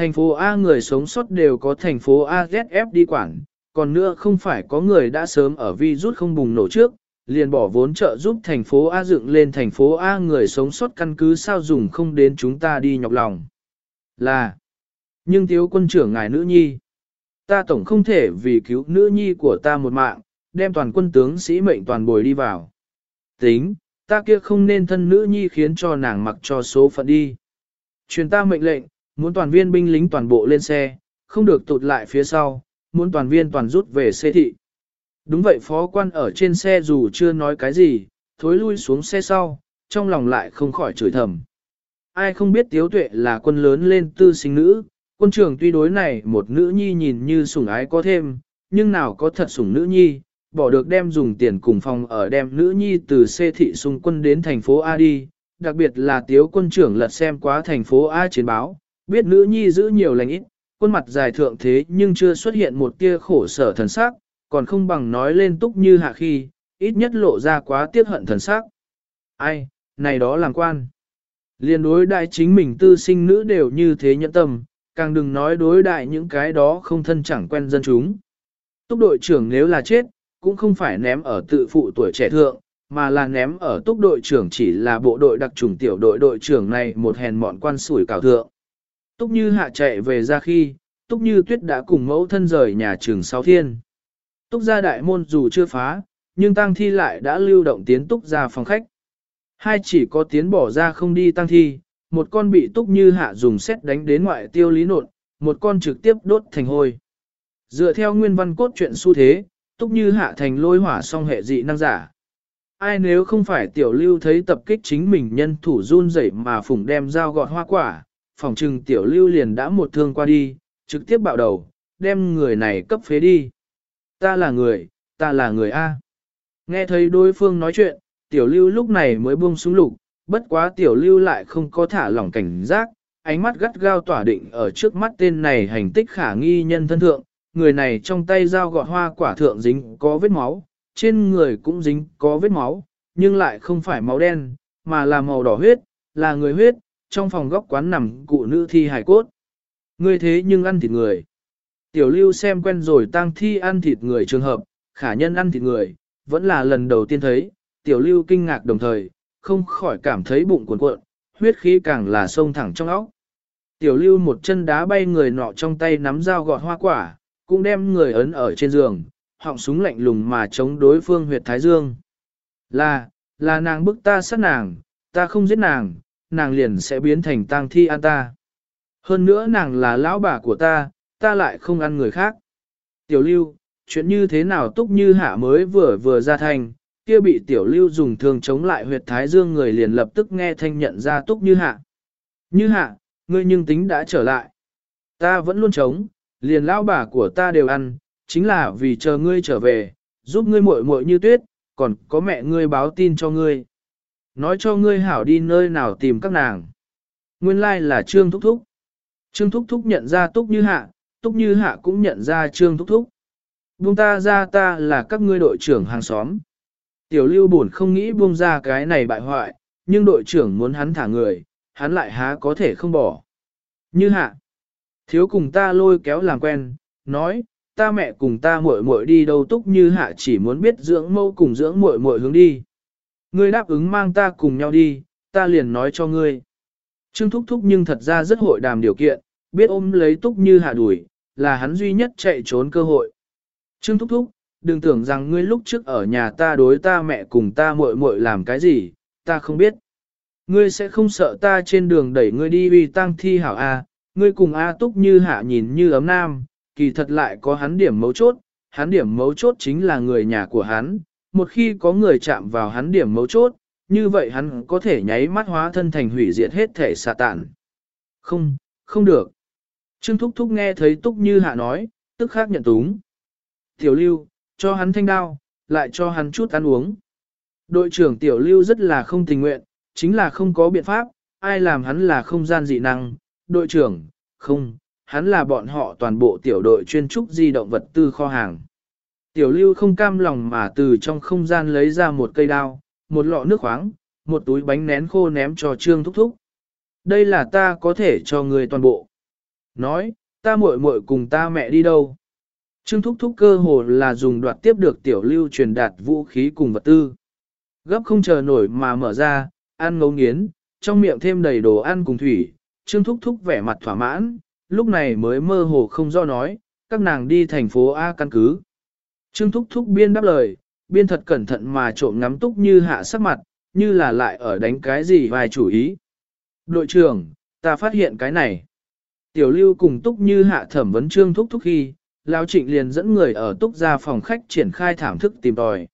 Thành phố A người sống sót đều có thành phố A ZF đi quản, còn nữa không phải có người đã sớm ở vi rút không bùng nổ trước, liền bỏ vốn trợ giúp thành phố A dựng lên thành phố A người sống sót căn cứ sao dùng không đến chúng ta đi nhọc lòng. Là, nhưng thiếu quân trưởng ngài nữ nhi, ta tổng không thể vì cứu nữ nhi của ta một mạng, đem toàn quân tướng sĩ mệnh toàn bồi đi vào. Tính, ta kia không nên thân nữ nhi khiến cho nàng mặc cho số phận đi. Truyền ta mệnh lệnh, muốn toàn viên binh lính toàn bộ lên xe, không được tụt lại phía sau, muốn toàn viên toàn rút về xe thị. Đúng vậy phó quan ở trên xe dù chưa nói cái gì, thối lui xuống xe sau, trong lòng lại không khỏi chửi thầm. Ai không biết tiếu tuệ là quân lớn lên tư sinh nữ, quân trưởng tuy đối này một nữ nhi nhìn như sủng ái có thêm, nhưng nào có thật sủng nữ nhi, bỏ được đem dùng tiền cùng phòng ở đem nữ nhi từ xe thị xung quân đến thành phố A đi, đặc biệt là tiếu quân trưởng lật xem quá thành phố A chiến báo, biết nữ nhi giữ nhiều lành ít, khuôn mặt dài thượng thế nhưng chưa xuất hiện một tia khổ sở thần sắc, còn không bằng nói lên túc như hạ khi, ít nhất lộ ra quá tiếc hận thần sắc. Ai, này đó làm quan. Liên đối đại chính mình tư sinh nữ đều như thế nhẫn tâm, càng đừng nói đối đại những cái đó không thân chẳng quen dân chúng. Túc đội trưởng nếu là chết, cũng không phải ném ở tự phụ tuổi trẻ thượng, mà là ném ở túc đội trưởng chỉ là bộ đội đặc trùng tiểu đội đội trưởng này một hèn mọn quan sủi cảo thượng. Túc như hạ chạy về ra khi, túc như tuyết đã cùng mẫu thân rời nhà trường sáu thiên. Túc gia đại môn dù chưa phá, nhưng tang thi lại đã lưu động tiến túc ra phòng khách. Hai chỉ có tiến bỏ ra không đi tăng thi, một con bị túc như hạ dùng xét đánh đến ngoại tiêu lý nộn, một con trực tiếp đốt thành hôi. Dựa theo nguyên văn cốt truyện xu thế, túc như hạ thành lôi hỏa song hệ dị năng giả. Ai nếu không phải tiểu lưu thấy tập kích chính mình nhân thủ run rẩy mà phủng đem dao gọt hoa quả, phòng trừng tiểu lưu liền đã một thương qua đi, trực tiếp bạo đầu, đem người này cấp phế đi. Ta là người, ta là người A. Nghe thấy đối phương nói chuyện, tiểu lưu lúc này mới buông xuống lục, bất quá tiểu lưu lại không có thả lỏng cảnh giác, ánh mắt gắt gao tỏa định ở trước mắt tên này hành tích khả nghi nhân thân thượng, người này trong tay dao gọt hoa quả thượng dính có vết máu, trên người cũng dính có vết máu, nhưng lại không phải máu đen, mà là màu đỏ huyết, là người huyết, trong phòng góc quán nằm cụ nữ thi hài cốt. Người thế nhưng ăn thịt người. Tiểu lưu xem quen rồi tang thi ăn thịt người trường hợp, khả nhân ăn thịt người, vẫn là lần đầu tiên thấy, tiểu lưu kinh ngạc đồng thời, không khỏi cảm thấy bụng cuộn cuộn, huyết khí càng là sông thẳng trong óc. Tiểu lưu một chân đá bay người nọ trong tay nắm dao gọt hoa quả, cũng đem người ấn ở trên giường, họng súng lạnh lùng mà chống đối phương huyệt thái dương. Là, là nàng bức ta sát nàng, ta không giết nàng, nàng liền sẽ biến thành tang thi ăn ta. Hơn nữa nàng là lão bà của ta, ta lại không ăn người khác. Tiểu lưu, chuyện như thế nào túc như hạ mới vừa vừa ra thành, kia bị tiểu lưu dùng thương chống lại huyệt thái dương người liền lập tức nghe thanh nhận ra túc như hạ. Như hạ, ngươi nhưng tính đã trở lại. Ta vẫn luôn chống, liền lão bà của ta đều ăn, chính là vì chờ ngươi trở về, giúp ngươi muội muội như tuyết, còn có mẹ ngươi báo tin cho ngươi. Nói cho ngươi hảo đi nơi nào tìm các nàng. Nguyên lai like là Trương Thúc Thúc. Trương Thúc Thúc nhận ra Túc Như Hạ, Túc Như Hạ cũng nhận ra Trương Thúc Thúc. Buông ta ra ta là các ngươi đội trưởng hàng xóm. Tiểu lưu buồn không nghĩ buông ra cái này bại hoại, nhưng đội trưởng muốn hắn thả người, hắn lại há có thể không bỏ. Như Hạ, thiếu cùng ta lôi kéo làm quen, nói, ta mẹ cùng ta muội muội đi đâu Túc Như Hạ chỉ muốn biết dưỡng mâu cùng dưỡng muội muội hướng đi. Ngươi đáp ứng mang ta cùng nhau đi, ta liền nói cho ngươi. Trương Thúc Thúc nhưng thật ra rất hội đàm điều kiện, biết ôm lấy Túc Như hạ đuổi, là hắn duy nhất chạy trốn cơ hội. Trương Thúc Thúc, đừng tưởng rằng ngươi lúc trước ở nhà ta đối ta mẹ cùng ta muội muội làm cái gì, ta không biết. Ngươi sẽ không sợ ta trên đường đẩy ngươi đi uy tăng thi hảo A, ngươi cùng A Túc Như hạ nhìn như ấm nam, kỳ thật lại có hắn điểm mấu chốt, hắn điểm mấu chốt chính là người nhà của hắn, một khi có người chạm vào hắn điểm mấu chốt, như vậy hắn có thể nháy mắt hóa thân thành hủy diệt hết thể xà tản. Không, không được. Trương Thúc Thúc nghe thấy Túc Như Hạ nói, tức khắc nhận túng. Tiểu Lưu, cho hắn thanh đao, lại cho hắn chút ăn uống. Đội trưởng Tiểu Lưu rất là không tình nguyện, chính là không có biện pháp, ai làm hắn là không gian dị năng. Đội trưởng, không, hắn là bọn họ toàn bộ tiểu đội chuyên trúc di động vật tư kho hàng. Tiểu lưu không cam lòng mà từ trong không gian lấy ra một cây đao, một lọ nước khoáng, một túi bánh nén khô ném cho Trương Thúc Thúc. Đây là ta có thể cho người toàn bộ. Nói, ta muội muội cùng ta mẹ đi đâu? Trương Thúc Thúc cơ hồ là dùng đoạt tiếp được tiểu lưu truyền đạt vũ khí cùng vật tư. Gấp không chờ nổi mà mở ra, ăn ngấu nghiến, trong miệng thêm đầy đồ ăn cùng thủy, Trương Thúc Thúc vẻ mặt thỏa mãn, lúc này mới mơ hồ không do nói, các nàng đi thành phố A căn cứ. Trương Thúc Thúc biên đáp lời, biên thật cẩn thận mà trộm ngắm Túc Như Hạ sắc mặt, như là lại ở đánh cái gì vài chủ ý. Đội trưởng, ta phát hiện cái này. Tiểu lưu cùng Túc Như Hạ thẩm vấn Trương Thúc Thúc khi, Lao Trịnh liền dẫn người ở Túc ra phòng khách triển khai thảm thức tìm tòi.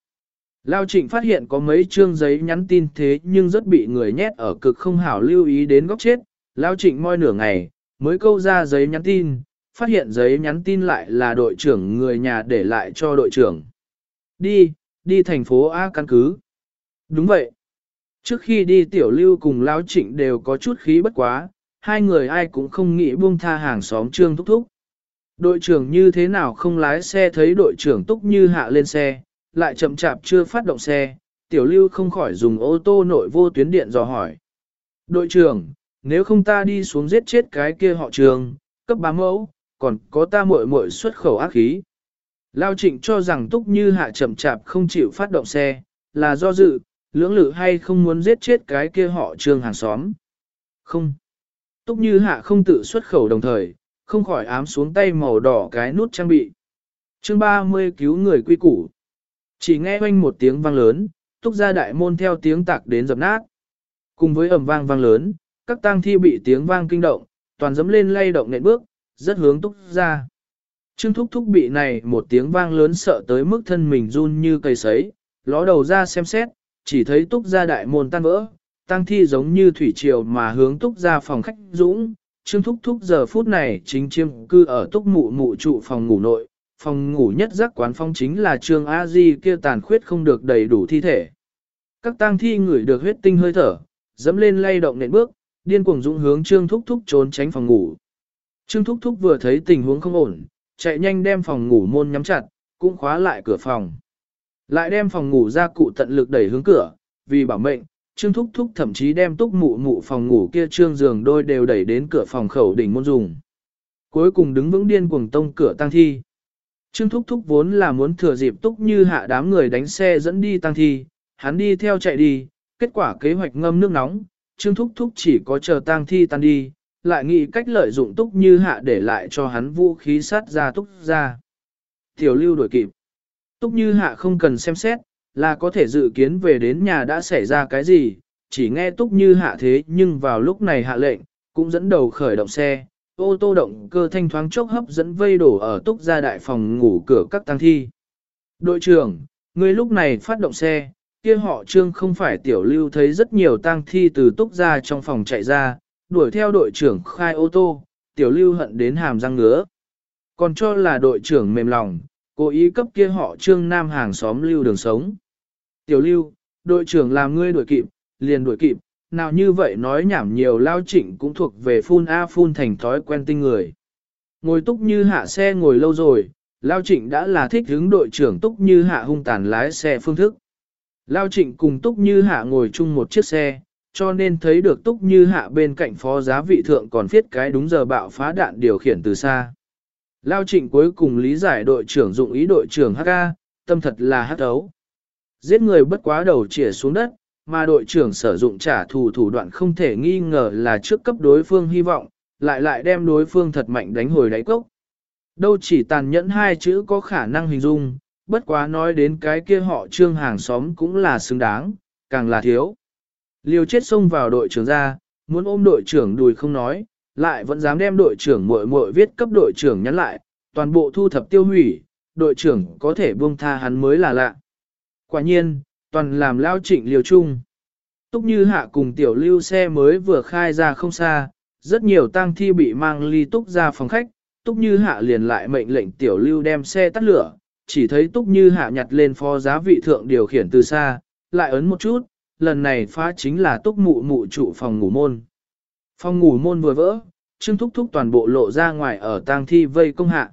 Lao Trịnh phát hiện có mấy chương giấy nhắn tin thế nhưng rất bị người nhét ở cực không hảo lưu ý đến góc chết. Lao Trịnh moi nửa ngày, mới câu ra giấy nhắn tin, phát hiện giấy nhắn tin lại là đội trưởng người nhà để lại cho đội trưởng. Đi, đi thành phố A căn cứ. Đúng vậy. Trước khi đi tiểu lưu cùng lão Trịnh đều có chút khí bất quá, hai người ai cũng không nghĩ buông tha hàng xóm trương thúc thúc. Đội trưởng như thế nào không lái xe thấy đội trưởng túc như hạ lên xe, lại chậm chạp chưa phát động xe, tiểu lưu không khỏi dùng ô tô nội vô tuyến điện dò hỏi. Đội trưởng, nếu không ta đi xuống giết chết cái kia họ trường, cấp bám mẫu, còn có ta muội muội xuất khẩu ác khí. Lao trịnh cho rằng túc như hạ chậm chạp không chịu phát động xe, là do dự, lưỡng lự hay không muốn giết chết cái kia họ Trương hàng xóm. Không. Túc như hạ không tự xuất khẩu đồng thời, không khỏi ám xuống tay màu đỏ cái nút trang bị. chương 30 cứu người quy củ. Chỉ nghe oanh một tiếng vang lớn, túc ra đại môn theo tiếng tạc đến dập nát. Cùng với ầm vang vang lớn, các tang thi bị tiếng vang kinh động, toàn dấm lên lay động nện bước, rất hướng túc ra. Trương thúc thúc bị này một tiếng vang lớn sợ tới mức thân mình run như cây sấy, ló đầu ra xem xét, chỉ thấy túc ra đại môn tan vỡ, tang thi giống như thủy triều mà hướng túc ra phòng khách dũng. Trương thúc thúc giờ phút này chính chiêm cư ở túc mụ mụ trụ phòng ngủ nội, phòng ngủ nhất giác quán phong chính là Trương A Di kia tàn khuyết không được đầy đủ thi thể. Các tang thi ngửi được huyết tinh hơi thở, dẫm lên lay động nện bước, điên cuồng dũng hướng Trương Thúc Thúc trốn tránh phòng ngủ. Trương Thúc Thúc vừa thấy tình huống không ổn, chạy nhanh đem phòng ngủ môn nhắm chặt, cũng khóa lại cửa phòng. Lại đem phòng ngủ ra cụ tận lực đẩy hướng cửa, vì bảo mệnh, Trương Thúc Thúc thậm chí đem túc mụ mụ phòng ngủ kia trương giường đôi đều đẩy đến cửa phòng khẩu đỉnh môn dùng. Cuối cùng đứng vững điên cuồng tông cửa tăng thi. Trương Thúc Thúc vốn là muốn thừa dịp túc như hạ đám người đánh xe dẫn đi tăng thi, hắn đi theo chạy đi, kết quả kế hoạch ngâm nước nóng, Trương Thúc Thúc chỉ có chờ tang thi tan đi, lại nghĩ cách lợi dụng túc như hạ để lại cho hắn vũ khí sát ra túc ra. Tiểu lưu đuổi kịp. Túc như hạ không cần xem xét, là có thể dự kiến về đến nhà đã xảy ra cái gì, chỉ nghe túc như hạ thế nhưng vào lúc này hạ lệnh, cũng dẫn đầu khởi động xe, ô tô động cơ thanh thoáng chốc hấp dẫn vây đổ ở túc ra đại phòng ngủ cửa các tăng thi. Đội trưởng, người lúc này phát động xe, kia họ trương không phải tiểu lưu thấy rất nhiều tang thi từ túc ra trong phòng chạy ra, đuổi theo đội trưởng khai ô tô, tiểu lưu hận đến hàm răng ngứa. Còn cho là đội trưởng mềm lòng, cố ý cấp kia họ trương nam hàng xóm lưu đường sống. Tiểu lưu, đội trưởng làm ngươi đuổi kịp, liền đuổi kịp, nào như vậy nói nhảm nhiều lao trịnh cũng thuộc về phun A phun thành thói quen tinh người. Ngồi túc như hạ xe ngồi lâu rồi, lao trịnh đã là thích hứng đội trưởng túc như hạ hung tàn lái xe phương thức. Lao trịnh cùng Túc Như Hạ ngồi chung một chiếc xe, cho nên thấy được Túc Như Hạ bên cạnh phó giá vị thượng còn viết cái đúng giờ bạo phá đạn điều khiển từ xa. Lao trịnh cuối cùng lý giải đội trưởng dụng ý đội trưởng HK, tâm thật là hắc ấu. Giết người bất quá đầu chĩa xuống đất, mà đội trưởng sử dụng trả thù thủ đoạn không thể nghi ngờ là trước cấp đối phương hy vọng, lại lại đem đối phương thật mạnh đánh hồi đáy cốc. Đâu chỉ tàn nhẫn hai chữ có khả năng hình dung, bất quá nói đến cái kia họ trương hàng xóm cũng là xứng đáng, càng là thiếu. Liều chết xông vào đội trưởng ra, muốn ôm đội trưởng đùi không nói, lại vẫn dám đem đội trưởng muội muội viết cấp đội trưởng nhắn lại, toàn bộ thu thập tiêu hủy, đội trưởng có thể buông tha hắn mới là lạ. Quả nhiên, toàn làm lao trịnh liều chung. Túc như hạ cùng tiểu lưu xe mới vừa khai ra không xa, rất nhiều tang thi bị mang ly túc ra phòng khách, túc như hạ liền lại mệnh lệnh tiểu lưu đem xe tắt lửa, chỉ thấy túc như hạ nhặt lên phó giá vị thượng điều khiển từ xa, lại ấn một chút, lần này phá chính là túc mụ mụ trụ phòng ngủ môn. Phòng ngủ môn vừa vỡ, Trương Thúc Thúc toàn bộ lộ ra ngoài ở tang thi vây công hạ.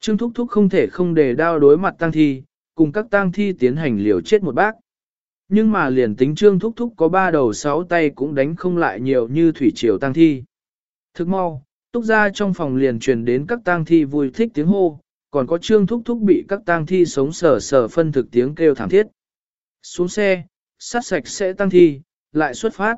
Trương Thúc Thúc không thể không để đao đối mặt tang thi, cùng các tang thi tiến hành liều chết một bác. Nhưng mà liền tính Trương Thúc Thúc có ba đầu sáu tay cũng đánh không lại nhiều như thủy triều tang thi. Thức mau, Túc ra trong phòng liền truyền đến các tang thi vui thích tiếng hô, còn có trương thúc thúc bị các tang thi sống sờ sờ phân thực tiếng kêu thảm thiết. Xuống xe, sát sạch sẽ tăng thi, lại xuất phát.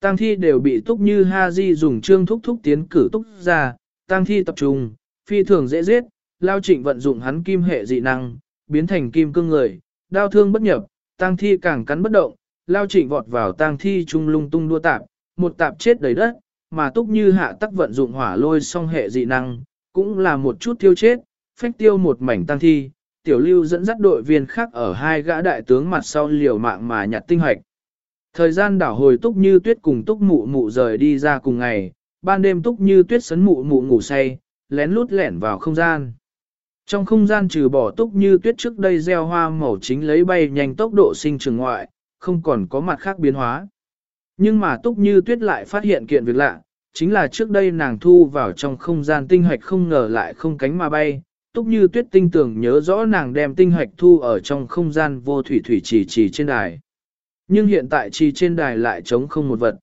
tăng thi đều bị túc như ha di dùng trương thúc thúc tiến cử túc ra, tăng thi tập trung, phi thường dễ giết, lao trịnh vận dụng hắn kim hệ dị năng, biến thành kim cương người, đau thương bất nhập, tăng thi càng cắn bất động, lao trịnh vọt vào tăng thi trung lung tung đua tạp, một tạp chết đầy đất, mà túc như hạ tắc vận dụng hỏa lôi song hệ dị năng, cũng là một chút tiêu chết, phách tiêu một mảnh tăng thi, tiểu lưu dẫn dắt đội viên khác ở hai gã đại tướng mặt sau liều mạng mà nhặt tinh hoạch. Thời gian đảo hồi túc như tuyết cùng túc mụ mụ rời đi ra cùng ngày, ban đêm túc như tuyết sấn mụ mụ ngủ say, lén lút lẻn vào không gian. Trong không gian trừ bỏ túc như tuyết trước đây gieo hoa màu chính lấy bay nhanh tốc độ sinh trưởng ngoại, không còn có mặt khác biến hóa. Nhưng mà túc như tuyết lại phát hiện kiện việc lạ, chính là trước đây nàng thu vào trong không gian tinh hoạch không ngờ lại không cánh mà bay. Túc như tuyết tinh tưởng nhớ rõ nàng đem tinh hạch thu ở trong không gian vô thủy thủy chỉ chỉ trên đài. Nhưng hiện tại chỉ trên đài lại trống không một vật.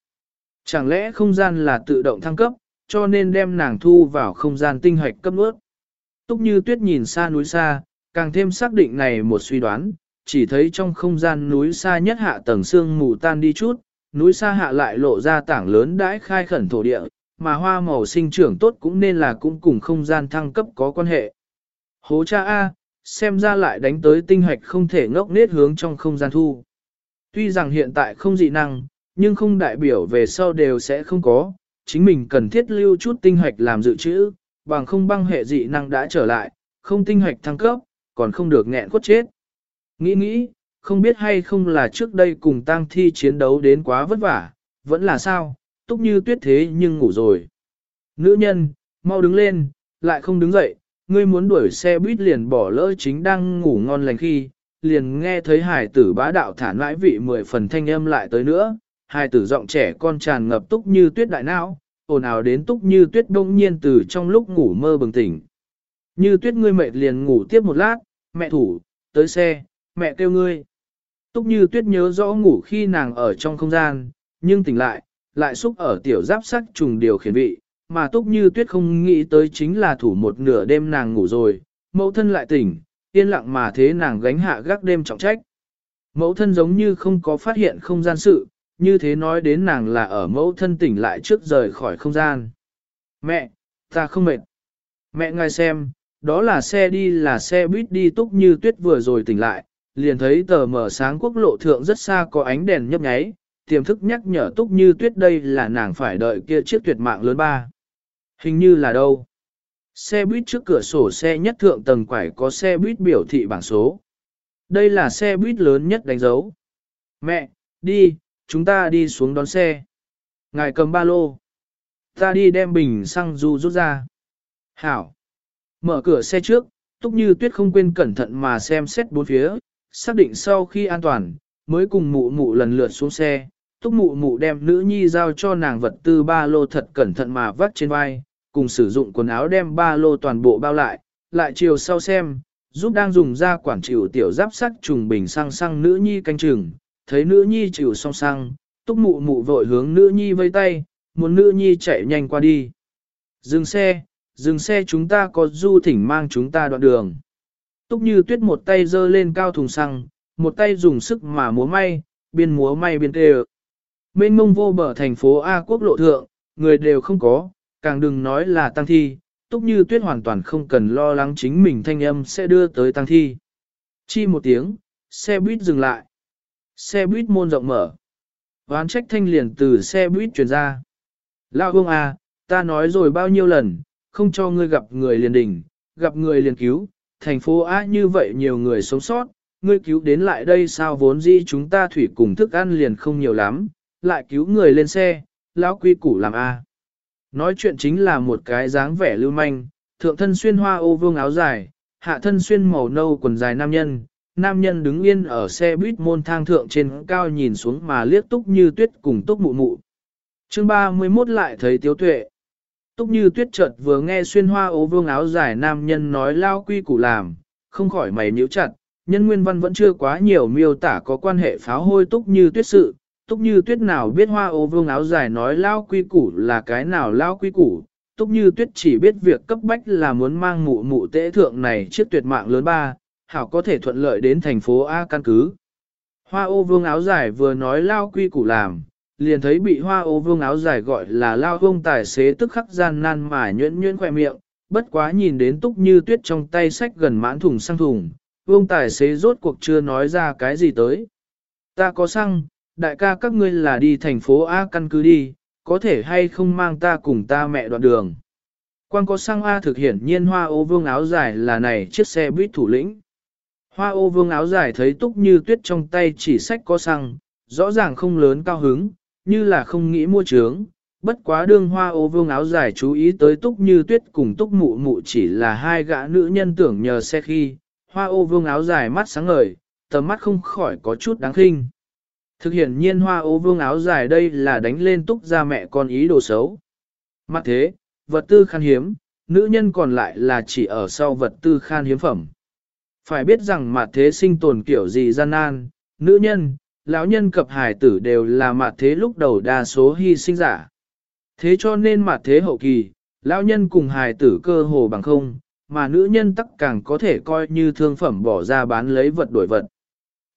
Chẳng lẽ không gian là tự động thăng cấp, cho nên đem nàng thu vào không gian tinh hạch cấp ướt. Túc như tuyết nhìn xa núi xa, càng thêm xác định này một suy đoán, chỉ thấy trong không gian núi xa nhất hạ tầng xương mù tan đi chút, núi xa hạ lại lộ ra tảng lớn đãi khai khẩn thổ địa, mà hoa màu sinh trưởng tốt cũng nên là cũng cùng không gian thăng cấp có quan hệ. Hố cha A, xem ra lại đánh tới tinh hoạch không thể ngốc nết hướng trong không gian thu. Tuy rằng hiện tại không dị năng, nhưng không đại biểu về sau đều sẽ không có, chính mình cần thiết lưu chút tinh hoạch làm dự trữ, bằng không băng hệ dị năng đã trở lại, không tinh hoạch thăng cấp, còn không được nghẹn cốt chết. Nghĩ nghĩ, không biết hay không là trước đây cùng tang thi chiến đấu đến quá vất vả, vẫn là sao, túc như tuyết thế nhưng ngủ rồi. Nữ nhân, mau đứng lên, lại không đứng dậy, ngươi muốn đuổi xe buýt liền bỏ lỡ chính đang ngủ ngon lành khi, liền nghe thấy hải tử bá đạo thả nãi vị mười phần thanh âm lại tới nữa, hải tử giọng trẻ con tràn ngập túc như tuyết đại não, ồn ào đến túc như tuyết đông nhiên từ trong lúc ngủ mơ bừng tỉnh. Như tuyết ngươi mệt liền ngủ tiếp một lát, mẹ thủ, tới xe, mẹ kêu ngươi. Túc như tuyết nhớ rõ ngủ khi nàng ở trong không gian, nhưng tỉnh lại, lại xúc ở tiểu giáp sắc trùng điều khiển vị, mà túc như tuyết không nghĩ tới chính là thủ một nửa đêm nàng ngủ rồi, mẫu thân lại tỉnh, yên lặng mà thế nàng gánh hạ gác đêm trọng trách. Mẫu thân giống như không có phát hiện không gian sự, như thế nói đến nàng là ở mẫu thân tỉnh lại trước rời khỏi không gian. Mẹ, ta không mệt. Mẹ ngài xem, đó là xe đi là xe buýt đi túc như tuyết vừa rồi tỉnh lại, liền thấy tờ mở sáng quốc lộ thượng rất xa có ánh đèn nhấp nháy, tiềm thức nhắc nhở túc như tuyết đây là nàng phải đợi kia chiếc tuyệt mạng lớn ba. Hình như là đâu? Xe buýt trước cửa sổ xe nhất thượng tầng quải có xe buýt biểu thị bảng số. Đây là xe buýt lớn nhất đánh dấu. Mẹ, đi, chúng ta đi xuống đón xe. Ngài cầm ba lô. Ta đi đem bình xăng du rút ra. Hảo. Mở cửa xe trước, túc như tuyết không quên cẩn thận mà xem xét bốn phía, xác định sau khi an toàn, mới cùng mụ mụ lần lượt xuống xe. Túc mụ mụ đem nữ nhi giao cho nàng vật tư ba lô thật cẩn thận mà vắt trên vai, cùng sử dụng quần áo đem ba lô toàn bộ bao lại, lại chiều sau xem, giúp đang dùng ra quản chịu tiểu giáp sắc trùng bình xăng xăng nữ nhi canh chừng, thấy nữ nhi chịu song xăng, túc mụ mụ vội hướng nữ nhi vây tay, muốn nữ nhi chạy nhanh qua đi. Dừng xe, dừng xe chúng ta có du thỉnh mang chúng ta đoạn đường. Túc như tuyết một tay giơ lên cao thùng xăng, một tay dùng sức mà múa may, biên múa may biên tê Mênh mông vô bờ thành phố A quốc lộ thượng, người đều không có, càng đừng nói là tăng thi, túc như tuyết hoàn toàn không cần lo lắng chính mình thanh âm sẽ đưa tới tăng thi. Chi một tiếng, xe buýt dừng lại. Xe buýt môn rộng mở. Ván trách thanh liền từ xe buýt chuyển ra. Lão ông à, ta nói rồi bao nhiêu lần, không cho ngươi gặp người liền đỉnh, gặp người liền cứu, thành phố á như vậy nhiều người sống sót, ngươi cứu đến lại đây sao vốn dĩ chúng ta thủy cùng thức ăn liền không nhiều lắm, lại cứu người lên xe, lão quy củ làm A. Nói chuyện chính là một cái dáng vẻ lưu manh, thượng thân xuyên hoa ô vương áo dài, hạ thân xuyên màu nâu quần dài nam nhân. Nam nhân đứng yên ở xe buýt môn thang thượng trên cao nhìn xuống mà liếc túc như tuyết cùng túc mụ mụ. chương 31 lại thấy tiếu tuệ. Túc như tuyết chợt vừa nghe xuyên hoa ố vương áo dài nam nhân nói lao quy củ làm, không khỏi mày nhíu chặt, nhân nguyên văn vẫn chưa quá nhiều miêu tả có quan hệ pháo hôi túc như tuyết sự, túc như tuyết nào biết hoa ô vương áo dài nói lao quy củ là cái nào lao quy củ, Túc Như Tuyết chỉ biết việc cấp bách là muốn mang mụ mụ tế thượng này chiếc tuyệt mạng lớn ba, hảo có thể thuận lợi đến thành phố A căn cứ. Hoa ô vương áo dài vừa nói lao quy củ làm, liền thấy bị hoa ô vương áo dài gọi là lao vương tài xế tức khắc gian nan mà nhuyễn nhuyễn khỏe miệng, bất quá nhìn đến túc như tuyết trong tay sách gần mãn thùng sang thùng, vương tài xế rốt cuộc chưa nói ra cái gì tới. Ta có xăng, đại ca các ngươi là đi thành phố A căn cứ đi, có thể hay không mang ta cùng ta mẹ đoạn đường. Quan có sang A thực hiện nhiên hoa ô vương áo dài là này chiếc xe buýt thủ lĩnh. Hoa ô vương áo dài thấy túc như tuyết trong tay chỉ sách có xăng, rõ ràng không lớn cao hứng, như là không nghĩ mua trướng. Bất quá đương hoa ô vương áo dài chú ý tới túc như tuyết cùng túc mụ mụ chỉ là hai gã nữ nhân tưởng nhờ xe khi, hoa ô vương áo dài mắt sáng ngời, tầm mắt không khỏi có chút đáng khinh. Thực hiện nhiên hoa ô vương áo dài đây là đánh lên túc ra mẹ con ý đồ xấu. Mặt thế, vật tư khan hiếm, nữ nhân còn lại là chỉ ở sau vật tư khan hiếm phẩm. Phải biết rằng mặt thế sinh tồn kiểu gì gian nan, nữ nhân, lão nhân cập hài tử đều là mặt thế lúc đầu đa số hy sinh giả. Thế cho nên mặt thế hậu kỳ, lão nhân cùng hài tử cơ hồ bằng không, mà nữ nhân tắc càng có thể coi như thương phẩm bỏ ra bán lấy vật đổi vật.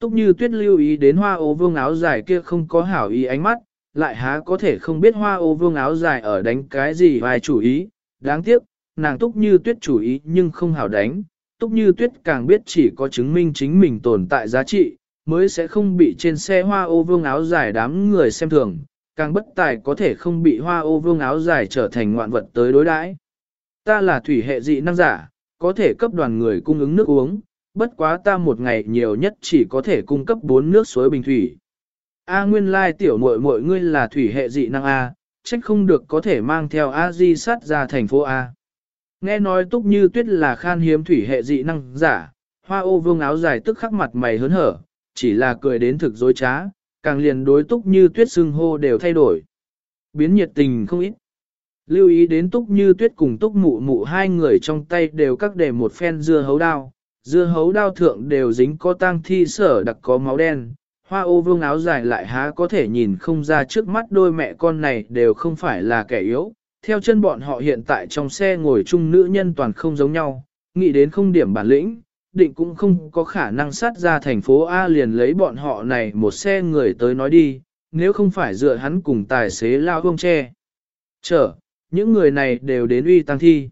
Túc như tuyết lưu ý đến hoa ô vương áo dài kia không có hảo ý ánh mắt, lại há có thể không biết hoa ô vương áo dài ở đánh cái gì vài chủ ý, đáng tiếc, nàng túc như tuyết chủ ý nhưng không hảo đánh, túc như tuyết càng biết chỉ có chứng minh chính mình tồn tại giá trị, mới sẽ không bị trên xe hoa ô vương áo dài đám người xem thường, càng bất tài có thể không bị hoa ô vương áo dài trở thành ngoạn vật tới đối đãi. Ta là thủy hệ dị năng giả, có thể cấp đoàn người cung ứng nước uống, bất quá ta một ngày nhiều nhất chỉ có thể cung cấp 4 nước suối bình thủy. A nguyên lai tiểu muội muội ngươi là thủy hệ dị năng A, trách không được có thể mang theo A di sát ra thành phố A. Nghe nói túc như tuyết là khan hiếm thủy hệ dị năng giả, hoa ô vương áo dài tức khắc mặt mày hớn hở, chỉ là cười đến thực dối trá, càng liền đối túc như tuyết xưng hô đều thay đổi. Biến nhiệt tình không ít. Lưu ý đến túc như tuyết cùng túc mụ mụ hai người trong tay đều các để một phen dưa hấu đao, dưa hấu đao thượng đều dính có tang thi sở đặc có máu đen. Hoa ô vương áo dài lại há có thể nhìn không ra trước mắt đôi mẹ con này đều không phải là kẻ yếu. Theo chân bọn họ hiện tại trong xe ngồi chung nữ nhân toàn không giống nhau, nghĩ đến không điểm bản lĩnh, định cũng không có khả năng sát ra thành phố A liền lấy bọn họ này một xe người tới nói đi, nếu không phải dựa hắn cùng tài xế lao ông che. Chở, những người này đều đến uy tăng thi.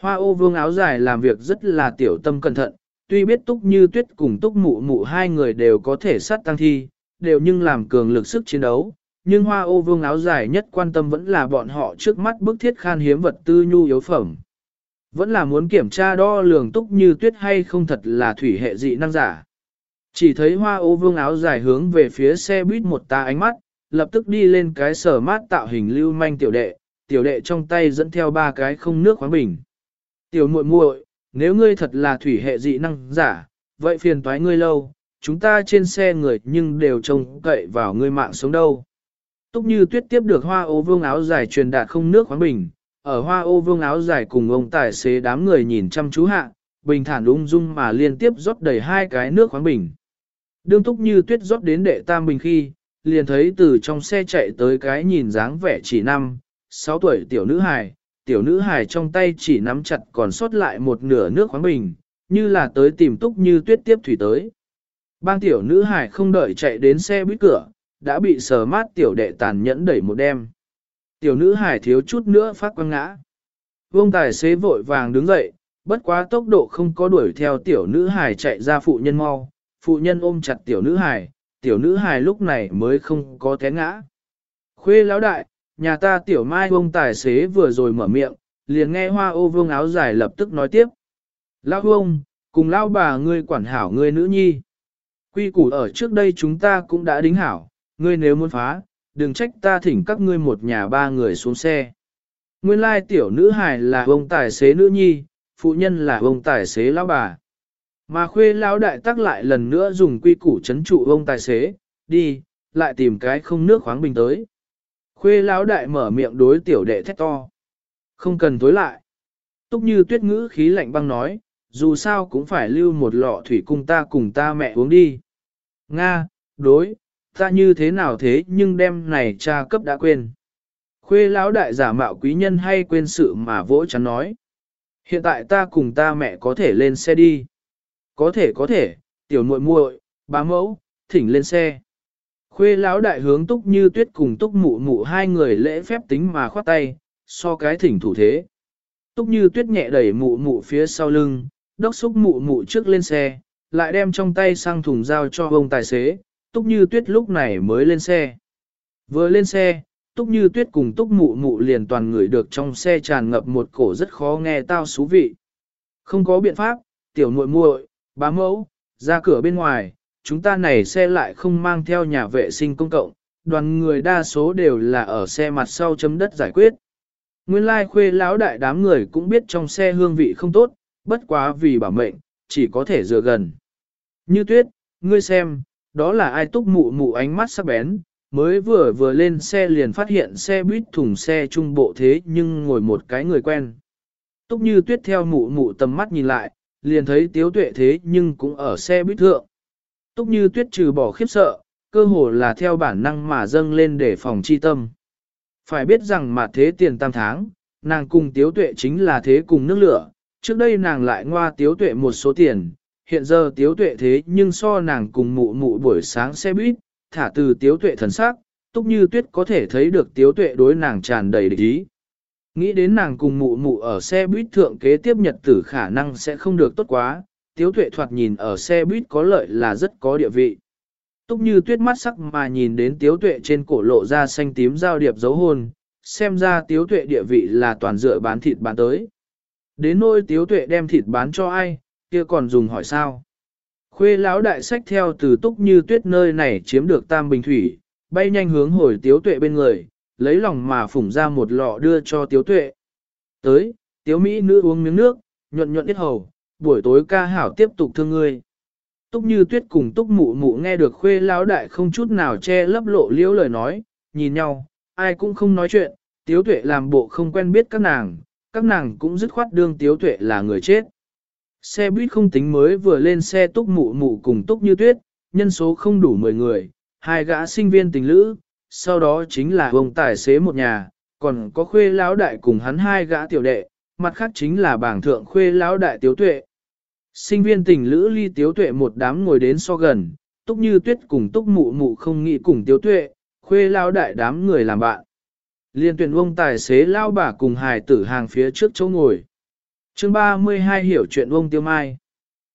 Hoa ô vương áo dài làm việc rất là tiểu tâm cẩn thận, tuy biết túc như tuyết cùng túc mụ mụ hai người đều có thể sát tăng thi, đều nhưng làm cường lực sức chiến đấu, nhưng hoa ô vương áo dài nhất quan tâm vẫn là bọn họ trước mắt bức thiết khan hiếm vật tư nhu yếu phẩm. Vẫn là muốn kiểm tra đo lường túc như tuyết hay không thật là thủy hệ dị năng giả. Chỉ thấy hoa ô vương áo dài hướng về phía xe buýt một ta ánh mắt, lập tức đi lên cái sở mát tạo hình lưu manh tiểu đệ, tiểu đệ trong tay dẫn theo ba cái không nước khoáng bình. Tiểu muội muội, nếu ngươi thật là thủy hệ dị năng giả, vậy phiền toái ngươi lâu, chúng ta trên xe người nhưng đều trông cậy vào ngươi mạng sống đâu. Túc như tuyết tiếp được hoa ô vương áo dài truyền đạt không nước khoáng bình, ở hoa ô vương áo dài cùng ông tài xế đám người nhìn chăm chú hạ, bình thản ung dung mà liên tiếp rót đầy hai cái nước khoáng bình. Đương túc như tuyết rót đến đệ tam bình khi, liền thấy từ trong xe chạy tới cái nhìn dáng vẻ chỉ năm, sáu tuổi tiểu nữ hài, tiểu nữ hài trong tay chỉ nắm chặt còn sót lại một nửa nước khoáng bình, như là tới tìm túc như tuyết tiếp thủy tới. Bang tiểu nữ hài không đợi chạy đến xe buýt cửa, đã bị sờ mát tiểu đệ tàn nhẫn đẩy một đêm. Tiểu nữ hải thiếu chút nữa phát quăng ngã. Vương tài xế vội vàng đứng dậy, bất quá tốc độ không có đuổi theo tiểu nữ hải chạy ra phụ nhân mau. Phụ nhân ôm chặt tiểu nữ hải, tiểu nữ hải lúc này mới không có té ngã. Khuê lão đại, nhà ta tiểu mai ông tài xế vừa rồi mở miệng, liền nghe hoa ô vương áo dài lập tức nói tiếp. Lão ông cùng lão bà ngươi quản hảo ngươi nữ nhi. Quy củ ở trước đây chúng ta cũng đã đính hảo, ngươi nếu muốn phá, đừng trách ta thỉnh các ngươi một nhà ba người xuống xe. Nguyên lai tiểu nữ hài là ông tài xế nữ nhi, phụ nhân là ông tài xế lão bà. Mà khuê lão đại tắc lại lần nữa dùng quy củ chấn trụ ông tài xế, đi, lại tìm cái không nước khoáng bình tới. Khuê lão đại mở miệng đối tiểu đệ thét to. Không cần tối lại. Túc như tuyết ngữ khí lạnh băng nói, dù sao cũng phải lưu một lọ thủy cung ta cùng ta mẹ uống đi. Nga, đối, ta như thế nào thế nhưng đem này cha cấp đã quên. Khuê lão đại giả mạo quý nhân hay quên sự mà vỗ chắn nói. Hiện tại ta cùng ta mẹ có thể lên xe đi. Có thể có thể, tiểu muội muội, bá mẫu, thỉnh lên xe. Khuê lão đại hướng túc như tuyết cùng túc mụ mụ hai người lễ phép tính mà khoát tay, so cái thỉnh thủ thế. Túc như tuyết nhẹ đẩy mụ mụ phía sau lưng, đốc xúc mụ mụ trước lên xe, lại đem trong tay sang thùng giao cho ông tài xế, túc như tuyết lúc này mới lên xe. Vừa lên xe, túc như tuyết cùng túc mụ mụ liền toàn người được trong xe tràn ngập một cổ rất khó nghe tao xú vị. Không có biện pháp, tiểu muội muội, bá mẫu, ra cửa bên ngoài, chúng ta này xe lại không mang theo nhà vệ sinh công cộng, đoàn người đa số đều là ở xe mặt sau chấm đất giải quyết. Nguyên lai khuê lão đại đám người cũng biết trong xe hương vị không tốt, bất quá vì bảo mệnh, chỉ có thể dựa gần. Như tuyết, ngươi xem, đó là ai túc mụ mụ ánh mắt sắc bén, mới vừa vừa lên xe liền phát hiện xe buýt thùng xe trung bộ thế nhưng ngồi một cái người quen. Túc như tuyết theo mụ mụ tầm mắt nhìn lại, liền thấy tiếu tuệ thế nhưng cũng ở xe buýt thượng. Túc như tuyết trừ bỏ khiếp sợ, cơ hồ là theo bản năng mà dâng lên để phòng chi tâm. Phải biết rằng mà thế tiền tam tháng, nàng cùng tiếu tuệ chính là thế cùng nước lửa, trước đây nàng lại ngoa tiếu tuệ một số tiền, hiện giờ tiếu tuệ thế nhưng so nàng cùng mụ mụ buổi sáng xe buýt, thả từ tiếu tuệ thần sắc, túc như tuyết có thể thấy được tiếu tuệ đối nàng tràn đầy địch ý. Nghĩ đến nàng cùng mụ mụ ở xe buýt thượng kế tiếp nhật tử khả năng sẽ không được tốt quá, tiếu tuệ thoạt nhìn ở xe buýt có lợi là rất có địa vị. Túc như tuyết mắt sắc mà nhìn đến tiếu tuệ trên cổ lộ ra xanh tím giao điệp dấu hôn, xem ra tiếu tuệ địa vị là toàn dựa bán thịt bán tới. Đến nôi tiếu tuệ đem thịt bán cho ai, kia còn dùng hỏi sao. Khuê lão đại sách theo từ túc như tuyết nơi này chiếm được tam bình thủy, bay nhanh hướng hồi tiếu tuệ bên người, lấy lòng mà phủng ra một lọ đưa cho tiếu tuệ. Tới, tiếu Mỹ nữ uống miếng nước, nhuận nhuận ít hầu, buổi tối ca hảo tiếp tục thương ngươi. Túc như tuyết cùng túc mụ mụ nghe được khuê lão đại không chút nào che lấp lộ liễu lời nói, nhìn nhau, ai cũng không nói chuyện, tiếu tuệ làm bộ không quen biết các nàng, các nàng cũng dứt khoát đương tiếu tuệ là người chết. Xe buýt không tính mới vừa lên xe túc mụ mụ cùng túc như tuyết, nhân số không đủ 10 người, hai gã sinh viên tình lữ, sau đó chính là ông tài xế một nhà, còn có khuê lão đại cùng hắn hai gã tiểu đệ, mặt khác chính là bảng thượng khuê lão đại tiếu tuệ. Sinh viên tình lữ ly tiếu tuệ một đám ngồi đến so gần, túc như tuyết cùng túc mụ mụ không nghĩ cùng tiếu tuệ, khuê lao đại đám người làm bạn. Liên tuyển ông tài xế lao bà cùng hài tử hàng phía trước chỗ ngồi. chương 32 hiểu chuyện ông tiêu mai.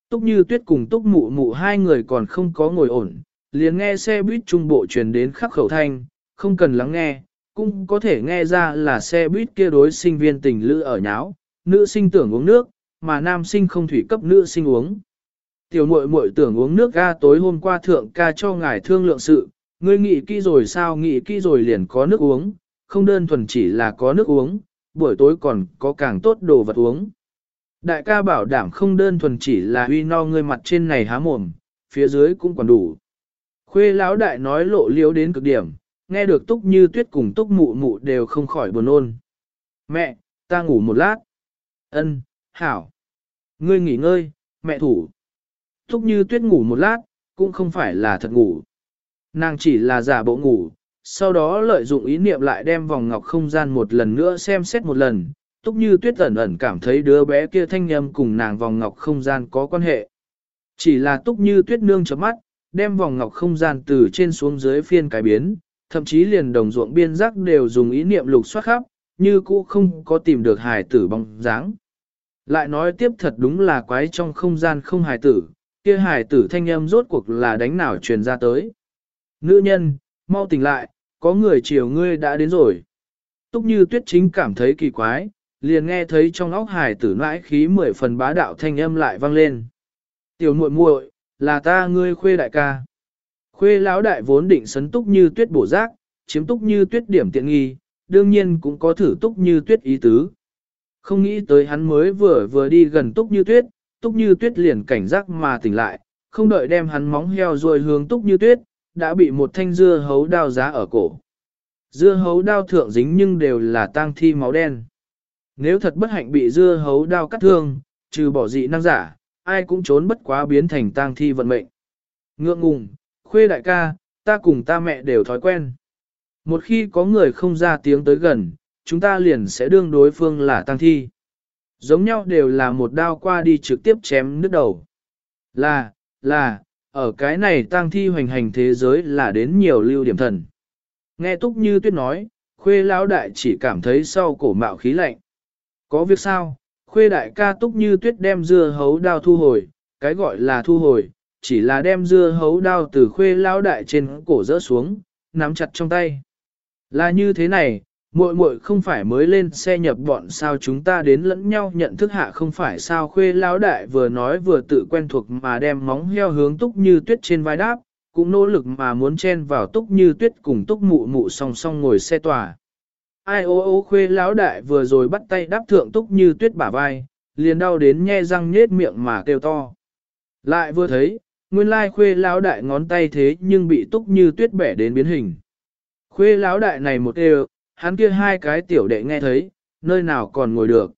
Túc như tuyết cùng túc mụ mụ hai người còn không có ngồi ổn, liền nghe xe buýt trung bộ truyền đến khắc khẩu thanh, không cần lắng nghe, cũng có thể nghe ra là xe buýt kia đối sinh viên tình lữ ở nháo, nữ sinh tưởng uống nước, mà nam sinh không thủy cấp nữ sinh uống. Tiểu muội muội tưởng uống nước ga tối hôm qua thượng ca cho ngài thương lượng sự, ngươi nghĩ kỹ rồi sao nghĩ kỹ rồi liền có nước uống, không đơn thuần chỉ là có nước uống, buổi tối còn có càng tốt đồ vật uống. Đại ca bảo đảm không đơn thuần chỉ là huy no ngươi mặt trên này há mồm, phía dưới cũng còn đủ. Khuê lão đại nói lộ liếu đến cực điểm, nghe được túc như tuyết cùng túc mụ mụ đều không khỏi buồn ôn. Mẹ, ta ngủ một lát. Ân, hảo. Ngươi nghỉ ngơi, mẹ thủ. Túc như tuyết ngủ một lát, cũng không phải là thật ngủ. Nàng chỉ là giả bộ ngủ, sau đó lợi dụng ý niệm lại đem vòng ngọc không gian một lần nữa xem xét một lần. Túc như tuyết ẩn ẩn cảm thấy đứa bé kia thanh nhâm cùng nàng vòng ngọc không gian có quan hệ. Chỉ là túc như tuyết nương chấm mắt, đem vòng ngọc không gian từ trên xuống dưới phiên cái biến, thậm chí liền đồng ruộng biên giác đều dùng ý niệm lục soát khắp, như cũ không có tìm được hài tử bóng dáng. Lại nói tiếp thật đúng là quái trong không gian không hài tử, kia hài tử thanh âm rốt cuộc là đánh nào truyền ra tới. Nữ nhân, mau tỉnh lại, có người chiều ngươi đã đến rồi. Túc như tuyết chính cảm thấy kỳ quái, liền nghe thấy trong óc hài tử nãi khí mười phần bá đạo thanh âm lại vang lên. Tiểu muội muội, là ta ngươi khuê đại ca. Khuê lão đại vốn định sấn túc như tuyết bổ giác, chiếm túc như tuyết điểm tiện nghi, đương nhiên cũng có thử túc như tuyết ý tứ. Không nghĩ tới hắn mới vừa vừa đi gần túc như tuyết, túc như tuyết liền cảnh giác mà tỉnh lại, không đợi đem hắn móng heo rồi hướng túc như tuyết, đã bị một thanh dưa hấu đao giá ở cổ. Dưa hấu đao thượng dính nhưng đều là tang thi máu đen. Nếu thật bất hạnh bị dưa hấu đao cắt thương, trừ bỏ dị năng giả, ai cũng trốn bất quá biến thành tang thi vận mệnh. Ngượng ngùng, khuê đại ca, ta cùng ta mẹ đều thói quen. Một khi có người không ra tiếng tới gần, chúng ta liền sẽ đương đối phương là tăng thi. Giống nhau đều là một đao qua đi trực tiếp chém nước đầu. Là, là, ở cái này tăng thi hoành hành thế giới là đến nhiều lưu điểm thần. Nghe Túc Như Tuyết nói, Khuê Lão Đại chỉ cảm thấy sau cổ mạo khí lạnh. Có việc sao? Khuê Đại ca Túc Như Tuyết đem dưa hấu đao thu hồi, cái gọi là thu hồi, chỉ là đem dưa hấu đao từ Khuê Lão Đại trên cổ rỡ xuống, nắm chặt trong tay. Là như thế này, muội muội không phải mới lên xe nhập bọn sao chúng ta đến lẫn nhau nhận thức hạ không phải sao khuê lão đại vừa nói vừa tự quen thuộc mà đem móng heo hướng túc như tuyết trên vai đáp, cũng nỗ lực mà muốn chen vào túc như tuyết cùng túc mụ mụ song song ngồi xe tòa. Ai ô ô khuê lão đại vừa rồi bắt tay đáp thượng túc như tuyết bả vai, liền đau đến nhe răng nhết miệng mà kêu to. Lại vừa thấy, nguyên lai khuê lão đại ngón tay thế nhưng bị túc như tuyết bẻ đến biến hình. Khuê lão đại này một đều, hắn kia hai cái tiểu đệ nghe thấy, nơi nào còn ngồi được.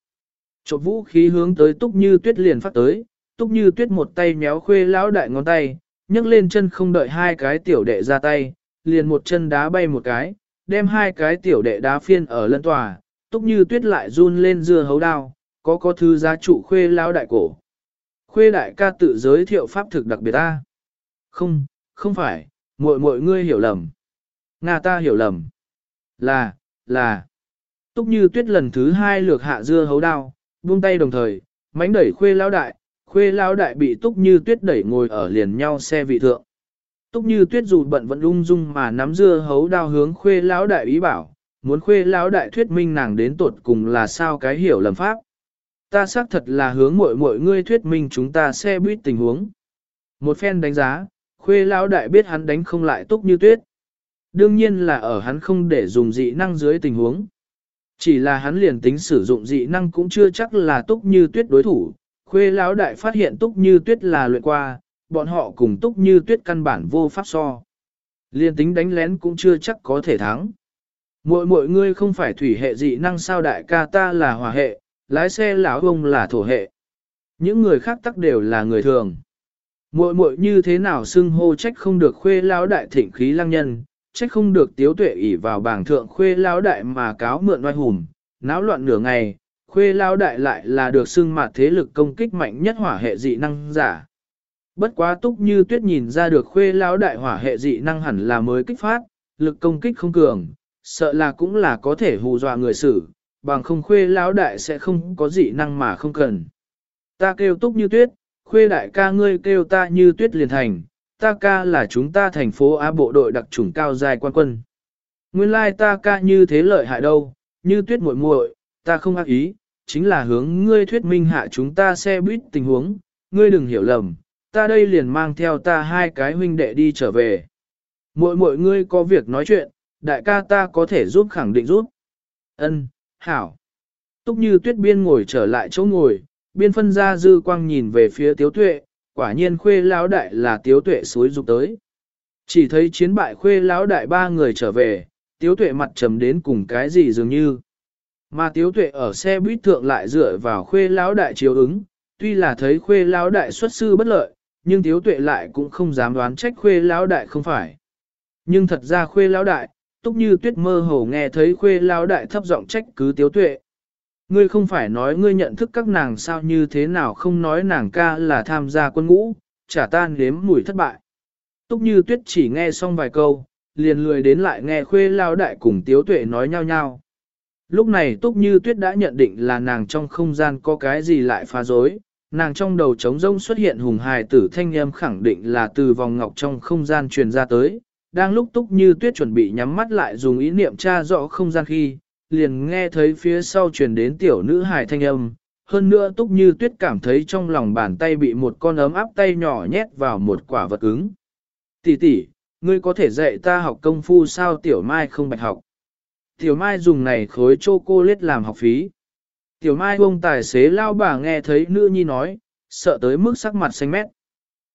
Chộp vũ khí hướng tới túc như tuyết liền phát tới, túc như tuyết một tay méo khuê lão đại ngón tay, nhấc lên chân không đợi hai cái tiểu đệ ra tay, liền một chân đá bay một cái, đem hai cái tiểu đệ đá phiên ở lân tòa, túc như tuyết lại run lên dưa hấu đao, có có thư giá trụ khuê lão đại cổ. Khuê đại ca tự giới thiệu pháp thực đặc biệt ta. Không, không phải, muội muội ngươi hiểu lầm. Nga ta hiểu lầm. Là, là. Túc như tuyết lần thứ hai lược hạ dưa hấu đao, buông tay đồng thời, mánh đẩy khuê lão đại, khuê lão đại bị túc như tuyết đẩy ngồi ở liền nhau xe vị thượng. Túc như tuyết dù bận vẫn ung dung mà nắm dưa hấu đao hướng khuê lão đại ý bảo, muốn khuê lão đại thuyết minh nàng đến tột cùng là sao cái hiểu lầm pháp. Ta xác thật là hướng mọi mọi ngươi thuyết minh chúng ta xe buýt tình huống. Một phen đánh giá, khuê lão đại biết hắn đánh không lại túc như tuyết. Đương nhiên là ở hắn không để dùng dị năng dưới tình huống. Chỉ là hắn liền tính sử dụng dị năng cũng chưa chắc là túc như tuyết đối thủ. Khuê lão đại phát hiện túc như tuyết là luyện qua, bọn họ cùng túc như tuyết căn bản vô pháp so. liền tính đánh lén cũng chưa chắc có thể thắng. Mỗi mỗi ngươi không phải thủy hệ dị năng sao đại ca ta là hỏa hệ, lái xe lão ông là thổ hệ. Những người khác tắc đều là người thường. Muội muội như thế nào xưng hô trách không được khuê lão đại thịnh khí lăng nhân, trách không được tiếu tuệ ỉ vào bảng thượng khuê lao đại mà cáo mượn oai hùng, náo loạn nửa ngày, khuê lao đại lại là được xưng mặt thế lực công kích mạnh nhất hỏa hệ dị năng giả. Bất quá túc như tuyết nhìn ra được khuê lao đại hỏa hệ dị năng hẳn là mới kích phát, lực công kích không cường, sợ là cũng là có thể hù dọa người xử, bằng không khuê lao đại sẽ không có dị năng mà không cần. Ta kêu túc như tuyết, khuê đại ca ngươi kêu ta như tuyết liền thành, ta ca là chúng ta thành phố Á bộ đội đặc chủng cao dài quan quân. Nguyên lai ta ca như thế lợi hại đâu, như tuyết muội muội, ta không ác ý, chính là hướng ngươi thuyết minh hạ chúng ta xe buýt tình huống, ngươi đừng hiểu lầm, ta đây liền mang theo ta hai cái huynh đệ đi trở về. Muội muội ngươi có việc nói chuyện, đại ca ta có thể giúp khẳng định giúp. Ân, hảo. Túc như tuyết biên ngồi trở lại chỗ ngồi, biên phân ra dư quang nhìn về phía tiếu tuệ, quả nhiên khuê lão đại là tiếu tuệ suối dục tới. Chỉ thấy chiến bại khuê lão đại ba người trở về, tiếu tuệ mặt trầm đến cùng cái gì dường như. Mà tiếu tuệ ở xe buýt thượng lại dựa vào khuê lão đại chiếu ứng, tuy là thấy khuê lão đại xuất sư bất lợi, nhưng tiếu tuệ lại cũng không dám đoán trách khuê lão đại không phải. Nhưng thật ra khuê lão đại, túc như tuyết mơ hồ nghe thấy khuê lão đại thấp giọng trách cứ tiếu tuệ. Ngươi không phải nói ngươi nhận thức các nàng sao như thế nào không nói nàng ca là tham gia quân ngũ, trả tan đếm mùi thất bại. Túc như tuyết chỉ nghe xong vài câu, liền lười đến lại nghe khuê lao đại cùng tiếu tuệ nói nhau nhau. Lúc này Túc Như Tuyết đã nhận định là nàng trong không gian có cái gì lại phá rối, nàng trong đầu trống rông xuất hiện hùng hài tử thanh âm khẳng định là từ vòng ngọc trong không gian truyền ra tới. Đang lúc Túc Như Tuyết chuẩn bị nhắm mắt lại dùng ý niệm tra rõ không gian khi, liền nghe thấy phía sau truyền đến tiểu nữ hài thanh âm, hơn nữa túc như tuyết cảm thấy trong lòng bàn tay bị một con ấm áp tay nhỏ nhét vào một quả vật cứng. Tỷ tỷ, ngươi có thể dạy ta học công phu sao tiểu mai không bạch học. Tiểu mai dùng này khối chocolate làm học phí. Tiểu mai ông tài xế lao bà nghe thấy nữ nhi nói, sợ tới mức sắc mặt xanh mét.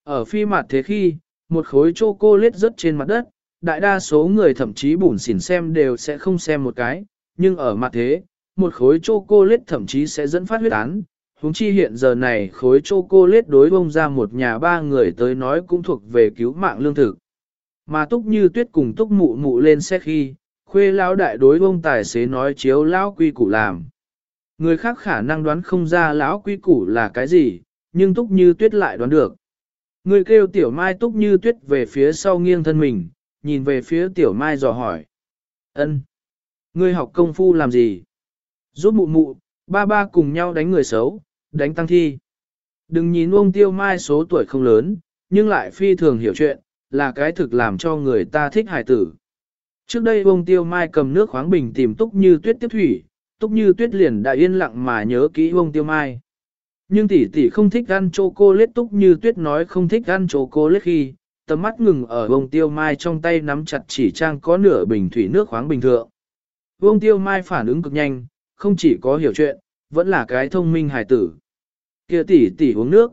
Ở phi mặt thế khi, một khối chocolate rớt trên mặt đất, đại đa số người thậm chí bùn xỉn xem đều sẽ không xem một cái, nhưng ở mặt thế, một khối chocolate thậm chí sẽ dẫn phát huyết án. Húng chi hiện giờ này khối chocolate đối bông ra một nhà ba người tới nói cũng thuộc về cứu mạng lương thực. Mà túc như tuyết cùng túc mụ mụ lên xe khi, khuê lão đại đối bông tài xế nói chiếu lão quy củ làm. Người khác khả năng đoán không ra lão quy củ là cái gì, nhưng túc như tuyết lại đoán được. Người kêu tiểu mai túc như tuyết về phía sau nghiêng thân mình, nhìn về phía tiểu mai dò hỏi. ân Ngươi học công phu làm gì? Giúp mụ mụ, ba ba cùng nhau đánh người xấu, đánh tăng thi. Đừng nhìn ông tiêu mai số tuổi không lớn, nhưng lại phi thường hiểu chuyện, là cái thực làm cho người ta thích hài tử. Trước đây ông tiêu mai cầm nước khoáng bình tìm túc như tuyết tiếp thủy, túc như tuyết liền đã yên lặng mà nhớ kỹ ông tiêu mai. Nhưng tỷ tỷ không thích ăn chocolate túc như tuyết nói không thích ăn chocolate khi, tầm mắt ngừng ở ông tiêu mai trong tay nắm chặt chỉ trang có nửa bình thủy nước khoáng bình thường. Ông tiêu mai phản ứng cực nhanh, không chỉ có hiểu chuyện, vẫn là cái thông minh hài tử. Kia tỷ tỷ uống nước.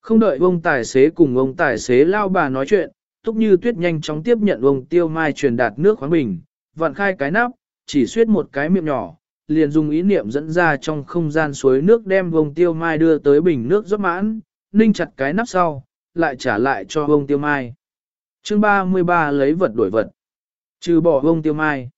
Không đợi ông tài xế cùng ông tài xế lao bà nói chuyện, túc như tuyết nhanh chóng tiếp nhận ông tiêu mai truyền đạt nước khoáng bình, vặn khai cái nắp, chỉ suýt một cái miệng nhỏ, liền dùng ý niệm dẫn ra trong không gian suối nước đem ông tiêu mai đưa tới bình nước rót mãn, ninh chặt cái nắp sau, lại trả lại cho ông tiêu mai. chương 33 lấy vật đổi vật. Trừ bỏ ông tiêu mai.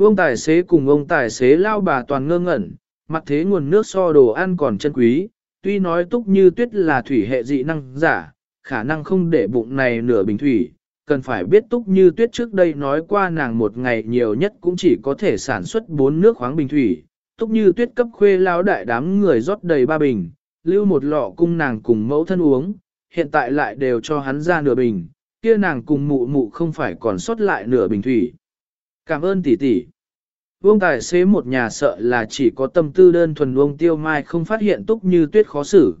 Ông tài xế cùng ông tài xế lao bà toàn ngơ ngẩn, mặt thế nguồn nước so đồ ăn còn chân quý, tuy nói túc như tuyết là thủy hệ dị năng giả, khả năng không để bụng này nửa bình thủy, cần phải biết túc như tuyết trước đây nói qua nàng một ngày nhiều nhất cũng chỉ có thể sản xuất 4 nước khoáng bình thủy, túc như tuyết cấp khuê lao đại đám người rót đầy ba bình, lưu một lọ cung nàng cùng mẫu thân uống, hiện tại lại đều cho hắn ra nửa bình, kia nàng cùng mụ mụ không phải còn sót lại nửa bình thủy. Cảm ơn tỷ tỷ. Vương tài xế một nhà sợ là chỉ có tâm tư đơn thuần Vương Tiêu Mai không phát hiện túc như tuyết khó xử.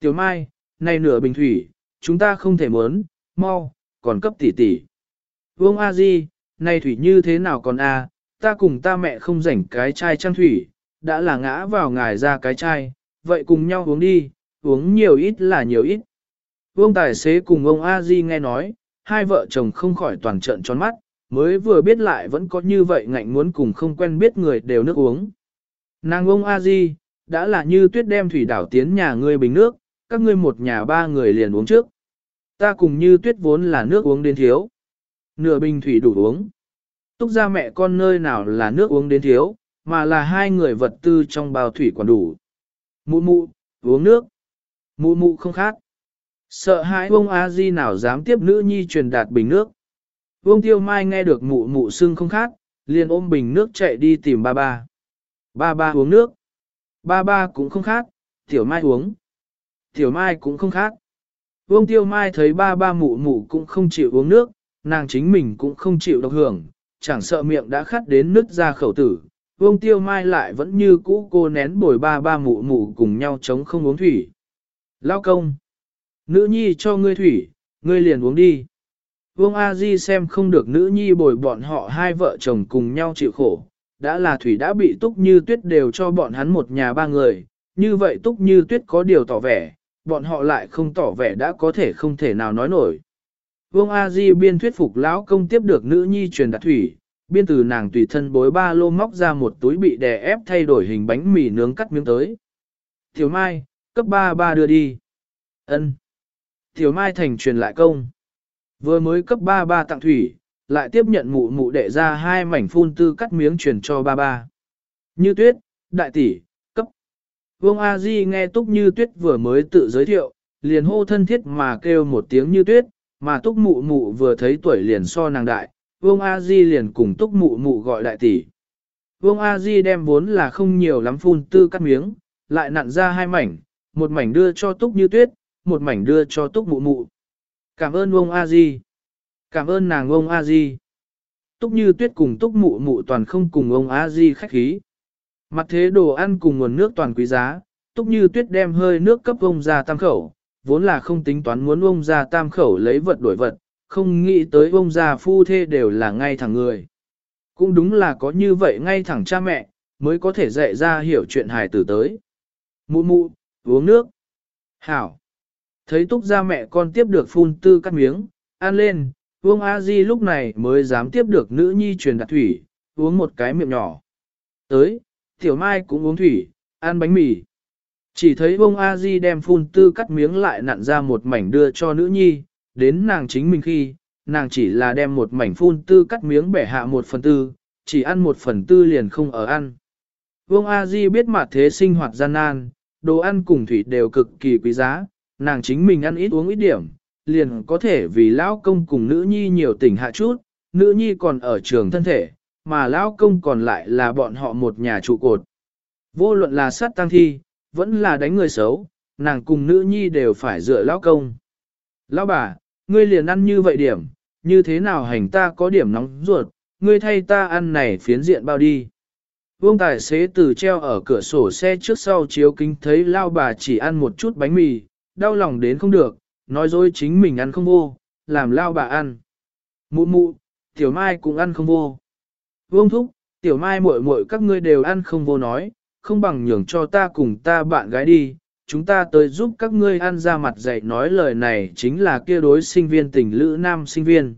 Tiểu Mai, này nửa bình thủy, chúng ta không thể muốn, mau, còn cấp tỷ tỷ. Vương A Di, này thủy như thế nào còn a? ta cùng ta mẹ không rảnh cái chai trang thủy, đã là ngã vào ngài ra cái chai, vậy cùng nhau uống đi, uống nhiều ít là nhiều ít. Vương tài xế cùng ông A Di nghe nói, hai vợ chồng không khỏi toàn trận tròn mắt, mới vừa biết lại vẫn có như vậy ngạnh muốn cùng không quen biết người đều nước uống. Nàng ông A Di, đã là như tuyết đem thủy đảo tiến nhà ngươi bình nước, các ngươi một nhà ba người liền uống trước. Ta cùng như tuyết vốn là nước uống đến thiếu. Nửa bình thủy đủ uống. Túc ra mẹ con nơi nào là nước uống đến thiếu, mà là hai người vật tư trong bao thủy còn đủ. Mụ mụ, uống nước. Mụ mụ không khác. Sợ hãi ông A Di nào dám tiếp nữ nhi truyền đạt bình nước. Vương Tiêu Mai nghe được mụ mụ sưng không khác, liền ôm bình nước chạy đi tìm ba ba. Ba ba uống nước. Ba ba cũng không khác, Tiểu Mai uống. Tiểu Mai cũng không khác. Vương Tiêu Mai thấy ba ba mụ mụ cũng không chịu uống nước, nàng chính mình cũng không chịu độc hưởng, chẳng sợ miệng đã khát đến nứt ra khẩu tử. Vương Tiêu Mai lại vẫn như cũ cô nén bồi ba ba mụ mụ cùng nhau chống không uống thủy. Lao công. Nữ nhi cho ngươi thủy, ngươi liền uống đi. Vương A Di xem không được nữ nhi bồi bọn họ hai vợ chồng cùng nhau chịu khổ, đã là thủy đã bị túc như tuyết đều cho bọn hắn một nhà ba người, như vậy túc như tuyết có điều tỏ vẻ, bọn họ lại không tỏ vẻ đã có thể không thể nào nói nổi. Vương A Di biên thuyết phục lão công tiếp được nữ nhi truyền đạt thủy, biên từ nàng tùy thân bối ba lô móc ra một túi bị đè ép thay đổi hình bánh mì nướng cắt miếng tới. Tiểu Mai, cấp ba ba đưa đi. Ân. Tiểu Mai thành truyền lại công. Vừa mới cấp ba ba tặng thủy, lại tiếp nhận mụ mụ đệ ra hai mảnh phun tư cắt miếng truyền cho ba ba. Như tuyết, đại tỷ, cấp. Vương A Di nghe túc như tuyết vừa mới tự giới thiệu, liền hô thân thiết mà kêu một tiếng như tuyết, mà túc mụ mụ vừa thấy tuổi liền so nàng đại, Vương A Di liền cùng túc mụ mụ gọi đại tỷ. Vương A Di đem vốn là không nhiều lắm phun tư cắt miếng, lại nặn ra hai mảnh, một mảnh đưa cho túc như tuyết, một mảnh đưa cho túc mụ mụ. Cảm ơn ông A Di. Cảm ơn nàng ông A Di. Túc như tuyết cùng túc mụ mụ toàn không cùng ông A Di khách khí. Mặt thế đồ ăn cùng nguồn nước toàn quý giá, túc như tuyết đem hơi nước cấp ông ra tam khẩu, vốn là không tính toán muốn ông ra tam khẩu lấy vật đổi vật, không nghĩ tới ông già phu thê đều là ngay thẳng người. Cũng đúng là có như vậy ngay thẳng cha mẹ, mới có thể dạy ra hiểu chuyện hài tử tới. Mụ mụ, uống nước. Hảo. Thấy túc ra mẹ con tiếp được phun tư cắt miếng, ăn lên, Vương A Di lúc này mới dám tiếp được nữ nhi truyền đạt thủy, uống một cái miệng nhỏ. Tới, Tiểu Mai cũng uống thủy, ăn bánh mì. Chỉ thấy Vương A Di đem phun tư cắt miếng lại nặn ra một mảnh đưa cho nữ nhi, đến nàng chính mình khi, nàng chỉ là đem một mảnh phun tư cắt miếng bẻ hạ một phần tư, chỉ ăn một phần tư liền không ở ăn. Vương A Di biết mặt thế sinh hoạt gian nan, đồ ăn cùng thủy đều cực kỳ quý giá, nàng chính mình ăn ít uống ít điểm, liền có thể vì lão công cùng nữ nhi nhiều tỉnh hạ chút, nữ nhi còn ở trường thân thể, mà lão công còn lại là bọn họ một nhà trụ cột. Vô luận là sát tăng thi, vẫn là đánh người xấu, nàng cùng nữ nhi đều phải dựa lão công. Lão bà, ngươi liền ăn như vậy điểm, như thế nào hành ta có điểm nóng ruột, ngươi thay ta ăn này phiến diện bao đi. Vương tài xế từ treo ở cửa sổ xe trước sau chiếu kính thấy lao bà chỉ ăn một chút bánh mì, đau lòng đến không được, nói dối chính mình ăn không vô, làm lao bà ăn. Mụ mụ, tiểu mai cũng ăn không vô. Vương thúc, tiểu mai muội muội các ngươi đều ăn không vô nói, không bằng nhường cho ta cùng ta bạn gái đi, chúng ta tới giúp các ngươi ăn ra mặt dạy nói lời này chính là kia đối sinh viên tình lữ nam sinh viên.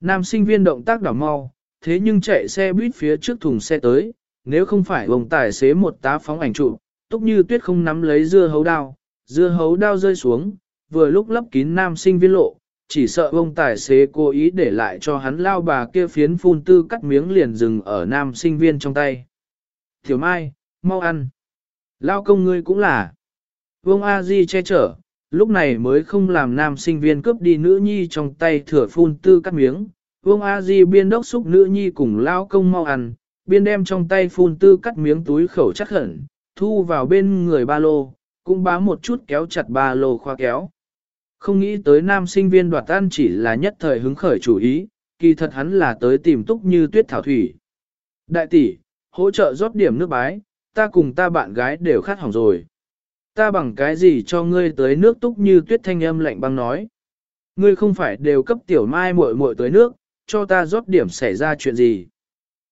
Nam sinh viên động tác đảo mau, thế nhưng chạy xe buýt phía trước thùng xe tới, nếu không phải ông tài xế một tá phóng ảnh trụ, túc như tuyết không nắm lấy dưa hấu đao, dưa hấu đao rơi xuống, vừa lúc lấp kín nam sinh viên lộ, chỉ sợ ông tài xế cố ý để lại cho hắn lao bà kia phiến phun tư cắt miếng liền dừng ở nam sinh viên trong tay. Tiểu Mai, mau ăn. Lao công ngươi cũng là. Vương A Di che chở, lúc này mới không làm nam sinh viên cướp đi nữ nhi trong tay thừa phun tư cắt miếng. Vương A Di biên đốc xúc nữ nhi cùng lao công mau ăn, biên đem trong tay phun tư cắt miếng túi khẩu chắc hẳn, thu vào bên người ba lô, cũng bám một chút kéo chặt ba lô khoa kéo. Không nghĩ tới nam sinh viên đoạt ăn chỉ là nhất thời hứng khởi chủ ý, kỳ thật hắn là tới tìm túc như tuyết thảo thủy. Đại tỷ, hỗ trợ rót điểm nước bái, ta cùng ta bạn gái đều khát hỏng rồi. Ta bằng cái gì cho ngươi tới nước túc như tuyết thanh âm lạnh băng nói. Ngươi không phải đều cấp tiểu mai muội muội tới nước, cho ta rót điểm xảy ra chuyện gì.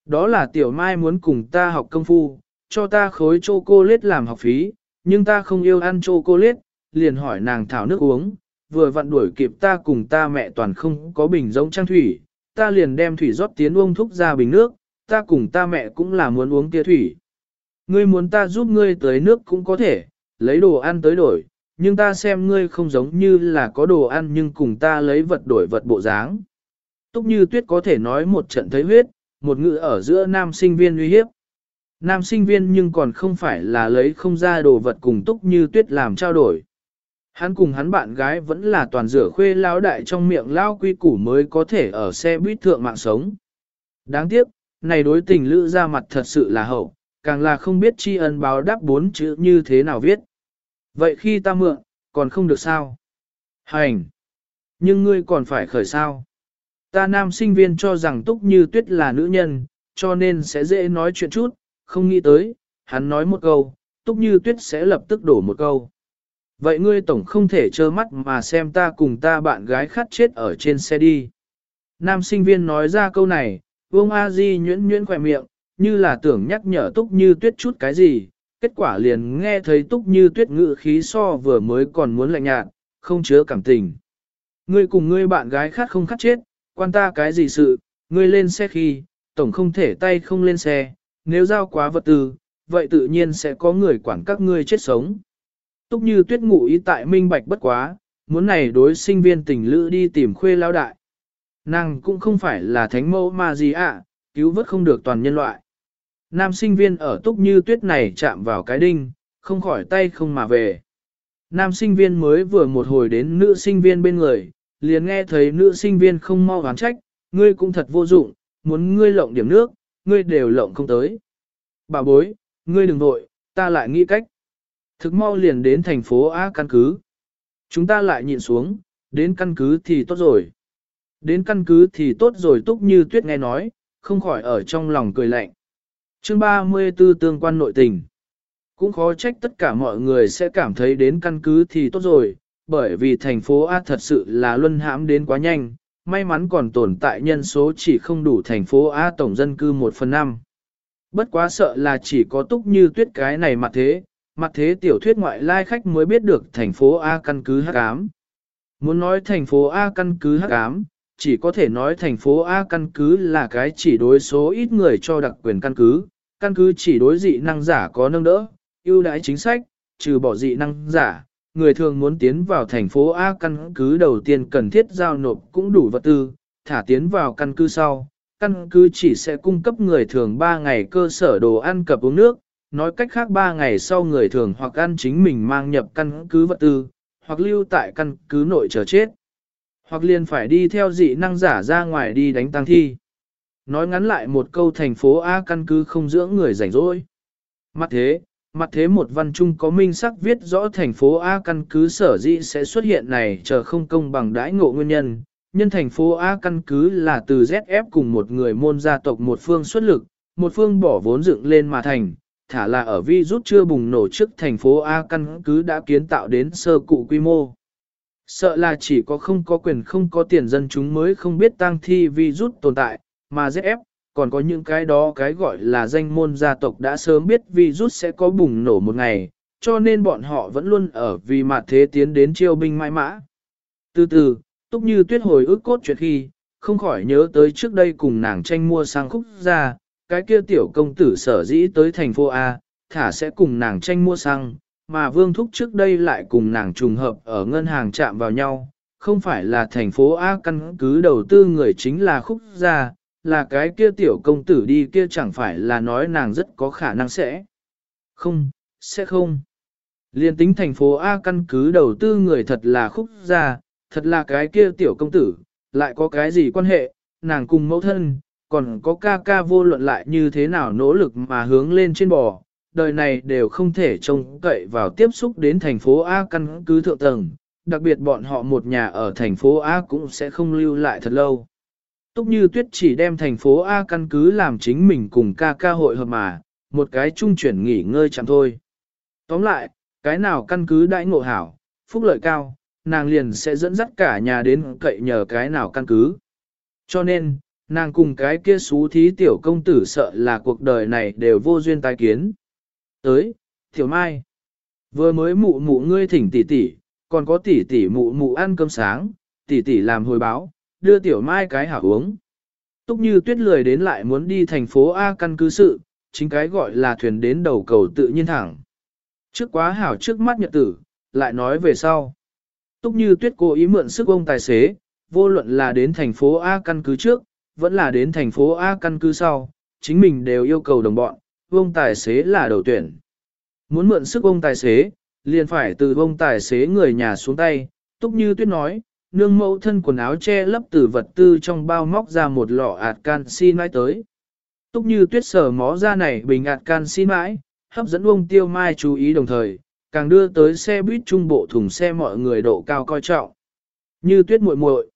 Đó là tiểu mai muốn cùng ta học công phu, cho ta khối chocolate làm học phí, nhưng ta không yêu ăn chocolate, liền hỏi nàng thảo nước uống, vừa vặn đuổi kịp ta cùng ta mẹ toàn không có bình giống trang thủy, ta liền đem thủy rót tiến uống thúc ra bình nước, ta cùng ta mẹ cũng là muốn uống kia thủy. Ngươi muốn ta giúp ngươi tới nước cũng có thể, lấy đồ ăn tới đổi, nhưng ta xem ngươi không giống như là có đồ ăn nhưng cùng ta lấy vật đổi vật bộ dáng. Túc như tuyết có thể nói một trận thấy huyết, một ngữ ở giữa nam sinh viên uy hiếp. Nam sinh viên nhưng còn không phải là lấy không ra đồ vật cùng túc như tuyết làm trao đổi. Hắn cùng hắn bạn gái vẫn là toàn rửa khuê lao đại trong miệng lao quy củ mới có thể ở xe buýt thượng mạng sống. Đáng tiếc, này đối tình lữ ra mặt thật sự là hậu, càng là không biết tri ân báo đáp bốn chữ như thế nào viết. Vậy khi ta mượn, còn không được sao? Hành! Nhưng ngươi còn phải khởi sao? Ta nam sinh viên cho rằng Túc Như Tuyết là nữ nhân, cho nên sẽ dễ nói chuyện chút, không nghĩ tới, hắn nói một câu, Túc Như Tuyết sẽ lập tức đổ một câu. Vậy ngươi tổng không thể trơ mắt mà xem ta cùng ta bạn gái khát chết ở trên xe đi. Nam sinh viên nói ra câu này, Vương A Di nhuyễn nhuyễn khỏe miệng, như là tưởng nhắc nhở Túc Như Tuyết chút cái gì, kết quả liền nghe thấy Túc Như Tuyết ngự khí so vừa mới còn muốn lạnh nhạt, không chứa cảm tình. Ngươi cùng ngươi bạn gái khát không khát chết, quan ta cái gì sự, ngươi lên xe khi, tổng không thể tay không lên xe, nếu giao quá vật tư, vậy tự nhiên sẽ có người quản các ngươi chết sống. Túc như tuyết ngụ ý tại minh bạch bất quá, muốn này đối sinh viên tình lữ đi tìm khuê lao đại. Nàng cũng không phải là thánh mẫu mà gì ạ, cứu vớt không được toàn nhân loại. Nam sinh viên ở túc như tuyết này chạm vào cái đinh, không khỏi tay không mà về. Nam sinh viên mới vừa một hồi đến nữ sinh viên bên người, liền nghe thấy nữ sinh viên không mau oán trách, ngươi cũng thật vô dụng, muốn ngươi lộng điểm nước, ngươi đều lộng không tới. Bà bối, ngươi đừng vội, ta lại nghĩ cách. Thực mau liền đến thành phố A căn cứ. Chúng ta lại nhìn xuống, đến căn cứ thì tốt rồi. Đến căn cứ thì tốt rồi túc như tuyết nghe nói, không khỏi ở trong lòng cười lạnh. Chương 34 tương quan nội tình. Cũng khó trách tất cả mọi người sẽ cảm thấy đến căn cứ thì tốt rồi, bởi vì thành phố A thật sự là luân hãm đến quá nhanh, may mắn còn tồn tại nhân số chỉ không đủ thành phố A tổng dân cư 1 phần 5. Bất quá sợ là chỉ có túc như tuyết cái này mặt thế, mặt thế tiểu thuyết ngoại lai khách mới biết được thành phố A căn cứ hắc ám. Muốn nói thành phố A căn cứ hắc ám, chỉ có thể nói thành phố A căn cứ là cái chỉ đối số ít người cho đặc quyền căn cứ, căn cứ chỉ đối dị năng giả có nâng đỡ, ưu đãi chính sách, trừ bỏ dị năng giả, người thường muốn tiến vào thành phố A căn cứ đầu tiên cần thiết giao nộp cũng đủ vật tư, thả tiến vào căn cứ sau. Căn cứ chỉ sẽ cung cấp người thường 3 ngày cơ sở đồ ăn cập uống nước, nói cách khác 3 ngày sau người thường hoặc ăn chính mình mang nhập căn cứ vật tư, hoặc lưu tại căn cứ nội chờ chết, hoặc liền phải đi theo dị năng giả ra ngoài đi đánh tăng thi. Nói ngắn lại một câu thành phố A căn cứ không dưỡng người rảnh rỗi. Mặt thế, mặt thế một văn chung có minh sắc viết rõ thành phố A căn cứ sở dĩ sẽ xuất hiện này chờ không công bằng đãi ngộ nguyên nhân. Nhân thành phố A căn cứ là từ ZF cùng một người môn gia tộc một phương xuất lực, một phương bỏ vốn dựng lên mà thành, thả là ở vi rút chưa bùng nổ trước thành phố A căn cứ đã kiến tạo đến sơ cụ quy mô. Sợ là chỉ có không có quyền không có tiền dân chúng mới không biết tang thi vi rút tồn tại, mà ZF, còn có những cái đó cái gọi là danh môn gia tộc đã sớm biết virus sẽ có bùng nổ một ngày, cho nên bọn họ vẫn luôn ở vì mặt thế tiến đến chiêu binh mãi mã. Từ từ, túc như tuyết hồi ức cốt chuyện khi, không khỏi nhớ tới trước đây cùng nàng tranh mua sang khúc ra, cái kia tiểu công tử sở dĩ tới thành phố A, thả sẽ cùng nàng tranh mua xăng, mà vương thúc trước đây lại cùng nàng trùng hợp ở ngân hàng chạm vào nhau, không phải là thành phố A căn cứ đầu tư người chính là khúc gia, là cái kia tiểu công tử đi kia chẳng phải là nói nàng rất có khả năng sẽ. Không, sẽ không. Liên tính thành phố A căn cứ đầu tư người thật là khúc gia, thật là cái kia tiểu công tử, lại có cái gì quan hệ, nàng cùng mẫu thân, còn có ca ca vô luận lại như thế nào nỗ lực mà hướng lên trên bò, đời này đều không thể trông cậy vào tiếp xúc đến thành phố A căn cứ thượng tầng, đặc biệt bọn họ một nhà ở thành phố A cũng sẽ không lưu lại thật lâu. Túc như tuyết chỉ đem thành phố A căn cứ làm chính mình cùng ca ca hội hợp mà, một cái trung chuyển nghỉ ngơi chẳng thôi. Tóm lại, cái nào căn cứ đãi ngộ hảo, phúc lợi cao, nàng liền sẽ dẫn dắt cả nhà đến cậy nhờ cái nào căn cứ. Cho nên, nàng cùng cái kia xú thí tiểu công tử sợ là cuộc đời này đều vô duyên tai kiến. Tới, tiểu mai, vừa mới mụ mụ ngươi thỉnh tỷ tỷ, còn có tỷ tỷ mụ mụ ăn cơm sáng, tỷ tỷ làm hồi báo, đưa tiểu mai cái hảo uống. Túc như tuyết lười đến lại muốn đi thành phố A căn cứ sự, chính cái gọi là thuyền đến đầu cầu tự nhiên thẳng. Trước quá hảo trước mắt nhật tử, lại nói về sau. Túc như tuyết cố ý mượn sức ông tài xế, vô luận là đến thành phố A căn cứ trước, vẫn là đến thành phố A căn cứ sau, chính mình đều yêu cầu đồng bọn, ông tài xế là đầu tuyển. Muốn mượn sức ông tài xế, liền phải từ ông tài xế người nhà xuống tay, Túc như tuyết nói, nương mẫu thân quần áo che lấp từ vật tư trong bao móc ra một lọ ạt canxi mãi tới. Túc như tuyết sở mó ra này bình ạt canxi mãi, hấp dẫn ông tiêu mai chú ý đồng thời, càng đưa tới xe buýt trung bộ thùng xe mọi người độ cao coi trọng. Như tuyết muội muội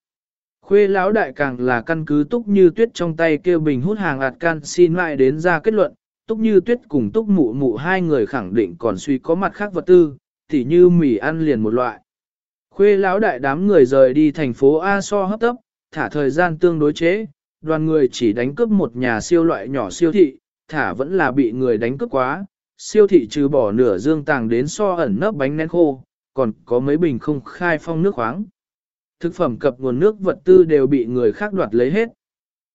Khuê lão đại càng là căn cứ túc như tuyết trong tay kêu bình hút hàng ạt canxi mãi đến ra kết luận, túc như tuyết cùng túc mụ mụ hai người khẳng định còn suy có mặt khác vật tư, tỉ như mì ăn liền một loại. Khuê lão đại đám người rời đi thành phố A so hấp tấp, thả thời gian tương đối chế, đoàn người chỉ đánh cướp một nhà siêu loại nhỏ siêu thị, thả vẫn là bị người đánh cướp quá, siêu thị trừ bỏ nửa dương tàng đến so ẩn nấp bánh nén khô, còn có mấy bình không khai phong nước khoáng. Thực phẩm cập nguồn nước vật tư đều bị người khác đoạt lấy hết.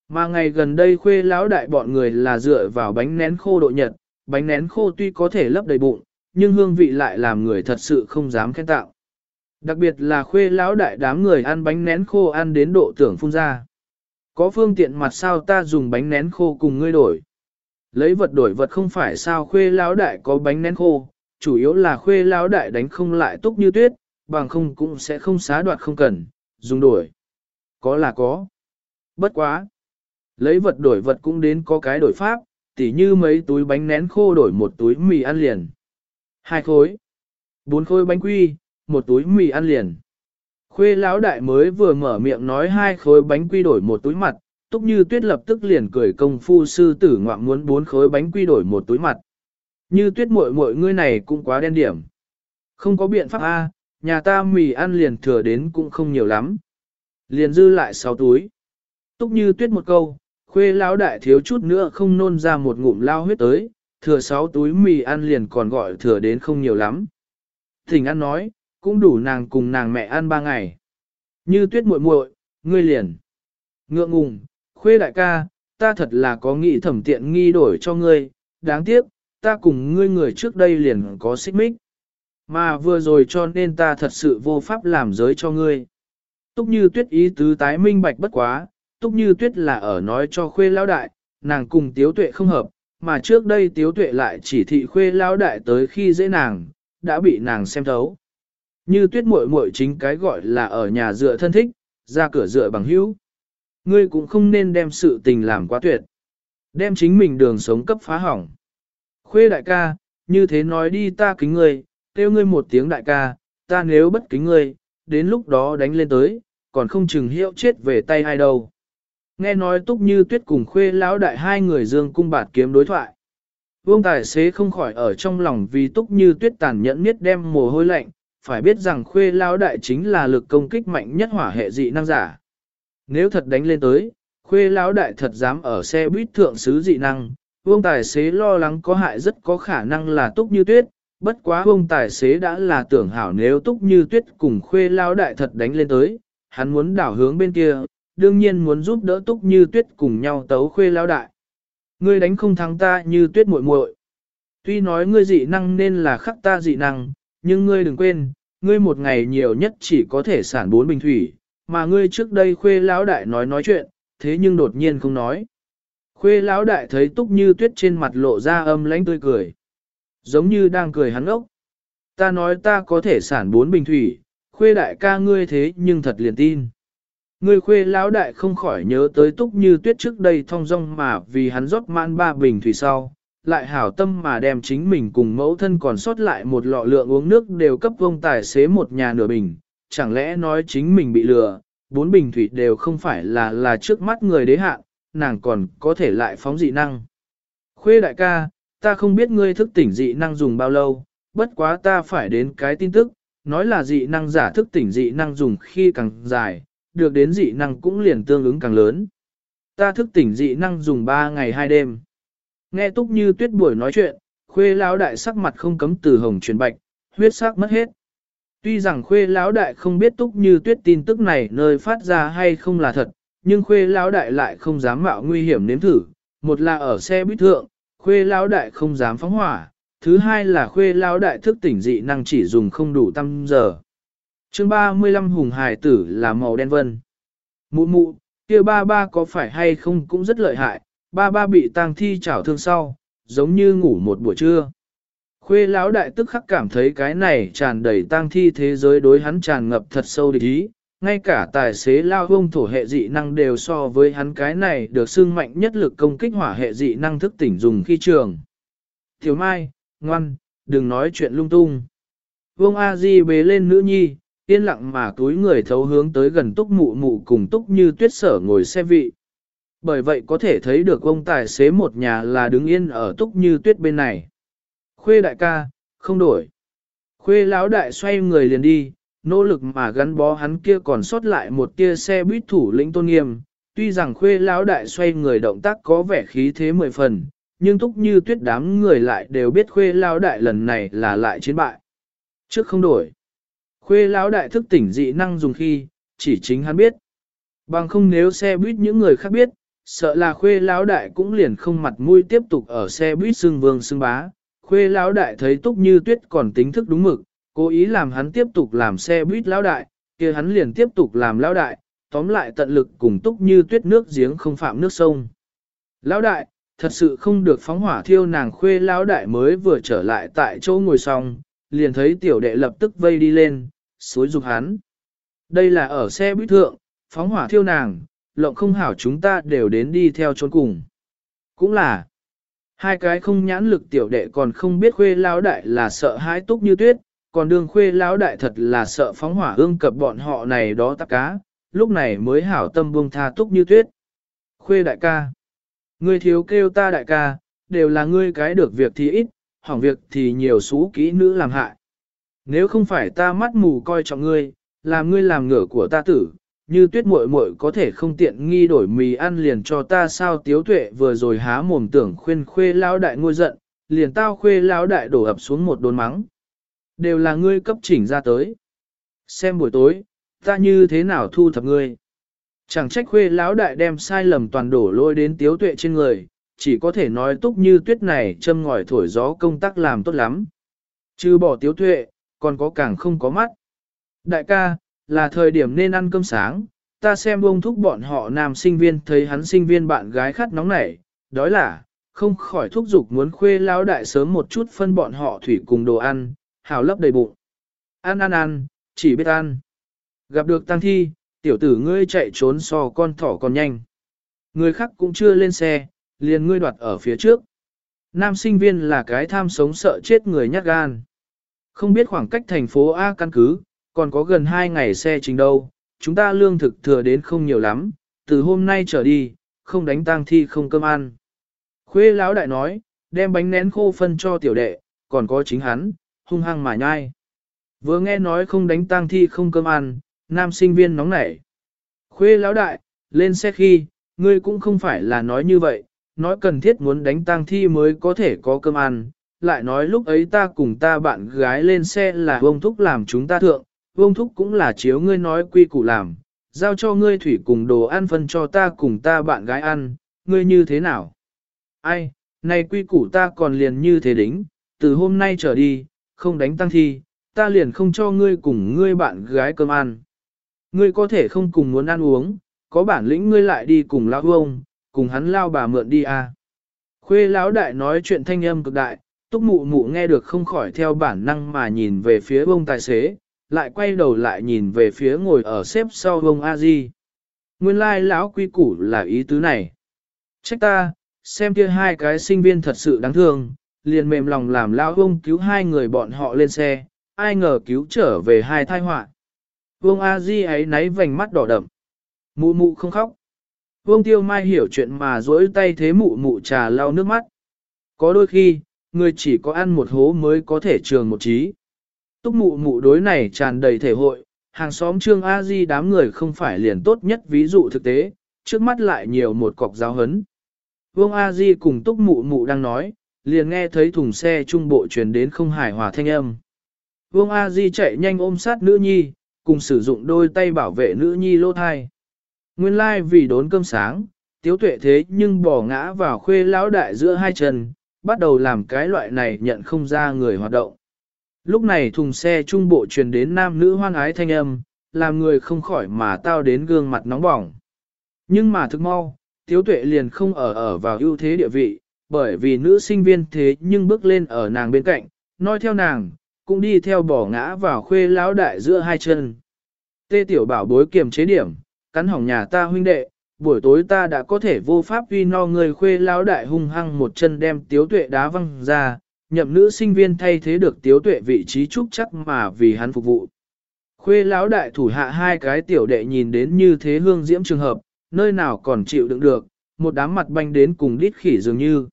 Mà ngày gần đây khuê lão đại bọn người là dựa vào bánh nén khô độ nhật, bánh nén khô tuy có thể lấp đầy bụng, nhưng hương vị lại làm người thật sự không dám khen tạo. Đặc biệt là khuê lão đại đám người ăn bánh nén khô ăn đến độ tưởng phun ra. Có phương tiện mặt sao ta dùng bánh nén khô cùng ngươi đổi. Lấy vật đổi vật không phải sao khuê lão đại có bánh nén khô, chủ yếu là khuê lão đại đánh không lại túc như tuyết, bằng không cũng sẽ không xá đoạt không cần, dùng đổi. Có là có. Bất quá. Lấy vật đổi vật cũng đến có cái đổi pháp, tỉ như mấy túi bánh nén khô đổi một túi mì ăn liền. Hai khối. Bốn khối bánh quy, một túi mì ăn liền. Khuê lão đại mới vừa mở miệng nói hai khối bánh quy đổi một túi mặt, túc như tuyết lập tức liền cười công phu sư tử ngoạm muốn bốn khối bánh quy đổi một túi mặt. Như tuyết muội muội ngươi này cũng quá đen điểm. Không có biện pháp A, nhà ta mì ăn liền thừa đến cũng không nhiều lắm. Liền dư lại sáu túi. Túc như tuyết một câu, khuê lão đại thiếu chút nữa không nôn ra một ngụm lao huyết tới, thừa sáu túi mì ăn liền còn gọi thừa đến không nhiều lắm. Thỉnh ăn nói, cũng đủ nàng cùng nàng mẹ ăn ba ngày. Như tuyết muội muội, ngươi liền. Ngượng ngùng, khuê đại ca, ta thật là có nghĩ thẩm tiện nghi đổi cho ngươi, đáng tiếc, ta cùng ngươi người trước đây liền có xích mích. Mà vừa rồi cho nên ta thật sự vô pháp làm giới cho ngươi. Túc như tuyết ý tứ tái minh bạch bất quá, túc như tuyết là ở nói cho khuê lão đại, nàng cùng tiếu tuệ không hợp, mà trước đây tiếu tuệ lại chỉ thị khuê lão đại tới khi dễ nàng, đã bị nàng xem thấu. Như tuyết muội muội chính cái gọi là ở nhà dựa thân thích, ra cửa dựa bằng hữu. Ngươi cũng không nên đem sự tình làm quá tuyệt. Đem chính mình đường sống cấp phá hỏng. Khuê đại ca, như thế nói đi ta kính ngươi, kêu ngươi một tiếng đại ca, ta nếu bất kính ngươi, đến lúc đó đánh lên tới, còn không chừng hiệu chết về tay ai đâu. Nghe nói túc như tuyết cùng khuê lão đại hai người dương cung bạt kiếm đối thoại. Vương tài xế không khỏi ở trong lòng vì túc như tuyết tàn nhẫn miết đem mồ hôi lạnh, phải biết rằng khuê lão đại chính là lực công kích mạnh nhất hỏa hệ dị năng giả. Nếu thật đánh lên tới, khuê lão đại thật dám ở xe buýt thượng sứ dị năng, vương tài xế lo lắng có hại rất có khả năng là túc như tuyết, bất quá vương tài xế đã là tưởng hảo nếu túc như tuyết cùng khuê lão đại thật đánh lên tới, hắn muốn đảo hướng bên kia, đương nhiên muốn giúp đỡ túc như tuyết cùng nhau tấu khuê lão đại. Ngươi đánh không thắng ta như tuyết muội muội. Tuy nói ngươi dị năng nên là khắc ta dị năng, nhưng ngươi đừng quên, ngươi một ngày nhiều nhất chỉ có thể sản bốn bình thủy, mà ngươi trước đây khuê lão đại nói nói chuyện, thế nhưng đột nhiên không nói. Khuê lão đại thấy túc như tuyết trên mặt lộ ra âm lãnh tươi cười. Giống như đang cười hắn ốc. Ta nói ta có thể sản bốn bình thủy, khuê đại ca ngươi thế nhưng thật liền tin. Ngươi khuê lão đại không khỏi nhớ tới túc như tuyết trước đây thong dong mà vì hắn rót mãn ba bình thủy sau, lại hảo tâm mà đem chính mình cùng mẫu thân còn sót lại một lọ lượng uống nước đều cấp vông tài xế một nhà nửa bình, chẳng lẽ nói chính mình bị lừa, bốn bình thủy đều không phải là là trước mắt người đế hạn, nàng còn có thể lại phóng dị năng. Khuê đại ca, ta không biết ngươi thức tỉnh dị năng dùng bao lâu, bất quá ta phải đến cái tin tức, nói là dị năng giả thức tỉnh dị năng dùng khi càng dài, được đến dị năng cũng liền tương ứng càng lớn. Ta thức tỉnh dị năng dùng 3 ngày 2 đêm. Nghe túc như tuyết buổi nói chuyện, khuê lão đại sắc mặt không cấm từ hồng truyền bạch, huyết sắc mất hết. Tuy rằng khuê lão đại không biết túc như tuyết tin tức này nơi phát ra hay không là thật, nhưng khuê lão đại lại không dám mạo nguy hiểm nếm thử. Một là ở xe buýt thượng, khuê lão đại không dám phóng hỏa, thứ hai là khuê lão đại thức tỉnh dị năng chỉ dùng không đủ tăm giờ. chương 35 hùng hải tử là màu đen vân. Mụ mụ, kia ba ba có phải hay không cũng rất lợi hại, ba ba bị tang thi chảo thương sau, giống như ngủ một buổi trưa. Khuê lão đại tức khắc cảm thấy cái này tràn đầy tang thi thế giới đối hắn tràn ngập thật sâu địch ý, ngay cả tài xế lao hông thổ hệ dị năng đều so với hắn cái này được xưng mạnh nhất lực công kích hỏa hệ dị năng thức tỉnh dùng khi trường. Tiểu Mai, ngoan, đừng nói chuyện lung tung. Vương A Di bế lên nữ nhi, yên lặng mà túi người thấu hướng tới gần túc mụ mụ cùng túc như tuyết sở ngồi xe vị. Bởi vậy có thể thấy được ông tài xế một nhà là đứng yên ở túc như tuyết bên này. Khuê đại ca, không đổi. Khuê lão đại xoay người liền đi, nỗ lực mà gắn bó hắn kia còn sót lại một tia xe buýt thủ lĩnh tôn nghiêm. Tuy rằng khuê lão đại xoay người động tác có vẻ khí thế mười phần, nhưng túc như tuyết đám người lại đều biết khuê lão đại lần này là lại chiến bại. Trước không đổi. Khuê lão đại thức tỉnh dị năng dùng khi, chỉ chính hắn biết. Bằng không nếu xe buýt những người khác biết, sợ là khuê lão đại cũng liền không mặt mũi tiếp tục ở xe buýt xương vương xương bá. Khuê lão đại thấy túc như tuyết còn tính thức đúng mực, cố ý làm hắn tiếp tục làm xe buýt lão đại, kia hắn liền tiếp tục làm lão đại, tóm lại tận lực cùng túc như tuyết nước giếng không phạm nước sông. Lão đại, thật sự không được phóng hỏa thiêu nàng khuê lão đại mới vừa trở lại tại chỗ ngồi xong, liền thấy tiểu đệ lập tức vây đi lên, xối dục hắn. Đây là ở xe buýt thượng, phóng hỏa thiêu nàng, lộng không hảo chúng ta đều đến đi theo trốn cùng. Cũng là, hai cái không nhãn lực tiểu đệ còn không biết khuê lão đại là sợ hãi túc như tuyết, còn đường khuê lão đại thật là sợ phóng hỏa ương cập bọn họ này đó tắc cá, lúc này mới hảo tâm buông tha túc như tuyết. Khuê đại ca, ngươi thiếu kêu ta đại ca, đều là ngươi cái được việc thì ít, hỏng việc thì nhiều xú kỹ nữ làm hại. Nếu không phải ta mắt mù coi trọng ngươi, làm ngươi làm ngửa của ta tử, như tuyết muội muội có thể không tiện nghi đổi mì ăn liền cho ta sao tiếu tuệ vừa rồi há mồm tưởng khuyên khuê lão đại ngôi giận, liền tao khuê lão đại đổ ập xuống một đồn mắng. Đều là ngươi cấp chỉnh ra tới. Xem buổi tối, ta như thế nào thu thập ngươi. Chẳng trách khuê lão đại đem sai lầm toàn đổ lôi đến tiếu tuệ trên người, chỉ có thể nói túc như tuyết này châm ngòi thổi gió công tác làm tốt lắm. Chứ bỏ tiếu tuệ, còn có càng không có mắt. Đại ca, là thời điểm nên ăn cơm sáng, ta xem bông thúc bọn họ nam sinh viên thấy hắn sinh viên bạn gái khát nóng nảy, đói là, không khỏi thúc giục muốn khuê lao đại sớm một chút phân bọn họ thủy cùng đồ ăn, hào lấp đầy bụng. Ăn ăn ăn, chỉ biết ăn. Gặp được tăng thi, tiểu tử ngươi chạy trốn so con thỏ còn nhanh. Người khác cũng chưa lên xe, liền ngươi đoạt ở phía trước. Nam sinh viên là cái tham sống sợ chết người nhát gan. Không biết khoảng cách thành phố A căn cứ, còn có gần 2 ngày xe trình đâu, chúng ta lương thực thừa đến không nhiều lắm, từ hôm nay trở đi, không đánh tang thi không cơm ăn. Khuê lão đại nói, đem bánh nén khô phân cho tiểu đệ, còn có chính hắn, hung hăng mà nhai. Vừa nghe nói không đánh tang thi không cơm ăn, nam sinh viên nóng nảy. Khuê lão đại, lên xe khi, ngươi cũng không phải là nói như vậy, nói cần thiết muốn đánh tang thi mới có thể có cơm ăn, lại nói lúc ấy ta cùng ta bạn gái lên xe là ông thúc làm chúng ta thượng, Vương thúc cũng là chiếu ngươi nói quy củ làm, giao cho ngươi thủy cùng đồ ăn phân cho ta cùng ta bạn gái ăn, ngươi như thế nào? Ai, này quy củ ta còn liền như thế đính, từ hôm nay trở đi, không đánh tăng thi, ta liền không cho ngươi cùng ngươi bạn gái cơm ăn. Ngươi có thể không cùng muốn ăn uống, có bản lĩnh ngươi lại đi cùng lão ông, cùng hắn lao bà mượn đi à. Khuê lão đại nói chuyện thanh âm cực đại, túc mụ mụ nghe được không khỏi theo bản năng mà nhìn về phía ông tài xế, lại quay đầu lại nhìn về phía ngồi ở xếp sau vông a di nguyên lai lão quy củ là ý tứ này. Trách ta, xem kia hai cái sinh viên thật sự đáng thương, liền mềm lòng làm lão vông cứu hai người bọn họ lên xe, ai ngờ cứu trở về hai thai họa. Vương a di ấy náy vành mắt đỏ đậm. Mụ mụ không khóc. Vương tiêu mai hiểu chuyện mà dỗi tay thế mụ mụ trà lau nước mắt. Có đôi khi, người chỉ có ăn một hố mới có thể trường một trí. Túc mụ mụ đối này tràn đầy thể hội, hàng xóm trương A-di đám người không phải liền tốt nhất ví dụ thực tế, trước mắt lại nhiều một cọc giáo hấn. Vương A-di cùng túc mụ mụ đang nói, liền nghe thấy thùng xe trung bộ truyền đến không hài hòa thanh âm. Vương A-di chạy nhanh ôm sát nữ nhi, cùng sử dụng đôi tay bảo vệ nữ nhi lô thai. Nguyên lai like vì đốn cơm sáng, tiếu tuệ thế nhưng bỏ ngã vào khuê lão đại giữa hai chân, bắt đầu làm cái loại này nhận không ra người hoạt động. Lúc này thùng xe trung bộ truyền đến nam nữ hoan ái thanh âm, làm người không khỏi mà tao đến gương mặt nóng bỏng. Nhưng mà thực mau, tiếu tuệ liền không ở ở vào ưu thế địa vị, bởi vì nữ sinh viên thế nhưng bước lên ở nàng bên cạnh, nói theo nàng, cũng đi theo bỏ ngã vào khuê lão đại giữa hai chân. Tê tiểu bảo bối kiềm chế điểm, cắn hỏng nhà ta huynh đệ, buổi tối ta đã có thể vô pháp uy no người khuê lão đại hung hăng một chân đem tiếu tuệ đá văng ra, nhậm nữ sinh viên thay thế được tiếu tuệ vị trí trúc chắc mà vì hắn phục vụ. Khuê lão đại thủ hạ hai cái tiểu đệ nhìn đến như thế hương diễm trường hợp, nơi nào còn chịu đựng được, một đám mặt banh đến cùng đít khỉ dường như.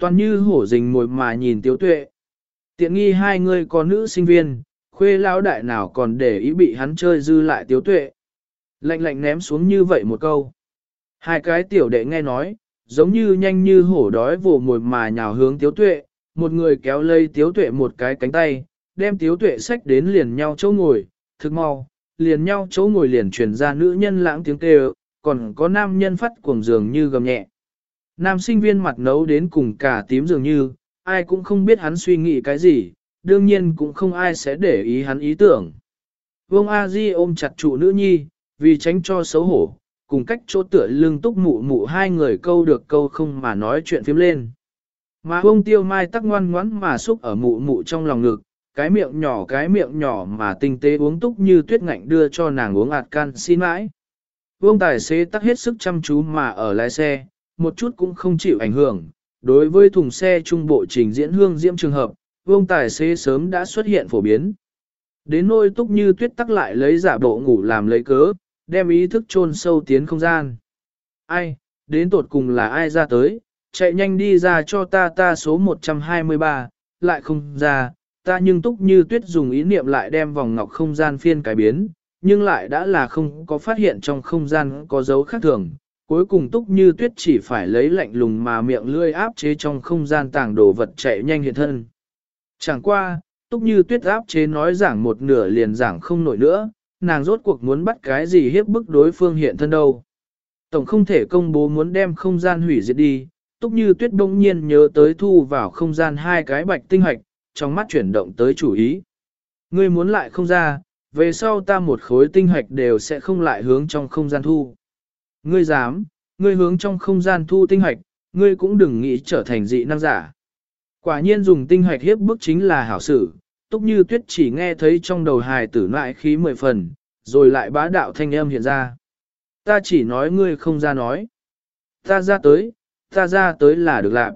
Toàn như hổ rình mồi mà nhìn tiếu tuệ. Tiện nghi hai người có nữ sinh viên, khuê lão đại nào còn để ý bị hắn chơi dư lại tiếu tuệ. Lạnh lạnh ném xuống như vậy một câu. Hai cái tiểu đệ nghe nói, giống như nhanh như hổ đói vồ mồi mà nhào hướng tiếu tuệ, một người kéo lây tiếu tuệ một cái cánh tay, đem tiếu tuệ sách đến liền nhau chỗ ngồi, thực mau, liền nhau chỗ ngồi liền truyền ra nữ nhân lãng tiếng kêu, còn có nam nhân phát cuồng dường như gầm nhẹ. Nam sinh viên mặt nấu đến cùng cả tím dường như, ai cũng không biết hắn suy nghĩ cái gì, đương nhiên cũng không ai sẽ để ý hắn ý tưởng. Vương A Di ôm chặt trụ nữ nhi, vì tránh cho xấu hổ, cùng cách chỗ tựa lưng túc mụ mụ hai người câu được câu không mà nói chuyện phím lên. Mà ông tiêu mai tắc ngoan ngoãn mà xúc ở mụ mụ trong lòng ngực, cái miệng nhỏ cái miệng nhỏ mà tinh tế uống túc như tuyết ngạnh đưa cho nàng uống ạt can xin mãi. Vương tài xế tắc hết sức chăm chú mà ở lái xe, một chút cũng không chịu ảnh hưởng. Đối với thùng xe trung bộ trình diễn hương diễm trường hợp, vương tài xế sớm đã xuất hiện phổ biến. Đến nôi túc như tuyết tắc lại lấy giả bộ ngủ làm lấy cớ, đem ý thức chôn sâu tiến không gian. Ai, đến tột cùng là ai ra tới, chạy nhanh đi ra cho ta ta số 123, lại không ra, ta nhưng túc như tuyết dùng ý niệm lại đem vòng ngọc không gian phiên cải biến, nhưng lại đã là không có phát hiện trong không gian có dấu khác thường. Cuối cùng túc như tuyết chỉ phải lấy lạnh lùng mà miệng lươi áp chế trong không gian tàng đồ vật chạy nhanh hiện thân. Chẳng qua, túc như tuyết áp chế nói giảng một nửa liền giảng không nổi nữa, nàng rốt cuộc muốn bắt cái gì hiếp bức đối phương hiện thân đâu. Tổng không thể công bố muốn đem không gian hủy diệt đi, Túc như tuyết đông nhiên nhớ tới thu vào không gian hai cái bạch tinh hạch, trong mắt chuyển động tới chủ ý. Ngươi muốn lại không ra, về sau ta một khối tinh hạch đều sẽ không lại hướng trong không gian thu. Ngươi dám, ngươi hướng trong không gian thu tinh hạch, ngươi cũng đừng nghĩ trở thành dị năng giả. Quả nhiên dùng tinh hạch hiếp bức chính là hảo sự, túc như tuyết chỉ nghe thấy trong đầu hài tử lại khí mười phần, rồi lại bá đạo thanh âm hiện ra. Ta chỉ nói ngươi không ra nói. Ta ra tới, ta ra tới là được làm.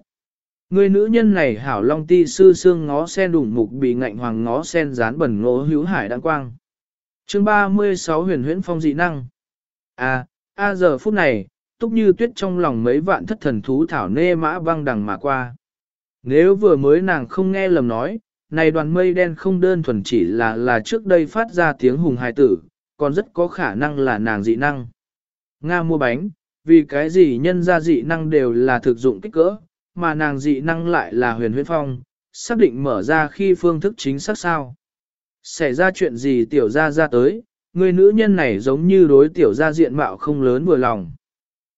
Người nữ nhân này hảo long ti sư xương ngó sen đủng mục bị ngạnh hoàng ngó sen dán bẩn ngố hữu hải đăng quang. chương 36 huyền huyễn phong dị năng. À, a à giờ phút này, túc như tuyết trong lòng mấy vạn thất thần thú thảo nê mã băng đằng mà qua. Nếu vừa mới nàng không nghe lầm nói, này đoàn mây đen không đơn thuần chỉ là là trước đây phát ra tiếng hùng hài tử, còn rất có khả năng là nàng dị năng. Nga mua bánh, vì cái gì nhân ra dị năng đều là thực dụng kích cỡ, mà nàng dị năng lại là huyền huyễn phong, xác định mở ra khi phương thức chính xác sao. Xảy ra chuyện gì tiểu ra ra tới, người nữ nhân này giống như đối tiểu ra diện mạo không lớn vừa lòng.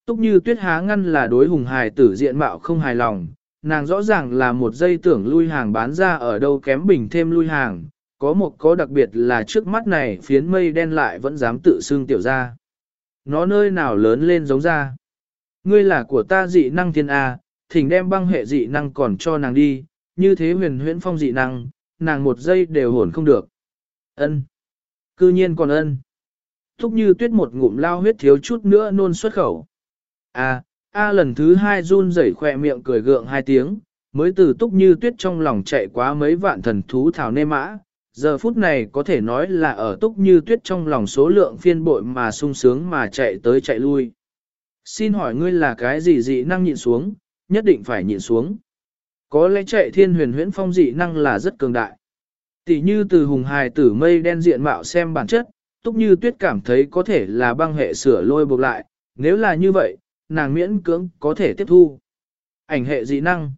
Túc như tuyết há ngăn là đối hùng hài tử diện mạo không hài lòng, nàng rõ ràng là một dây tưởng lui hàng bán ra ở đâu kém bình thêm lui hàng, có một có đặc biệt là trước mắt này phiến mây đen lại vẫn dám tự xưng tiểu ra. Nó nơi nào lớn lên giống ra. Ngươi là của ta dị năng thiên A, thỉnh đem băng hệ dị năng còn cho nàng đi, như thế huyền huyễn phong dị năng, nàng một giây đều hồn không được. Ân, Cư nhiên còn ân. Thúc như tuyết một ngụm lao huyết thiếu chút nữa nôn xuất khẩu. A, A lần thứ hai run rẩy khỏe miệng cười gượng hai tiếng, mới từ túc như tuyết trong lòng chạy quá mấy vạn thần thú thảo nê mã. Giờ phút này có thể nói là ở túc như tuyết trong lòng số lượng phiên bội mà sung sướng mà chạy tới chạy lui. Xin hỏi ngươi là cái gì dị năng nhịn xuống, nhất định phải nhịn xuống. Có lẽ chạy thiên huyền huyễn phong dị năng là rất cường đại. Tỷ như từ hùng hài tử mây đen diện mạo xem bản chất, túc như tuyết cảm thấy có thể là băng hệ sửa lôi buộc lại, nếu là như vậy, nàng miễn cưỡng có thể tiếp thu. Ảnh hệ dị năng.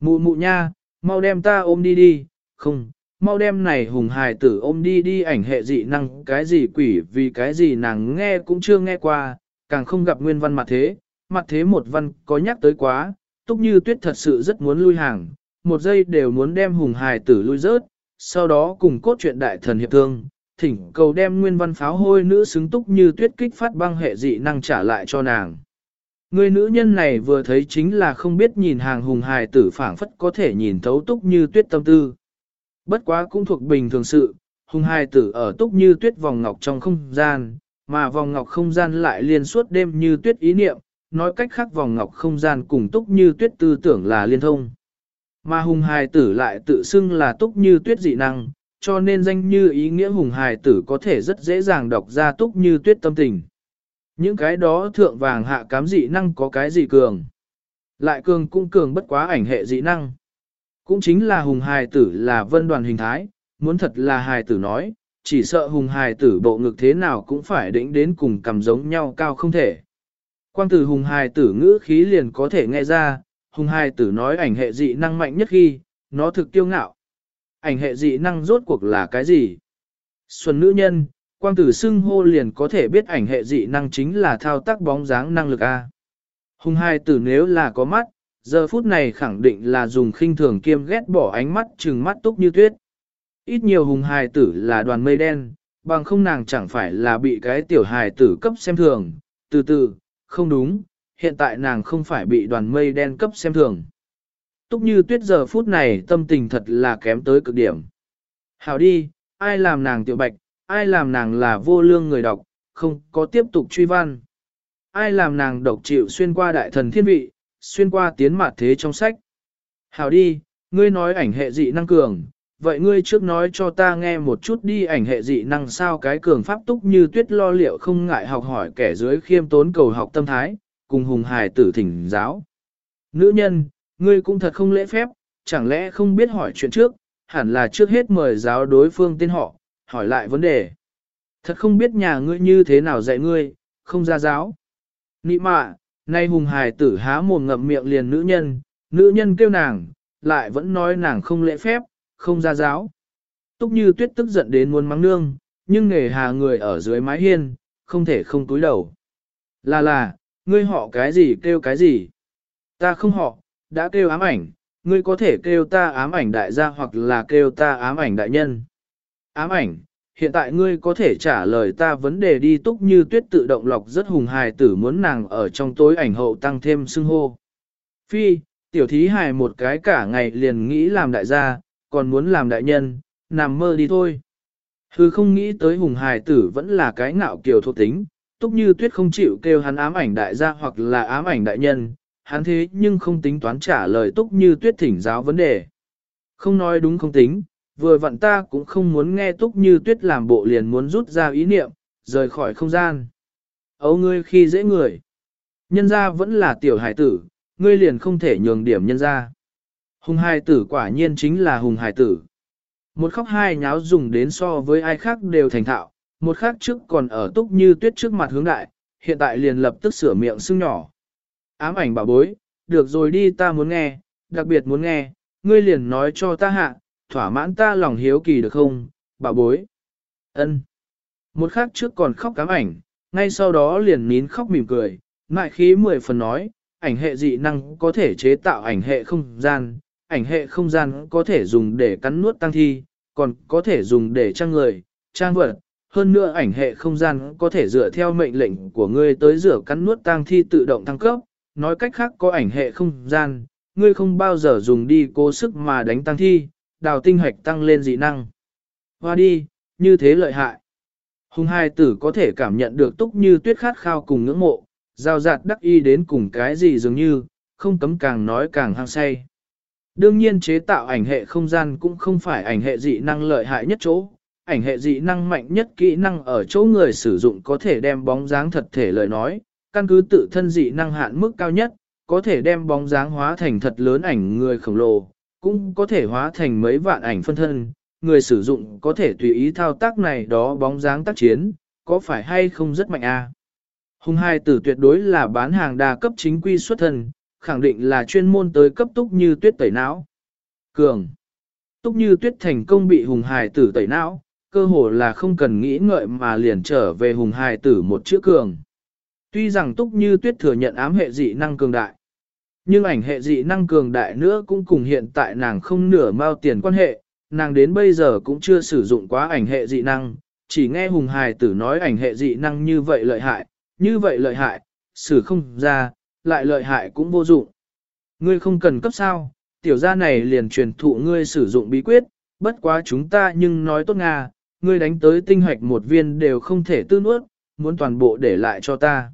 Mụ mụ nha, mau đem ta ôm đi đi, không, mau đem này hùng hài tử ôm đi đi ảnh hệ dị năng, cái gì quỷ vì cái gì nàng nghe cũng chưa nghe qua, càng không gặp nguyên văn mặt thế, mặt thế một văn có nhắc tới quá, túc như tuyết thật sự rất muốn lui hàng, một giây đều muốn đem hùng hài tử lui rớt, sau đó cùng cốt truyện đại thần hiệp thương, thỉnh cầu đem nguyên văn pháo hôi nữ xứng túc như tuyết kích phát băng hệ dị năng trả lại cho nàng. Người nữ nhân này vừa thấy chính là không biết nhìn hàng hùng hài tử phảng phất có thể nhìn thấu túc như tuyết tâm tư. Bất quá cũng thuộc bình thường sự, hùng hài tử ở túc như tuyết vòng ngọc trong không gian, mà vòng ngọc không gian lại liên suốt đêm như tuyết ý niệm, nói cách khác vòng ngọc không gian cùng túc như tuyết tư tưởng là liên thông. Mà hùng hài tử lại tự xưng là túc như tuyết dị năng, cho nên danh như ý nghĩa hùng hài tử có thể rất dễ dàng đọc ra túc như tuyết tâm tình. Những cái đó thượng vàng hạ cám dị năng có cái gì cường. Lại cường cũng cường bất quá ảnh hệ dị năng. Cũng chính là hùng hài tử là vân đoàn hình thái, muốn thật là hài tử nói, chỉ sợ hùng hài tử bộ ngực thế nào cũng phải đỉnh đến cùng cầm giống nhau cao không thể. Quang tử hùng hài tử ngữ khí liền có thể nghe ra, hùng hài tử nói ảnh hệ dị năng mạnh nhất khi, nó thực tiêu ngạo. Ảnh hệ dị năng rốt cuộc là cái gì? Xuân nữ nhân, quang tử xưng hô liền có thể biết ảnh hệ dị năng chính là thao tác bóng dáng năng lực A. Hùng hài tử nếu là có mắt, giờ phút này khẳng định là dùng khinh thường kiêm ghét bỏ ánh mắt trừng mắt túc như tuyết. Ít nhiều hùng hài tử là đoàn mây đen, bằng không nàng chẳng phải là bị cái tiểu hài tử cấp xem thường, từ từ, không đúng, hiện tại nàng không phải bị đoàn mây đen cấp xem thường. Túc như tuyết giờ phút này tâm tình thật là kém tới cực điểm. Hảo đi, ai làm nàng tiểu bạch, ai làm nàng là vô lương người đọc, không có tiếp tục truy văn. Ai làm nàng độc chịu xuyên qua đại thần thiên vị, xuyên qua tiến mạt thế trong sách. Hảo đi, ngươi nói ảnh hệ dị năng cường, vậy ngươi trước nói cho ta nghe một chút đi ảnh hệ dị năng sao cái cường pháp túc như tuyết lo liệu không ngại học hỏi kẻ dưới khiêm tốn cầu học tâm thái, cùng hùng hài tử thỉnh giáo. Nữ nhân, ngươi cũng thật không lễ phép, chẳng lẽ không biết hỏi chuyện trước, hẳn là trước hết mời giáo đối phương tên họ, hỏi lại vấn đề. Thật không biết nhà ngươi như thế nào dạy ngươi, không ra giáo. Nị mạ, nay hùng hài tử há mồm ngậm miệng liền nữ nhân, nữ nhân kêu nàng, lại vẫn nói nàng không lễ phép, không ra giáo. Túc như tuyết tức giận đến muốn mắng nương, nhưng nghề hà người ở dưới mái hiên, không thể không túi đầu. Là là, ngươi họ cái gì kêu cái gì? Ta không họ, đã kêu ám ảnh, ngươi có thể kêu ta ám ảnh đại gia hoặc là kêu ta ám ảnh đại nhân. Ám ảnh, hiện tại ngươi có thể trả lời ta vấn đề đi túc như tuyết tự động lọc rất hùng hài tử muốn nàng ở trong tối ảnh hậu tăng thêm xưng hô. Phi, tiểu thí hài một cái cả ngày liền nghĩ làm đại gia, còn muốn làm đại nhân, nằm mơ đi thôi. Hư không nghĩ tới hùng hài tử vẫn là cái ngạo kiều thuộc tính, túc như tuyết không chịu kêu hắn ám ảnh đại gia hoặc là ám ảnh đại nhân, hắn thế nhưng không tính toán trả lời túc như tuyết thỉnh giáo vấn đề. Không nói đúng không tính, vừa vặn ta cũng không muốn nghe túc như tuyết làm bộ liền muốn rút ra ý niệm, rời khỏi không gian. ấu ngươi khi dễ người. Nhân gia vẫn là tiểu hải tử, ngươi liền không thể nhường điểm nhân gia. Hùng hải tử quả nhiên chính là hùng hải tử. Một khóc hai nháo dùng đến so với ai khác đều thành thạo, một khác trước còn ở túc như tuyết trước mặt hướng đại, hiện tại liền lập tức sửa miệng sưng nhỏ. Ám ảnh bảo bối, được rồi đi ta muốn nghe, đặc biệt muốn nghe, ngươi liền nói cho ta hạ, thỏa mãn ta lòng hiếu kỳ được không, bà bối. ân Một khắc trước còn khóc cám ảnh, ngay sau đó liền nín khóc mỉm cười, ngại khí mười phần nói, ảnh hệ dị năng có thể chế tạo ảnh hệ không gian, ảnh hệ không gian có thể dùng để cắn nuốt tăng thi, còn có thể dùng để trang người, trang vật. Hơn nữa ảnh hệ không gian có thể dựa theo mệnh lệnh của ngươi tới rửa cắn nuốt tang thi tự động thăng cấp, nói cách khác có ảnh hệ không gian, ngươi không bao giờ dùng đi cố sức mà đánh tăng thi, đào tinh hoạch tăng lên dị năng. Hoa đi, như thế lợi hại. Hùng hai tử có thể cảm nhận được túc như tuyết khát khao cùng ngưỡng mộ, giao giạt đắc y đến cùng cái gì dường như, không cấm càng nói càng hăng say. Đương nhiên chế tạo ảnh hệ không gian cũng không phải ảnh hệ dị năng lợi hại nhất chỗ, ảnh hệ dị năng mạnh nhất kỹ năng ở chỗ người sử dụng có thể đem bóng dáng thật thể lời nói, căn cứ tự thân dị năng hạn mức cao nhất, có thể đem bóng dáng hóa thành thật lớn ảnh người khổng lồ, cũng có thể hóa thành mấy vạn ảnh phân thân, người sử dụng có thể tùy ý thao tác này đó bóng dáng tác chiến, có phải hay không rất mạnh a? À? Hùng hai tử tuyệt đối là bán hàng đa cấp chính quy xuất thân, khẳng định là chuyên môn tới cấp túc như tuyết tẩy não. Cường. Túc như tuyết thành công bị hùng hài tử tẩy não, cơ hồ là không cần nghĩ ngợi mà liền trở về hùng hài tử một chữ cường. Tuy rằng túc như tuyết thừa nhận ám hệ dị năng cường đại, nhưng ảnh hệ dị năng cường đại nữa cũng cùng hiện tại nàng không nửa mao tiền quan hệ, nàng đến bây giờ cũng chưa sử dụng quá ảnh hệ dị năng, chỉ nghe hùng hải tử nói ảnh hệ dị năng như vậy lợi hại, như vậy lợi hại, xử không ra, lại lợi hại cũng vô dụng. Ngươi không cần cấp sao, tiểu gia này liền truyền thụ ngươi sử dụng bí quyết, bất quá chúng ta nhưng nói tốt Nga, ngươi đánh tới tinh hoạch một viên đều không thể tư nuốt, muốn toàn bộ để lại cho ta.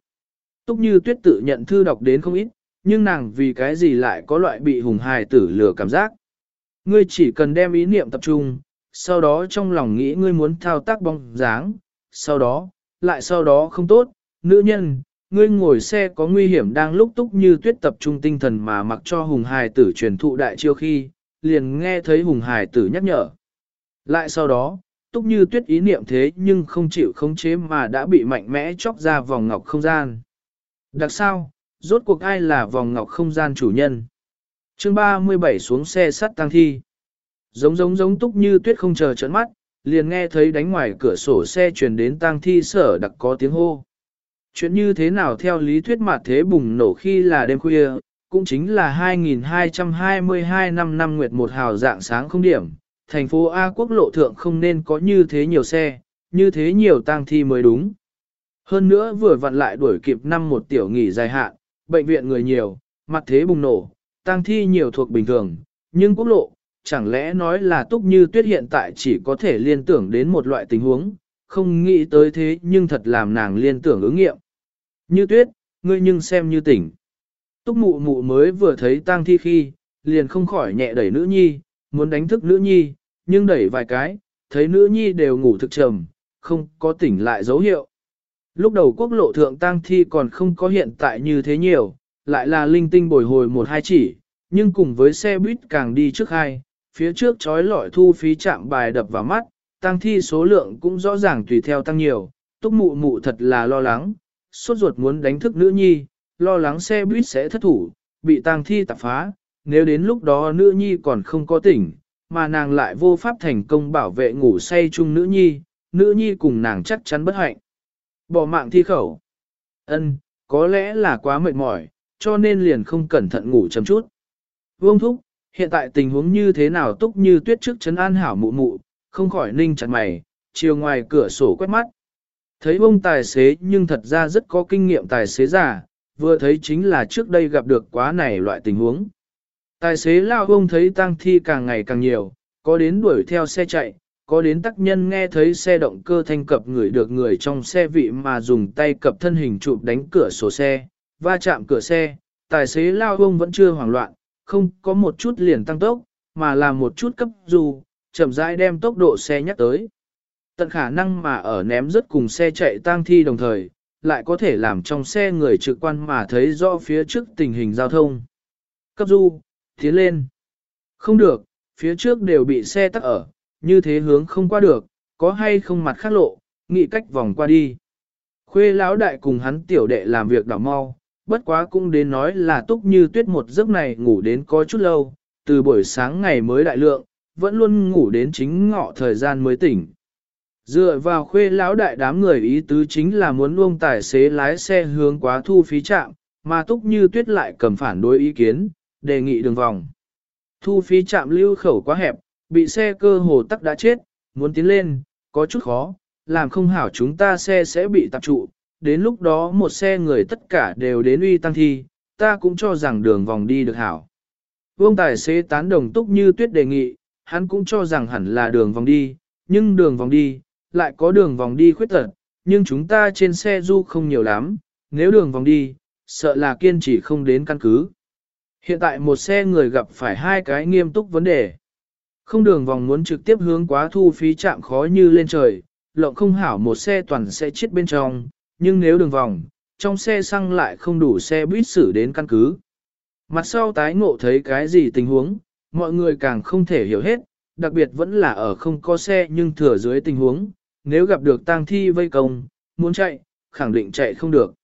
Túc như tuyết tự nhận thư đọc đến không ít, nhưng nàng vì cái gì lại có loại bị hùng hài tử lừa cảm giác. Ngươi chỉ cần đem ý niệm tập trung, sau đó trong lòng nghĩ ngươi muốn thao tác bóng dáng, sau đó, lại sau đó không tốt, nữ nhân, ngươi ngồi xe có nguy hiểm đang lúc túc như tuyết tập trung tinh thần mà mặc cho hùng hài tử truyền thụ đại chiêu khi, liền nghe thấy hùng hài tử nhắc nhở. Lại sau đó, túc như tuyết ý niệm thế nhưng không chịu khống chế mà đã bị mạnh mẽ chóc ra vòng ngọc không gian. Đặc sao, rốt cuộc ai là vòng ngọc không gian chủ nhân. chương 37 xuống xe sắt tăng thi. Giống giống giống túc như tuyết không chờ trận mắt, liền nghe thấy đánh ngoài cửa sổ xe truyền đến tang thi sở đặc có tiếng hô. Chuyện như thế nào theo lý thuyết mà thế bùng nổ khi là đêm khuya, cũng chính là 2222 năm năm nguyệt một hào dạng sáng không điểm, thành phố A quốc lộ thượng không nên có như thế nhiều xe, như thế nhiều tang thi mới đúng. Hơn nữa vừa vặn lại đuổi kịp năm một tiểu nghỉ dài hạn, bệnh viện người nhiều, mặt thế bùng nổ, tang thi nhiều thuộc bình thường, nhưng quốc lộ, chẳng lẽ nói là túc như tuyết hiện tại chỉ có thể liên tưởng đến một loại tình huống, không nghĩ tới thế nhưng thật làm nàng liên tưởng ứng nghiệm. Như tuyết, ngươi nhưng xem như tỉnh. Túc mụ mụ mới vừa thấy tang thi khi, liền không khỏi nhẹ đẩy nữ nhi, muốn đánh thức nữ nhi, nhưng đẩy vài cái, thấy nữ nhi đều ngủ thực trầm, không có tỉnh lại dấu hiệu. Lúc đầu quốc lộ thượng tang thi còn không có hiện tại như thế nhiều, lại là linh tinh bồi hồi một hai chỉ, nhưng cùng với xe buýt càng đi trước hai, phía trước trói lọi thu phí chạm bài đập vào mắt, tang thi số lượng cũng rõ ràng tùy theo tăng nhiều, túc mụ mụ thật là lo lắng, sốt ruột muốn đánh thức nữ nhi, lo lắng xe buýt sẽ thất thủ, bị tang thi tạp phá, nếu đến lúc đó nữ nhi còn không có tỉnh, mà nàng lại vô pháp thành công bảo vệ ngủ say chung nữ nhi, nữ nhi cùng nàng chắc chắn bất hạnh. Bỏ mạng thi khẩu. Ân, có lẽ là quá mệt mỏi, cho nên liền không cẩn thận ngủ chấm chút. Vương thúc, hiện tại tình huống như thế nào túc như tuyết trước chấn an hảo mụ mụ, không khỏi ninh chặt mày, chiều ngoài cửa sổ quét mắt. Thấy bông tài xế nhưng thật ra rất có kinh nghiệm tài xế giả, vừa thấy chính là trước đây gặp được quá này loại tình huống. Tài xế lao ông thấy tang thi càng ngày càng nhiều, có đến đuổi theo xe chạy, có đến tác nhân nghe thấy xe động cơ thanh cập người được người trong xe vị mà dùng tay cập thân hình chụp đánh cửa sổ xe, va chạm cửa xe, tài xế lao ông vẫn chưa hoảng loạn, không có một chút liền tăng tốc, mà là một chút cấp dù, chậm rãi đem tốc độ xe nhắc tới. Tận khả năng mà ở ném rất cùng xe chạy tang thi đồng thời, lại có thể làm trong xe người trực quan mà thấy rõ phía trước tình hình giao thông. Cấp du, tiến lên. Không được, phía trước đều bị xe tắc ở, như thế hướng không qua được, có hay không mặt khác lộ, nghĩ cách vòng qua đi. Khuê lão đại cùng hắn tiểu đệ làm việc đỏ mau, bất quá cũng đến nói là túc như tuyết một giấc này ngủ đến có chút lâu, từ buổi sáng ngày mới đại lượng, vẫn luôn ngủ đến chính ngọ thời gian mới tỉnh. Dựa vào khuê lão đại đám người ý tứ chính là muốn buông tài xế lái xe hướng quá thu phí trạm, mà túc như tuyết lại cầm phản đối ý kiến, đề nghị đường vòng. Thu phí trạm lưu khẩu quá hẹp, bị xe cơ hồ tắc đã chết, muốn tiến lên, có chút khó, làm không hảo chúng ta xe sẽ bị tạp trụ, đến lúc đó một xe người tất cả đều đến uy tăng thi, ta cũng cho rằng đường vòng đi được hảo. Vương tài xế tán đồng túc như tuyết đề nghị, hắn cũng cho rằng hẳn là đường vòng đi, nhưng đường vòng đi, lại có đường vòng đi khuyết tật, nhưng chúng ta trên xe du không nhiều lắm, nếu đường vòng đi, sợ là kiên trì không đến căn cứ. Hiện tại một xe người gặp phải hai cái nghiêm túc vấn đề. Không đường vòng muốn trực tiếp hướng quá thu phí chạm khó như lên trời, lộng không hảo một xe toàn sẽ chết bên trong, nhưng nếu đường vòng, trong xe xăng lại không đủ xe buýt xử đến căn cứ. Mặt sau tái ngộ thấy cái gì tình huống, mọi người càng không thể hiểu hết, đặc biệt vẫn là ở không có xe nhưng thừa dưới tình huống, nếu gặp được tang thi vây công, muốn chạy, khẳng định chạy không được.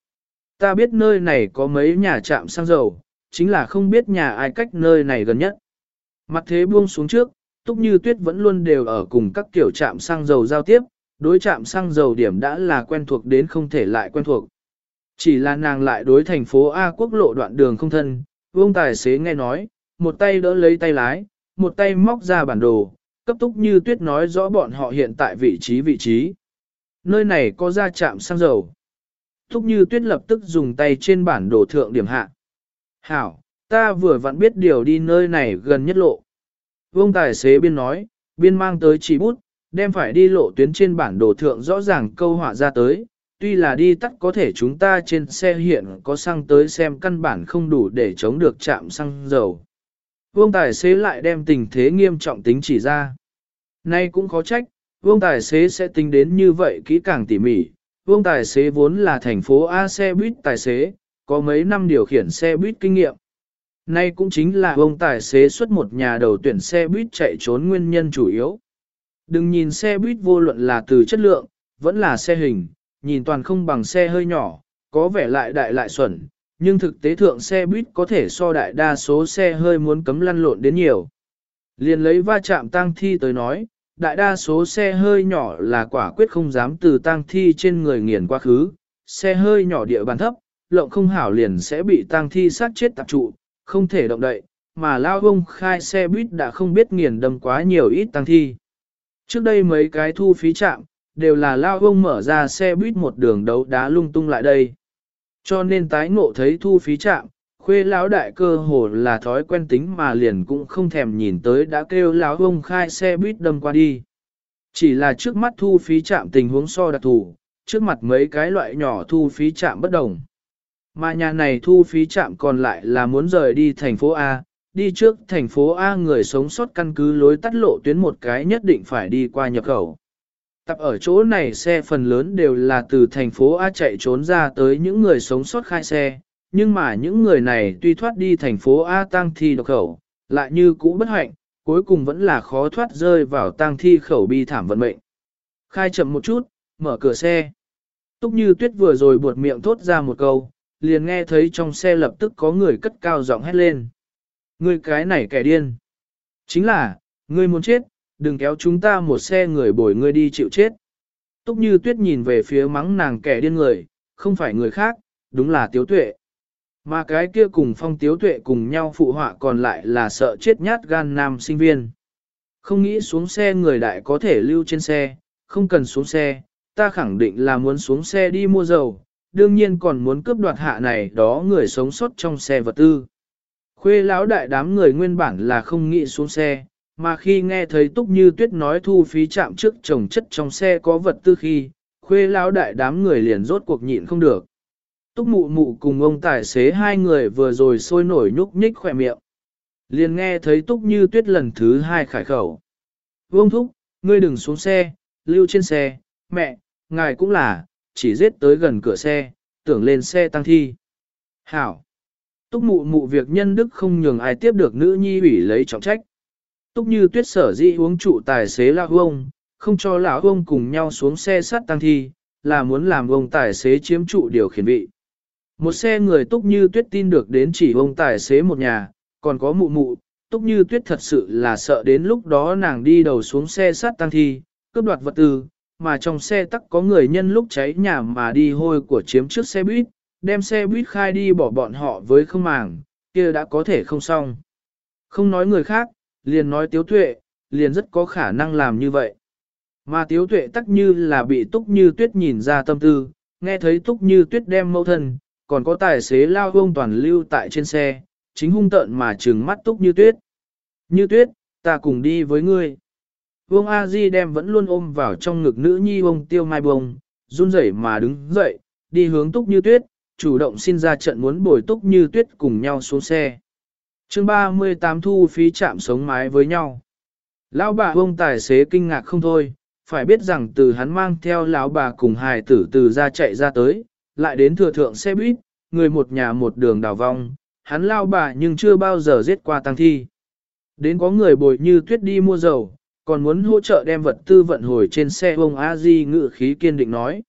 Ta biết nơi này có mấy nhà trạm xăng dầu, chính là không biết nhà ai cách nơi này gần nhất. Mặt thế buông xuống trước, Túc Như Tuyết vẫn luôn đều ở cùng các kiểu trạm xăng dầu giao tiếp, đối trạm xăng dầu điểm đã là quen thuộc đến không thể lại quen thuộc. Chỉ là nàng lại đối thành phố A quốc lộ đoạn đường không thân, vương tài xế nghe nói, một tay đỡ lấy tay lái, một tay móc ra bản đồ, cấp túc như tuyết nói rõ bọn họ hiện tại vị trí vị trí. Nơi này có ra trạm xăng dầu. Túc như tuyết lập tức dùng tay trên bản đồ thượng điểm hạ. Hảo, ta vừa vặn biết điều đi nơi này gần nhất lộ. Vương tài xế biên nói, biên mang tới chỉ bút, đem phải đi lộ tuyến trên bản đồ thượng rõ ràng câu họa ra tới. Tuy là đi tắt có thể chúng ta trên xe hiện có xăng tới xem căn bản không đủ để chống được chạm xăng dầu. Vương tài xế lại đem tình thế nghiêm trọng tính chỉ ra. Nay cũng khó trách, vương tài xế sẽ tính đến như vậy kỹ càng tỉ mỉ. Vương tài xế vốn là thành phố A xe buýt tài xế, có mấy năm điều khiển xe buýt kinh nghiệm. Nay cũng chính là ông tài xế xuất một nhà đầu tuyển xe buýt chạy trốn nguyên nhân chủ yếu. Đừng nhìn xe buýt vô luận là từ chất lượng, vẫn là xe hình, nhìn toàn không bằng xe hơi nhỏ, có vẻ lại đại lại xuẩn, nhưng thực tế thượng xe buýt có thể so đại đa số xe hơi muốn cấm lăn lộn đến nhiều. Liền lấy va chạm tang thi tới nói, đại đa số xe hơi nhỏ là quả quyết không dám từ tang thi trên người nghiền quá khứ, xe hơi nhỏ địa bàn thấp, lộng không hảo liền sẽ bị tang thi sát chết tập trụ, không thể động đậy, mà lao bông khai xe buýt đã không biết nghiền đâm quá nhiều ít tang thi. Trước đây mấy cái thu phí chạm, đều là lao bông mở ra xe buýt một đường đấu đá lung tung lại đây. Cho nên tái ngộ thấy thu phí chạm, khuê lão đại cơ hồ là thói quen tính mà liền cũng không thèm nhìn tới đã kêu lão bông khai xe buýt đâm qua đi. Chỉ là trước mắt thu phí chạm tình huống so đặc thù, trước mặt mấy cái loại nhỏ thu phí chạm bất đồng. Mà nhà này thu phí chạm còn lại là muốn rời đi thành phố A, đi trước thành phố A người sống sót căn cứ lối tắt lộ tuyến một cái nhất định phải đi qua nhập khẩu. Tập ở chỗ này xe phần lớn đều là từ thành phố A chạy trốn ra tới những người sống sót khai xe, nhưng mà những người này tuy thoát đi thành phố A tăng thi độc khẩu, lại như cũ bất hạnh, cuối cùng vẫn là khó thoát rơi vào tăng thi khẩu bi thảm vận mệnh. Khai chậm một chút, mở cửa xe. Túc như tuyết vừa rồi buột miệng thốt ra một câu, liền nghe thấy trong xe lập tức có người cất cao giọng hét lên. Ngươi cái này kẻ điên. Chính là, ngươi muốn chết, đừng kéo chúng ta một xe người bồi ngươi đi chịu chết. Túc như tuyết nhìn về phía mắng nàng kẻ điên người, không phải người khác, đúng là tiếu tuệ. Mà cái kia cùng phong tiếu tuệ cùng nhau phụ họa còn lại là sợ chết nhát gan nam sinh viên. Không nghĩ xuống xe người đại có thể lưu trên xe, không cần xuống xe, ta khẳng định là muốn xuống xe đi mua dầu, đương nhiên còn muốn cướp đoạt hạ này đó người sống sót trong xe vật tư. Khuê lão đại đám người nguyên bản là không nghĩ xuống xe, mà khi nghe thấy Túc Như Tuyết nói thu phí chạm trước trồng chất trong xe có vật tư khi, khuê lão đại đám người liền rốt cuộc nhịn không được. Túc mụ mụ cùng ông tài xế hai người vừa rồi sôi nổi nhúc nhích khỏe miệng. Liền nghe thấy Túc Như Tuyết lần thứ hai khải khẩu. Vương Thúc, ngươi đừng xuống xe, lưu trên xe, mẹ, ngài cũng là, chỉ giết tới gần cửa xe, tưởng lên xe tăng thi. Hảo! Túc mụ mụ việc nhân đức không nhường ai tiếp được nữ nhi ủy lấy trọng trách. Túc như tuyết sở dĩ uống trụ tài xế lão ông, không cho lão ông cùng nhau xuống xe sắt tăng thi, là muốn làm ông tài xế chiếm trụ điều khiển vị. Một xe người túc như tuyết tin được đến chỉ ông tài xế một nhà, còn có mụ mụ, túc như tuyết thật sự là sợ đến lúc đó nàng đi đầu xuống xe sắt tăng thi, cướp đoạt vật tư, mà trong xe tắc có người nhân lúc cháy nhà mà đi hôi của chiếm trước xe buýt, đem xe buýt khai đi bỏ bọn họ với không màng, kia đã có thể không xong. Không nói người khác, liền nói tiếu tuệ, liền rất có khả năng làm như vậy. Mà tiếu tuệ tắc như là bị túc như tuyết nhìn ra tâm tư, nghe thấy túc như tuyết đem mẫu thân, còn có tài xế lao vông toàn lưu tại trên xe, chính hung tợn mà trừng mắt túc như tuyết. Như tuyết, ta cùng đi với ngươi. Vương A Di đem vẫn luôn ôm vào trong ngực nữ nhi ông tiêu mai bông, run rẩy mà đứng dậy, đi hướng túc như tuyết, chủ động xin ra trận muốn bồi túc như tuyết cùng nhau xuống xe. chương 38 thu phí chạm sống mái với nhau. Lão bà ông tài xế kinh ngạc không thôi, phải biết rằng từ hắn mang theo lão bà cùng hài tử từ ra chạy ra tới, lại đến thừa thượng xe buýt, người một nhà một đường đào vong, hắn lao bà nhưng chưa bao giờ giết qua tăng thi. Đến có người bồi như tuyết đi mua dầu, còn muốn hỗ trợ đem vật tư vận hồi trên xe ông a di ngự khí kiên định nói.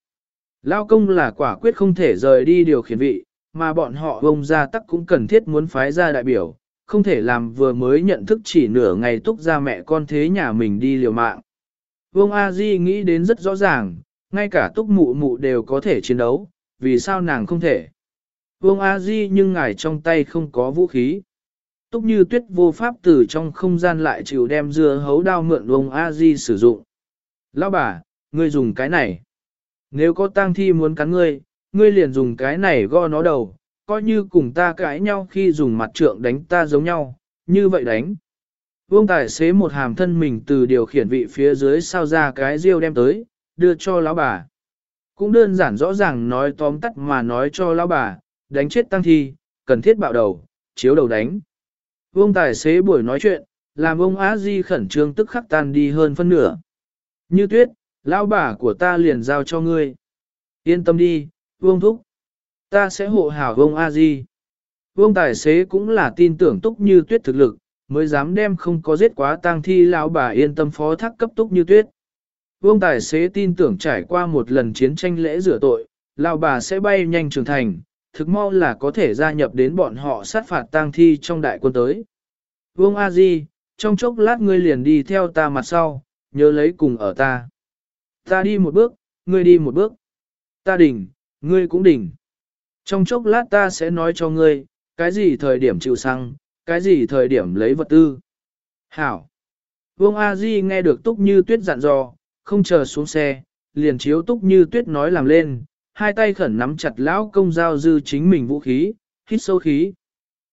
Lao công là quả quyết không thể rời đi điều khiển vị, mà bọn họ ông gia tắc cũng cần thiết muốn phái ra đại biểu, không thể làm vừa mới nhận thức chỉ nửa ngày túc ra mẹ con thế nhà mình đi liều mạng. Vương A Di nghĩ đến rất rõ ràng, ngay cả túc mụ mụ đều có thể chiến đấu, vì sao nàng không thể. Vương A Di nhưng ngài trong tay không có vũ khí. Túc như tuyết vô pháp từ trong không gian lại chịu đem dưa hấu đao mượn ông A Di sử dụng. Lão bà, ngươi dùng cái này. Nếu có tang thi muốn cắn ngươi, ngươi liền dùng cái này go nó đầu, coi như cùng ta cãi nhau khi dùng mặt trượng đánh ta giống nhau, như vậy đánh. Vương tài xế một hàm thân mình từ điều khiển vị phía dưới sao ra cái riêu đem tới, đưa cho lão bà. Cũng đơn giản rõ ràng nói tóm tắt mà nói cho lão bà, đánh chết tăng thi, cần thiết bạo đầu, chiếu đầu đánh. Vương tài xế buổi nói chuyện, làm ông Á Di khẩn trương tức khắc tan đi hơn phân nửa. Như tuyết, lão bà của ta liền giao cho ngươi. Yên tâm đi, Vương Thúc. Ta sẽ hộ hảo ông A Di. Vương tài xế cũng là tin tưởng túc như tuyết thực lực, mới dám đem không có giết quá tang thi lão bà yên tâm phó thác cấp túc như tuyết. Vương tài xế tin tưởng trải qua một lần chiến tranh lễ rửa tội, lão bà sẽ bay nhanh trưởng thành, thực mau là có thể gia nhập đến bọn họ sát phạt tang thi trong đại quân tới. Vương A Di, trong chốc lát ngươi liền đi theo ta mặt sau, nhớ lấy cùng ở ta. Ta đi một bước, ngươi đi một bước. Ta đỉnh, ngươi cũng đỉnh. Trong chốc lát ta sẽ nói cho ngươi, cái gì thời điểm chịu xăng, cái gì thời điểm lấy vật tư. Hảo. Vương A Di nghe được Túc Như Tuyết dặn dò, không chờ xuống xe, liền chiếu Túc Như Tuyết nói làm lên, hai tay khẩn nắm chặt lão công giao dư chính mình vũ khí, hít sâu khí.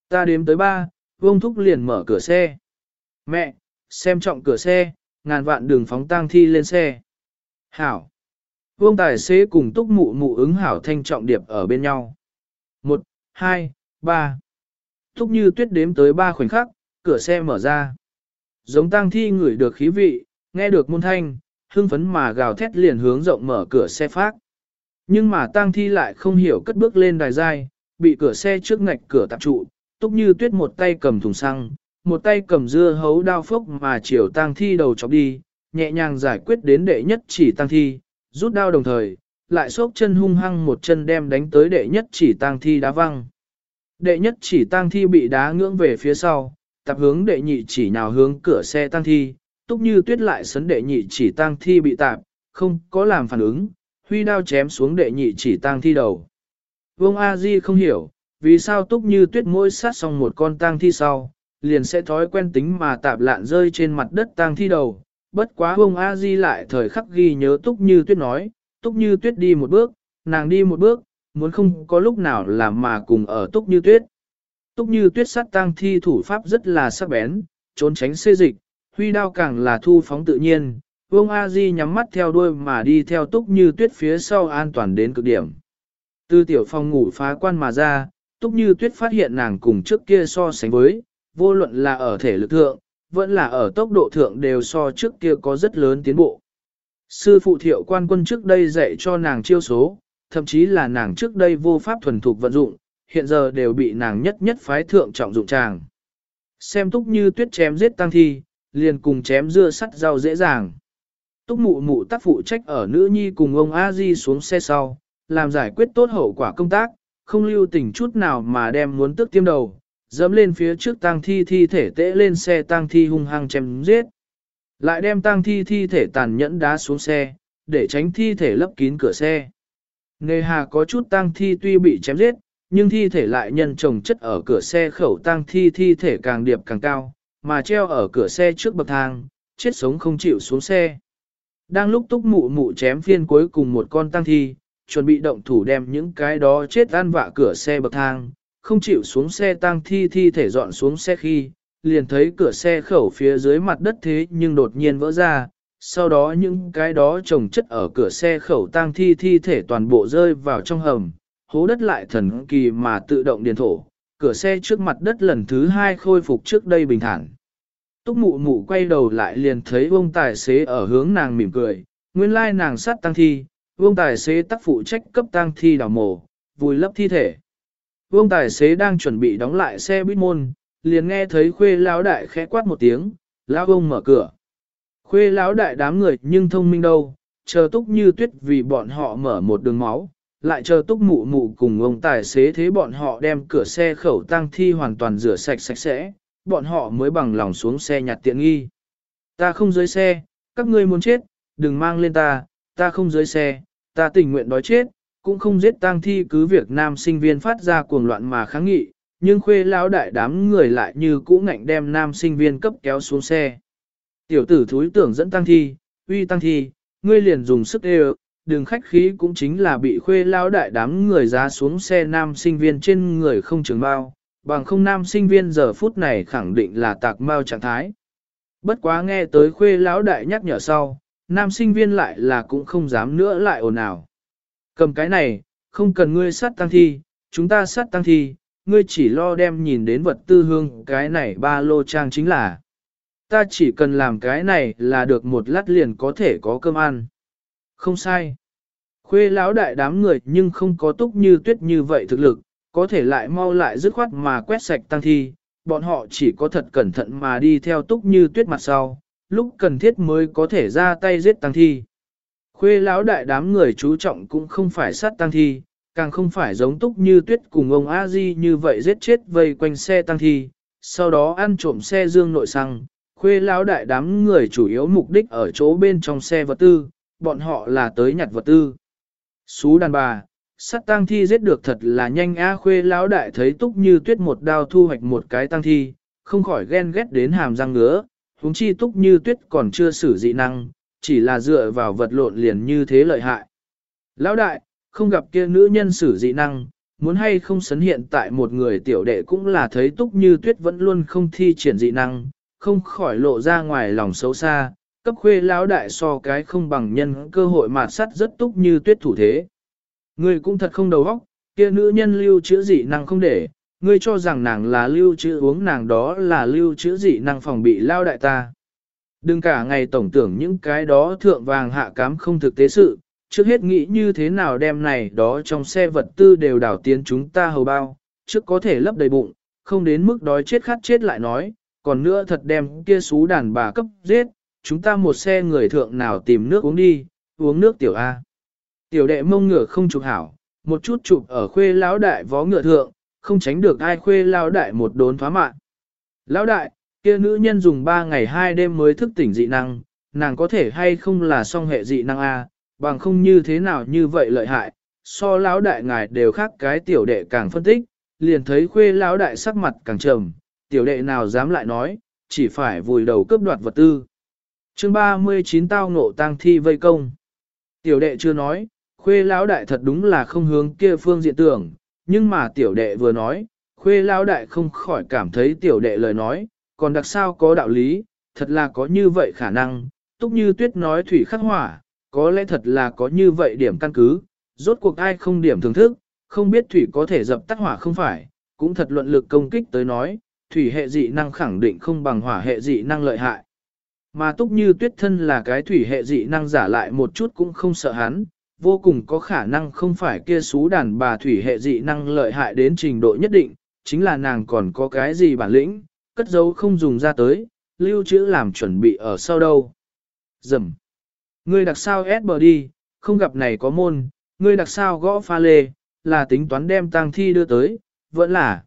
Ta đếm tới ba, Vương Thúc liền mở cửa xe. Mẹ, xem trọng cửa xe, ngàn vạn đường phóng tang thi lên xe. Hảo. Vương tài xế cùng túc mụ mụ ứng hảo thanh trọng điệp ở bên nhau. Một, hai, ba. thúc như tuyết đếm tới ba khoảnh khắc, cửa xe mở ra. Giống tang thi ngửi được khí vị, nghe được môn thanh, hưng phấn mà gào thét liền hướng rộng mở cửa xe phát. Nhưng mà tang thi lại không hiểu cất bước lên đài dai, bị cửa xe trước ngạch cửa tạp trụ, túc như tuyết một tay cầm thùng xăng, một tay cầm dưa hấu đao phốc mà chiều tang thi đầu chọc đi, nhẹ nhàng giải quyết đến đệ nhất chỉ tang thi, rút đao đồng thời, lại xốc chân hung hăng một chân đem đánh tới đệ nhất chỉ tang thi đá văng. Đệ nhất chỉ tang thi bị đá ngưỡng về phía sau, tập hướng đệ nhị chỉ nào hướng cửa xe tang thi, túc như tuyết lại sấn đệ nhị chỉ tang thi bị tạp, không có làm phản ứng, huy đao chém xuống đệ nhị chỉ tang thi đầu. Vương A Di không hiểu, vì sao túc như tuyết mỗi sát xong một con tang thi sau, liền sẽ thói quen tính mà tạp lạn rơi trên mặt đất tang thi đầu. Bất quá Vương A Di lại thời khắc ghi nhớ Túc Như Tuyết nói, Túc Như Tuyết đi một bước, nàng đi một bước, muốn không có lúc nào làm mà cùng ở Túc Như Tuyết. Túc Như Tuyết sát tang thi thủ pháp rất là sắc bén, trốn tránh xê dịch, huy đao càng là thu phóng tự nhiên. Vương A Di nhắm mắt theo đuôi mà đi theo Túc Như Tuyết phía sau an toàn đến cực điểm. Từ tiểu phòng ngủ phá quan mà ra, Túc Như Tuyết phát hiện nàng cùng trước kia so sánh với, vô luận là ở thể lực thượng, vẫn là ở tốc độ thượng đều so trước kia có rất lớn tiến bộ. Sư phụ thiệu quan quân trước đây dạy cho nàng chiêu số, thậm chí là nàng trước đây vô pháp thuần thục vận dụng, hiện giờ đều bị nàng nhất nhất phái thượng trọng dụng tràng. Xem túc như tuyết chém giết tăng thi, liền cùng chém dưa sắt rau dễ dàng. Túc mụ mụ tác phụ trách ở nữ nhi cùng ông A Di xuống xe sau, làm giải quyết tốt hậu quả công tác, không lưu tình chút nào mà đem muốn tức tiêm đầu, dẫm lên phía trước tang thi thi thể tễ lên xe tang thi hung hăng chém giết. Lại đem tang thi thi thể tàn nhẫn đá xuống xe, để tránh thi thể lấp kín cửa xe. Nề hà có chút tang thi tuy bị chém giết, nhưng thi thể lại nhân trồng chất ở cửa xe khẩu tang thi thi thể càng điệp càng cao, mà treo ở cửa xe trước bậc thang, chết sống không chịu xuống xe. Đang lúc túc mụ mụ chém phiên cuối cùng một con tang thi, chuẩn bị động thủ đem những cái đó chết ăn vạ cửa xe bậc thang, không chịu xuống xe tang thi thi thể dọn xuống xe khi, liền thấy cửa xe khẩu phía dưới mặt đất thế nhưng đột nhiên vỡ ra, sau đó những cái đó trồng chất ở cửa xe khẩu tang thi thi thể toàn bộ rơi vào trong hầm, hố đất lại thần kỳ mà tự động điền thổ, cửa xe trước mặt đất lần thứ hai khôi phục trước đây bình thản. Túc mụ mụ quay đầu lại liền thấy vông tài xế ở hướng nàng mỉm cười, nguyên lai nàng sát tăng thi, vông tài xế tác phụ trách cấp tăng thi đào mổ, vùi lấp thi thể. Ông tài xế đang chuẩn bị đóng lại xe buýt môn, liền nghe thấy khuê lão đại khẽ quát một tiếng, lão ông mở cửa. Khuê lão đại đám người nhưng thông minh đâu, chờ túc như tuyết vì bọn họ mở một đường máu, lại chờ túc mụ mụ cùng ông tài xế thế bọn họ đem cửa xe khẩu tăng thi hoàn toàn rửa sạch sạch sẽ, bọn họ mới bằng lòng xuống xe nhặt tiện nghi. Ta không dưới xe, các ngươi muốn chết, đừng mang lên ta, ta không dưới xe, ta tình nguyện đói chết, cũng không giết tang thi cứ việc nam sinh viên phát ra cuồng loạn mà kháng nghị, nhưng khuê lão đại đám người lại như cũ ngạnh đem nam sinh viên cấp kéo xuống xe. Tiểu tử thúi tưởng dẫn tăng thi, uy tăng thi, ngươi liền dùng sức đều, đường khách khí cũng chính là bị khuê lão đại đám người ra xuống xe nam sinh viên trên người không trường bao, bằng không nam sinh viên giờ phút này khẳng định là tạc mau trạng thái. Bất quá nghe tới khuê lão đại nhắc nhở sau, nam sinh viên lại là cũng không dám nữa lại ồn ào. Cầm cái này, không cần ngươi sát tăng thi, chúng ta sát tăng thi, ngươi chỉ lo đem nhìn đến vật tư hương cái này ba lô trang chính là. Ta chỉ cần làm cái này là được một lát liền có thể có cơm ăn. Không sai. Khuê lão đại đám người nhưng không có túc như tuyết như vậy thực lực, có thể lại mau lại dứt khoát mà quét sạch tăng thi, bọn họ chỉ có thật cẩn thận mà đi theo túc như tuyết mặt sau, lúc cần thiết mới có thể ra tay giết tăng thi. Khuê lão đại đám người chú trọng cũng không phải sát tăng thi, càng không phải giống túc như tuyết cùng ông a di như vậy giết chết vây quanh xe tăng thi, sau đó ăn trộm xe dương nội xăng. Khuê lão đại đám người chủ yếu mục đích ở chỗ bên trong xe vật tư, bọn họ là tới nhặt vật tư. Xú đàn bà, sát tăng thi giết được thật là nhanh a khuê lão đại thấy túc như tuyết một đao thu hoạch một cái tăng thi, không khỏi ghen ghét đến hàm răng ngứa, huống chi túc như tuyết còn chưa xử dị năng, chỉ là dựa vào vật lộn liền như thế lợi hại. Lão đại, không gặp kia nữ nhân sử dị năng, muốn hay không sấn hiện tại một người tiểu đệ cũng là thấy túc như tuyết vẫn luôn không thi triển dị năng, không khỏi lộ ra ngoài lòng xấu xa, cấp khuê lão đại so cái không bằng nhân cơ hội mà sắt rất túc như tuyết thủ thế. Ngươi cũng thật không đầu óc, kia nữ nhân lưu chữa dị năng không để, ngươi cho rằng nàng là lưu chữa uống nàng đó là lưu chữa dị năng phòng bị lao đại ta. Đừng cả ngày tổng tưởng những cái đó thượng vàng hạ cám không thực tế sự, trước hết nghĩ như thế nào đem này đó trong xe vật tư đều đảo tiến chúng ta hầu bao, trước có thể lấp đầy bụng, không đến mức đói chết khát chết lại nói, còn nữa thật đem kia xú đàn bà cấp giết, chúng ta một xe người thượng nào tìm nước uống đi, uống nước tiểu A. Tiểu đệ mông ngựa không chụp hảo, một chút chụp ở khuê lão đại vó ngựa thượng, không tránh được ai khuê lão đại một đốn phá mạng. Lão đại, Kia nữ nhân dùng 3 ngày 2 đêm mới thức tỉnh dị năng, nàng có thể hay không là song hệ dị năng A, bằng không như thế nào như vậy lợi hại, so lão đại ngài đều khác cái tiểu đệ càng phân tích, liền thấy khuê lão đại sắc mặt càng trầm, tiểu đệ nào dám lại nói, chỉ phải vùi đầu cướp đoạt vật tư. chương 39 tao ngộ tang thi vây công. Tiểu đệ chưa nói, khuê lão đại thật đúng là không hướng kia phương diện tưởng, nhưng mà tiểu đệ vừa nói, khuê lão đại không khỏi cảm thấy tiểu đệ lời nói, còn đặc sao có đạo lý, thật là có như vậy khả năng, túc như tuyết nói thủy khắc hỏa, có lẽ thật là có như vậy điểm căn cứ, rốt cuộc ai không điểm thưởng thức, không biết thủy có thể dập tắt hỏa không phải, cũng thật luận lực công kích tới nói, thủy hệ dị năng khẳng định không bằng hỏa hệ dị năng lợi hại. Mà túc như tuyết thân là cái thủy hệ dị năng giả lại một chút cũng không sợ hắn, vô cùng có khả năng không phải kia xú đàn bà thủy hệ dị năng lợi hại đến trình độ nhất định, chính là nàng còn có cái gì bản lĩnh, cất giấu không dùng ra tới, lưu trữ làm chuẩn bị ở sau đâu. Dầm. Ngươi đặc sao ép bờ đi, không gặp này có môn, ngươi đặc sao gõ pha lê, là tính toán đem tang thi đưa tới, vẫn là.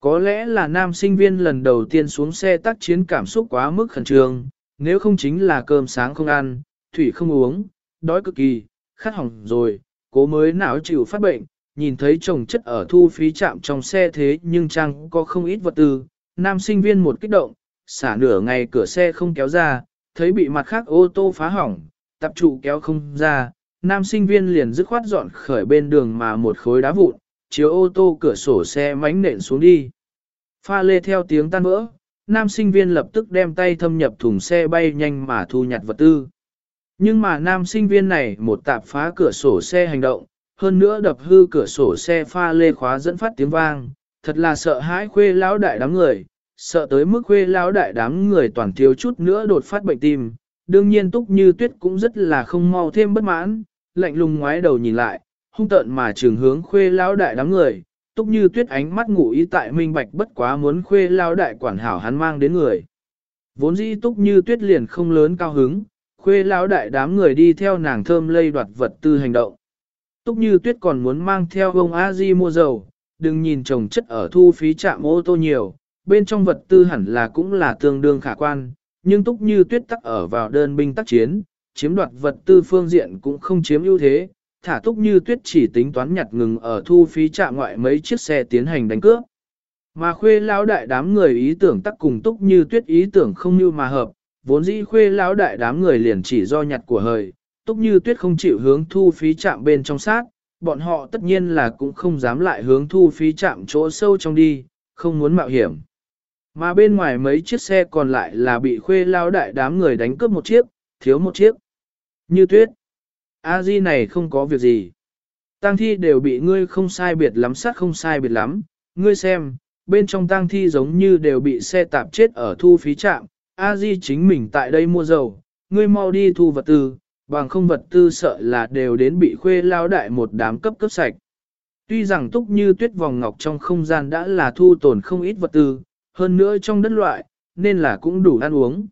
Có lẽ là nam sinh viên lần đầu tiên xuống xe tác chiến cảm xúc quá mức khẩn trương, nếu không chính là cơm sáng không ăn, thủy không uống, đói cực kỳ, khát hỏng rồi, cố mới não chịu phát bệnh, nhìn thấy chồng chất ở thu phí chạm trong xe thế nhưng trang có không ít vật tư, nam sinh viên một kích động, xả nửa ngày cửa xe không kéo ra, thấy bị mặt khác ô tô phá hỏng, tập trụ kéo không ra, nam sinh viên liền dứt khoát dọn khởi bên đường mà một khối đá vụn, chiếu ô tô cửa sổ xe mánh nện xuống đi. Pha lê theo tiếng tan vỡ, nam sinh viên lập tức đem tay thâm nhập thùng xe bay nhanh mà thu nhặt vật tư. Nhưng mà nam sinh viên này một tạp phá cửa sổ xe hành động, hơn nữa đập hư cửa sổ xe pha lê khóa dẫn phát tiếng vang, thật là sợ hãi khuê lão đại đám người, sợ tới mức khuê lão đại đám người toàn thiếu chút nữa đột phát bệnh tim. Đương nhiên túc như tuyết cũng rất là không mau thêm bất mãn, lạnh lùng ngoái đầu nhìn lại, hung tợn mà trường hướng khuê lão đại đám người, túc như tuyết ánh mắt ngủ ý tại minh bạch bất quá muốn khuê lão đại quản hảo hắn mang đến người. Vốn dĩ túc như tuyết liền không lớn cao hứng, khuê lão đại đám người đi theo nàng thơm lây đoạt vật tư hành động. Túc như tuyết còn muốn mang theo ông a di mua dầu, đừng nhìn chồng chất ở thu phí trạm ô tô nhiều, bên trong vật tư hẳn là cũng là tương đương khả quan, nhưng túc như tuyết tắc ở vào đơn binh tác chiến, chiếm đoạt vật tư phương diện cũng không chiếm ưu thế, thả túc như tuyết chỉ tính toán nhặt ngừng ở thu phí trạm ngoại mấy chiếc xe tiến hành đánh cướp. Mà khuê lão đại đám người ý tưởng tắc cùng túc như tuyết ý tưởng không như mà hợp, vốn dĩ khuê lão đại đám người liền chỉ do nhặt của hời, túc như tuyết không chịu hướng thu phí chạm bên trong sát, bọn họ tất nhiên là cũng không dám lại hướng thu phí chạm chỗ sâu trong đi, không muốn mạo hiểm. Mà bên ngoài mấy chiếc xe còn lại là bị khuê lao đại đám người đánh cướp một chiếc, thiếu một chiếc. Như tuyết. A di này không có việc gì. Tang thi đều bị ngươi không sai biệt lắm sát không sai biệt lắm. Ngươi xem, bên trong tang thi giống như đều bị xe tạp chết ở thu phí trạm. A di chính mình tại đây mua dầu. Ngươi mau đi thu vật tư, bằng không vật tư sợ là đều đến bị khuê lao đại một đám cấp cấp sạch. Tuy rằng túc như tuyết vòng ngọc trong không gian đã là thu tồn không ít vật tư, hơn nữa trong đất loại, nên là cũng đủ ăn uống.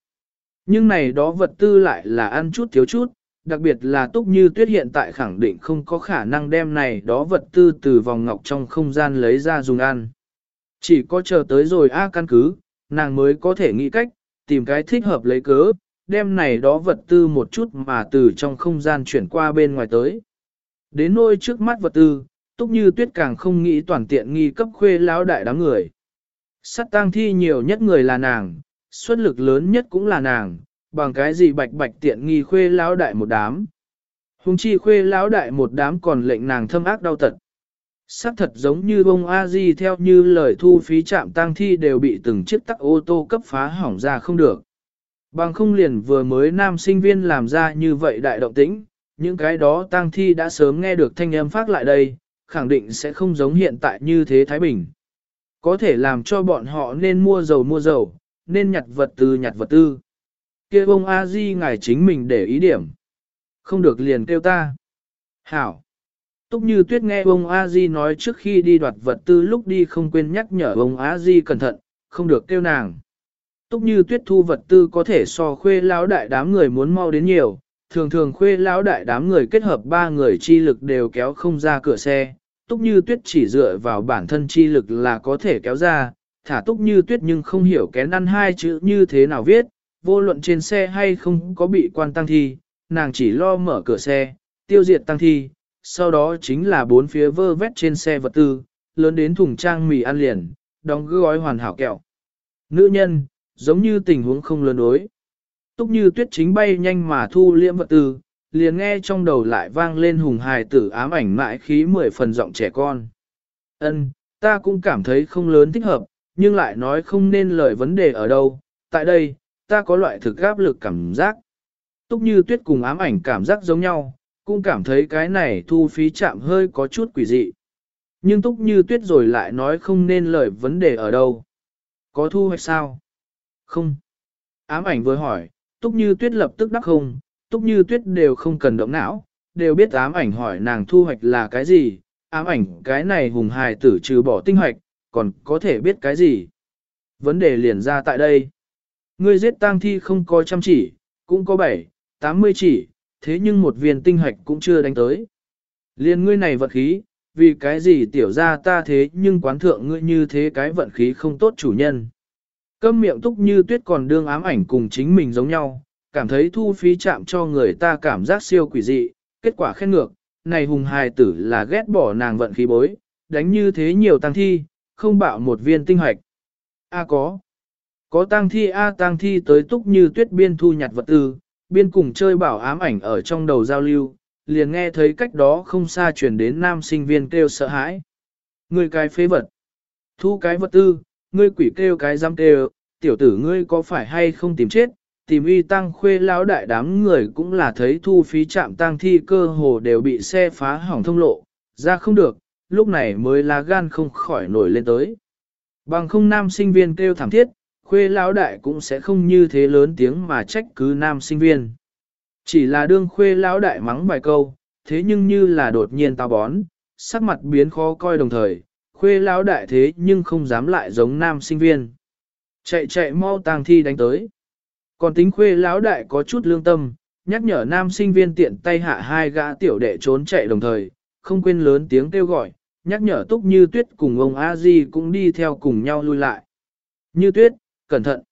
Nhưng này đó vật tư lại là ăn chút thiếu chút, đặc biệt là túc như tuyết hiện tại khẳng định không có khả năng đem này đó vật tư từ vòng ngọc trong không gian lấy ra dùng ăn. Chỉ có chờ tới rồi A căn cứ, nàng mới có thể nghĩ cách, tìm cái thích hợp lấy cớ, đem này đó vật tư một chút mà từ trong không gian chuyển qua bên ngoài tới. Đến nôi trước mắt vật tư, túc như tuyết càng không nghĩ toàn tiện nghi cấp khuê lão đại đám người. Sát tang thi nhiều nhất người là nàng, xuất lực lớn nhất cũng là nàng, bằng cái gì bạch bạch tiện nghi khuê lão đại một đám. Hùng chi khuê lão đại một đám còn lệnh nàng thâm ác đau tật. Sắc thật giống như bông A-di theo như lời thu phí trạm tang thi đều bị từng chiếc tắc ô tô cấp phá hỏng ra không được. Bằng không liền vừa mới nam sinh viên làm ra như vậy đại động tĩnh, những cái đó tang thi đã sớm nghe được thanh âm phát lại đây, khẳng định sẽ không giống hiện tại như thế Thái Bình. Có thể làm cho bọn họ nên mua dầu mua dầu, nên nhặt vật tư nhặt vật tư. kia bông A-di ngài chính mình để ý điểm. Không được liền kêu ta. Hảo. Túc như tuyết nghe ông A-di nói trước khi đi đoạt vật tư lúc đi không quên nhắc nhở ông A-di cẩn thận, không được kêu nàng. Túc như tuyết thu vật tư có thể so khuê lão đại đám người muốn mau đến nhiều, thường thường khuê lão đại đám người kết hợp ba người chi lực đều kéo không ra cửa xe, túc như tuyết chỉ dựa vào bản thân chi lực là có thể kéo ra, thả túc như tuyết nhưng không hiểu kén ăn hai chữ như thế nào viết, vô luận trên xe hay không có bị quan tăng thi, nàng chỉ lo mở cửa xe, tiêu diệt tăng thi, sau đó chính là bốn phía vơ vét trên xe vật tư, lớn đến thùng trang mì ăn liền, đóng gói hoàn hảo kẹo. Nữ nhân, giống như tình huống không lớn đối. Túc như tuyết chính bay nhanh mà thu liễm vật tư, liền nghe trong đầu lại vang lên hùng hài tử ám ảnh mãi khí mười phần giọng trẻ con. Ân, ta cũng cảm thấy không lớn thích hợp, nhưng lại nói không nên lời vấn đề ở đâu. Tại đây, ta có loại thực áp lực cảm giác. Túc như tuyết cùng ám ảnh cảm giác giống nhau, cũng cảm thấy cái này thu phí chạm hơi có chút quỷ dị. Nhưng túc như tuyết rồi lại nói không nên lời vấn đề ở đâu. Có thu hoạch sao? Không. Ám ảnh vừa hỏi, túc như tuyết lập tức đắc không, túc như tuyết đều không cần động não, đều biết ám ảnh hỏi nàng thu hoạch là cái gì, ám ảnh cái này hùng hài tử trừ bỏ tinh hoạch, còn có thể biết cái gì. Vấn đề liền ra tại đây. Ngươi giết tang thi không có chăm chỉ, cũng có bảy, tám mươi chỉ, thế nhưng một viên tinh hạch cũng chưa đánh tới. Liên ngươi này vật khí, vì cái gì tiểu ra ta thế nhưng quán thượng ngươi như thế cái vận khí không tốt chủ nhân. Câm miệng túc như tuyết còn đương ám ảnh cùng chính mình giống nhau, cảm thấy thu phí chạm cho người ta cảm giác siêu quỷ dị, kết quả khen ngược, này hùng hài tử là ghét bỏ nàng vận khí bối, đánh như thế nhiều tăng thi, không bạo một viên tinh hoạch. A có. Có tăng thi A tăng thi tới túc như tuyết biên thu nhặt vật tư, biên cùng chơi bảo ám ảnh ở trong đầu giao lưu, liền nghe thấy cách đó không xa chuyển đến nam sinh viên kêu sợ hãi. Ngươi cái phế vật. Thu cái vật tư, ngươi quỷ kêu cái giam kêu, tiểu tử ngươi có phải hay không tìm chết, tìm y tăng khuê lão đại đám người cũng là thấy thu phí chạm tăng thi cơ hồ đều bị xe phá hỏng thông lộ, ra không được, lúc này mới là gan không khỏi nổi lên tới. Bằng không nam sinh viên kêu thảm thiết, khuê lão đại cũng sẽ không như thế lớn tiếng mà trách cứ nam sinh viên. Chỉ là đương khuê lão đại mắng vài câu, thế nhưng như là đột nhiên tao bón, sắc mặt biến khó coi đồng thời, khuê lão đại thế nhưng không dám lại giống nam sinh viên. Chạy chạy mau tàng thi đánh tới. Còn tính khuê lão đại có chút lương tâm, nhắc nhở nam sinh viên tiện tay hạ hai gã tiểu đệ trốn chạy đồng thời, không quên lớn tiếng kêu gọi, nhắc nhở túc như tuyết cùng ông a di cũng đi theo cùng nhau lui lại. Như tuyết, cẩn thận.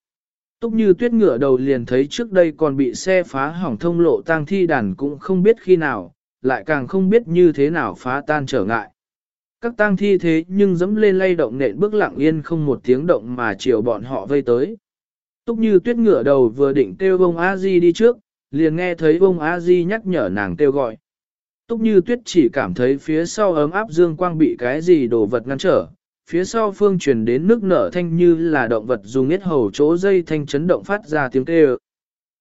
Túc như tuyết ngửa đầu liền thấy trước đây còn bị xe phá hỏng thông lộ tang thi đàn cũng không biết khi nào, lại càng không biết như thế nào phá tan trở ngại. Các tang thi thế nhưng dẫm lên lay động nện bước lặng yên không một tiếng động mà chiều bọn họ vây tới. Túc như tuyết ngửa đầu vừa định kêu bông a di đi trước, liền nghe thấy bông a di nhắc nhở nàng kêu gọi. Túc như tuyết chỉ cảm thấy phía sau ấm áp dương quang bị cái gì đồ vật ngăn trở, phía sau phương truyền đến nước nở thanh như là động vật dùng hết hầu chỗ dây thanh chấn động phát ra tiếng kêu.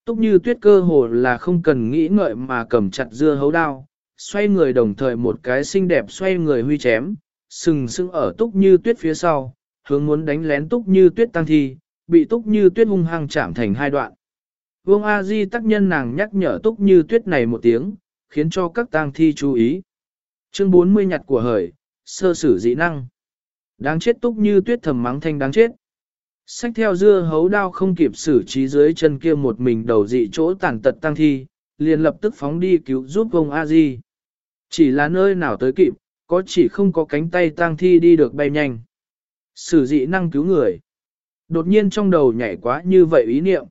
Túc như tuyết cơ hồ là không cần nghĩ ngợi mà cầm chặt dưa hấu đao, xoay người đồng thời một cái xinh đẹp xoay người huy chém, sừng sững ở túc như tuyết phía sau, hướng muốn đánh lén túc như tuyết tăng thi, bị túc như tuyết hung hăng chạm thành hai đoạn. Vương A Di tác nhân nàng nhắc nhở túc như tuyết này một tiếng, khiến cho các tang thi chú ý. Chương 40 nhặt của hời, sơ sử dị năng. Đáng chết túc như tuyết thầm mắng thanh đáng chết. Xách theo dưa hấu đao không kịp xử trí dưới chân kia một mình đầu dị chỗ tàn tật tăng thi, liền lập tức phóng đi cứu giúp ông A Di. Chỉ là nơi nào tới kịp, có chỉ không có cánh tay tăng thi đi được bay nhanh. Sử dị năng cứu người. Đột nhiên trong đầu nhảy quá như vậy ý niệm.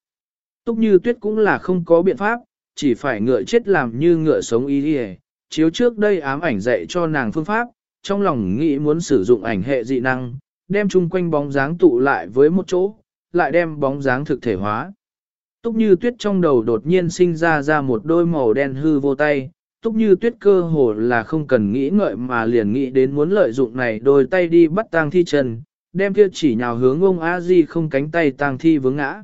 Túc như tuyết cũng là không có biện pháp, chỉ phải ngựa chết làm như ngựa sống ý đi Chiếu trước đây ám ảnh dạy cho nàng phương pháp, trong lòng nghĩ muốn sử dụng ảnh hệ dị năng, đem chung quanh bóng dáng tụ lại với một chỗ, lại đem bóng dáng thực thể hóa. Túc như tuyết trong đầu đột nhiên sinh ra ra một đôi màu đen hư vô tay, túc như tuyết cơ hồ là không cần nghĩ ngợi mà liền nghĩ đến muốn lợi dụng này đôi tay đi bắt tang thi chân, đem kia chỉ nhào hướng ông a di không cánh tay tang thi vướng ngã.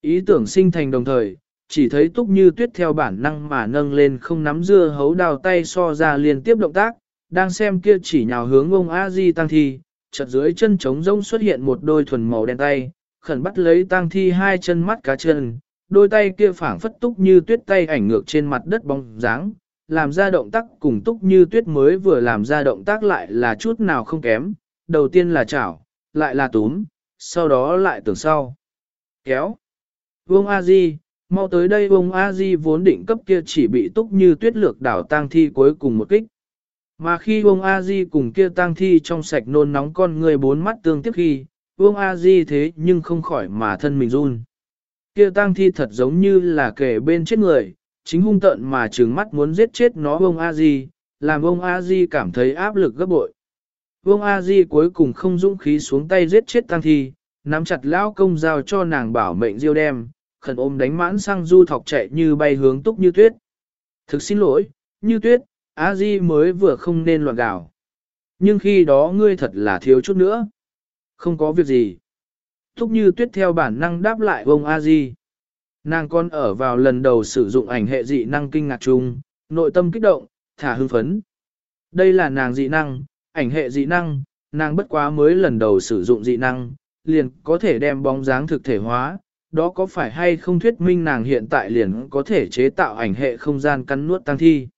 Ý tưởng sinh thành đồng thời, chỉ thấy túc như tuyết theo bản năng mà nâng lên không nắm dưa hấu đào tay so ra liên tiếp động tác, đang xem kia chỉ nhào hướng ông a di tăng thi, chợt dưới chân trống rỗng xuất hiện một đôi thuần màu đen tay, khẩn bắt lấy tăng thi hai chân mắt cá chân, đôi tay kia phảng phất túc như tuyết tay ảnh ngược trên mặt đất bóng dáng, làm ra động tác cùng túc như tuyết mới vừa làm ra động tác lại là chút nào không kém, đầu tiên là chảo, lại là túm, sau đó lại tưởng sau. Kéo. Vương A Di, mau tới đây Vương A Di vốn định cấp kia chỉ bị túc như tuyết lược đảo tang thi cuối cùng một kích. Mà khi Vương A Di cùng kia tang thi trong sạch nôn nóng con người bốn mắt tương tiếp khi, Vương A Di thế nhưng không khỏi mà thân mình run. Kia tang thi thật giống như là kẻ bên chết người, chính hung tận mà trừng mắt muốn giết chết nó Vương A Di, làm Vương A Di cảm thấy áp lực gấp bội. Vương A Di cuối cùng không dũng khí xuống tay giết chết tang thi, nắm chặt lão công giao cho nàng bảo mệnh diêu đem, khẩn ôm đánh mãn sang du thọc chạy như bay hướng túc như tuyết. Thực xin lỗi, như tuyết, a di mới vừa không nên loạn gạo. Nhưng khi đó ngươi thật là thiếu chút nữa. Không có việc gì. Thúc như tuyết theo bản năng đáp lại ông a di. Nàng con ở vào lần đầu sử dụng ảnh hệ dị năng kinh ngạc chung, nội tâm kích động, thả hưng phấn. Đây là nàng dị năng, ảnh hệ dị năng, nàng bất quá mới lần đầu sử dụng dị năng, liền có thể đem bóng dáng thực thể hóa, đó có phải hay không thuyết minh nàng hiện tại liền có thể chế tạo ảnh hệ không gian cắn nuốt tăng thi.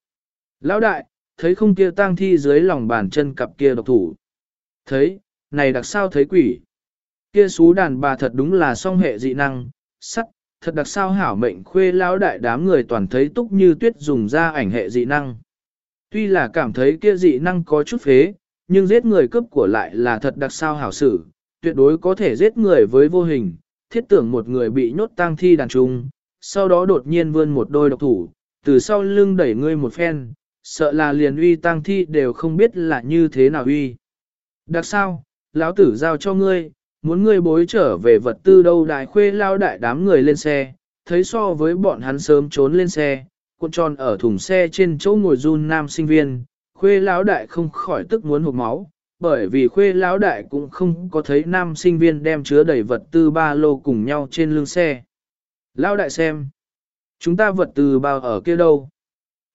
Lão đại, thấy không kia tang thi dưới lòng bàn chân cặp kia độc thủ. Thấy, này đặc sao thấy quỷ. Kia xú đàn bà thật đúng là song hệ dị năng, sắt, thật đặc sao hảo mệnh khuê lão đại đám người toàn thấy túc như tuyết dùng ra ảnh hệ dị năng. Tuy là cảm thấy kia dị năng có chút phế, nhưng giết người cướp của lại là thật đặc sao hảo sử, tuyệt đối có thể giết người với vô hình, thiết tưởng một người bị nhốt tang thi đàn trung, sau đó đột nhiên vươn một đôi độc thủ, từ sau lưng đẩy ngươi một phen, sợ là liền uy tang thi đều không biết là như thế nào uy. Đặc sao, lão tử giao cho ngươi, muốn ngươi bối trở về vật tư đâu đại khuê lao đại đám người lên xe, thấy so với bọn hắn sớm trốn lên xe, cuộn tròn ở thùng xe trên chỗ ngồi run nam sinh viên, khuê lão đại không khỏi tức muốn hụt máu, bởi vì khuê lão đại cũng không có thấy nam sinh viên đem chứa đầy vật tư ba lô cùng nhau trên lưng xe. Lão đại xem, chúng ta vật tư bao ở kia đâu?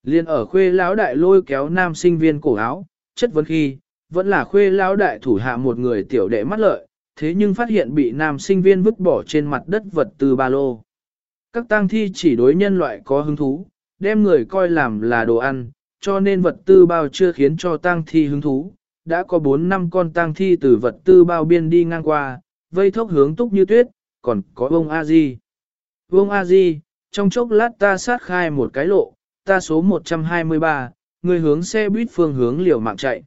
Liên ở khuê lão đại lôi kéo nam sinh viên cổ áo, chất vấn khi, vẫn là khuê lão đại thủ hạ một người tiểu đệ mắt lợi, thế nhưng phát hiện bị nam sinh viên vứt bỏ trên mặt đất vật tư ba lô. Các tang thi chỉ đối nhân loại có hứng thú, đem người coi làm là đồ ăn, cho nên vật tư bao chưa khiến cho tang thi hứng thú. Đã có 4 năm con tang thi từ vật tư bao biên đi ngang qua, vây thốc hướng túc như tuyết, còn có vông A-di. Vông A-di, trong chốc lát ta sát khai một cái lộ, ta số 123, người hướng xe buýt phương hướng liều mạng chạy.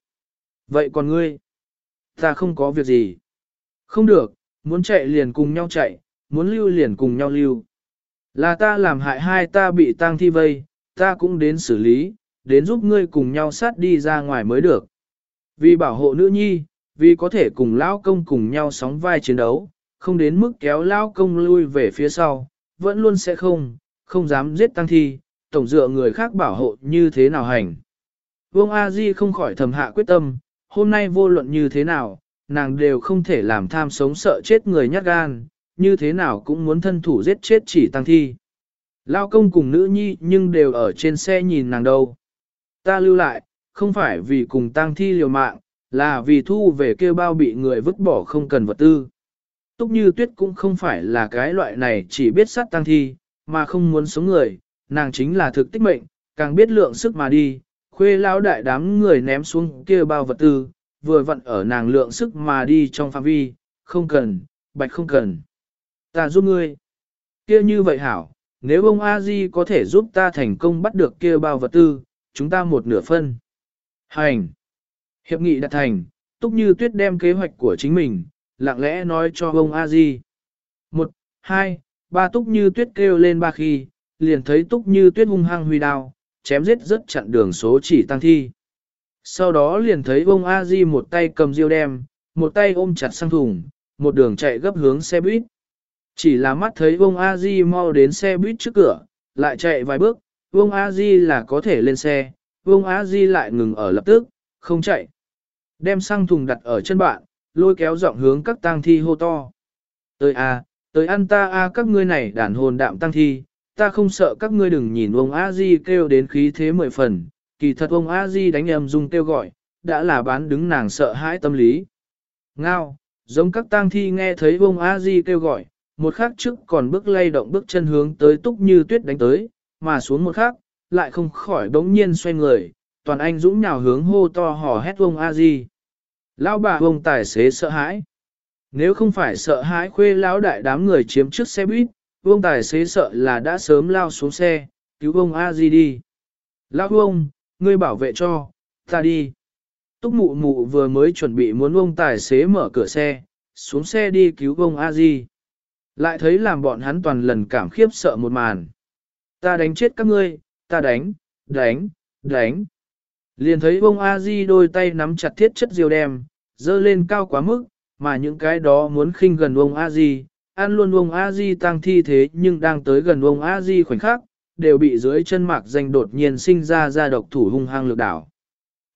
Vậy còn ngươi? Ta không có việc gì. Không được, muốn chạy liền cùng nhau chạy, muốn lưu liền cùng nhau lưu. Là ta làm hại hai ta bị tang thi vây, ta cũng đến xử lý, đến giúp ngươi cùng nhau sát đi ra ngoài mới được. Vì bảo hộ nữ nhi, vì có thể cùng lão công cùng nhau sóng vai chiến đấu, không đến mức kéo lão công lui về phía sau, vẫn luôn sẽ không, không dám giết tăng thi, tổng dựa người khác bảo hộ như thế nào hành. Vương A Di không khỏi thầm hạ quyết tâm, hôm nay vô luận như thế nào, nàng đều không thể làm tham sống sợ chết người nhát gan, như thế nào cũng muốn thân thủ giết chết chỉ tăng thi. Lao công cùng nữ nhi nhưng đều ở trên xe nhìn nàng đâu. Ta lưu lại, không phải vì cùng tăng thi liều mạng, là vì thu về kêu bao bị người vứt bỏ không cần vật tư. Túc như tuyết cũng không phải là cái loại này chỉ biết sát tăng thi, mà không muốn sống người, nàng chính là thực tích mệnh, càng biết lượng sức mà đi, khuê lão đại đám người ném xuống kia bao vật tư, vừa vặn ở nàng lượng sức mà đi trong phạm vi, không cần, bạch không cần. Ta giúp ngươi. kia như vậy hảo, nếu ông a di có thể giúp ta thành công bắt được kia bao vật tư, chúng ta một nửa phân. Hành. Hiệp nghị đạt thành, túc như tuyết đem kế hoạch của chính mình, lặng lẽ nói cho ông a di. Một, hai, ba túc như tuyết kêu lên ba khi, liền thấy túc như tuyết hung hăng huy đao, chém giết rất chặn đường số chỉ tăng thi. Sau đó liền thấy ông a di một tay cầm diêu đem, một tay ôm chặt sang thùng, một đường chạy gấp hướng xe buýt. Chỉ là mắt thấy ông a di mau đến xe buýt trước cửa, lại chạy vài bước, ông a di là có thể lên xe, ông a di lại ngừng ở lập tức, không chạy. Đem sang thùng đặt ở chân bạn, lôi kéo giọng hướng các tang thi hô to. Tới a, tới ăn ta a các ngươi này đàn hồn đạm tang thi, ta không sợ các ngươi đừng nhìn ông a di kêu đến khí thế mười phần, kỳ thật ông a di đánh em dung kêu gọi, đã là bán đứng nàng sợ hãi tâm lý. Ngao, giống các tang thi nghe thấy ông a di kêu gọi, một khắc trước còn bước lay động bước chân hướng tới túc như tuyết đánh tới, mà xuống một khắc, lại không khỏi đống nhiên xoay người, toàn anh dũng nhào hướng hô to hò hét ông a di. Lão bà ông tài xế sợ hãi. Nếu không phải sợ hãi khuê lão đại đám người chiếm trước xe buýt, ông tài xế sợ là đã sớm lao xuống xe, cứu ông a di đi. Lão ông, ngươi bảo vệ cho, ta đi. Túc mụ mụ vừa mới chuẩn bị muốn ông tài xế mở cửa xe, xuống xe đi cứu ông a di. Lại thấy làm bọn hắn toàn lần cảm khiếp sợ một màn. Ta đánh chết các ngươi, ta đánh, đánh, đánh. Liền thấy ông A-di đôi tay nắm chặt thiết chất diều đem, dơ lên cao quá mức, mà những cái đó muốn khinh gần ông a di, ăn luôn ông a di tăng thi thế nhưng đang tới gần ông a di khoảnh khắc, đều bị dưới chân mạc danh đột nhiên sinh ra ra độc thủ hung hăng lực đảo.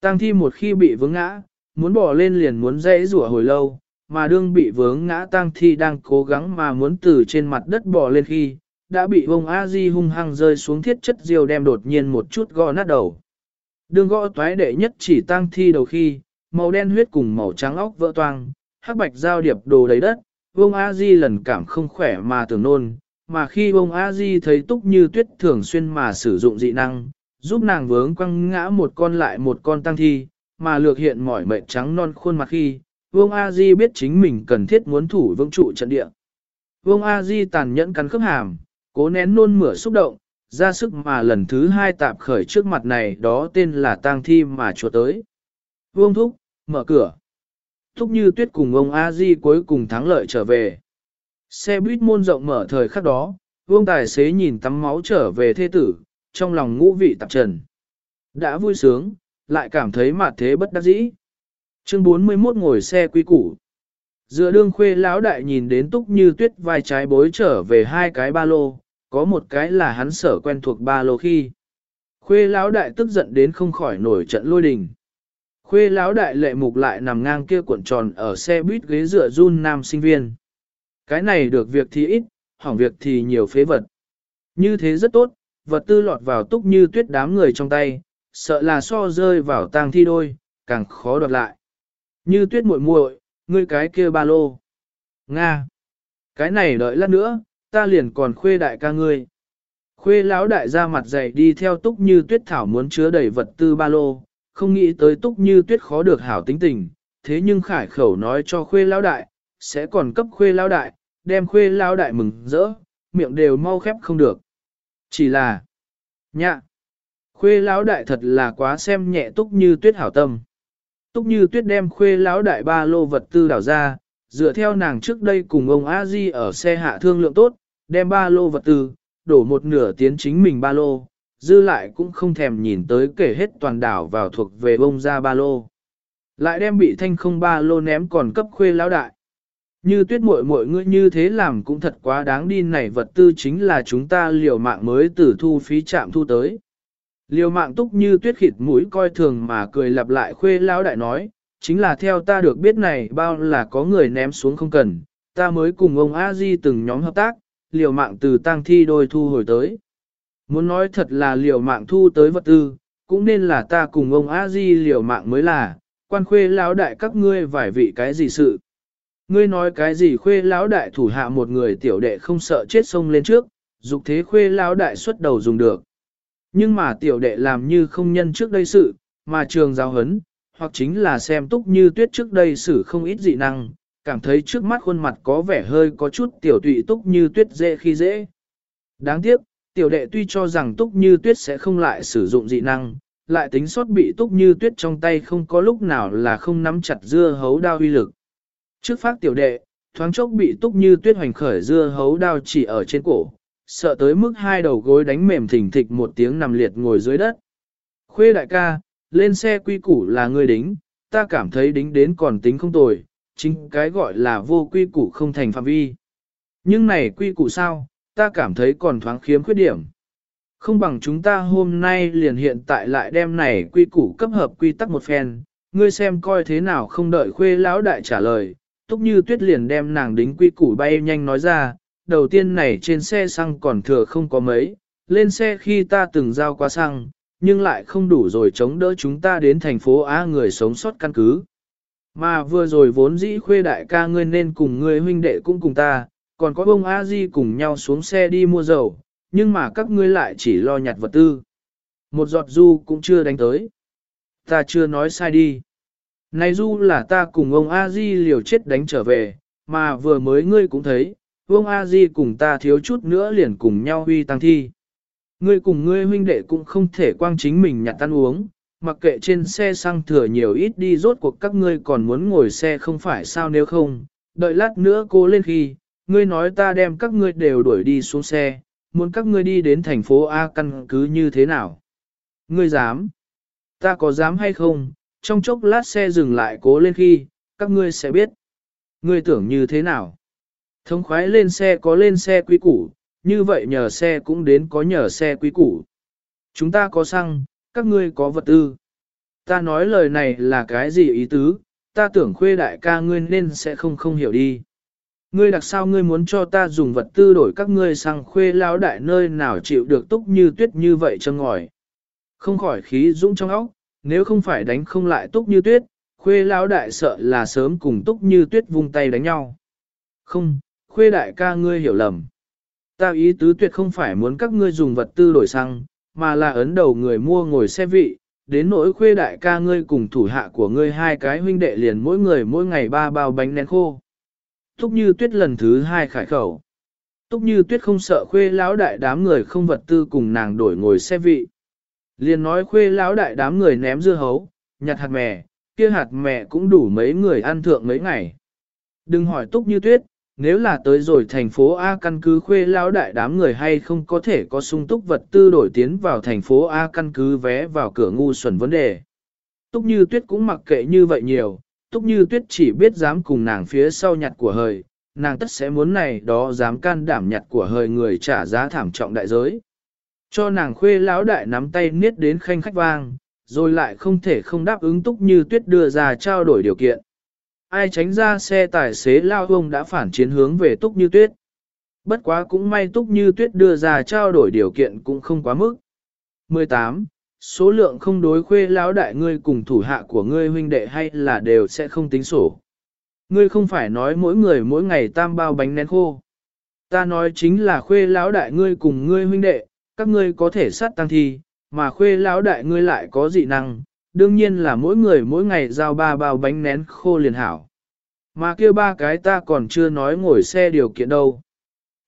Tăng thi một khi bị vướng ngã, muốn bỏ lên liền muốn dãy rủa hồi lâu, mà đương bị vướng ngã tăng thi đang cố gắng mà muốn từ trên mặt đất bỏ lên khi, đã bị ông a di hung hăng rơi xuống thiết chất diều đem đột nhiên một chút gõ nát đầu. Đương gõ toái đệ nhất chỉ tăng thi đầu khi, màu đen huyết cùng màu trắng óc vỡ toang, hắc bạch giao điệp đồ đầy đất, Vương a di lần cảm không khỏe mà tưởng nôn, mà khi Vương a di thấy túc như tuyết thường xuyên mà sử dụng dị năng, giúp nàng vướng quăng ngã một con lại một con tăng thi, mà lược hiện mỏi mệt trắng non khuôn mặt khi, Vương A Di biết chính mình cần thiết muốn thủ vương trụ trận địa. Vương A Di tàn nhẫn cắn khớp hàm, cố nén nôn mửa xúc động, ra sức mà lần thứ hai tạp khởi trước mặt này đó tên là tang thi mà chùa tới. Vương Thúc, mở cửa. Thúc như tuyết cùng ông A Di cuối cùng thắng lợi trở về. Xe buýt môn rộng mở thời khắc đó, Vương Tài xế nhìn tắm máu trở về thê tử, trong lòng ngũ vị tạp trần. Đã vui sướng, lại cảm thấy mặt thế bất đắc dĩ. Chương 41 ngồi xe quý củ. Dựa đương khuê lão đại nhìn đến túc như tuyết vai trái bối trở về hai cái ba lô, có một cái là hắn sở quen thuộc ba lô khi. Khuê lão đại tức giận đến không khỏi nổi trận lôi đình. Khuê lão đại lệ mục lại nằm ngang kia cuộn tròn ở xe buýt ghế dựa run nam sinh viên. Cái này được việc thì ít, hỏng việc thì nhiều phế vật. Như thế rất tốt, vật tư lọt vào túc như tuyết đám người trong tay, sợ là so rơi vào tang thi đôi, càng khó đoạt lại. Như tuyết muội muội, ngươi cái kia ba lô. Nga. Cái này đợi lát nữa, ta liền còn khuê đại ca ngươi. Khuê lão đại ra mặt dày đi theo túc như tuyết thảo muốn chứa đầy vật tư ba lô, không nghĩ tới túc như tuyết khó được hảo tính tình, thế nhưng khải khẩu nói cho khuê lão đại, sẽ còn cấp khuê lão đại, đem khuê lão đại mừng rỡ, miệng đều mau khép không được. Chỉ là, nhạ, khuê lão đại thật là quá xem nhẹ túc như tuyết hảo tâm. Túc như tuyết đem khuê lão đại ba lô vật tư đảo ra, dựa theo nàng trước đây cùng ông a di ở xe hạ thương lượng tốt, đem ba lô vật tư, đổ một nửa tiến chính mình ba lô, dư lại cũng không thèm nhìn tới kể hết toàn đảo vào thuộc về bông ra ba lô. Lại đem bị thanh không ba lô ném còn cấp khuê lão đại. Như tuyết muội muội ngươi như thế làm cũng thật quá đáng đi này vật tư chính là chúng ta liều mạng mới từ thu phí trạm thu tới. Liều mạng túc như tuyết khịt mũi coi thường mà cười lặp lại khuê lão đại nói, chính là theo ta được biết này bao là có người ném xuống không cần, ta mới cùng ông a di từng nhóm hợp tác, liều mạng từ tang thi đôi thu hồi tới. Muốn nói thật là liều mạng thu tới vật tư, cũng nên là ta cùng ông a di liều mạng mới là, quan khuê lão đại các ngươi vài vị cái gì sự. Ngươi nói cái gì khuê lão đại thủ hạ một người tiểu đệ không sợ chết sông lên trước, dục thế khuê lão đại xuất đầu dùng được. Nhưng mà tiểu đệ làm như không nhân trước đây sự, mà trường giáo hấn, hoặc chính là xem túc như tuyết trước đây xử không ít dị năng, cảm thấy trước mắt khuôn mặt có vẻ hơi có chút tiểu tụy túc như tuyết dễ khi dễ. Đáng tiếc, tiểu đệ tuy cho rằng túc như tuyết sẽ không lại sử dụng dị năng, lại tính sót bị túc như tuyết trong tay không có lúc nào là không nắm chặt dưa hấu đao uy lực. Trước phát tiểu đệ, thoáng chốc bị túc như tuyết hoành khởi dưa hấu đao chỉ ở trên cổ, sợ tới mức hai đầu gối đánh mềm thỉnh thịch một tiếng nằm liệt ngồi dưới đất. Khuê đại ca, lên xe quy củ là ngươi đính, ta cảm thấy đính đến còn tính không tồi, chính cái gọi là vô quy củ không thành phạm vi. Nhưng này quy củ sao, ta cảm thấy còn thoáng khiếm khuyết điểm. Không bằng chúng ta hôm nay liền hiện tại lại đem này quy củ cấp hợp quy tắc một phen, ngươi xem coi thế nào không đợi khuê lão đại trả lời, túc như tuyết liền đem nàng đính quy củ bay nhanh nói ra, đầu tiên này trên xe xăng còn thừa không có mấy, lên xe khi ta từng giao qua xăng, nhưng lại không đủ rồi chống đỡ chúng ta đến thành phố Á người sống sót căn cứ. Mà vừa rồi vốn dĩ khuê đại ca ngươi nên cùng ngươi huynh đệ cũng cùng ta, còn có ông A Di cùng nhau xuống xe đi mua dầu, nhưng mà các ngươi lại chỉ lo nhặt vật tư. Một giọt du cũng chưa đánh tới. Ta chưa nói sai đi. Này du là ta cùng ông A Di liều chết đánh trở về, mà vừa mới ngươi cũng thấy, ông A Di cùng ta thiếu chút nữa liền cùng nhau huy tăng thi. Ngươi cùng ngươi huynh đệ cũng không thể quang chính mình nhặt ăn uống, mặc kệ trên xe xăng thừa nhiều ít đi rốt cuộc các ngươi còn muốn ngồi xe không phải sao nếu không, đợi lát nữa cô lên khi, ngươi nói ta đem các ngươi đều đuổi đi xuống xe, muốn các ngươi đi đến thành phố A căn cứ như thế nào? Ngươi dám? Ta có dám hay không? Trong chốc lát xe dừng lại cố lên khi, các ngươi sẽ biết. ngươi tưởng như thế nào? Thống khoái lên xe có lên xe quý củ, như vậy nhờ xe cũng đến có nhờ xe quý củ. Chúng ta có xăng, các ngươi có vật tư. Ta nói lời này là cái gì ý tứ, ta tưởng khuê đại ca ngươi nên sẽ không không hiểu đi. Ngươi đặc sao ngươi muốn cho ta dùng vật tư đổi các ngươi sang khuê lao đại nơi nào chịu được túc như tuyết như vậy chân ngòi. Không khỏi khí dũng trong óc, nếu không phải đánh không lại túc như tuyết, khuê lao đại sợ là sớm cùng túc như tuyết vung tay đánh nhau. Không, khuê đại ca ngươi hiểu lầm. Ta ý tứ tuyệt không phải muốn các ngươi dùng vật tư đổi xăng, mà là ấn đầu người mua ngồi xe vị, đến nỗi khuê đại ca ngươi cùng thủ hạ của ngươi hai cái huynh đệ liền mỗi người mỗi ngày ba bao bánh nén khô. Túc như tuyết lần thứ hai khải khẩu. Túc như tuyết không sợ khuê lão đại đám người không vật tư cùng nàng đổi ngồi xe vị. Liền nói khuê lão đại đám người ném dưa hấu, nhặt hạt mè, kia hạt mè cũng đủ mấy người ăn thượng mấy ngày. Đừng hỏi túc như tuyết, nếu là tới rồi thành phố A căn cứ khuê lão đại đám người hay không có thể có sung túc vật tư đổi tiến vào thành phố A căn cứ vé vào cửa ngu xuẩn vấn đề. Túc như tuyết cũng mặc kệ như vậy nhiều, túc như tuyết chỉ biết dám cùng nàng phía sau nhặt của hời, nàng tất sẽ muốn này đó dám can đảm nhặt của hời người trả giá thảm trọng đại giới. Cho nàng khuê lão đại nắm tay niết đến khanh khách vang, rồi lại không thể không đáp ứng túc như tuyết đưa ra trao đổi điều kiện ai tránh ra xe tài xế lao ông đã phản chiến hướng về túc như tuyết. Bất quá cũng may túc như tuyết đưa ra trao đổi điều kiện cũng không quá mức. 18. Số lượng không đối khuê lão đại ngươi cùng thủ hạ của ngươi huynh đệ hay là đều sẽ không tính sổ. Ngươi không phải nói mỗi người mỗi ngày tam bao bánh nén khô. Ta nói chính là khuê lão đại ngươi cùng ngươi huynh đệ, các ngươi có thể sát tăng thi, mà khuê lão đại ngươi lại có dị năng, đương nhiên là mỗi người mỗi ngày giao ba bao bánh nén khô liền hảo. Mà kia ba cái ta còn chưa nói ngồi xe điều kiện đâu.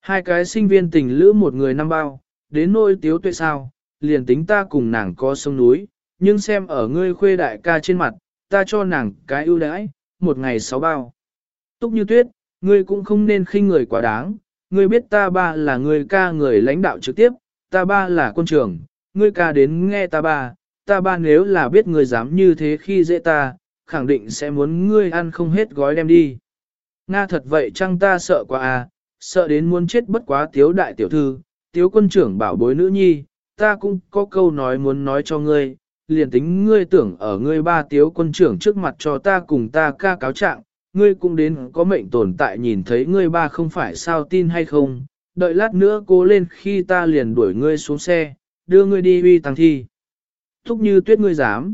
Hai cái sinh viên tình lữ một người năm bao, đến nôi tiếu tuệ sao, liền tính ta cùng nàng có sông núi, nhưng xem ở ngươi khuê đại ca trên mặt, ta cho nàng cái ưu đãi, một ngày sáu bao. Túc như tuyết, ngươi cũng không nên khinh người quá đáng, ngươi biết ta ba là người ca người lãnh đạo trực tiếp, ta ba là quân trưởng, ngươi ca đến nghe ta ba, ta ba nếu là biết ngươi dám như thế khi dễ ta, khẳng định sẽ muốn ngươi ăn không hết gói đem đi. Nga thật vậy chăng ta sợ quá à, sợ đến muốn chết bất quá tiếu đại tiểu thư, tiếu quân trưởng bảo bối nữ nhi, ta cũng có câu nói muốn nói cho ngươi, liền tính ngươi tưởng ở ngươi ba tiếu quân trưởng trước mặt cho ta cùng ta ca cáo trạng, ngươi cũng đến có mệnh tồn tại nhìn thấy ngươi ba không phải sao tin hay không, đợi lát nữa cố lên khi ta liền đuổi ngươi xuống xe, đưa ngươi đi uy tăng thi. Thúc như tuyết ngươi dám.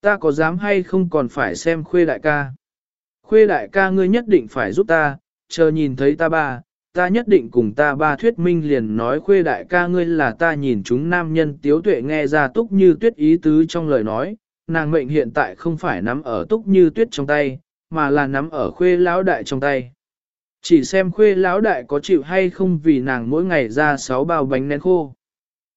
Ta có dám hay không còn phải xem khuê đại ca. Khuê đại ca ngươi nhất định phải giúp ta, chờ nhìn thấy ta ba, ta nhất định cùng ta ba thuyết minh liền nói khuê đại ca ngươi là ta nhìn chúng nam nhân tiếu tuệ nghe ra túc như tuyết ý tứ trong lời nói, nàng mệnh hiện tại không phải nắm ở túc như tuyết trong tay, mà là nắm ở khuê lão đại trong tay. Chỉ xem khuê lão đại có chịu hay không vì nàng mỗi ngày ra sáu bao bánh nén khô.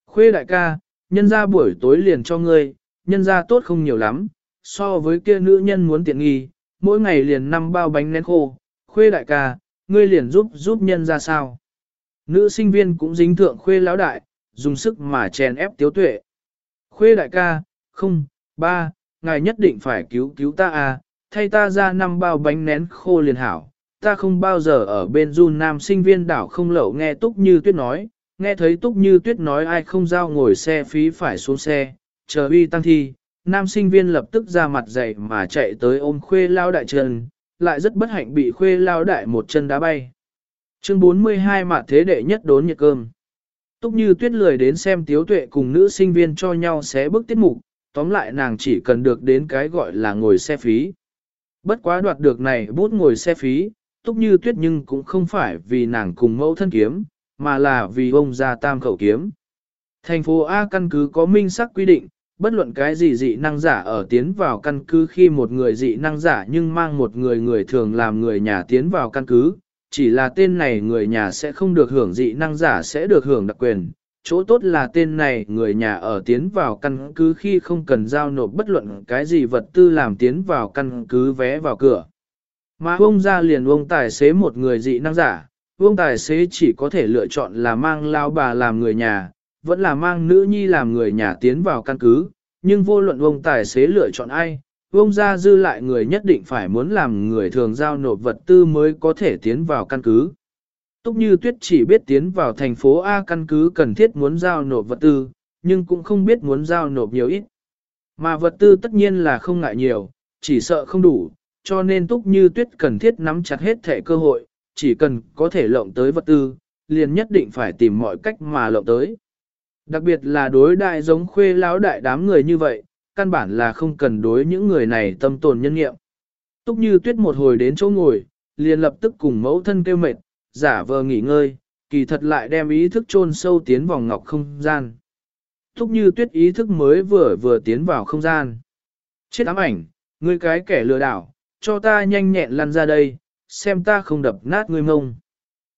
Khuê đại ca, nhân ra buổi tối liền cho ngươi, nhân ra tốt không nhiều lắm, so với kia nữ nhân muốn tiện nghi, mỗi ngày liền năm bao bánh nén khô, khuê đại ca, ngươi liền giúp giúp nhân ra sao. Nữ sinh viên cũng dính thượng khuê lão đại, dùng sức mà chèn ép tiếu tuệ. Khuê đại ca, không, ba, ngài nhất định phải cứu cứu ta à, thay ta ra năm bao bánh nén khô liền hảo. Ta không bao giờ ở bên du nam sinh viên đảo không lẩu nghe túc như tuyết nói, nghe thấy túc như tuyết nói ai không giao ngồi xe phí phải xuống xe, chờ uy tăng thi, nam sinh viên lập tức ra mặt dậy mà chạy tới ôm khuê lao đại chân, lại rất bất hạnh bị khuê lao đại một chân đá bay. Chương 42 mà thế đệ nhất đốn nhiệt cơm. Túc như tuyết lười đến xem tiếu tuệ cùng nữ sinh viên cho nhau xé bước tiết mục, tóm lại nàng chỉ cần được đến cái gọi là ngồi xe phí. Bất quá đoạt được này bút ngồi xe phí, túc như tuyết nhưng cũng không phải vì nàng cùng mẫu thân kiếm, mà là vì ông gia tam khẩu kiếm. Thành phố A căn cứ có minh sắc quy định, bất luận cái gì dị năng giả ở tiến vào căn cứ khi một người dị năng giả nhưng mang một người người thường làm người nhà tiến vào căn cứ, chỉ là tên này người nhà sẽ không được hưởng dị năng giả sẽ được hưởng đặc quyền. Chỗ tốt là tên này người nhà ở tiến vào căn cứ khi không cần giao nộp bất luận cái gì vật tư làm tiến vào căn cứ vé vào cửa. Mà ông ra liền ông tài xế một người dị năng giả, ông tài xế chỉ có thể lựa chọn là mang lao bà làm người nhà, vẫn là mang nữ nhi làm người nhà tiến vào căn cứ, nhưng vô luận ông tài xế lựa chọn ai, ông ra dư lại người nhất định phải muốn làm người thường giao nộp vật tư mới có thể tiến vào căn cứ. Túc như tuyết chỉ biết tiến vào thành phố A căn cứ cần thiết muốn giao nộp vật tư, nhưng cũng không biết muốn giao nộp nhiều ít. Mà vật tư tất nhiên là không ngại nhiều, chỉ sợ không đủ, cho nên túc như tuyết cần thiết nắm chặt hết thể cơ hội, chỉ cần có thể lộng tới vật tư, liền nhất định phải tìm mọi cách mà lộng tới. Đặc biệt là đối đại giống khuê lão đại đám người như vậy, căn bản là không cần đối những người này tâm tồn nhân nghiệm. Túc như tuyết một hồi đến chỗ ngồi, liền lập tức cùng mẫu thân kêu mệt, giả vờ nghỉ ngơi, kỳ thật lại đem ý thức chôn sâu tiến vòng ngọc không gian. Túc như tuyết ý thức mới vừa vừa tiến vào không gian. Chết ám ảnh, ngươi cái kẻ lừa đảo, cho ta nhanh nhẹn lăn ra đây, xem ta không đập nát ngươi mông.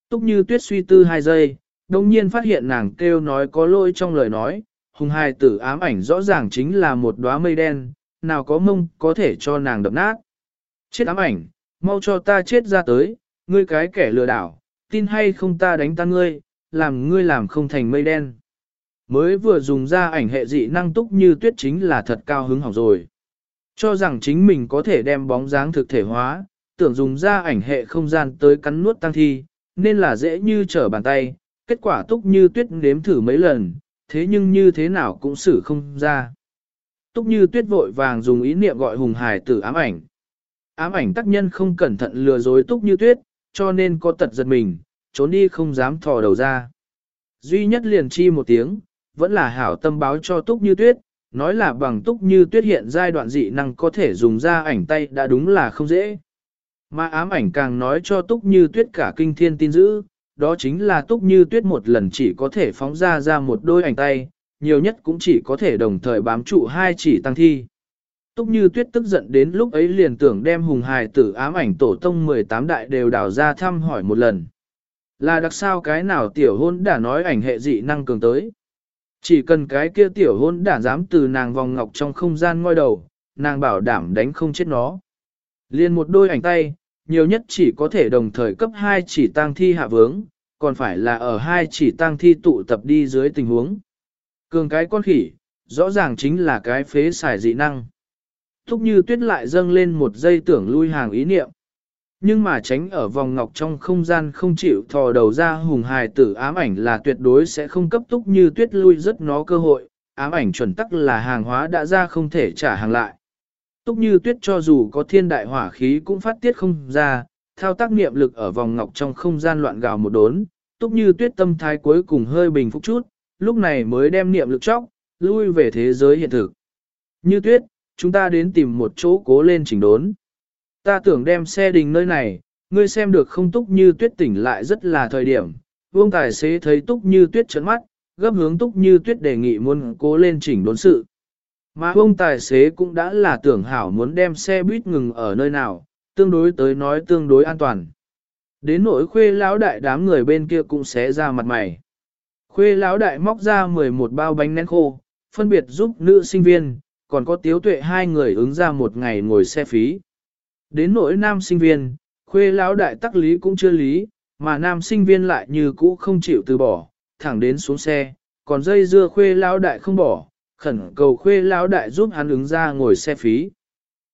Túc như tuyết suy tư hai giây, đồng nhiên phát hiện nàng kêu nói có lỗi trong lời nói, hùng hai tử ám ảnh rõ ràng chính là một đóa mây đen, nào có mông có thể cho nàng đập nát. Chết ám ảnh, mau cho ta chết ra tới, ngươi cái kẻ lừa đảo, tin hay không ta đánh tan ngươi, làm ngươi làm không thành mây đen. Mới vừa dùng ra ảnh hệ dị năng túc như tuyết chính là thật cao hứng học rồi. Cho rằng chính mình có thể đem bóng dáng thực thể hóa, tưởng dùng ra ảnh hệ không gian tới cắn nuốt tăng thi, nên là dễ như trở bàn tay, kết quả túc như tuyết nếm thử mấy lần, thế nhưng như thế nào cũng xử không ra. Túc như tuyết vội vàng dùng ý niệm gọi hùng hải tử ám ảnh. Ám ảnh tác nhân không cẩn thận lừa dối túc như tuyết, cho nên có tật giật mình, trốn đi không dám thò đầu ra. Duy nhất liền chi một tiếng, vẫn là hảo tâm báo cho túc như tuyết, nói là bằng túc như tuyết hiện giai đoạn dị năng có thể dùng ra ảnh tay đã đúng là không dễ. Mà ám ảnh càng nói cho túc như tuyết cả kinh thiên tin dữ, đó chính là túc như tuyết một lần chỉ có thể phóng ra ra một đôi ảnh tay, nhiều nhất cũng chỉ có thể đồng thời bám trụ hai chỉ tăng thi. Túc như tuyết tức giận đến lúc ấy liền tưởng đem hùng hài tử ám ảnh tổ tông 18 đại đều đào ra thăm hỏi một lần. Là đặc sao cái nào tiểu hôn đã nói ảnh hệ dị năng cường tới. Chỉ cần cái kia tiểu hôn đã dám từ nàng vòng ngọc trong không gian ngoi đầu, nàng bảo đảm đánh không chết nó. liền một đôi ảnh tay, nhiều nhất chỉ có thể đồng thời cấp 2 chỉ tăng thi hạ vướng, còn phải là ở hai chỉ tăng thi tụ tập đi dưới tình huống. Cường cái con khỉ, rõ ràng chính là cái phế xài dị năng. Thúc như tuyết lại dâng lên một giây tưởng lui hàng ý niệm. Nhưng mà tránh ở vòng ngọc trong không gian không chịu thò đầu ra hùng hài tử ám ảnh là tuyệt đối sẽ không cấp túc như tuyết lui rất nó cơ hội, ám ảnh chuẩn tắc là hàng hóa đã ra không thể trả hàng lại. Túc như tuyết cho dù có thiên đại hỏa khí cũng phát tiết không ra, thao tác niệm lực ở vòng ngọc trong không gian loạn gào một đốn, túc như tuyết tâm thái cuối cùng hơi bình phục chút, lúc này mới đem niệm lực chóc, lui về thế giới hiện thực. Như tuyết, chúng ta đến tìm một chỗ cố lên chỉnh đốn. Ta tưởng đem xe đình nơi này, ngươi xem được không túc như tuyết tỉnh lại rất là thời điểm. Vương tài xế thấy túc như tuyết trấn mắt, gấp hướng túc như tuyết đề nghị muốn cố lên chỉnh đốn sự. Mà ông tài xế cũng đã là tưởng hảo muốn đem xe buýt ngừng ở nơi nào, tương đối tới nói tương đối an toàn. Đến nỗi khuê lão đại đám người bên kia cũng sẽ ra mặt mày. Khuê lão đại móc ra 11 bao bánh nén khô, phân biệt giúp nữ sinh viên, còn có tiếu tuệ hai người ứng ra một ngày ngồi xe phí. Đến nỗi nam sinh viên, khuê lão đại tắc lý cũng chưa lý, mà nam sinh viên lại như cũ không chịu từ bỏ, thẳng đến xuống xe, còn dây dưa khuê lão đại không bỏ, khẩn cầu khuê lão đại giúp hắn ứng ra ngồi xe phí.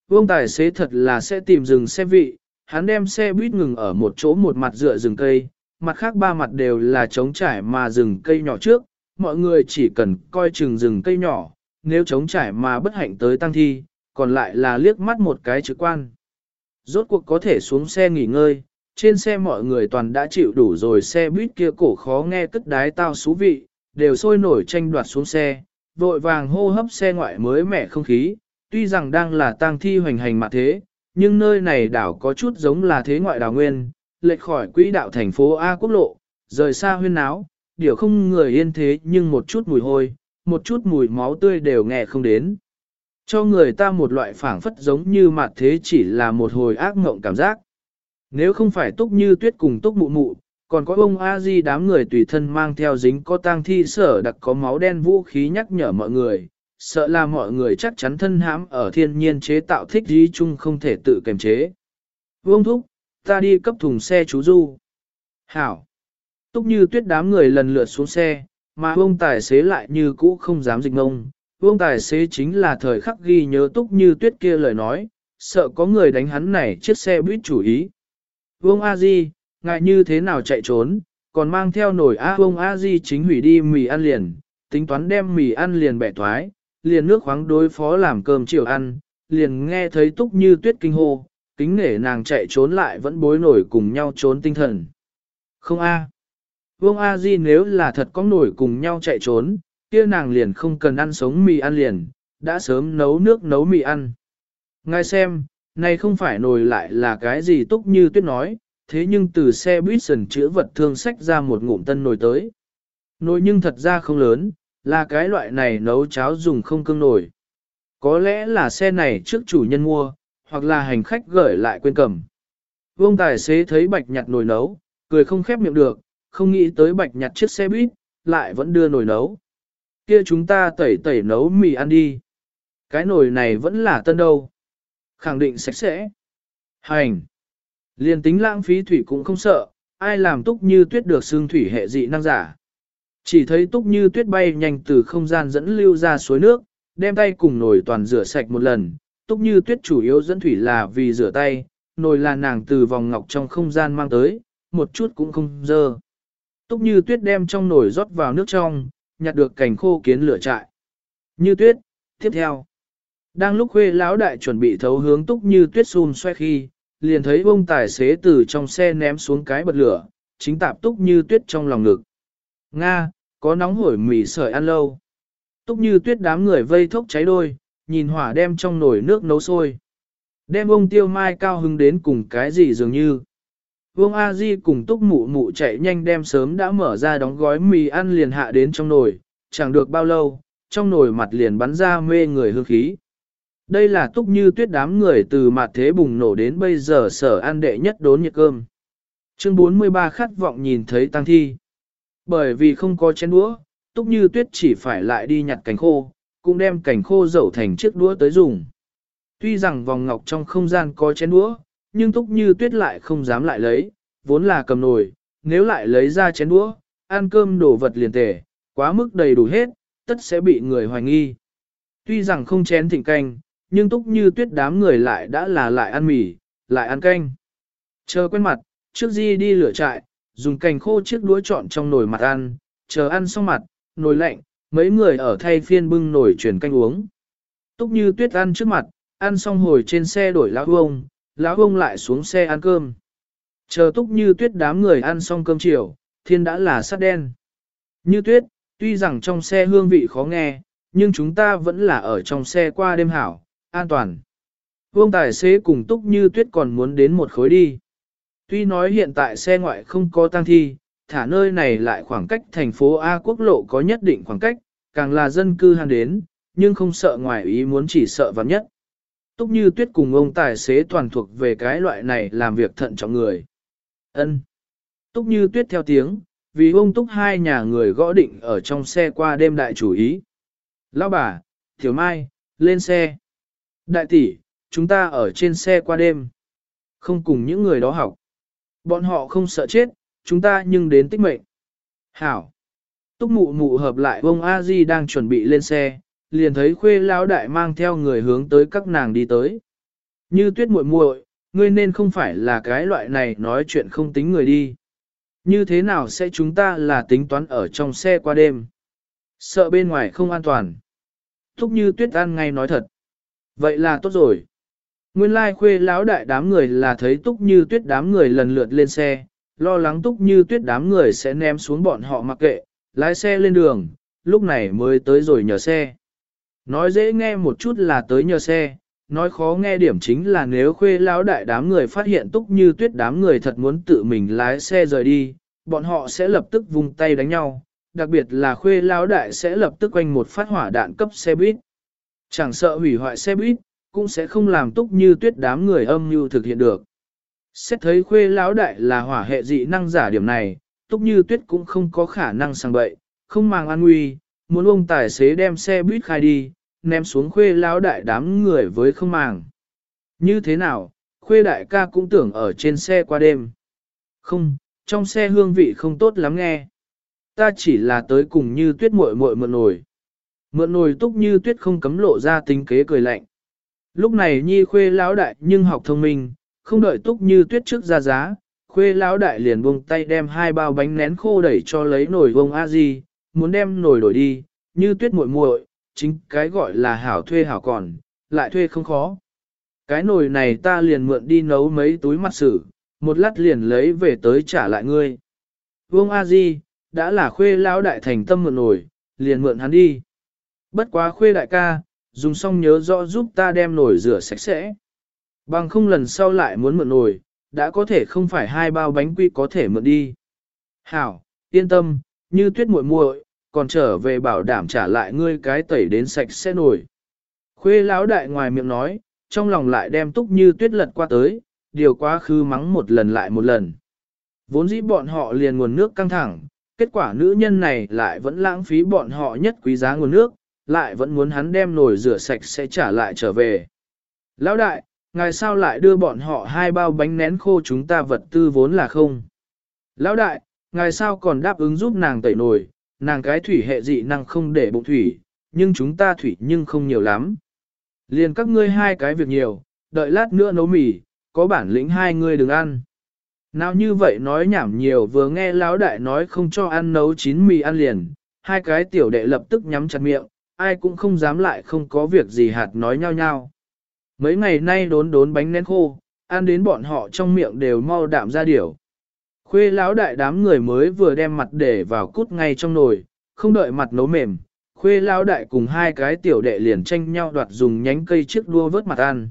Vương tài xế thật là sẽ tìm dừng xe vị, hắn đem xe buýt ngừng ở một chỗ một mặt dựa rừng cây, mặt khác ba mặt đều là trống trải mà rừng cây nhỏ trước, mọi người chỉ cần coi chừng rừng cây nhỏ, nếu trống trải mà bất hạnh tới tăng thi, còn lại là liếc mắt một cái trực quan. Rốt cuộc có thể xuống xe nghỉ ngơi, trên xe mọi người toàn đã chịu đủ rồi xe buýt kia cổ khó nghe cất đái tao xú vị, đều sôi nổi tranh đoạt xuống xe, vội vàng hô hấp xe ngoại mới mẻ không khí, tuy rằng đang là tang thi hoành hành mà thế, nhưng nơi này đảo có chút giống là thế ngoại đảo nguyên, lệch khỏi quỹ đạo thành phố A quốc lộ, rời xa huyên náo, điều không người yên thế nhưng một chút mùi hôi, một chút mùi máu tươi đều nghe không đến. Cho người ta một loại phảng phất giống như mặt thế chỉ là một hồi ác mộng cảm giác. Nếu không phải túc như tuyết cùng túc mụ mụ, còn có ông a di đám người tùy thân mang theo dính có tang thi sở đặc có máu đen vũ khí nhắc nhở mọi người, sợ là mọi người chắc chắn thân hãm ở thiên nhiên chế tạo thích di chung không thể tự kiềm chế. Vương thúc, ta đi cấp thùng xe chú du. Hảo. Túc như tuyết đám người lần lượt xuống xe, mà ông tài xế lại như cũ không dám dịch ngông. Vương tài xế chính là thời khắc ghi nhớ túc như tuyết kia lời nói, sợ có người đánh hắn này chiếc xe buýt chủ ý. Vương A Di, ngại như thế nào chạy trốn, còn mang theo nổi A Vương A Di chính hủy đi mì ăn liền, tính toán đem mì ăn liền bẻ thoái, liền nước khoáng đối phó làm cơm chiều ăn, liền nghe thấy túc như tuyết kinh hô, kính nể nàng chạy trốn lại vẫn bối nổi cùng nhau trốn tinh thần. Không A. Vương A Di nếu là thật có nổi cùng nhau chạy trốn, kia nàng liền không cần ăn sống mì ăn liền, đã sớm nấu nước nấu mì ăn. Ngài xem, này không phải nổi lại là cái gì túc như tuyết nói, thế nhưng từ xe buýt sần chữa vật thương sách ra một ngụm tân nồi tới. Nồi nhưng thật ra không lớn, là cái loại này nấu cháo dùng không cương nổi. Có lẽ là xe này trước chủ nhân mua, hoặc là hành khách gửi lại quên cầm. Vương tài xế thấy bạch nhặt nồi nấu, cười không khép miệng được, không nghĩ tới bạch nhặt chiếc xe buýt, lại vẫn đưa nồi nấu. Kia chúng ta tẩy tẩy nấu mì ăn đi. Cái nồi này vẫn là tân đâu. Khẳng định sạch sẽ. Hành. Liên tính lãng phí thủy cũng không sợ, ai làm túc như tuyết được xương thủy hệ dị năng giả. Chỉ thấy túc như tuyết bay nhanh từ không gian dẫn lưu ra suối nước, đem tay cùng nồi toàn rửa sạch một lần. Túc như tuyết chủ yếu dẫn thủy là vì rửa tay, nồi là nàng từ vòng ngọc trong không gian mang tới, một chút cũng không dơ. Túc như tuyết đem trong nồi rót vào nước trong, nhặt được cành khô kiến lửa trại. Như tuyết, tiếp theo. Đang lúc khuê lão đại chuẩn bị thấu hướng túc như tuyết xùm xoay khi, liền thấy ông tài xế từ trong xe ném xuống cái bật lửa, chính tạp túc như tuyết trong lòng ngực. Nga, có nóng hổi mì sợi ăn lâu. Túc như tuyết đám người vây thốc cháy đôi, nhìn hỏa đem trong nồi nước nấu sôi. Đem ông tiêu mai cao hứng đến cùng cái gì dường như. Vương A Di cùng túc mụ mụ chạy nhanh đem sớm đã mở ra đóng gói mì ăn liền hạ đến trong nồi, chẳng được bao lâu, trong nồi mặt liền bắn ra mê người hương khí. Đây là túc như tuyết đám người từ mặt thế bùng nổ đến bây giờ sở ăn đệ nhất đốn nhiệt cơm. Chương 43 khát vọng nhìn thấy tăng thi. Bởi vì không có chén đũa, túc như tuyết chỉ phải lại đi nhặt cành khô, cũng đem cành khô dậu thành chiếc đũa tới dùng. Tuy rằng vòng ngọc trong không gian có chén đũa, nhưng túc như tuyết lại không dám lại lấy, vốn là cầm nồi, nếu lại lấy ra chén đũa, ăn cơm đổ vật liền tề, quá mức đầy đủ hết, tất sẽ bị người hoài nghi. Tuy rằng không chén thịnh canh, nhưng túc như tuyết đám người lại đã là lại ăn mì, lại ăn canh. Chờ quen mặt, trước di đi lửa trại, dùng cành khô chiếc đũa chọn trong nồi mặt ăn, chờ ăn xong mặt, nồi lạnh, mấy người ở thay phiên bưng nồi chuyển canh uống. Túc như tuyết ăn trước mặt, ăn xong hồi trên xe đổi lão ông, lão ông lại xuống xe ăn cơm. Chờ túc như tuyết đám người ăn xong cơm chiều, thiên đã là sắt đen. Như tuyết, tuy rằng trong xe hương vị khó nghe, nhưng chúng ta vẫn là ở trong xe qua đêm hảo, an toàn. Vương tài xế cùng túc như tuyết còn muốn đến một khối đi. Tuy nói hiện tại xe ngoại không có tăng thi, thả nơi này lại khoảng cách thành phố A quốc lộ có nhất định khoảng cách, càng là dân cư han đến, nhưng không sợ ngoài ý muốn chỉ sợ vắng nhất. Túc như tuyết cùng ông tài xế toàn thuộc về cái loại này làm việc thận trọng người. ân Túc như tuyết theo tiếng, vì ông Túc hai nhà người gõ định ở trong xe qua đêm đại chủ ý. Lão bà, Tiểu Mai, lên xe. Đại tỷ, chúng ta ở trên xe qua đêm. Không cùng những người đó học. Bọn họ không sợ chết, chúng ta nhưng đến tích mệnh. Hảo. Túc mụ mụ hợp lại ông A Di đang chuẩn bị lên xe, liền thấy khuê lão đại mang theo người hướng tới các nàng đi tới. Như tuyết muội muội, ngươi nên không phải là cái loại này nói chuyện không tính người đi. Như thế nào sẽ chúng ta là tính toán ở trong xe qua đêm? Sợ bên ngoài không an toàn. Thúc như tuyết ăn ngay nói thật. Vậy là tốt rồi. Nguyên lai khuê lão đại đám người là thấy túc như tuyết đám người lần lượt lên xe, lo lắng túc như tuyết đám người sẽ ném xuống bọn họ mặc kệ, lái xe lên đường, lúc này mới tới rồi nhờ xe. Nói dễ nghe một chút là tới nhờ xe, nói khó nghe điểm chính là nếu khuê lão đại đám người phát hiện túc như tuyết đám người thật muốn tự mình lái xe rời đi, bọn họ sẽ lập tức vung tay đánh nhau, đặc biệt là khuê lão đại sẽ lập tức quanh một phát hỏa đạn cấp xe buýt. Chẳng sợ hủy hoại xe buýt, cũng sẽ không làm túc như tuyết đám người âm mưu thực hiện được. Xét thấy khuê lão đại là hỏa hệ dị năng giả điểm này, túc như tuyết cũng không có khả năng sang bậy, không mang an nguy, muốn ông tài xế đem xe buýt khai đi, ném xuống khuê lão đại đám người với không màng. Như thế nào, khuê đại ca cũng tưởng ở trên xe qua đêm. Không, trong xe hương vị không tốt lắm nghe. Ta chỉ là tới cùng như tuyết muội muội mượn nổi. Mượn nồi túc như tuyết không cấm lộ ra tính kế cười lạnh. Lúc này nhi khuê lão đại nhưng học thông minh, không đợi túc như tuyết trước ra giá, khuê lão đại liền buông tay đem hai bao bánh nén khô đẩy cho lấy nồi vông a di, muốn đem nồi đổi đi, như tuyết muội muội, chính cái gọi là hảo thuê hảo còn, lại thuê không khó. Cái nồi này ta liền mượn đi nấu mấy túi mặt sử, một lát liền lấy về tới trả lại ngươi. Vương A Di, đã là khuê lão đại thành tâm mượn nồi, liền mượn hắn đi. Bất quá khuê đại ca, dùng xong nhớ rõ giúp ta đem nồi rửa sạch sẽ. Bằng không lần sau lại muốn mượn nồi, đã có thể không phải hai bao bánh quy có thể mượn đi. Hảo, yên tâm, như tuyết muội muội, còn trở về bảo đảm trả lại ngươi cái tẩy đến sạch sẽ nồi. Khuê lão đại ngoài miệng nói, trong lòng lại đem túc như tuyết lật qua tới, điều quá khứ mắng một lần lại một lần. Vốn dĩ bọn họ liền nguồn nước căng thẳng, kết quả nữ nhân này lại vẫn lãng phí bọn họ nhất quý giá nguồn nước, lại vẫn muốn hắn đem nồi rửa sạch sẽ trả lại trở về. Lão đại, ngài sao lại đưa bọn họ hai bao bánh nén khô chúng ta vật tư vốn là không? Lão đại, ngài sao còn đáp ứng giúp nàng tẩy nồi, nàng cái thủy hệ dị năng không để bụng thủy, nhưng chúng ta thủy nhưng không nhiều lắm. Liền các ngươi hai cái việc nhiều, đợi lát nữa nấu mì, có bản lĩnh hai ngươi đừng ăn. Nào như vậy nói nhảm nhiều vừa nghe lão đại nói không cho ăn nấu chín mì ăn liền, hai cái tiểu đệ lập tức nhắm chặt miệng, ai cũng không dám lại không có việc gì hạt nói nhau nhau. Mấy ngày nay đốn đốn bánh nén khô, ăn đến bọn họ trong miệng đều mau đạm ra điểu. Khuê lão đại đám người mới vừa đem mặt để vào cút ngay trong nồi, không đợi mặt nấu mềm, khuê lão đại cùng hai cái tiểu đệ liền tranh nhau đoạt dùng nhánh cây chiếc đua vớt mặt ăn.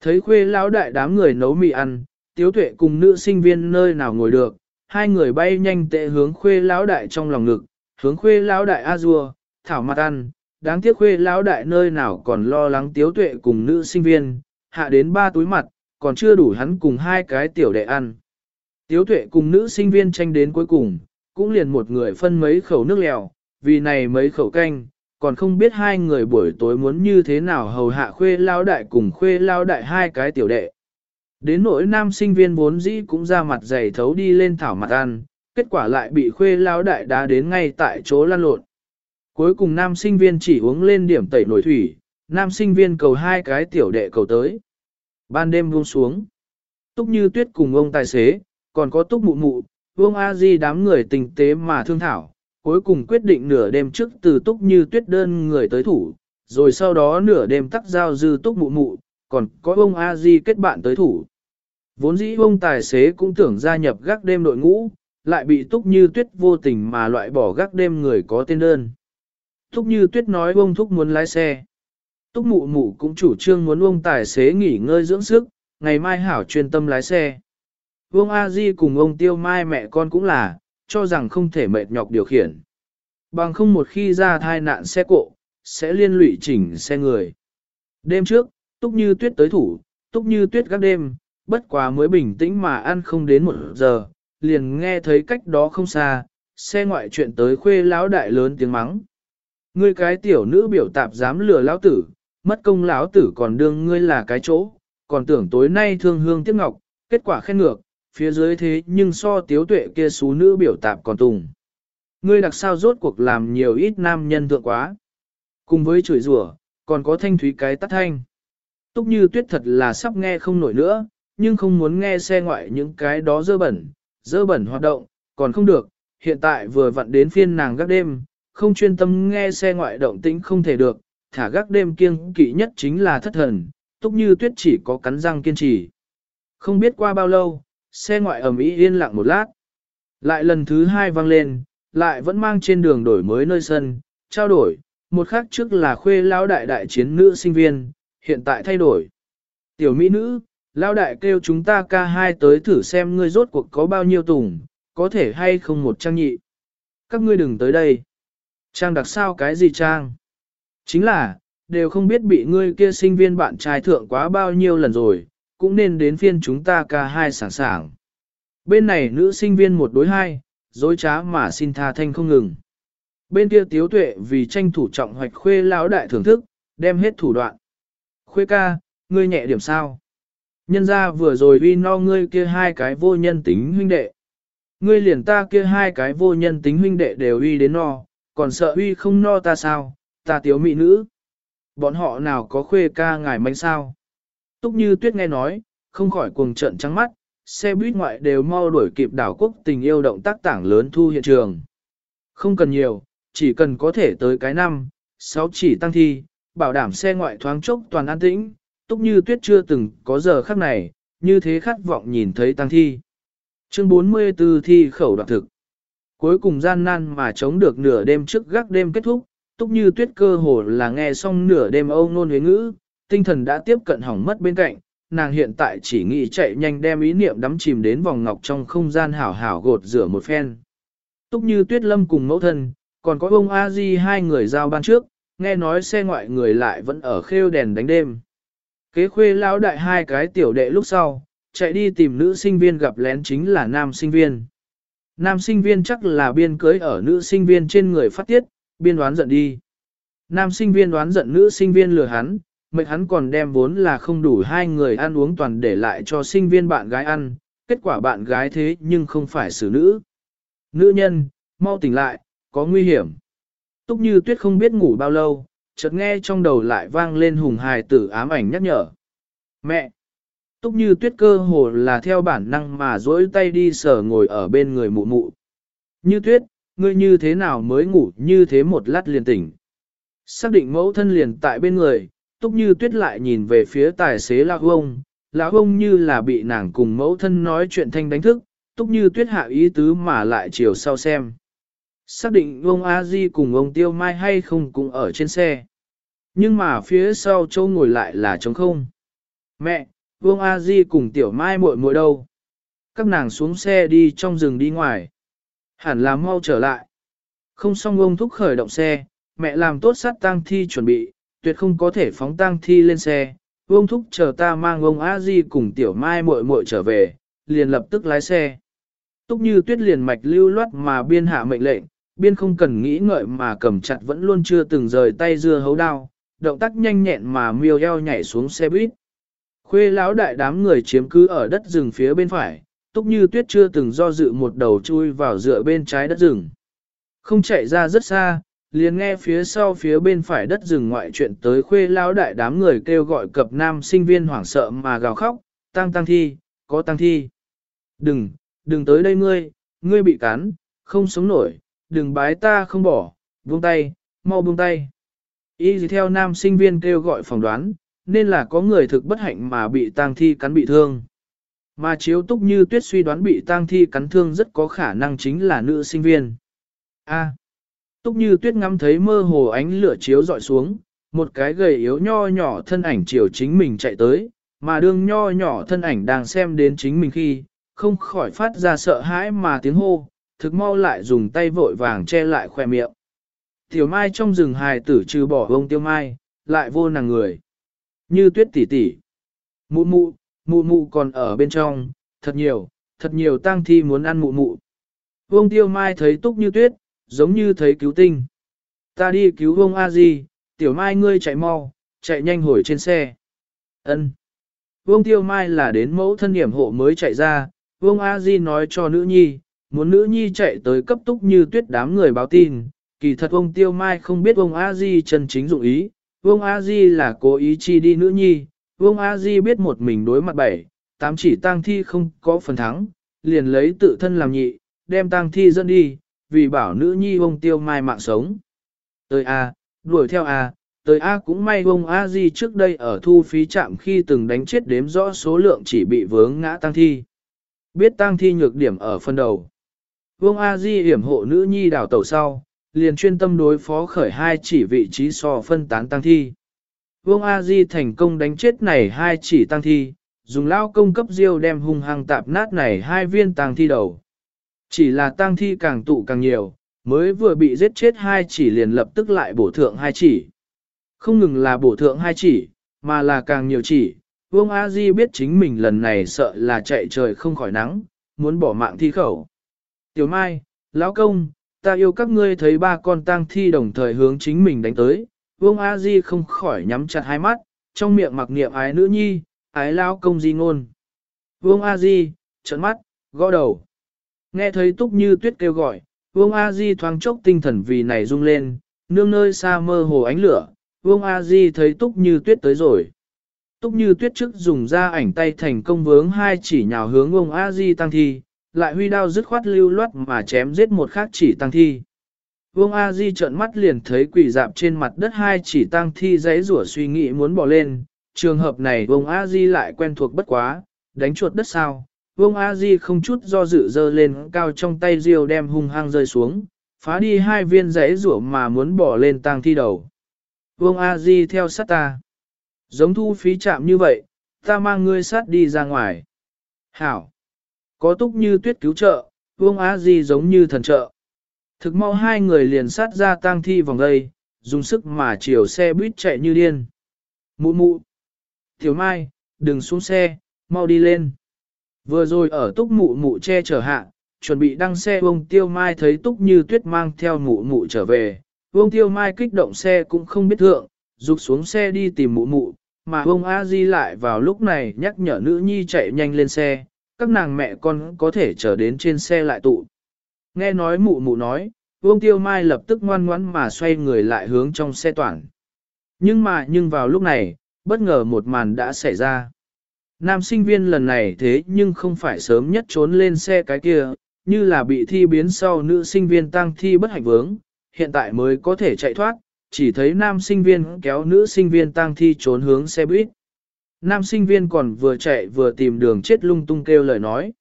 Thấy khuê lão đại đám người nấu mì ăn, tiếu tuệ cùng nữ sinh viên nơi nào ngồi được, hai người bay nhanh tệ hướng khuê lão đại trong lòng ngực, hướng khuê lão đại a dua, thảo mặt ăn, đáng tiếc khuê lão đại nơi nào còn lo lắng tiếu tuệ cùng nữ sinh viên, hạ đến ba túi mặt, còn chưa đủ hắn cùng hai cái tiểu đệ ăn. Tiếu tuệ cùng nữ sinh viên tranh đến cuối cùng, cũng liền một người phân mấy khẩu nước lèo, vì này mấy khẩu canh, còn không biết hai người buổi tối muốn như thế nào hầu hạ khuê lao đại cùng khuê lao đại hai cái tiểu đệ. Đến nỗi nam sinh viên vốn dĩ cũng ra mặt dày thấu đi lên thảo mặt ăn, kết quả lại bị khuê lao đại đá đến ngay tại chỗ lăn lộn. Cuối cùng nam sinh viên chỉ uống lên điểm tẩy nổi thủy, nam sinh viên cầu hai cái tiểu đệ cầu tới. Ban đêm buông xuống. Túc như tuyết cùng ông tài xế, còn có túc mụ mụ, vương A Di đám người tình tế mà thương thảo, cuối cùng quyết định nửa đêm trước từ túc như tuyết đơn người tới thủ, rồi sau đó nửa đêm tắt giao dư túc mụ mụ, còn có ông A Di kết bạn tới thủ. Vốn dĩ ông tài xế cũng tưởng gia nhập gác đêm đội ngũ, lại bị túc như tuyết vô tình mà loại bỏ gác đêm người có tên đơn. Túc như tuyết nói ông thúc muốn lái xe. Túc mụ mụ cũng chủ trương muốn ông tài xế nghỉ ngơi dưỡng sức, ngày mai hảo chuyên tâm lái xe. Vương A Di cùng ông Tiêu Mai mẹ con cũng là, cho rằng không thể mệt nhọc điều khiển. Bằng không một khi ra thai nạn xe cộ, sẽ liên lụy chỉnh xe người. Đêm trước, Túc Như Tuyết tới thủ, Túc Như Tuyết các đêm, bất quá mới bình tĩnh mà ăn không đến một giờ, liền nghe thấy cách đó không xa, xe ngoại chuyện tới khuê lão đại lớn tiếng mắng. Ngươi cái tiểu nữ biểu tạp dám lừa lão tử, mất công lão tử còn đương ngươi là cái chỗ, còn tưởng tối nay thương hương tiếc ngọc, kết quả khen ngược, phía dưới thế nhưng so tiếu tuệ kia xú nữ biểu tạp còn tùng. Ngươi đặc sao rốt cuộc làm nhiều ít nam nhân thượng quá. Cùng với chửi rủa còn có thanh thúy cái tắt thanh. Túc như tuyết thật là sắp nghe không nổi nữa, nhưng không muốn nghe xe ngoại những cái đó dơ bẩn, dơ bẩn hoạt động, còn không được, hiện tại vừa vặn đến phiên nàng gác đêm, không chuyên tâm nghe xe ngoại động tĩnh không thể được, thả gác đêm kiêng kỵ nhất chính là thất thần, túc như tuyết chỉ có cắn răng kiên trì. Không biết qua bao lâu, xe ngoại ẩm ý yên lặng một lát. Lại lần thứ hai vang lên, lại vẫn mang trên đường đổi mới nơi sân, trao đổi, một khác trước là khuê lao đại đại chiến nữ sinh viên, hiện tại thay đổi. Tiểu mỹ nữ, lao đại kêu chúng ta ca hai tới thử xem ngươi rốt cuộc có bao nhiêu tùng, có thể hay không một trang nhị. Các ngươi đừng tới đây. Trang đặc sao cái gì trang? Chính là, đều không biết bị ngươi kia sinh viên bạn trai thượng quá bao nhiêu lần rồi, cũng nên đến phiên chúng ta ca hai sẵn sàng. Bên này nữ sinh viên một đối hai, dối trá mà xin tha thanh không ngừng. Bên kia tiếu tuệ vì tranh thủ trọng hoạch khuê lão đại thưởng thức, đem hết thủ đoạn. Khuê ca, ngươi nhẹ điểm sao? Nhân ra vừa rồi uy no ngươi kia hai cái vô nhân tính huynh đệ. Ngươi liền ta kia hai cái vô nhân tính huynh đệ đều uy đến no, còn sợ huy không no ta sao? ta tiếu mỹ nữ. Bọn họ nào có khuê ca ngài manh sao? Túc như tuyết nghe nói, không khỏi cuồng trận trắng mắt, xe buýt ngoại đều mau đuổi kịp đảo quốc tình yêu động tác tảng lớn thu hiện trường. Không cần nhiều, chỉ cần có thể tới cái năm, sáu chỉ tăng thi, bảo đảm xe ngoại thoáng chốc toàn an tĩnh, túc như tuyết chưa từng có giờ khắc này, như thế khát vọng nhìn thấy tăng thi. Chương 44 thi khẩu đoạn thực. Cuối cùng gian nan mà chống được nửa đêm trước gác đêm kết thúc, túc như tuyết cơ hồ là nghe xong nửa đêm âu nôn huế ngữ, tinh thần đã tiếp cận hỏng mất bên cạnh, nàng hiện tại chỉ nghĩ chạy nhanh đem ý niệm đắm chìm đến vòng ngọc trong không gian hảo hảo gột rửa một phen. Túc như tuyết lâm cùng mẫu thân, còn có ông a di hai người giao ban trước, nghe nói xe ngoại người lại vẫn ở khêu đèn đánh đêm. Kế khuê lão đại hai cái tiểu đệ lúc sau, chạy đi tìm nữ sinh viên gặp lén chính là nam sinh viên. Nam sinh viên chắc là biên cưới ở nữ sinh viên trên người phát tiết, biên đoán giận đi. Nam sinh viên đoán giận nữ sinh viên lừa hắn, mệnh hắn còn đem vốn là không đủ hai người ăn uống toàn để lại cho sinh viên bạn gái ăn, kết quả bạn gái thế nhưng không phải xử nữ. Nữ nhân, mau tỉnh lại, có nguy hiểm. Túc như tuyết không biết ngủ bao lâu, chợt nghe trong đầu lại vang lên hùng hài tử ám ảnh nhắc nhở. Mẹ! Túc như tuyết cơ hồ là theo bản năng mà dỗi tay đi sờ ngồi ở bên người mụ mụ. Như tuyết, ngươi như thế nào mới ngủ như thế một lát liền tỉnh. Xác định mẫu thân liền tại bên người, túc như tuyết lại nhìn về phía tài xế lão ông, lão ông như là bị nàng cùng mẫu thân nói chuyện thanh đánh thức, túc như tuyết hạ ý tứ mà lại chiều sau xem. Xác định ông A Di cùng ông Tiêu Mai hay không cũng ở trên xe. Nhưng mà phía sau châu ngồi lại là trống không. Mẹ, Vương A Di cùng Tiểu Mai muội muội đâu? Các nàng xuống xe đi trong rừng đi ngoài. Hẳn là mau trở lại. Không xong ông thúc khởi động xe, mẹ làm tốt sát tang thi chuẩn bị, tuyệt không có thể phóng tang thi lên xe. Vương thúc chờ ta mang ông A Di cùng Tiểu Mai muội muội trở về, liền lập tức lái xe. Túc như tuyết liền mạch lưu loát mà biên hạ mệnh lệnh, biên không cần nghĩ ngợi mà cầm chặt vẫn luôn chưa từng rời tay dưa hấu đao, động tác nhanh nhẹn mà miêu eo nhảy xuống xe buýt. Khuê lão đại đám người chiếm cứ ở đất rừng phía bên phải, túc như tuyết chưa từng do dự một đầu chui vào dựa bên trái đất rừng. Không chạy ra rất xa, liền nghe phía sau phía bên phải đất rừng ngoại chuyện tới khuê lão đại đám người kêu gọi cập nam sinh viên hoảng sợ mà gào khóc, tăng tăng thi, có tăng thi. Đừng, đừng tới đây ngươi, ngươi bị cắn, không sống nổi, đừng bái ta không bỏ, buông tay, mau buông tay. Y gì theo nam sinh viên kêu gọi phỏng đoán, nên là có người thực bất hạnh mà bị tang thi cắn bị thương. Mà chiếu túc như tuyết suy đoán bị tang thi cắn thương rất có khả năng chính là nữ sinh viên. A. túc như tuyết ngắm thấy mơ hồ ánh lửa chiếu dọi xuống, một cái gầy yếu nho nhỏ thân ảnh chiều chính mình chạy tới, mà đương nho nhỏ thân ảnh đang xem đến chính mình khi, không khỏi phát ra sợ hãi mà tiếng hô, thực mau lại dùng tay vội vàng che lại khoe miệng. Tiểu mai trong rừng hài tử trừ bỏ vông tiêu mai, lại vô nàng người. Như tuyết tỷ tỷ. Mụ mụ, mụ mụ còn ở bên trong, thật nhiều, thật nhiều tang thi muốn ăn mụ mụ. Vương tiêu mai thấy túc như tuyết, giống như thấy cứu tinh. Ta đi cứu vương A Di, tiểu mai ngươi chạy mau, chạy nhanh hồi trên xe. Ân. Vương tiêu mai là đến mẫu thân hiểm hộ mới chạy ra, vương A Di nói cho nữ nhi, muốn nữ nhi chạy tới cấp túc như tuyết đám người báo tin. Kỳ thật ông tiêu mai không biết ông A Di chân chính dụng ý, Vương A Di là cố ý chi đi nữ nhi, Vương A Di biết một mình đối mặt bảy, tám chỉ tang thi không có phần thắng, liền lấy tự thân làm nhị, đem tang thi dẫn đi, vì bảo nữ nhi Vương Tiêu Mai mạng sống. Tới A, đuổi theo A, tới A cũng may Vương A Di trước đây ở thu phí trạm khi từng đánh chết đếm rõ số lượng chỉ bị vướng ngã tang thi. Biết tang thi nhược điểm ở phần đầu. Vương A Di hiểm hộ nữ nhi đảo tàu sau, liền chuyên tâm đối phó khởi hai chỉ vị trí so phân tán tăng thi. Vương A Di thành công đánh chết này hai chỉ tăng thi, dùng lao công cấp diêu đem hung hăng tạp nát này hai viên tăng thi đầu. Chỉ là tăng thi càng tụ càng nhiều, mới vừa bị giết chết hai chỉ liền lập tức lại bổ thượng hai chỉ. Không ngừng là bổ thượng hai chỉ, mà là càng nhiều chỉ. Vương A Di biết chính mình lần này sợ là chạy trời không khỏi nắng, muốn bỏ mạng thi khẩu. Tiểu Mai, lão công, ta yêu các ngươi thấy ba con tang thi đồng thời hướng chính mình đánh tới, Vương A Di không khỏi nhắm chặt hai mắt, trong miệng mặc niệm ái nữ nhi, ái lao công di ngôn. Vương A Di, trợn mắt, gõ đầu. Nghe thấy túc như tuyết kêu gọi, Vương A Di thoáng chốc tinh thần vì này rung lên, nương nơi xa mơ hồ ánh lửa, Vương A Di thấy Túc Như Tuyết tới rồi. Túc Như Tuyết trước dùng ra ảnh tay thành công vướng hai chỉ nhào hướng Vương A Di tăng thi, lại huy đao dứt khoát lưu loát mà chém giết một khác chỉ tăng thi. Vương A Di trợn mắt liền thấy quỷ dạp trên mặt đất hai chỉ tăng thi giấy rủa suy nghĩ muốn bỏ lên, trường hợp này Vương A Di lại quen thuộc bất quá, đánh chuột đất sao. Vương A Di không chút do dự dơ lên cao trong tay diều đem hung hăng rơi xuống, phá đi hai viên giấy rủa mà muốn bỏ lên tăng thi đầu. Vương A Di theo sát ta. Giống thu phí chạm như vậy, ta mang ngươi sát đi ra ngoài. Hảo. Có túc như tuyết cứu trợ, Vương A Di giống như thần trợ. Thực mau hai người liền sát ra tang thi vòng đây, dùng sức mà chiều xe buýt chạy như điên. Mụ mụ. Tiểu Mai, đừng xuống xe, mau đi lên. Vừa rồi ở túc mụ mụ che chở hạ, chuẩn bị đăng xe Vương Tiêu Mai thấy túc như tuyết mang theo mụ mụ trở về. Vương Tiêu Mai kích động xe cũng không biết thượng, rục xuống xe đi tìm mụ mụ, mà Vương A Di lại vào lúc này nhắc nhở nữ nhi chạy nhanh lên xe, các nàng mẹ con có thể trở đến trên xe lại tụ. Nghe nói mụ mụ nói, Vương Tiêu Mai lập tức ngoan ngoãn mà xoay người lại hướng trong xe toàn. Nhưng mà nhưng vào lúc này, bất ngờ một màn đã xảy ra. Nam sinh viên lần này thế nhưng không phải sớm nhất trốn lên xe cái kia, như là bị thi biến sau nữ sinh viên tăng thi bất hạnh vướng, hiện tại mới có thể chạy thoát, chỉ thấy nam sinh viên kéo nữ sinh viên tăng thi trốn hướng xe buýt. Nam sinh viên còn vừa chạy vừa tìm đường chết lung tung kêu lời nói.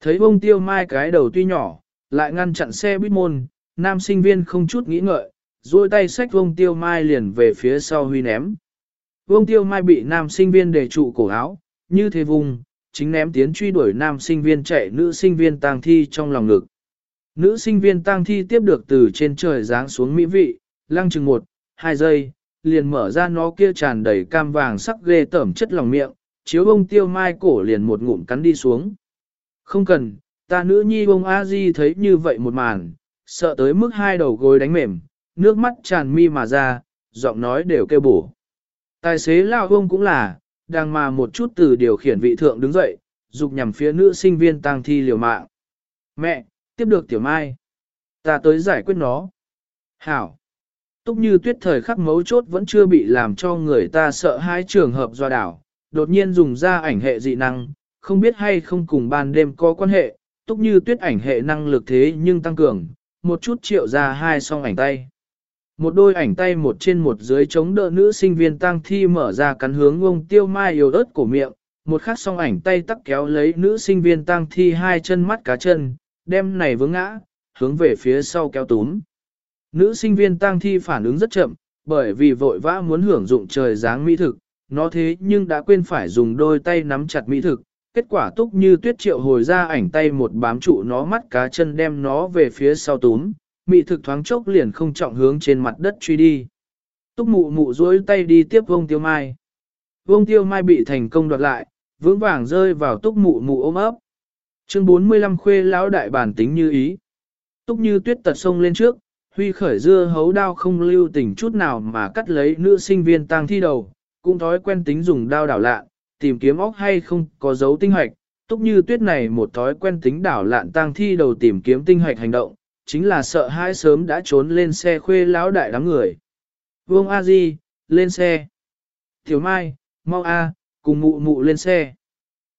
Thấy bông tiêu mai cái đầu tuy nhỏ, lại ngăn chặn xe buýt môn, nam sinh viên không chút nghĩ ngợi, duỗi tay xách bông tiêu mai liền về phía sau huy ném. Bông tiêu mai bị nam sinh viên đề trụ cổ áo, như thế vùng, chính ném tiến truy đuổi nam sinh viên chạy nữ sinh viên tang thi trong lòng ngực. Nữ sinh viên tang thi tiếp được từ trên trời giáng xuống mỹ vị, lăng chừng một, hai giây, liền mở ra nó kia tràn đầy cam vàng sắc ghê tẩm chất lòng miệng, chiếu ông tiêu mai cổ liền một ngụm cắn đi xuống. Không cần, ta nữ nhi bông a di thấy như vậy một màn, sợ tới mức hai đầu gối đánh mềm, nước mắt tràn mi mà ra, giọng nói đều kêu bổ. Tài xế lao ông cũng là, đang mà một chút từ điều khiển vị thượng đứng dậy, dục nhằm phía nữ sinh viên tang thi liều mạng. Mẹ, tiếp được tiểu mai. Ta tới giải quyết nó. Hảo. Túc như tuyết thời khắc mấu chốt vẫn chưa bị làm cho người ta sợ hai trường hợp do đảo, đột nhiên dùng ra ảnh hệ dị năng, không biết hay không cùng ban đêm có quan hệ, túc như tuyết ảnh hệ năng lực thế nhưng tăng cường, một chút triệu ra hai song ảnh tay. Một đôi ảnh tay một trên một dưới chống đỡ nữ sinh viên tăng thi mở ra cắn hướng ông tiêu mai yếu ớt cổ miệng, một khắc song ảnh tay tắc kéo lấy nữ sinh viên tăng thi hai chân mắt cá chân, đem này vướng ngã, hướng về phía sau kéo túm. Nữ sinh viên tang thi phản ứng rất chậm, bởi vì vội vã muốn hưởng dụng trời dáng mỹ thực, nó thế nhưng đã quên phải dùng đôi tay nắm chặt mỹ thực, kết quả túc như tuyết triệu hồi ra ảnh tay một bám trụ nó mắt cá chân đem nó về phía sau túm, mỹ thực thoáng chốc liền không trọng hướng trên mặt đất truy đi. Túc mụ mụ duỗi tay đi tiếp vông tiêu mai. Vông tiêu mai bị thành công đoạt lại, vững vàng rơi vào túc mụ mụ ôm ấp. Chương 45 khuê lão đại bản tính như ý. Túc như tuyết tật sông lên trước, huy khởi dưa hấu đao không lưu tình chút nào mà cắt lấy nữ sinh viên tang thi đầu, cũng thói quen tính dùng đao đảo lạ, tìm kiếm óc hay không có dấu tinh hoạch. Túc như tuyết này một thói quen tính đảo lạn tang thi đầu tìm kiếm tinh hoạch hành động, chính là sợ hai sớm đã trốn lên xe khuê lão đại đám người. Vương A Di, lên xe. Tiểu Mai, mau A, cùng mụ mụ lên xe.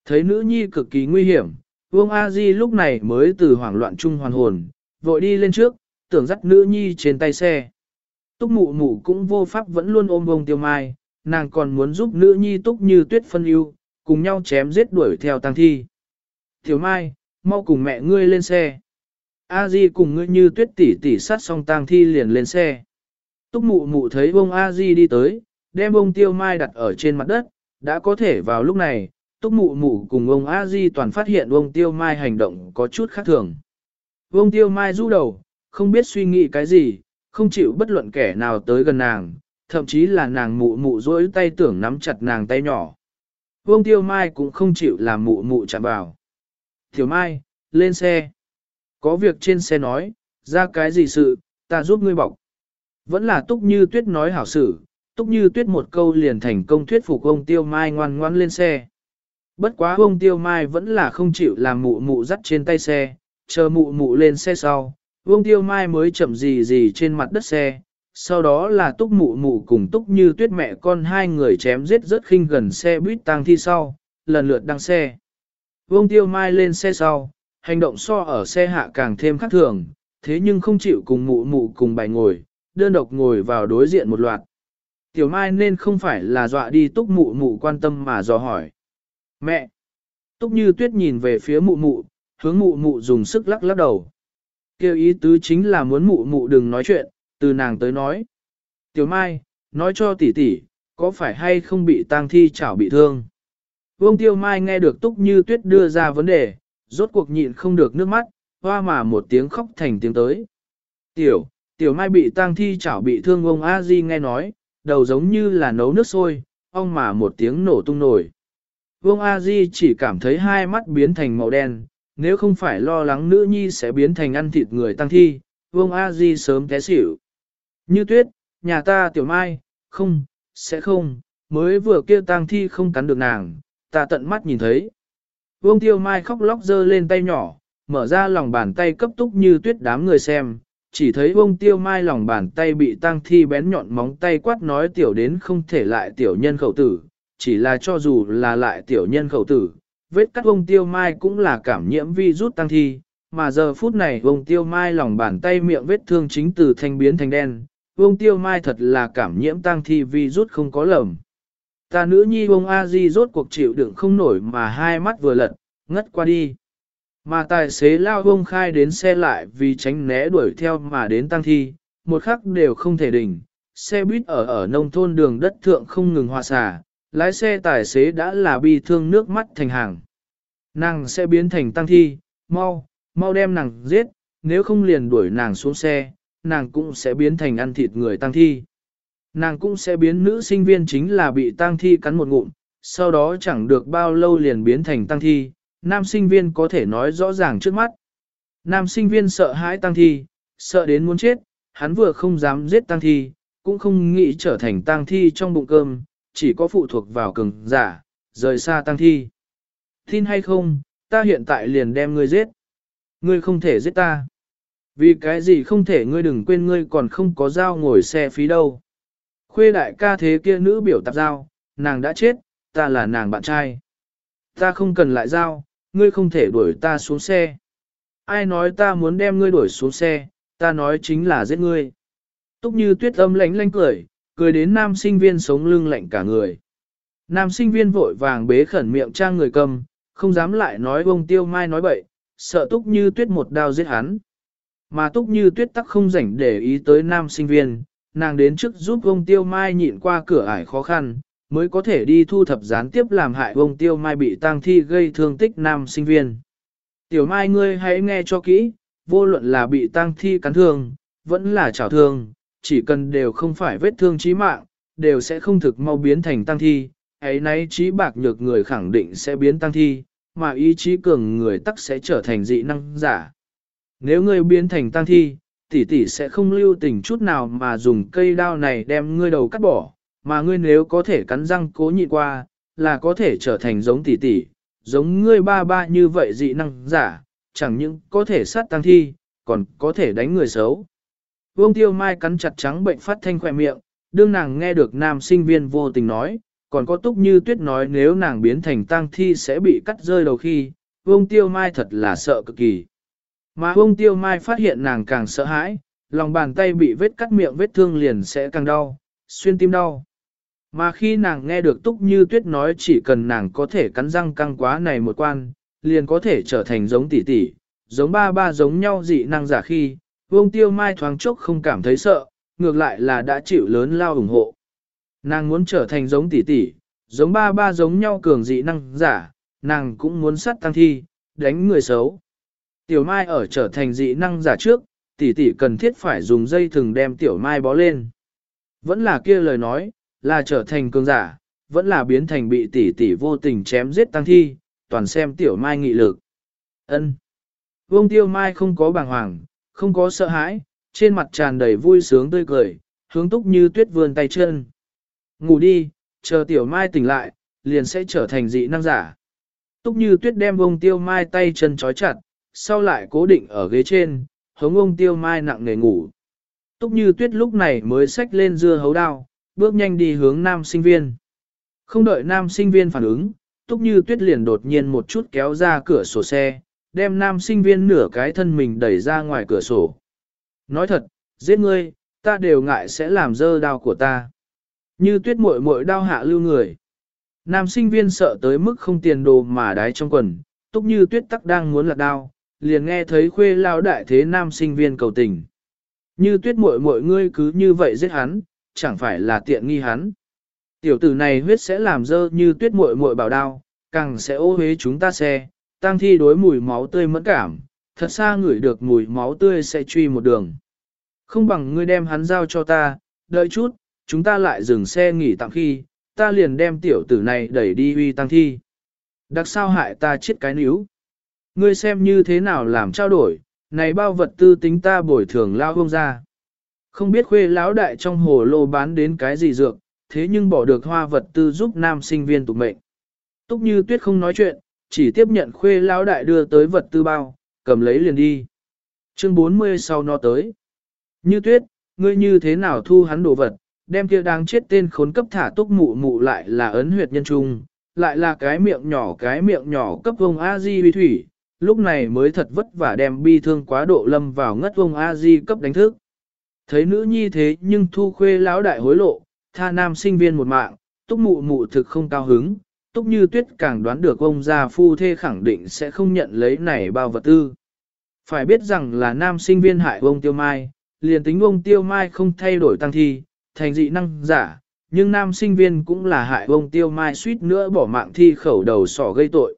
Thấy nữ nhi cực kỳ nguy hiểm, Vương A Di lúc này mới từ hoảng loạn trung hoàn hồn, vội đi lên trước, tưởng dắt nữ nhi trên tay xe. Túc mụ mụ cũng vô pháp vẫn luôn ôm bông tiêu mai, nàng còn muốn giúp nữ nhi túc như tuyết phân ưu, cùng nhau chém giết đuổi theo tăng thi. Tiểu mai, mau cùng mẹ ngươi lên xe. A Di cùng ngươi như tuyết tỷ tỷ sát xong tang thi liền lên xe. Túc mụ mụ thấy bông A Di đi tới, đem bông tiêu mai đặt ở trên mặt đất, đã có thể vào lúc này, túc mụ mụ cùng ông A Di toàn phát hiện bông tiêu mai hành động có chút khác thường. Bông tiêu mai rũ đầu, không biết suy nghĩ cái gì, không chịu bất luận kẻ nào tới gần nàng, thậm chí là nàng mụ mụ dối tay tưởng nắm chặt nàng tay nhỏ. Vương Tiêu Mai cũng không chịu làm mụ mụ chạm vào. Tiểu Mai, lên xe. Có việc trên xe nói, ra cái gì sự, ta giúp ngươi bọc. Vẫn là Túc Như Tuyết nói hảo sự, Túc Như Tuyết một câu liền thành công thuyết phục ông Tiêu Mai ngoan ngoan lên xe. Bất quá ông Tiêu Mai vẫn là không chịu làm mụ mụ dắt trên tay xe, chờ mụ mụ lên xe sau, Vương Tiêu Mai mới chậm gì gì trên mặt đất xe, sau đó là túc mụ mụ cùng túc như tuyết mẹ con hai người chém giết rất khinh gần xe buýt tang thi sau, lần lượt đăng xe. Vương tiêu mai lên xe sau, hành động so ở xe hạ càng thêm khắc thường, thế nhưng không chịu cùng mụ mụ cùng bài ngồi, đơn độc ngồi vào đối diện một loạt. Tiểu mai nên không phải là dọa đi túc mụ mụ quan tâm mà dò hỏi. Mẹ! Túc như tuyết nhìn về phía mụ mụ, hướng mụ mụ dùng sức lắc lắc đầu. Kêu ý tứ chính là muốn mụ mụ đừng nói chuyện, từ nàng tới nói. Tiểu Mai, nói cho tỷ tỷ, có phải hay không bị tang thi chảo bị thương? Vương Tiêu Mai nghe được Túc Như Tuyết đưa ra vấn đề, rốt cuộc nhịn không được nước mắt, hoa mà một tiếng khóc thành tiếng tới. Tiểu, Tiểu Mai bị tang thi chảo bị thương ông A Di nghe nói, đầu giống như là nấu nước sôi, ông mà một tiếng nổ tung nổi. Vương A Di chỉ cảm thấy hai mắt biến thành màu đen, nếu không phải lo lắng nữ nhi sẽ biến thành ăn thịt người tăng thi, Vương A Di sớm té xỉu. Như tuyết, nhà ta tiểu mai, không, sẽ không, mới vừa kia tang thi không cắn được nàng, ta tận mắt nhìn thấy. Vương tiêu mai khóc lóc dơ lên tay nhỏ, mở ra lòng bàn tay cấp túc như tuyết đám người xem, chỉ thấy vương tiêu mai lòng bàn tay bị tang thi bén nhọn móng tay quát nói tiểu đến không thể lại tiểu nhân khẩu tử, chỉ là cho dù là lại tiểu nhân khẩu tử, vết cắt ông tiêu mai cũng là cảm nhiễm vi rút tăng thi, mà giờ phút này ông tiêu mai lòng bàn tay miệng vết thương chính từ thanh biến thành đen, Ông Tiêu Mai thật là cảm nhiễm tăng thi vi rút không có lầm. Ta nữ nhi ông A Di rốt cuộc chịu đựng không nổi mà hai mắt vừa lật, ngất qua đi. Mà tài xế lao ông khai đến xe lại vì tránh né đuổi theo mà đến tăng thi, một khắc đều không thể đỉnh. Xe buýt ở ở nông thôn đường đất thượng không ngừng hòa xả, lái xe tài xế đã là bi thương nước mắt thành hàng. Nàng sẽ biến thành tăng thi, mau, mau đem nàng giết, nếu không liền đuổi nàng xuống xe, nàng cũng sẽ biến thành ăn thịt người tăng thi. Nàng cũng sẽ biến nữ sinh viên chính là bị tăng thi cắn một ngụm, sau đó chẳng được bao lâu liền biến thành tăng thi, nam sinh viên có thể nói rõ ràng trước mắt. Nam sinh viên sợ hãi tăng thi, sợ đến muốn chết, hắn vừa không dám giết tăng thi, cũng không nghĩ trở thành tăng thi trong bụng cơm, chỉ có phụ thuộc vào cường giả, rời xa tăng thi. Tin hay không, ta hiện tại liền đem ngươi giết. Ngươi không thể giết ta. Vì cái gì không thể ngươi đừng quên ngươi còn không có dao ngồi xe phí đâu. Khuê đại ca thế kia nữ biểu tạp dao, nàng đã chết, ta là nàng bạn trai. Ta không cần lại dao, ngươi không thể đuổi ta xuống xe. Ai nói ta muốn đem ngươi đuổi xuống xe, ta nói chính là giết ngươi. Túc như tuyết âm lánh lánh cười, cười đến nam sinh viên sống lưng lạnh cả người. Nam sinh viên vội vàng bế khẩn miệng trang người cầm, không dám lại nói bông tiêu mai nói bậy, sợ túc như tuyết một đao giết hắn. Mà túc như tuyết tắc không rảnh để ý tới nam sinh viên, nàng đến trước giúp ông tiêu mai nhịn qua cửa ải khó khăn, mới có thể đi thu thập gián tiếp làm hại ông tiêu mai bị tang thi gây thương tích nam sinh viên. Tiểu mai ngươi hãy nghe cho kỹ, vô luận là bị tang thi cắn thương, vẫn là trảo thương, chỉ cần đều không phải vết thương chí mạng, đều sẽ không thực mau biến thành tăng thi, ấy nay trí bạc nhược người khẳng định sẽ biến tăng thi, mà ý chí cường người tắc sẽ trở thành dị năng giả. Nếu ngươi biến thành tăng thi, tỷ tỷ sẽ không lưu tình chút nào mà dùng cây đao này đem ngươi đầu cắt bỏ, mà ngươi nếu có thể cắn răng cố nhịn qua, là có thể trở thành giống tỷ tỷ, giống ngươi ba ba như vậy dị năng giả, chẳng những có thể sát tăng thi, còn có thể đánh người xấu. Vương Tiêu Mai cắn chặt trắng bệnh phát thanh khỏe miệng, đương nàng nghe được nam sinh viên vô tình nói, còn có túc như tuyết nói nếu nàng biến thành tang thi sẽ bị cắt rơi đầu khi, Vương Tiêu Mai thật là sợ cực kỳ. Mà Vương tiêu mai phát hiện nàng càng sợ hãi, lòng bàn tay bị vết cắt miệng vết thương liền sẽ càng đau, xuyên tim đau. Mà khi nàng nghe được túc như tuyết nói chỉ cần nàng có thể cắn răng căng quá này một quan, liền có thể trở thành giống tỷ tỷ, giống ba ba giống nhau dị năng giả khi, vương tiêu mai thoáng chốc không cảm thấy sợ, ngược lại là đã chịu lớn lao ủng hộ. Nàng muốn trở thành giống tỷ tỷ, giống ba ba giống nhau cường dị năng giả, nàng cũng muốn sát tăng thi, đánh người xấu. Tiểu Mai ở trở thành dị năng giả trước, tỷ tỷ cần thiết phải dùng dây thừng đem Tiểu Mai bó lên. Vẫn là kia lời nói, là trở thành cường giả, vẫn là biến thành bị tỷ tỷ vô tình chém giết tăng thi, toàn xem Tiểu Mai nghị lực. Ân. Vương Tiêu Mai không có bàng hoàng, không có sợ hãi, trên mặt tràn đầy vui sướng tươi cười, hướng túc như tuyết vươn tay chân. Ngủ đi, chờ Tiểu Mai tỉnh lại, liền sẽ trở thành dị năng giả. Túc như tuyết đem ông Tiêu Mai tay chân trói chặt, sau lại cố định ở ghế trên, hống ông tiêu mai nặng nề ngủ. Túc như tuyết lúc này mới xách lên dưa hấu đao, bước nhanh đi hướng nam sinh viên. Không đợi nam sinh viên phản ứng, Túc như tuyết liền đột nhiên một chút kéo ra cửa sổ xe, đem nam sinh viên nửa cái thân mình đẩy ra ngoài cửa sổ. Nói thật, giết ngươi, ta đều ngại sẽ làm dơ đao của ta. Như tuyết muội muội đau hạ lưu người. Nam sinh viên sợ tới mức không tiền đồ mà đái trong quần, túc như tuyết tắc đang muốn lật đao, liền nghe thấy khuê lao đại thế nam sinh viên cầu tình. Như tuyết muội muội ngươi cứ như vậy giết hắn, chẳng phải là tiện nghi hắn. Tiểu tử này huyết sẽ làm dơ như tuyết muội muội bảo đao, càng sẽ ô hế chúng ta xe, Tang thi đối mùi máu tươi mẫn cảm, thật xa ngửi được mùi máu tươi sẽ truy một đường. Không bằng ngươi đem hắn giao cho ta, đợi chút, chúng ta lại dừng xe nghỉ tạm khi, ta liền đem tiểu tử này đẩy đi uy tăng thi. Đặc sao hại ta chết cái níu. Ngươi xem như thế nào làm trao đổi, này bao vật tư tính ta bồi thường lao không ra. Không biết khuê lão đại trong hồ lô bán đến cái gì dược, thế nhưng bỏ được hoa vật tư giúp nam sinh viên tụ mệnh. Túc như tuyết không nói chuyện, chỉ tiếp nhận khuê lão đại đưa tới vật tư bao, cầm lấy liền đi. Chương 40 sau nó tới. Như tuyết, ngươi như thế nào thu hắn đồ vật, đem kia đang chết tên khốn cấp thả túc mụ mụ lại là ấn huyệt nhân trung, lại là cái miệng nhỏ cái miệng nhỏ cấp vông A-di bi thủy, lúc này mới thật vất vả đem bi thương quá độ lâm vào ngất vông A-di cấp đánh thức. Thấy nữ nhi thế nhưng thu khuê lão đại hối lộ, tha nam sinh viên một mạng, túc mụ mụ thực không cao hứng, túc như tuyết càng đoán được ông gia phu thê khẳng định sẽ không nhận lấy này bao vật tư. Phải biết rằng là nam sinh viên hại ông tiêu mai, liền tính ông tiêu mai không thay đổi tăng thi, thành dị năng giả, nhưng nam sinh viên cũng là hại ông tiêu mai suýt nữa bỏ mạng thi khẩu đầu sỏ gây tội.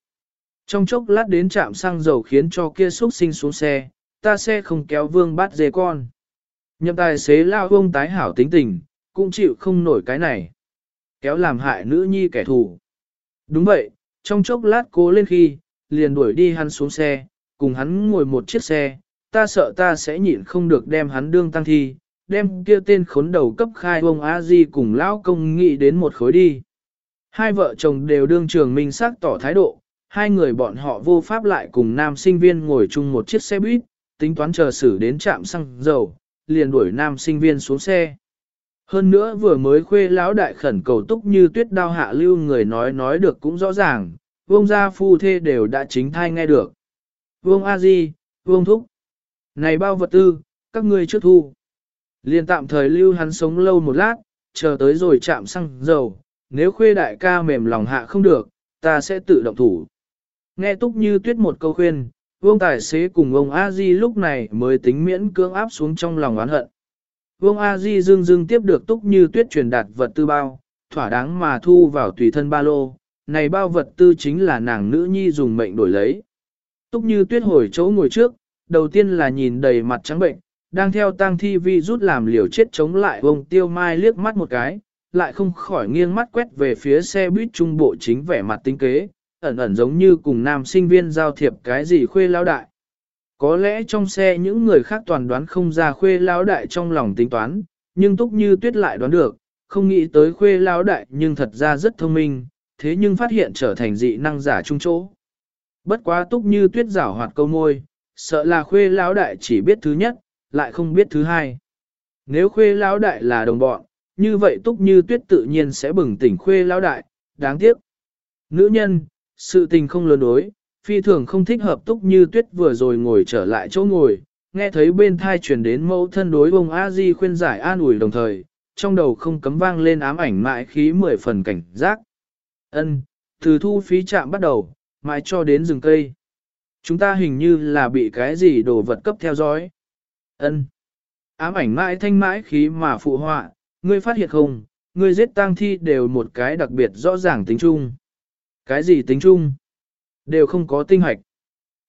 Trong chốc lát đến trạm xăng dầu khiến cho kia xuất sinh xuống xe, ta xe không kéo vương bắt dê con. Nhậm tài xế lao ông tái hảo tính tình, cũng chịu không nổi cái này. Kéo làm hại nữ nhi kẻ thù. Đúng vậy, trong chốc lát cố lên khi, liền đuổi đi hắn xuống xe, cùng hắn ngồi một chiếc xe, ta sợ ta sẽ nhịn không được đem hắn đương tăng thi, đem kia tên khốn đầu cấp khai ông a di cùng lão công nghị đến một khối đi. Hai vợ chồng đều đương trường minh xác tỏ thái độ, hai người bọn họ vô pháp lại cùng nam sinh viên ngồi chung một chiếc xe buýt, tính toán chờ xử đến trạm xăng dầu, liền đuổi nam sinh viên xuống xe. Hơn nữa vừa mới khuê lão đại khẩn cầu túc như tuyết đao hạ lưu người nói nói được cũng rõ ràng, vương gia phu thê đều đã chính thai nghe được. Vương A Di, Vương Thúc. Này bao vật tư, các ngươi trước thu. Liên tạm thời lưu hắn sống lâu một lát, chờ tới rồi chạm xăng dầu, nếu khuê đại ca mềm lòng hạ không được, ta sẽ tự động thủ. Nghe túc như tuyết một câu khuyên, vương tài xế cùng ông A Di lúc này mới tính miễn cưỡng áp xuống trong lòng oán hận. Vương A Di dương dương tiếp được túc như tuyết truyền đạt vật tư bao, thỏa đáng mà thu vào tùy thân ba lô, này bao vật tư chính là nàng nữ nhi dùng mệnh đổi lấy. Túc như tuyết hồi chỗ ngồi trước, đầu tiên là nhìn đầy mặt trắng bệnh, đang theo tang thi vi rút làm liều chết chống lại vông tiêu mai liếc mắt một cái, lại không khỏi nghiêng mắt quét về phía xe buýt trung bộ chính vẻ mặt tinh kế, ẩn ẩn giống như cùng nam sinh viên giao thiệp cái gì khuê lao đại. Có lẽ trong xe những người khác toàn đoán không ra khuê lão đại trong lòng tính toán, nhưng túc như tuyết lại đoán được, không nghĩ tới khuê lão đại nhưng thật ra rất thông minh, thế nhưng phát hiện trở thành dị năng giả trung chỗ. Bất quá túc như tuyết rảo hoạt câu môi, sợ là khuê lão đại chỉ biết thứ nhất, lại không biết thứ hai. Nếu khuê lão đại là đồng bọn, như vậy túc như tuyết tự nhiên sẽ bừng tỉnh khuê lão đại, đáng tiếc. Nữ nhân, sự tình không lớn đối, phi thường không thích hợp túc như tuyết vừa rồi ngồi trở lại chỗ ngồi, nghe thấy bên thai truyền đến mẫu thân đối ông a di khuyên giải an ủi đồng thời, trong đầu không cấm vang lên ám ảnh mãi khí mười phần cảnh giác. Ân, từ thu phí trạm bắt đầu, mãi cho đến rừng cây. Chúng ta hình như là bị cái gì đồ vật cấp theo dõi. Ân. Ám ảnh mãi thanh mãi khí mà phụ họa, ngươi phát hiện không, ngươi giết tang thi đều một cái đặc biệt rõ ràng tính chung. Cái gì tính chung? Đều không có tinh hoạch.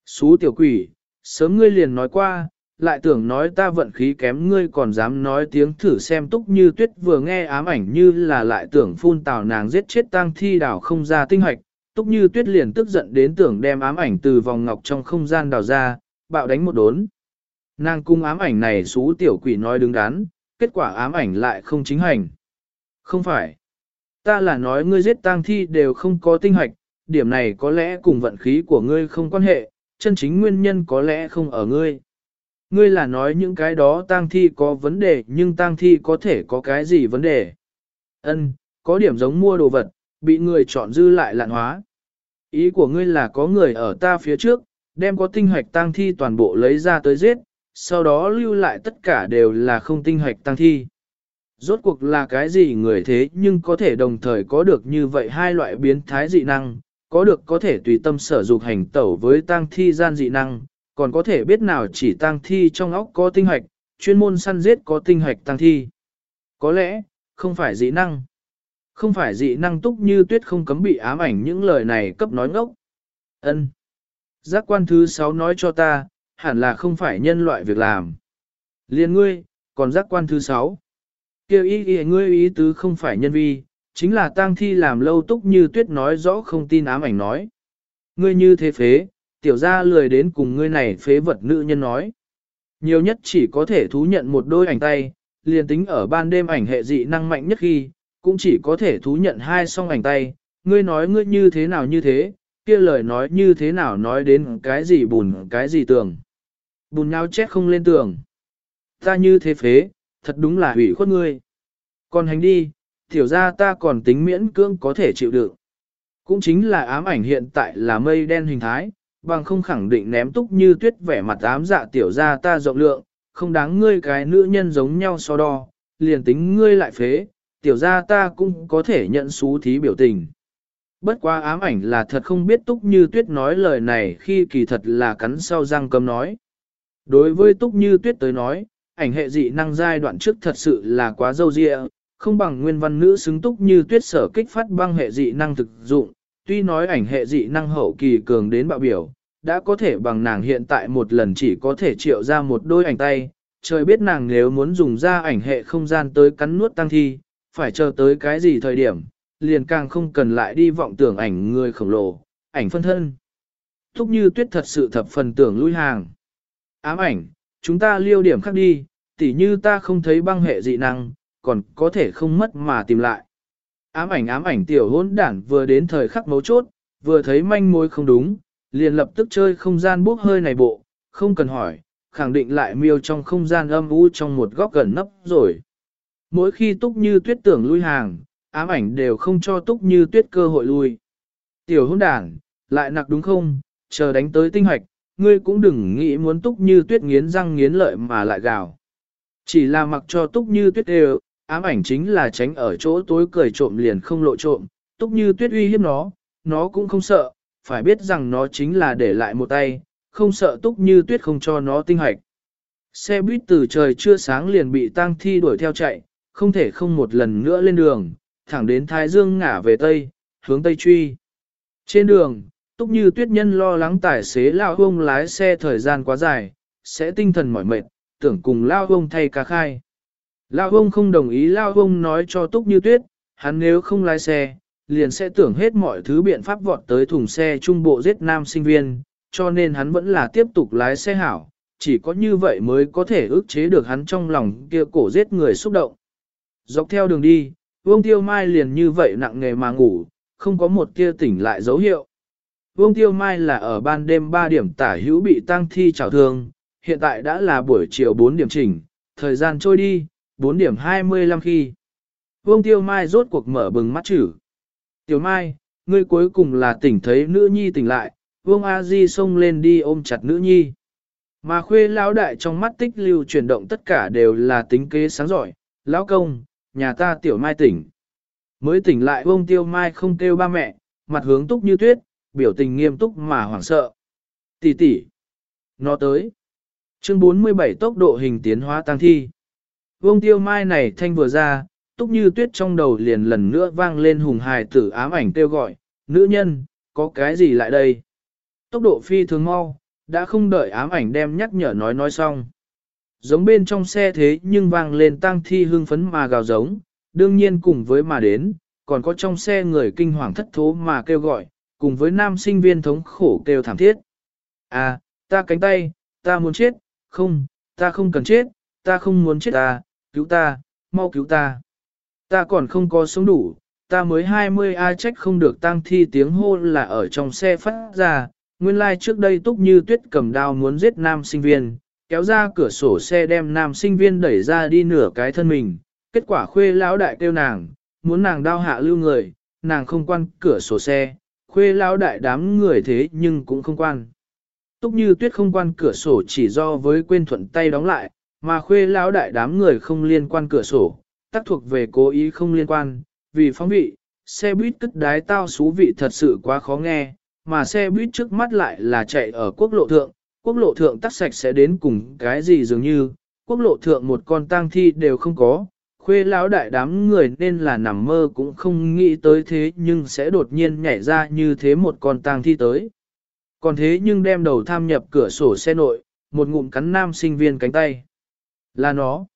Xú tiểu quỷ, sớm ngươi liền nói qua, lại tưởng nói ta vận khí kém ngươi còn dám nói tiếng thử xem túc như tuyết vừa nghe ám ảnh như là lại tưởng phun tào nàng giết chết tang thi đảo không ra tinh hoạch. Túc như tuyết liền tức giận đến tưởng đem ám ảnh từ vòng ngọc trong không gian đào ra, bạo đánh một đốn. Nàng cung ám ảnh này xú tiểu quỷ nói đứng đắn, kết quả ám ảnh lại không chính hành. Không phải. Ta là nói ngươi giết tang thi đều không có tinh hoạch, điểm này có lẽ cùng vận khí của ngươi không quan hệ, chân chính nguyên nhân có lẽ không ở ngươi. Ngươi là nói những cái đó tang thi có vấn đề nhưng tang thi có thể có cái gì vấn đề? Ân, có điểm giống mua đồ vật, bị người chọn dư lại lạn hóa. Ý của ngươi là có người ở ta phía trước, đem có tinh hoạch tang thi toàn bộ lấy ra tới giết, sau đó lưu lại tất cả đều là không tinh hoạch tang thi. Rốt cuộc là cái gì người thế nhưng có thể đồng thời có được như vậy hai loại biến thái dị năng, có được có thể tùy tâm sở dục hành tẩu với tang thi gian dị năng, còn có thể biết nào chỉ tang thi trong óc có tinh hoạch, chuyên môn săn giết có tinh hoạch tang thi. Có lẽ, không phải dị năng. Không phải dị năng túc như tuyết không cấm bị ám ảnh những lời này cấp nói ngốc. ân Giác quan thứ sáu nói cho ta, hẳn là không phải nhân loại việc làm. Liên ngươi, còn giác quan thứ sáu. Kêu ý ý ngươi ý tứ không phải nhân vi, chính là tang thi làm lâu túc như tuyết nói rõ không tin ám ảnh nói. Ngươi như thế phế, tiểu ra lười đến cùng ngươi này phế vật nữ nhân nói. Nhiều nhất chỉ có thể thú nhận một đôi ảnh tay, liền tính ở ban đêm ảnh hệ dị năng mạnh nhất khi, cũng chỉ có thể thú nhận hai song ảnh tay, ngươi nói ngươi như thế nào như thế, kia lời nói như thế nào nói đến cái gì bùn cái gì tường. Bùn nhau chết không lên tường. Ta như thế phế, thật đúng là hủy khuất ngươi. Còn hành đi, tiểu ra ta còn tính miễn cưỡng có thể chịu được, Cũng chính là ám ảnh hiện tại là mây đen hình thái, bằng không khẳng định ném túc như tuyết vẻ mặt ám dạ tiểu ra ta rộng lượng, không đáng ngươi cái nữ nhân giống nhau so đo, liền tính ngươi lại phế, tiểu ra ta cũng có thể nhận xú thí biểu tình. Bất quá ám ảnh là thật không biết Túc Như Tuyết nói lời này khi kỳ thật là cắn sau răng cấm nói. Đối với Túc Như Tuyết tới nói, ảnh hệ dị năng giai đoạn trước thật sự là quá dâu dịa, không bằng nguyên văn nữ xứng Túc Như Tuyết sở kích phát băng hệ dị năng thực dụng, tuy nói ảnh hệ dị năng hậu kỳ cường đến bạo biểu, đã có thể bằng nàng hiện tại một lần chỉ có thể triệu ra một đôi ảnh tay, trời biết nàng nếu muốn dùng ra ảnh hệ không gian tới cắn nuốt tăng thi, phải chờ tới cái gì thời điểm, liền càng không cần lại đi vọng tưởng ảnh người khổng lồ, ảnh phân thân. Thúc như tuyết thật sự thập phần tưởng lui hàng. Ám ảnh, chúng ta liêu điểm khác đi, tỉ như ta không thấy băng hệ dị năng, còn có thể không mất mà tìm lại. Ám ảnh ám ảnh tiểu hỗn đản vừa đến thời khắc mấu chốt, vừa thấy manh mối không đúng, liền lập tức chơi không gian bốc hơi này bộ, không cần hỏi, khẳng định lại miêu trong không gian âm u trong một góc gần nấp rồi. Mỗi khi túc như tuyết tưởng lui hàng, ám ảnh đều không cho túc như tuyết cơ hội lui. Tiểu hỗn đảng, lại nặc đúng không, chờ đánh tới tinh hoạch, ngươi cũng đừng nghĩ muốn túc như tuyết nghiến răng nghiến lợi mà lại gào. Chỉ là mặc cho túc như tuyết đều, ám ảnh chính là tránh ở chỗ tối cười trộm liền không lộ trộm, túc như tuyết uy hiếp nó, nó cũng không sợ, phải biết rằng nó chính là để lại một tay, không sợ túc như tuyết không cho nó tinh hoạch. Xe buýt từ trời chưa sáng liền bị tang thi đuổi theo chạy, không thể không một lần nữa lên đường, thẳng đến Thái Dương ngả về Tây, hướng Tây truy. Trên đường, Túc Như Tuyết Nhân lo lắng tài xế Lao Hông lái xe thời gian quá dài, sẽ tinh thần mỏi mệt, tưởng cùng Lao Hông thay ca khai. Lao ông không đồng ý Lao ông nói cho Túc Như Tuyết, hắn nếu không lái xe, liền sẽ tưởng hết mọi thứ biện pháp vọt tới thùng xe trung bộ giết nam sinh viên, cho nên hắn vẫn là tiếp tục lái xe hảo, chỉ có như vậy mới có thể ức chế được hắn trong lòng kia cổ giết người xúc động. Dọc theo đường đi, Vương Tiêu Mai liền như vậy nặng nghề mà ngủ, không có một kia tỉnh lại dấu hiệu. Vương Tiêu Mai là ở ban đêm 3 điểm tả hữu bị tăng thi trào thương, hiện tại đã là buổi chiều 4 điểm chỉnh, thời gian trôi đi, 4 điểm 25 khi. Vương Tiêu Mai rốt cuộc mở bừng mắt chữ. Tiểu Mai, ngươi cuối cùng là tỉnh thấy nữ nhi tỉnh lại, Vương A Di xông lên đi ôm chặt nữ nhi. Mà khuê lão đại trong mắt tích lưu chuyển động tất cả đều là tính kế sáng giỏi, lão công, nhà ta tiểu mai tỉnh. Mới tỉnh lại vương tiêu mai không kêu ba mẹ, mặt hướng túc như tuyết, biểu tình nghiêm túc mà hoảng sợ. Tỷ tỷ, nó tới. Chương 47 tốc độ hình tiến hóa tăng thi. Vương tiêu mai này thanh vừa ra, túc như tuyết trong đầu liền lần nữa vang lên hùng hài tử ám ảnh kêu gọi, nữ nhân, có cái gì lại đây? Tốc độ phi thường mau, đã không đợi ám ảnh đem nhắc nhở nói nói xong. Giống bên trong xe thế nhưng vang lên tang thi hương phấn mà gào giống, đương nhiên cùng với mà đến, còn có trong xe người kinh hoàng thất thố mà kêu gọi, cùng với nam sinh viên thống khổ kêu thảm thiết. À, ta cánh tay, ta muốn chết, không, ta không cần chết, ta không muốn chết ta, cứu ta, mau cứu ta. Ta còn không có sống đủ, ta mới 20 a trách không được tang thi tiếng hô là ở trong xe phát ra, nguyên lai like trước đây túc như tuyết cầm đao muốn giết nam sinh viên, kéo ra cửa sổ xe đem nam sinh viên đẩy ra đi nửa cái thân mình, kết quả khuê lão đại kêu nàng, muốn nàng đao hạ lưu người, nàng không quan cửa sổ xe, khuê lão đại đám người thế nhưng cũng không quan. Túc như tuyết không quan cửa sổ chỉ do với quên thuận tay đóng lại, mà khuê lão đại đám người không liên quan cửa sổ, tác thuộc về cố ý không liên quan, vì phóng vị, xe buýt cất đái tao xú vị thật sự quá khó nghe, mà xe buýt trước mắt lại là chạy ở quốc lộ thượng, quốc lộ thượng tắc sạch sẽ đến cùng cái gì dường như, quốc lộ thượng một con tang thi đều không có, khuê lão đại đám người nên là nằm mơ cũng không nghĩ tới thế nhưng sẽ đột nhiên nhảy ra như thế một con tang thi tới. Còn thế nhưng đem đầu tham nhập cửa sổ xe nội, một ngụm cắn nam sinh viên cánh tay. Là nó.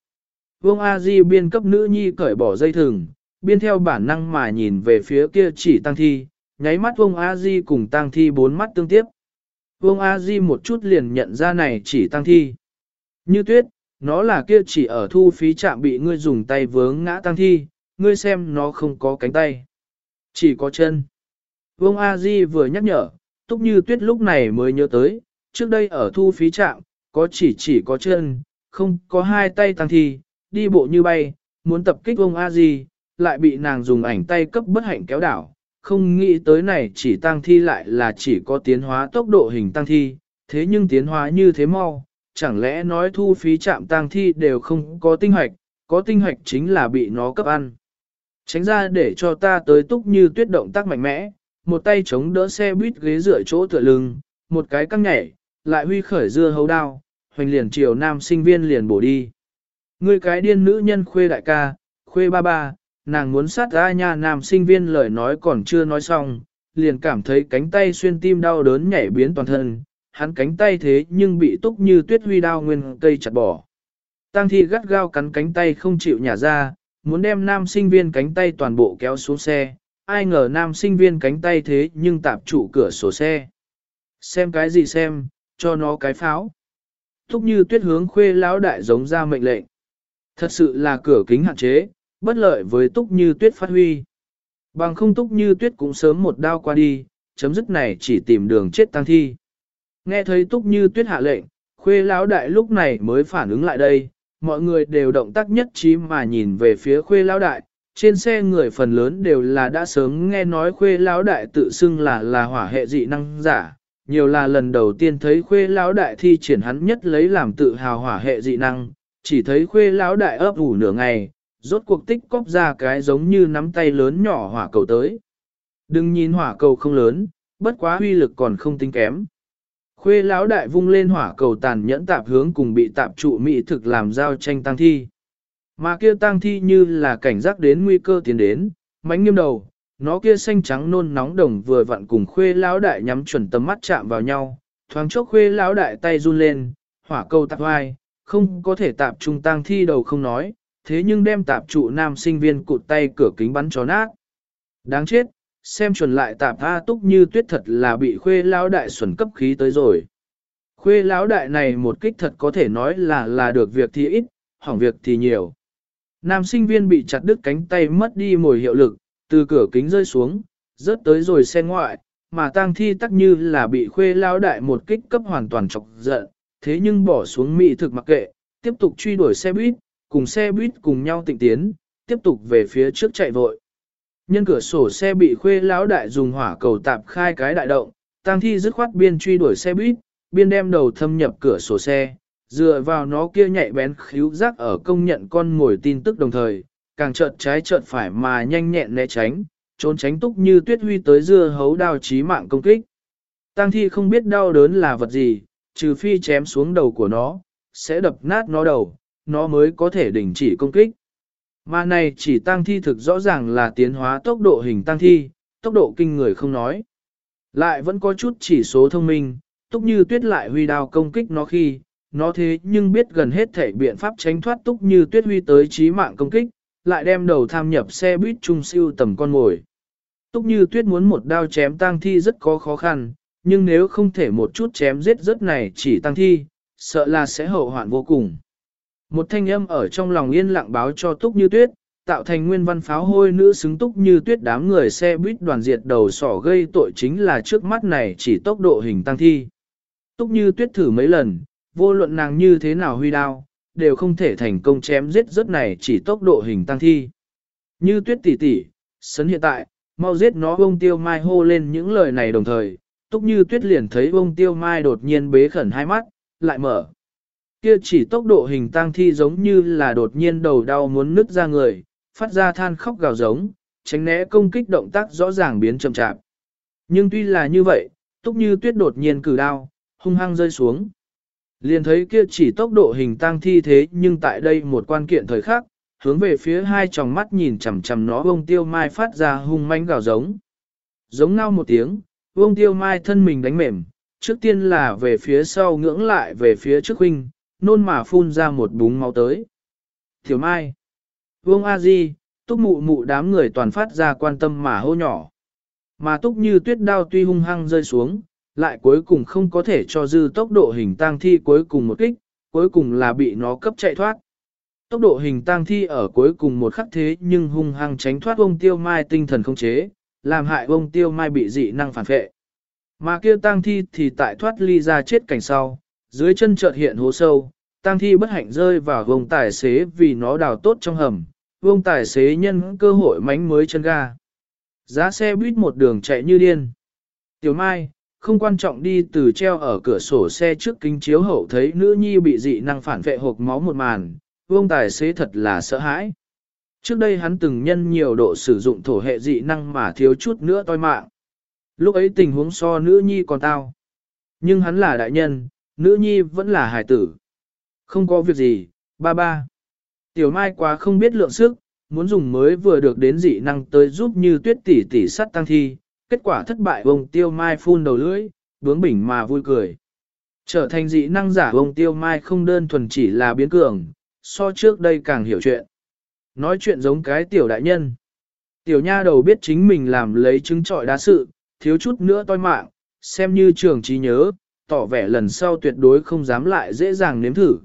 Vương A Di biên cấp nữ nhi cởi bỏ dây thừng, biên theo bản năng mà nhìn về phía kia chỉ tăng thi, nháy mắt Vương A Di cùng tăng thi bốn mắt tương tiếp. Vương A Di một chút liền nhận ra này chỉ tăng thi. Như tuyết, nó là kia chỉ ở thu phí trạm bị ngươi dùng tay vướng ngã tăng thi, ngươi xem nó không có cánh tay. Chỉ có chân. Vương A Di vừa nhắc nhở, túc như tuyết lúc này mới nhớ tới, trước đây ở thu phí trạm, có chỉ chỉ có chân, không có hai tay tăng thi, đi bộ như bay, muốn tập kích ông A Di, lại bị nàng dùng ảnh tay cấp bất hạnh kéo đảo. Không nghĩ tới này chỉ tăng thi lại là chỉ có tiến hóa tốc độ hình tăng thi, thế nhưng tiến hóa như thế mau, chẳng lẽ nói thu phí chạm tăng thi đều không có tinh hoạch, có tinh hoạch chính là bị nó cấp ăn. Tránh ra để cho ta tới túc như tuyết động tác mạnh mẽ, một tay chống đỡ xe buýt ghế dựa chỗ tựa lưng, một cái căng nhảy, lại huy khởi dưa hấu đao, hoành liền chiều nam sinh viên liền bổ đi. Ngươi cái điên nữ nhân khuê đại ca, khuê ba ba, nàng muốn sát ra nha nam sinh viên lời nói còn chưa nói xong, liền cảm thấy cánh tay xuyên tim đau đớn nhảy biến toàn thân, hắn cánh tay thế nhưng bị túc như tuyết huy đao nguyên cây chặt bỏ. Tăng thi gắt gao cắn cánh tay không chịu nhả ra, muốn đem nam sinh viên cánh tay toàn bộ kéo xuống xe, ai ngờ nam sinh viên cánh tay thế nhưng tạp trụ cửa sổ xe. Xem cái gì xem, cho nó cái pháo. Túc như tuyết hướng khuê lão đại giống ra mệnh lệnh. Thật sự là cửa kính hạn chế, bất lợi với túc như tuyết phát huy. Bằng không túc như tuyết cũng sớm một đao qua đi, chấm dứt này chỉ tìm đường chết tăng thi. Nghe thấy túc như tuyết hạ lệnh, khuê lão đại lúc này mới phản ứng lại đây, mọi người đều động tác nhất trí mà nhìn về phía khuê lão đại, trên xe người phần lớn đều là đã sớm nghe nói khuê lão đại tự xưng là là hỏa hệ dị năng giả, nhiều là lần đầu tiên thấy khuê lão đại thi triển hắn nhất lấy làm tự hào hỏa hệ dị năng, chỉ thấy khuê lão đại ấp ủ nửa ngày, rốt cuộc tích cóp ra cái giống như nắm tay lớn nhỏ hỏa cầu tới. Đừng nhìn hỏa cầu không lớn, bất quá huy lực còn không tính kém. Khuê lão đại vung lên hỏa cầu tàn nhẫn tạp hướng cùng bị tạp trụ mỹ thực làm giao tranh tăng thi. Mà kia tăng thi như là cảnh giác đến nguy cơ tiến đến, mánh nghiêm đầu, nó kia xanh trắng nôn nóng đồng vừa vặn cùng khuê lão đại nhắm chuẩn tầm mắt chạm vào nhau, thoáng chốc khuê lão đại tay run lên, hỏa câu tạp hoai, không có thể tạp trung tang thi đầu không nói, thế nhưng đem tạp trụ nam sinh viên cụt tay cửa kính bắn cho nát. Đáng chết, xem chuẩn lại tạp A túc như tuyết thật là bị khuê lão đại xuẩn cấp khí tới rồi. Khuê lão đại này một kích thật có thể nói là là được việc thì ít, hỏng việc thì nhiều. Nam sinh viên bị chặt đứt cánh tay mất đi mồi hiệu lực, từ cửa kính rơi xuống, rớt tới rồi xe ngoại, mà tang thi tắc như là bị khuê lao đại một kích cấp hoàn toàn chọc giận, thế nhưng bỏ xuống mị thực mặc kệ, tiếp tục truy đuổi xe buýt, cùng xe buýt cùng nhau tịnh tiến, tiếp tục về phía trước chạy vội. Nhân cửa sổ xe bị khuê lão đại dùng hỏa cầu tạp khai cái đại động, tang thi dứt khoát biên truy đuổi xe buýt, biên đem đầu thâm nhập cửa sổ xe, dựa vào nó kia nhạy bén khíu giác ở công nhận con ngồi tin tức đồng thời, càng chợt trái chợt phải mà nhanh nhẹn né tránh, trốn tránh túc như tuyết huy tới dưa hấu đao chí mạng công kích. Tăng thi không biết đau đớn là vật gì, trừ phi chém xuống đầu của nó, sẽ đập nát nó đầu, nó mới có thể đình chỉ công kích. Mà này chỉ tăng thi thực rõ ràng là tiến hóa tốc độ hình tăng thi, tốc độ kinh người không nói. Lại vẫn có chút chỉ số thông minh, túc như tuyết lại huy đao công kích nó khi, nó thế nhưng biết gần hết thể biện pháp tránh thoát túc như tuyết huy tới trí mạng công kích, lại đem đầu tham nhập xe buýt trung siêu tầm con ngồi. Túc như tuyết muốn một đao chém tang thi rất có khó khăn, nhưng nếu không thể một chút chém giết rất này chỉ tăng thi, sợ là sẽ hậu hoạn vô cùng. Một thanh âm ở trong lòng yên lặng báo cho Túc Như Tuyết, tạo thành nguyên văn pháo hôi nữ xứng Túc Như Tuyết đám người xe buýt đoàn diệt đầu sỏ gây tội chính là trước mắt này chỉ tốc độ hình tăng thi. Túc Như Tuyết thử mấy lần, vô luận nàng như thế nào huy đao, đều không thể thành công chém giết rất này chỉ tốc độ hình tăng thi. Như tuyết tỷ tỷ, sấn hiện tại, mau giết nó bông tiêu mai hô lên những lời này đồng thời, túc như tuyết liền thấy bông tiêu mai đột nhiên bế khẩn hai mắt, lại mở. Kia chỉ tốc độ hình tăng thi giống như là đột nhiên đầu đau muốn nứt ra người, phát ra than khóc gào giống, tránh né công kích động tác rõ ràng biến chậm chạp. Nhưng tuy là như vậy, túc như tuyết đột nhiên cử đao, hung hăng rơi xuống. Liền thấy kia chỉ tốc độ hình tăng thi thế nhưng tại đây một quan kiện thời khắc, hướng về phía hai tròng mắt nhìn chằm chằm nó vông tiêu mai phát ra hung manh gào giống. Giống ngao một tiếng, vông tiêu mai thân mình đánh mềm, trước tiên là về phía sau ngưỡng lại về phía trước huynh, nôn mà phun ra một búng máu tới. Tiểu mai, vông a di, túc mụ mụ đám người toàn phát ra quan tâm mà hô nhỏ. Mà túc như tuyết đao tuy hung hăng rơi xuống, lại cuối cùng không có thể cho dư tốc độ hình tang thi cuối cùng một kích, cuối cùng là bị nó cấp chạy thoát. Tốc độ hình tang thi ở cuối cùng một khắc thế nhưng hung hăng tránh thoát ông tiêu mai tinh thần không chế, làm hại ông tiêu mai bị dị năng phản vệ. Mà kia tang thi thì tại thoát ly ra chết cảnh sau, dưới chân chợt hiện hố sâu, tang thi bất hạnh rơi vào vùng tài xế vì nó đào tốt trong hầm, vùng tài xế nhân cơ hội mánh mới chân ga. Giá xe buýt một đường chạy như điên. Tiểu Mai, không quan trọng đi từ treo ở cửa sổ xe trước kính chiếu hậu thấy nữ nhi bị dị năng phản vệ hộp máu một màn, vương tài xế thật là sợ hãi. Trước đây hắn từng nhân nhiều độ sử dụng thổ hệ dị năng mà thiếu chút nữa toi mạng. Lúc ấy tình huống so nữ nhi còn tao. Nhưng hắn là đại nhân, nữ nhi vẫn là hải tử. Không có việc gì, ba ba. Tiểu Mai quá không biết lượng sức, muốn dùng mới vừa được đến dị năng tới giúp như tuyết tỷ tỷ sắt tăng thi, kết quả thất bại ông tiêu mai phun đầu lưỡi, bướng bỉnh mà vui cười. Trở thành dị năng giả ông tiêu mai không đơn thuần chỉ là biến cường, so trước đây càng hiểu chuyện. Nói chuyện giống cái tiểu đại nhân. Tiểu nha đầu biết chính mình làm lấy chứng trọi đá sự, thiếu chút nữa toi mạng, xem như trường trí nhớ, tỏ vẻ lần sau tuyệt đối không dám lại dễ dàng nếm thử.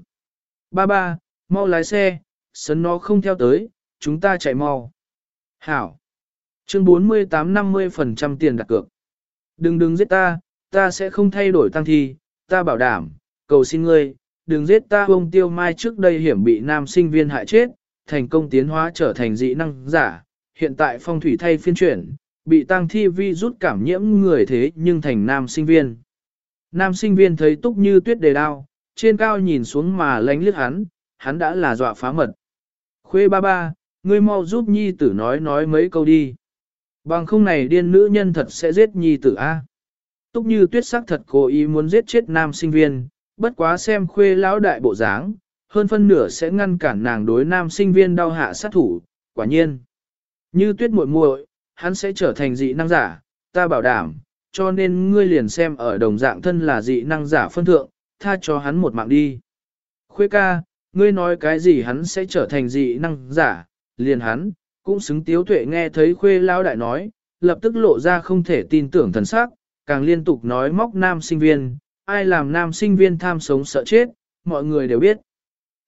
Ba ba, mau lái xe, sấn nó không theo tới, chúng ta chạy mau. Hảo. Chương 48-50% tiền đặt cược. Đừng đừng giết ta, ta sẽ không thay đổi tăng thi, ta bảo đảm, cầu xin ngươi, đừng giết ta ông tiêu mai trước đây hiểm bị nam sinh viên hại chết, thành công tiến hóa trở thành dị năng giả, hiện tại phong thủy thay phiên chuyển, bị tăng thi vi rút cảm nhiễm người thế nhưng thành nam sinh viên. Nam sinh viên thấy túc như tuyết đề đao, trên cao nhìn xuống mà lánh lướt hắn, hắn đã là dọa phá mật. Khuê ba ba, ngươi mau giúp nhi tử nói nói mấy câu đi. Bằng không này điên nữ nhân thật sẽ giết nhi tử A. Túc như tuyết sắc thật cố ý muốn giết chết nam sinh viên, bất quá xem khuê lão đại bộ dáng, hơn phân nửa sẽ ngăn cản nàng đối nam sinh viên đau hạ sát thủ, quả nhiên. Như tuyết muội muội, hắn sẽ trở thành dị năng giả, ta bảo đảm, cho nên ngươi liền xem ở đồng dạng thân là dị năng giả phân thượng, tha cho hắn một mạng đi. Khuê ca, ngươi nói cái gì hắn sẽ trở thành dị năng giả, liền hắn, cũng xứng tiếu tuệ nghe thấy khuê lao đại nói, lập tức lộ ra không thể tin tưởng thần sắc, càng liên tục nói móc nam sinh viên, ai làm nam sinh viên tham sống sợ chết, mọi người đều biết.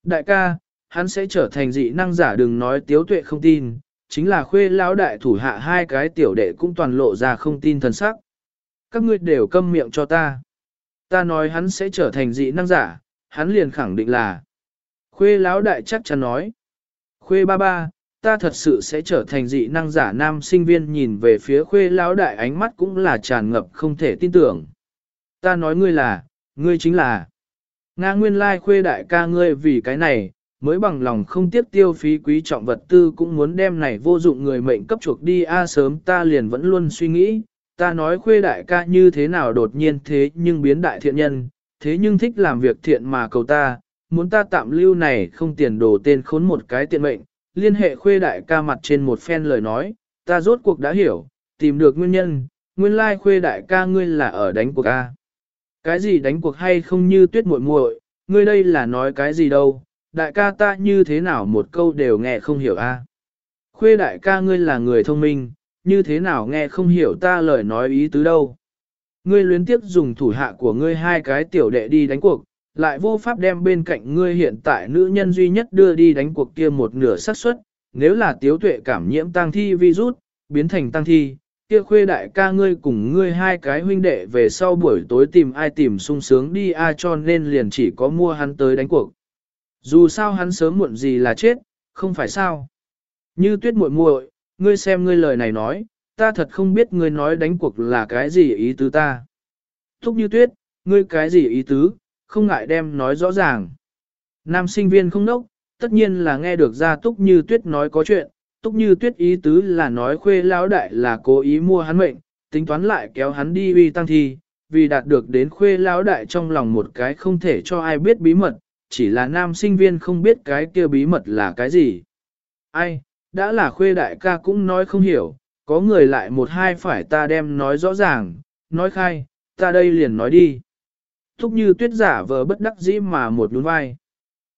Đại ca, hắn sẽ trở thành dị năng giả đừng nói tiếu tuệ không tin, chính là khuê lão đại thủ hạ hai cái tiểu đệ cũng toàn lộ ra không tin thần sắc. Các ngươi đều câm miệng cho ta. Ta nói hắn sẽ trở thành dị năng giả, hắn liền khẳng định là. Khuê lão đại chắc chắn nói. Khuê ba ba, ta thật sự sẽ trở thành dị năng giả nam sinh viên nhìn về phía khuê lão đại ánh mắt cũng là tràn ngập không thể tin tưởng. Ta nói ngươi là, ngươi chính là. Nga nguyên lai khuê đại ca ngươi vì cái này, mới bằng lòng không tiếc tiêu phí quý trọng vật tư cũng muốn đem này vô dụng người mệnh cấp chuộc đi a sớm ta liền vẫn luôn suy nghĩ, ta nói khuê đại ca như thế nào đột nhiên thế nhưng biến đại thiện nhân, thế nhưng thích làm việc thiện mà cầu ta, muốn ta tạm lưu này không tiền đồ tên khốn một cái tiện mệnh, liên hệ khuê đại ca mặt trên một phen lời nói, ta rốt cuộc đã hiểu, tìm được nguyên nhân, nguyên lai khuê đại ca ngươi là ở đánh cuộc a. Cái gì đánh cuộc hay không như tuyết muội muội, ngươi đây là nói cái gì đâu, đại ca ta như thế nào một câu đều nghe không hiểu a. Khuê đại ca ngươi là người thông minh, như thế nào nghe không hiểu ta lời nói ý tứ đâu. Ngươi luyến tiếp dùng thủ hạ của ngươi hai cái tiểu đệ đi đánh cuộc, lại vô pháp đem bên cạnh ngươi hiện tại nữ nhân duy nhất đưa đi đánh cuộc kia một nửa xác suất, nếu là tiếu tuệ cảm nhiễm tăng thi virus, biến thành tăng thi, kia khuê đại ca ngươi cùng ngươi hai cái huynh đệ về sau buổi tối tìm ai tìm sung sướng đi a cho nên liền chỉ có mua hắn tới đánh cuộc. Dù sao hắn sớm muộn gì là chết, không phải sao. Như tuyết muội muội, ngươi xem ngươi lời này nói, ta thật không biết ngươi nói đánh cuộc là cái gì ý tứ ta. Thúc như tuyết, ngươi cái gì ý tứ, không ngại đem nói rõ ràng. Nam sinh viên không nốc, tất nhiên là nghe được ra túc như tuyết nói có chuyện, túc như tuyết ý tứ là nói khuê lão đại là cố ý mua hắn mệnh, tính toán lại kéo hắn đi uy tăng thi, vì đạt được đến khuê lão đại trong lòng một cái không thể cho ai biết bí mật, chỉ là nam sinh viên không biết cái kia bí mật là cái gì. Ai, đã là khuê đại ca cũng nói không hiểu, có người lại một hai phải ta đem nói rõ ràng, nói khai, ta đây liền nói đi. Thúc như tuyết giả vờ bất đắc dĩ mà một nhún vai.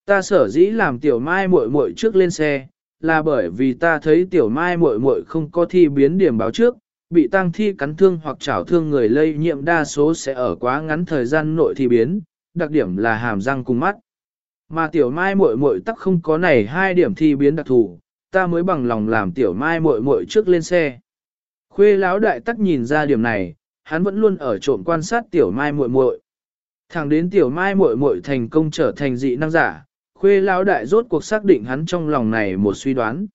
Ta sở dĩ làm tiểu mai muội muội trước lên xe, là bởi vì ta thấy tiểu mai muội muội không có thi biến điểm báo trước, bị tăng thi cắn thương hoặc chảo thương người lây nhiễm đa số sẽ ở quá ngắn thời gian nội thi biến, đặc điểm là hàm răng cùng mắt. Mà tiểu mai muội muội tắc không có này hai điểm thi biến đặc thù, ta mới bằng lòng làm tiểu mai muội muội trước lên xe. Khuê lão đại tắc nhìn ra điểm này, hắn vẫn luôn ở trộm quan sát tiểu mai muội muội. Thẳng đến tiểu mai muội muội thành công trở thành dị năng giả, khuê lão đại rốt cuộc xác định hắn trong lòng này một suy đoán.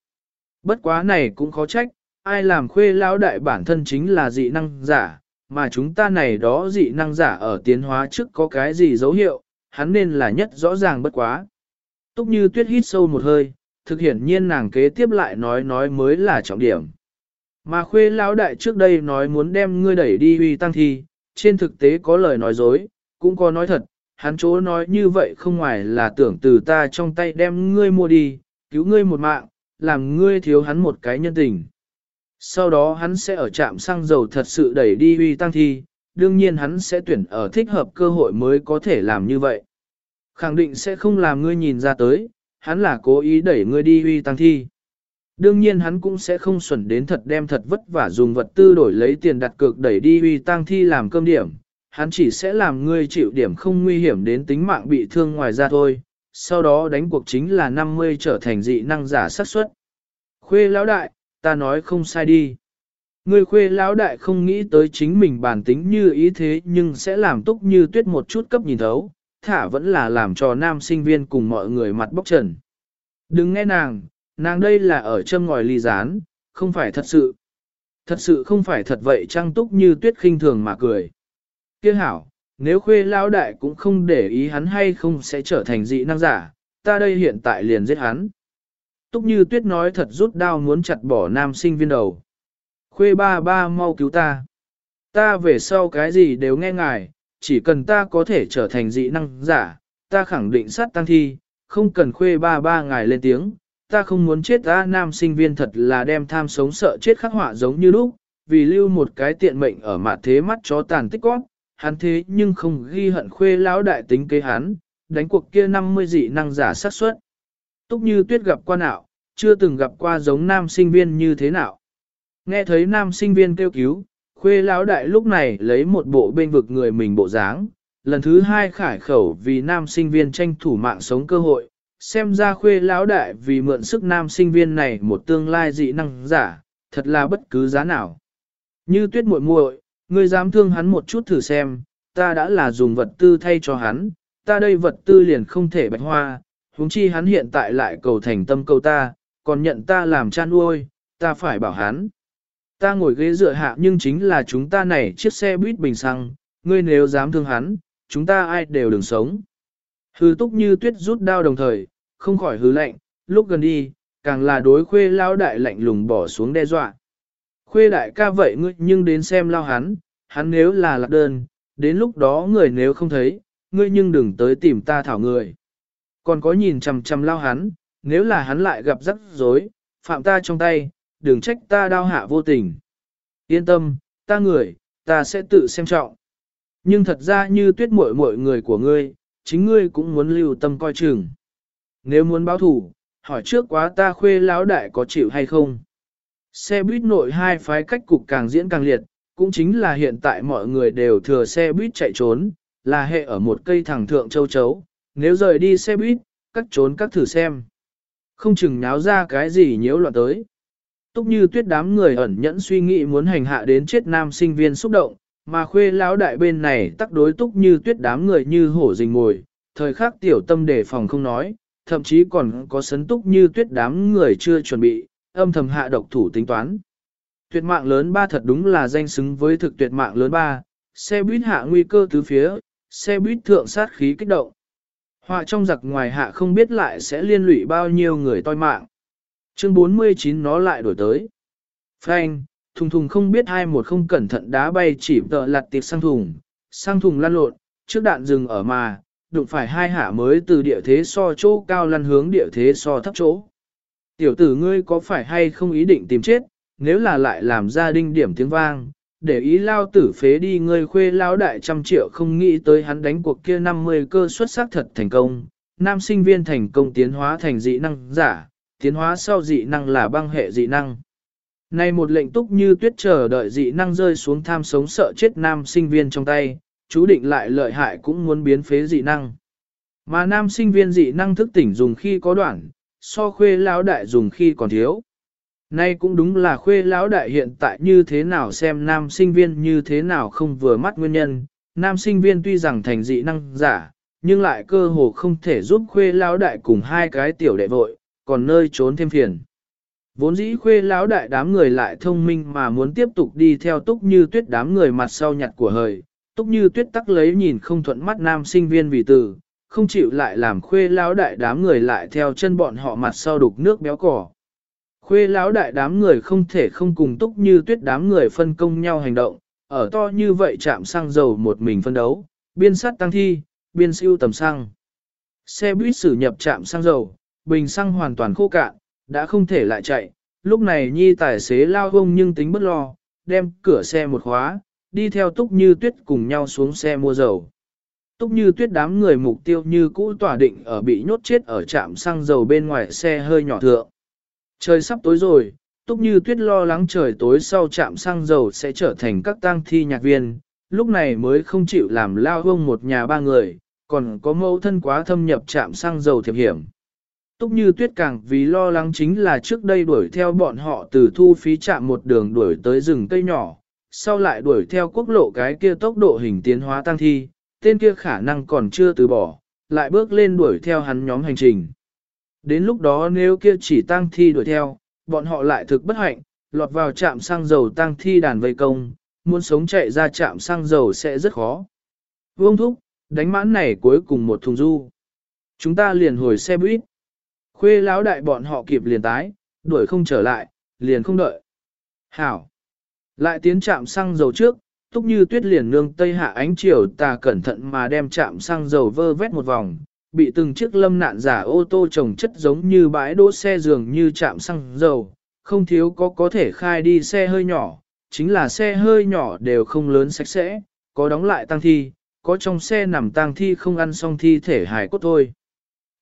Bất quá này cũng khó trách, ai làm khuê lão đại bản thân chính là dị năng giả, mà chúng ta này đó dị năng giả ở tiến hóa trước có cái gì dấu hiệu, hắn nên là nhất rõ ràng bất quá. Túc như tuyết hít sâu một hơi, thực hiện nhiên nàng kế tiếp lại nói nói mới là trọng điểm. Mà khuê lão đại trước đây nói muốn đem ngươi đẩy đi uy tăng thi, trên thực tế có lời nói dối, cũng có nói thật, hắn chỗ nói như vậy không ngoài là tưởng từ ta trong tay đem ngươi mua đi, cứu ngươi một mạng, làm ngươi thiếu hắn một cái nhân tình. Sau đó hắn sẽ ở trạm xăng dầu thật sự đẩy đi uy tăng thi, đương nhiên hắn sẽ tuyển ở thích hợp cơ hội mới có thể làm như vậy. Khẳng định sẽ không làm ngươi nhìn ra tới, hắn là cố ý đẩy ngươi đi uy tăng thi. Đương nhiên hắn cũng sẽ không xuẩn đến thật đem thật vất vả dùng vật tư đổi lấy tiền đặt cược đẩy đi uy tăng thi làm cơm điểm. Hắn chỉ sẽ làm ngươi chịu điểm không nguy hiểm đến tính mạng bị thương ngoài ra thôi. Sau đó đánh cuộc chính là 50 trở thành dị năng giả xác suất. Khuê lão đại, ta nói không sai đi. Ngươi khuê lão đại không nghĩ tới chính mình bản tính như ý thế nhưng sẽ làm túc như tuyết một chút cấp nhìn thấu, thả vẫn là làm cho nam sinh viên cùng mọi người mặt bốc trần. Đừng nghe nàng, nàng đây là ở châm ngòi ly rán, không phải thật sự. Thật sự không phải thật vậy trang túc như tuyết khinh thường mà cười. Kia hảo, nếu khuê lão đại cũng không để ý hắn hay không sẽ trở thành dị năng giả, ta đây hiện tại liền giết hắn. Túc như tuyết nói thật rút đao muốn chặt bỏ nam sinh viên đầu. Khuê ba ba mau cứu ta. Ta về sau cái gì đều nghe ngài, chỉ cần ta có thể trở thành dị năng giả, ta khẳng định sát tăng thi, không cần khuê ba ba ngài lên tiếng, ta không muốn chết ta nam sinh viên thật là đem tham sống sợ chết khắc họa giống như lúc, vì lưu một cái tiện mệnh ở mặt thế mắt chó tàn tích quát, hắn thế nhưng không ghi hận khuê lão đại tính kế hắn, đánh cuộc kia 50 dị năng giả sát suất. Túc như tuyết gặp qua nào, chưa từng gặp qua giống nam sinh viên như thế nào. Nghe thấy nam sinh viên kêu cứu, khuê lão đại lúc này lấy một bộ bên vực người mình bộ dáng, lần thứ hai khải khẩu vì nam sinh viên tranh thủ mạng sống cơ hội, xem ra khuê lão đại vì mượn sức nam sinh viên này một tương lai dị năng giả, thật là bất cứ giá nào. Như tuyết muội muội, ngươi dám thương hắn một chút thử xem, ta đã là dùng vật tư thay cho hắn, ta đây vật tư liền không thể bạch hoa, huống chi hắn hiện tại lại cầu thành tâm cầu ta, còn nhận ta làm cha nuôi, ta phải bảo hắn. Ta ngồi ghế dựa hạ nhưng chính là chúng ta này chiếc xe buýt bình xăng, ngươi nếu dám thương hắn, chúng ta ai đều đừng sống. Hư túc như tuyết rút đao đồng thời, không khỏi hứ lạnh, lúc gần đi, càng là đối khuê lao đại lạnh lùng bỏ xuống đe dọa. Khuê đại ca vậy ngươi nhưng đến xem lao hắn, hắn nếu là lạc đơn, đến lúc đó người nếu không thấy, ngươi nhưng đừng tới tìm ta thảo người. Còn có nhìn chằm chằm lao hắn, nếu là hắn lại gặp rắc rối, phạm ta trong tay, đừng trách ta đau hạ vô tình. Yên tâm, ta người, ta sẽ tự xem trọng. Nhưng thật ra như tuyết muội muội người của ngươi, chính ngươi cũng muốn lưu tâm coi chừng. Nếu muốn báo thủ, hỏi trước quá ta khuê lão đại có chịu hay không. Xe buýt nội hai phái cách cục càng diễn càng liệt, cũng chính là hiện tại mọi người đều thừa xe buýt chạy trốn, là hệ ở một cây thẳng thượng châu chấu. Nếu rời đi xe buýt, cắt trốn các thử xem. Không chừng náo ra cái gì nhiễu loạn tới. Túc như tuyết đám người ẩn nhẫn suy nghĩ muốn hành hạ đến chết nam sinh viên xúc động, mà khuê lão đại bên này tắc đối túc như tuyết đám người như hổ rình ngồi, thời khắc tiểu tâm đề phòng không nói, thậm chí còn có sấn túc như tuyết đám người chưa chuẩn bị, âm thầm hạ độc thủ tính toán. Tuyệt mạng lớn ba thật đúng là danh xứng với thực tuyệt mạng lớn ba, xe buýt hạ nguy cơ tứ phía, xe buýt thượng sát khí kích động. Họa trong giặc ngoài hạ không biết lại sẽ liên lụy bao nhiêu người toi mạng. Chương 49 nó lại đổi tới. Frank, thùng thùng không biết hai một không cẩn thận đá bay chỉ tợ lặt tiệp sang thùng, sang thùng lăn lộn, trước đạn dừng ở mà, đụng phải hai hạ mới từ địa thế so chỗ cao lăn hướng địa thế so thấp chỗ. Tiểu tử ngươi có phải hay không ý định tìm chết, nếu là lại làm gia đình điểm tiếng vang, để ý lao tử phế đi ngươi khuê lao đại trăm triệu không nghĩ tới hắn đánh cuộc kia 50 cơ xuất sắc thật thành công, nam sinh viên thành công tiến hóa thành dị năng giả, tiến hóa sau dị năng là băng hệ dị năng. Này một lệnh túc như tuyết chờ đợi dị năng rơi xuống tham sống sợ chết nam sinh viên trong tay, chú định lại lợi hại cũng muốn biến phế dị năng. Mà nam sinh viên dị năng thức tỉnh dùng khi có đoạn, so khuê lão đại dùng khi còn thiếu. Nay cũng đúng là khuê lão đại hiện tại như thế nào xem nam sinh viên như thế nào không vừa mắt nguyên nhân. Nam sinh viên tuy rằng thành dị năng giả, nhưng lại cơ hồ không thể giúp khuê lão đại cùng hai cái tiểu đệ vội, còn nơi trốn thêm phiền. Vốn dĩ khuê lão đại đám người lại thông minh mà muốn tiếp tục đi theo túc như tuyết đám người mặt sau nhặt của hời, túc như tuyết tắc lấy nhìn không thuận mắt nam sinh viên vì từ, không chịu lại làm khuê lão đại đám người lại theo chân bọn họ mặt sau đục nước béo cỏ. Khuê lão đại đám người không thể không cùng túc như tuyết đám người phân công nhau hành động, ở to như vậy chạm xăng dầu một mình phân đấu, biên sắt tăng thi, biên siêu tầm xăng. Xe buýt sử nhập chạm xăng dầu, bình xăng hoàn toàn khô cạn, đã không thể lại chạy, lúc này nhi tài xế lao hông nhưng tính bất lo, đem cửa xe một khóa, đi theo túc như tuyết cùng nhau xuống xe mua dầu. Túc như tuyết đám người mục tiêu như cũ tỏa định ở bị nhốt chết ở trạm xăng dầu bên ngoài xe hơi nhỏ thượng. Trời sắp tối rồi, túc như tuyết lo lắng trời tối sau trạm xăng dầu sẽ trở thành các tang thi nhạc viên, lúc này mới không chịu làm lao hông một nhà ba người, còn có mẫu thân quá thâm nhập trạm xăng dầu thiệp hiểm. Túc như tuyết càng vì lo lắng chính là trước đây đuổi theo bọn họ từ thu phí trạm một đường đuổi tới rừng cây nhỏ, sau lại đuổi theo quốc lộ cái kia tốc độ hình tiến hóa tăng thi, tên kia khả năng còn chưa từ bỏ, lại bước lên đuổi theo hắn nhóm hành trình. Đến lúc đó nếu kia chỉ tăng thi đuổi theo, bọn họ lại thực bất hạnh, lọt vào trạm xăng dầu tăng thi đàn vây công, muốn sống chạy ra trạm xăng dầu sẽ rất khó. Vương thúc, đánh mãn này cuối cùng một thùng du. Chúng ta liền hồi xe buýt. Khuê lão đại bọn họ kịp liền tái, đuổi không trở lại, liền không đợi. Hảo. Lại tiến trạm xăng dầu trước, túc như tuyết liền nương tây hạ ánh chiều ta cẩn thận mà đem chạm xăng dầu vơ vét một vòng, bị từng chiếc lâm nạn giả ô tô trồng chất giống như bãi đỗ xe dường như chạm xăng dầu, không thiếu có có thể khai đi xe hơi nhỏ, chính là xe hơi nhỏ đều không lớn sạch sẽ, có đóng lại tăng thi, có trong xe nằm tăng thi không ăn xong thi thể hài cốt thôi.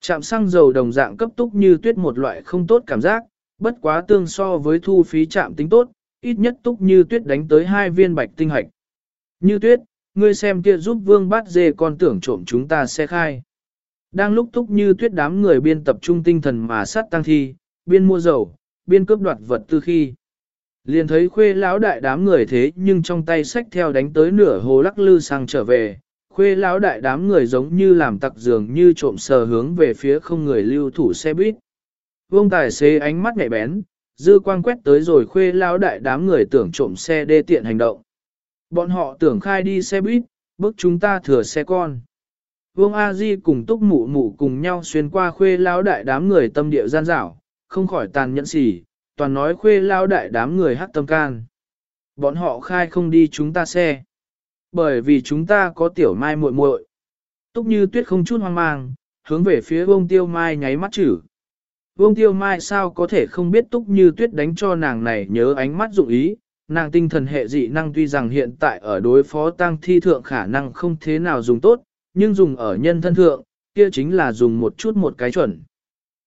Chạm xăng dầu đồng dạng cấp túc như tuyết một loại không tốt cảm giác, bất quá tương so với thu phí chạm tính tốt, ít nhất túc như tuyết đánh tới hai viên bạch tinh hạch. Như tuyết, ngươi xem kia giúp vương bát dê con tưởng trộm chúng ta xe khai. Đang lúc túc như tuyết đám người biên tập trung tinh thần mà sát tăng thi, biên mua dầu, biên cướp đoạt vật tư khi. Liền thấy khuê lão đại đám người thế nhưng trong tay sách theo đánh tới nửa hồ lắc lư sang trở về, khuê lão đại đám người giống như làm tặc dường như trộm sờ hướng về phía không người lưu thủ xe buýt. Vương tài xế ánh mắt nhạy bén, dư quang quét tới rồi khuê lão đại đám người tưởng trộm xe đê tiện hành động. Bọn họ tưởng khai đi xe buýt, bước chúng ta thừa xe con. Vương A Di cùng túc mụ mụ cùng nhau xuyên qua khuê lão đại đám người tâm địa gian dảo, không khỏi tàn nhẫn xỉ, toàn nói khuê lão đại đám người hát tâm can. Bọn họ khai không đi chúng ta xe bởi vì chúng ta có tiểu mai muội muội. Túc như tuyết không chút hoang mang, hướng về phía vông tiêu mai nháy mắt chử. Vương tiêu mai sao có thể không biết túc như tuyết đánh cho nàng này nhớ ánh mắt dụng ý, nàng tinh thần hệ dị năng tuy rằng hiện tại ở đối phó tăng thi thượng khả năng không thế nào dùng tốt, nhưng dùng ở nhân thân thượng, kia chính là dùng một chút một cái chuẩn.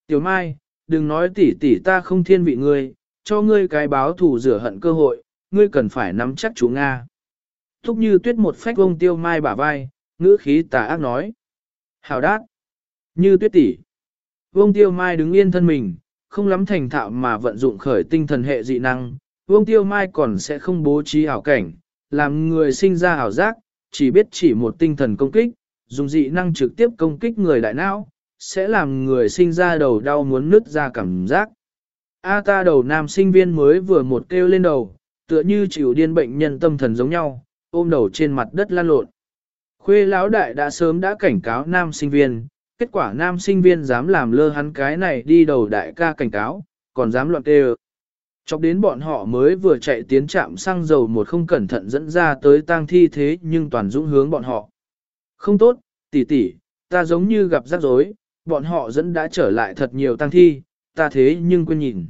Tiểu mai, đừng nói tỉ tỉ ta không thiên vị ngươi, cho ngươi cái báo thù rửa hận cơ hội, ngươi cần phải nắm chắc chú Nga. Thúc như tuyết một phách vông tiêu mai bả vai, ngữ khí tà ác nói. Hảo đát. Như tuyết tỷ. Vông tiêu mai đứng yên thân mình, không lắm thành thạo mà vận dụng khởi tinh thần hệ dị năng, Vương Tiêu Mai còn sẽ không bố trí ảo cảnh, làm người sinh ra ảo giác, chỉ biết chỉ một tinh thần công kích, dùng dị năng trực tiếp công kích người đại não, sẽ làm người sinh ra đầu đau muốn nứt ra cảm giác. A ta đầu nam sinh viên mới vừa một kêu lên đầu, tựa như chịu điên bệnh nhân tâm thần giống nhau, ôm đầu trên mặt đất lan lộn. Khuê lão đại đã sớm đã cảnh cáo nam sinh viên, kết quả nam sinh viên dám làm lơ hắn cái này đi đầu đại ca cảnh cáo, còn dám loạn kêu. Chọc đến bọn họ mới vừa chạy tiến chạm xăng dầu một không cẩn thận dẫn ra tới tang thi thế nhưng toàn dũng hướng bọn họ. Không tốt, tỷ tỷ, ta giống như gặp rắc rối, bọn họ dẫn đã trở lại thật nhiều tang thi, ta thế nhưng quên nhìn.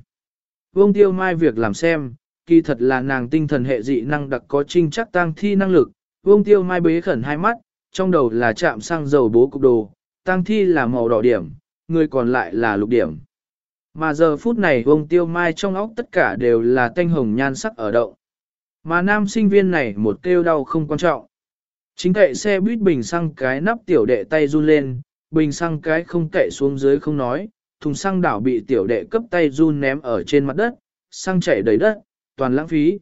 Vương tiêu mai việc làm xem, kỳ thật là nàng tinh thần hệ dị năng đặc có trinh chắc tang thi năng lực. Vương tiêu mai bế khẩn hai mắt, trong đầu là chạm xăng dầu bố cục đồ, tang thi là màu đỏ điểm, người còn lại là lục điểm. Mà giờ phút này ông tiêu mai trong óc tất cả đều là tanh hồng nhan sắc ở động. Mà nam sinh viên này một kêu đau không quan trọng. Chính kệ xe buýt bình xăng cái nắp tiểu đệ tay run lên, bình xăng cái không kệ xuống dưới không nói, thùng xăng đảo bị tiểu đệ cấp tay run ném ở trên mặt đất, xăng chảy đầy đất, toàn lãng phí.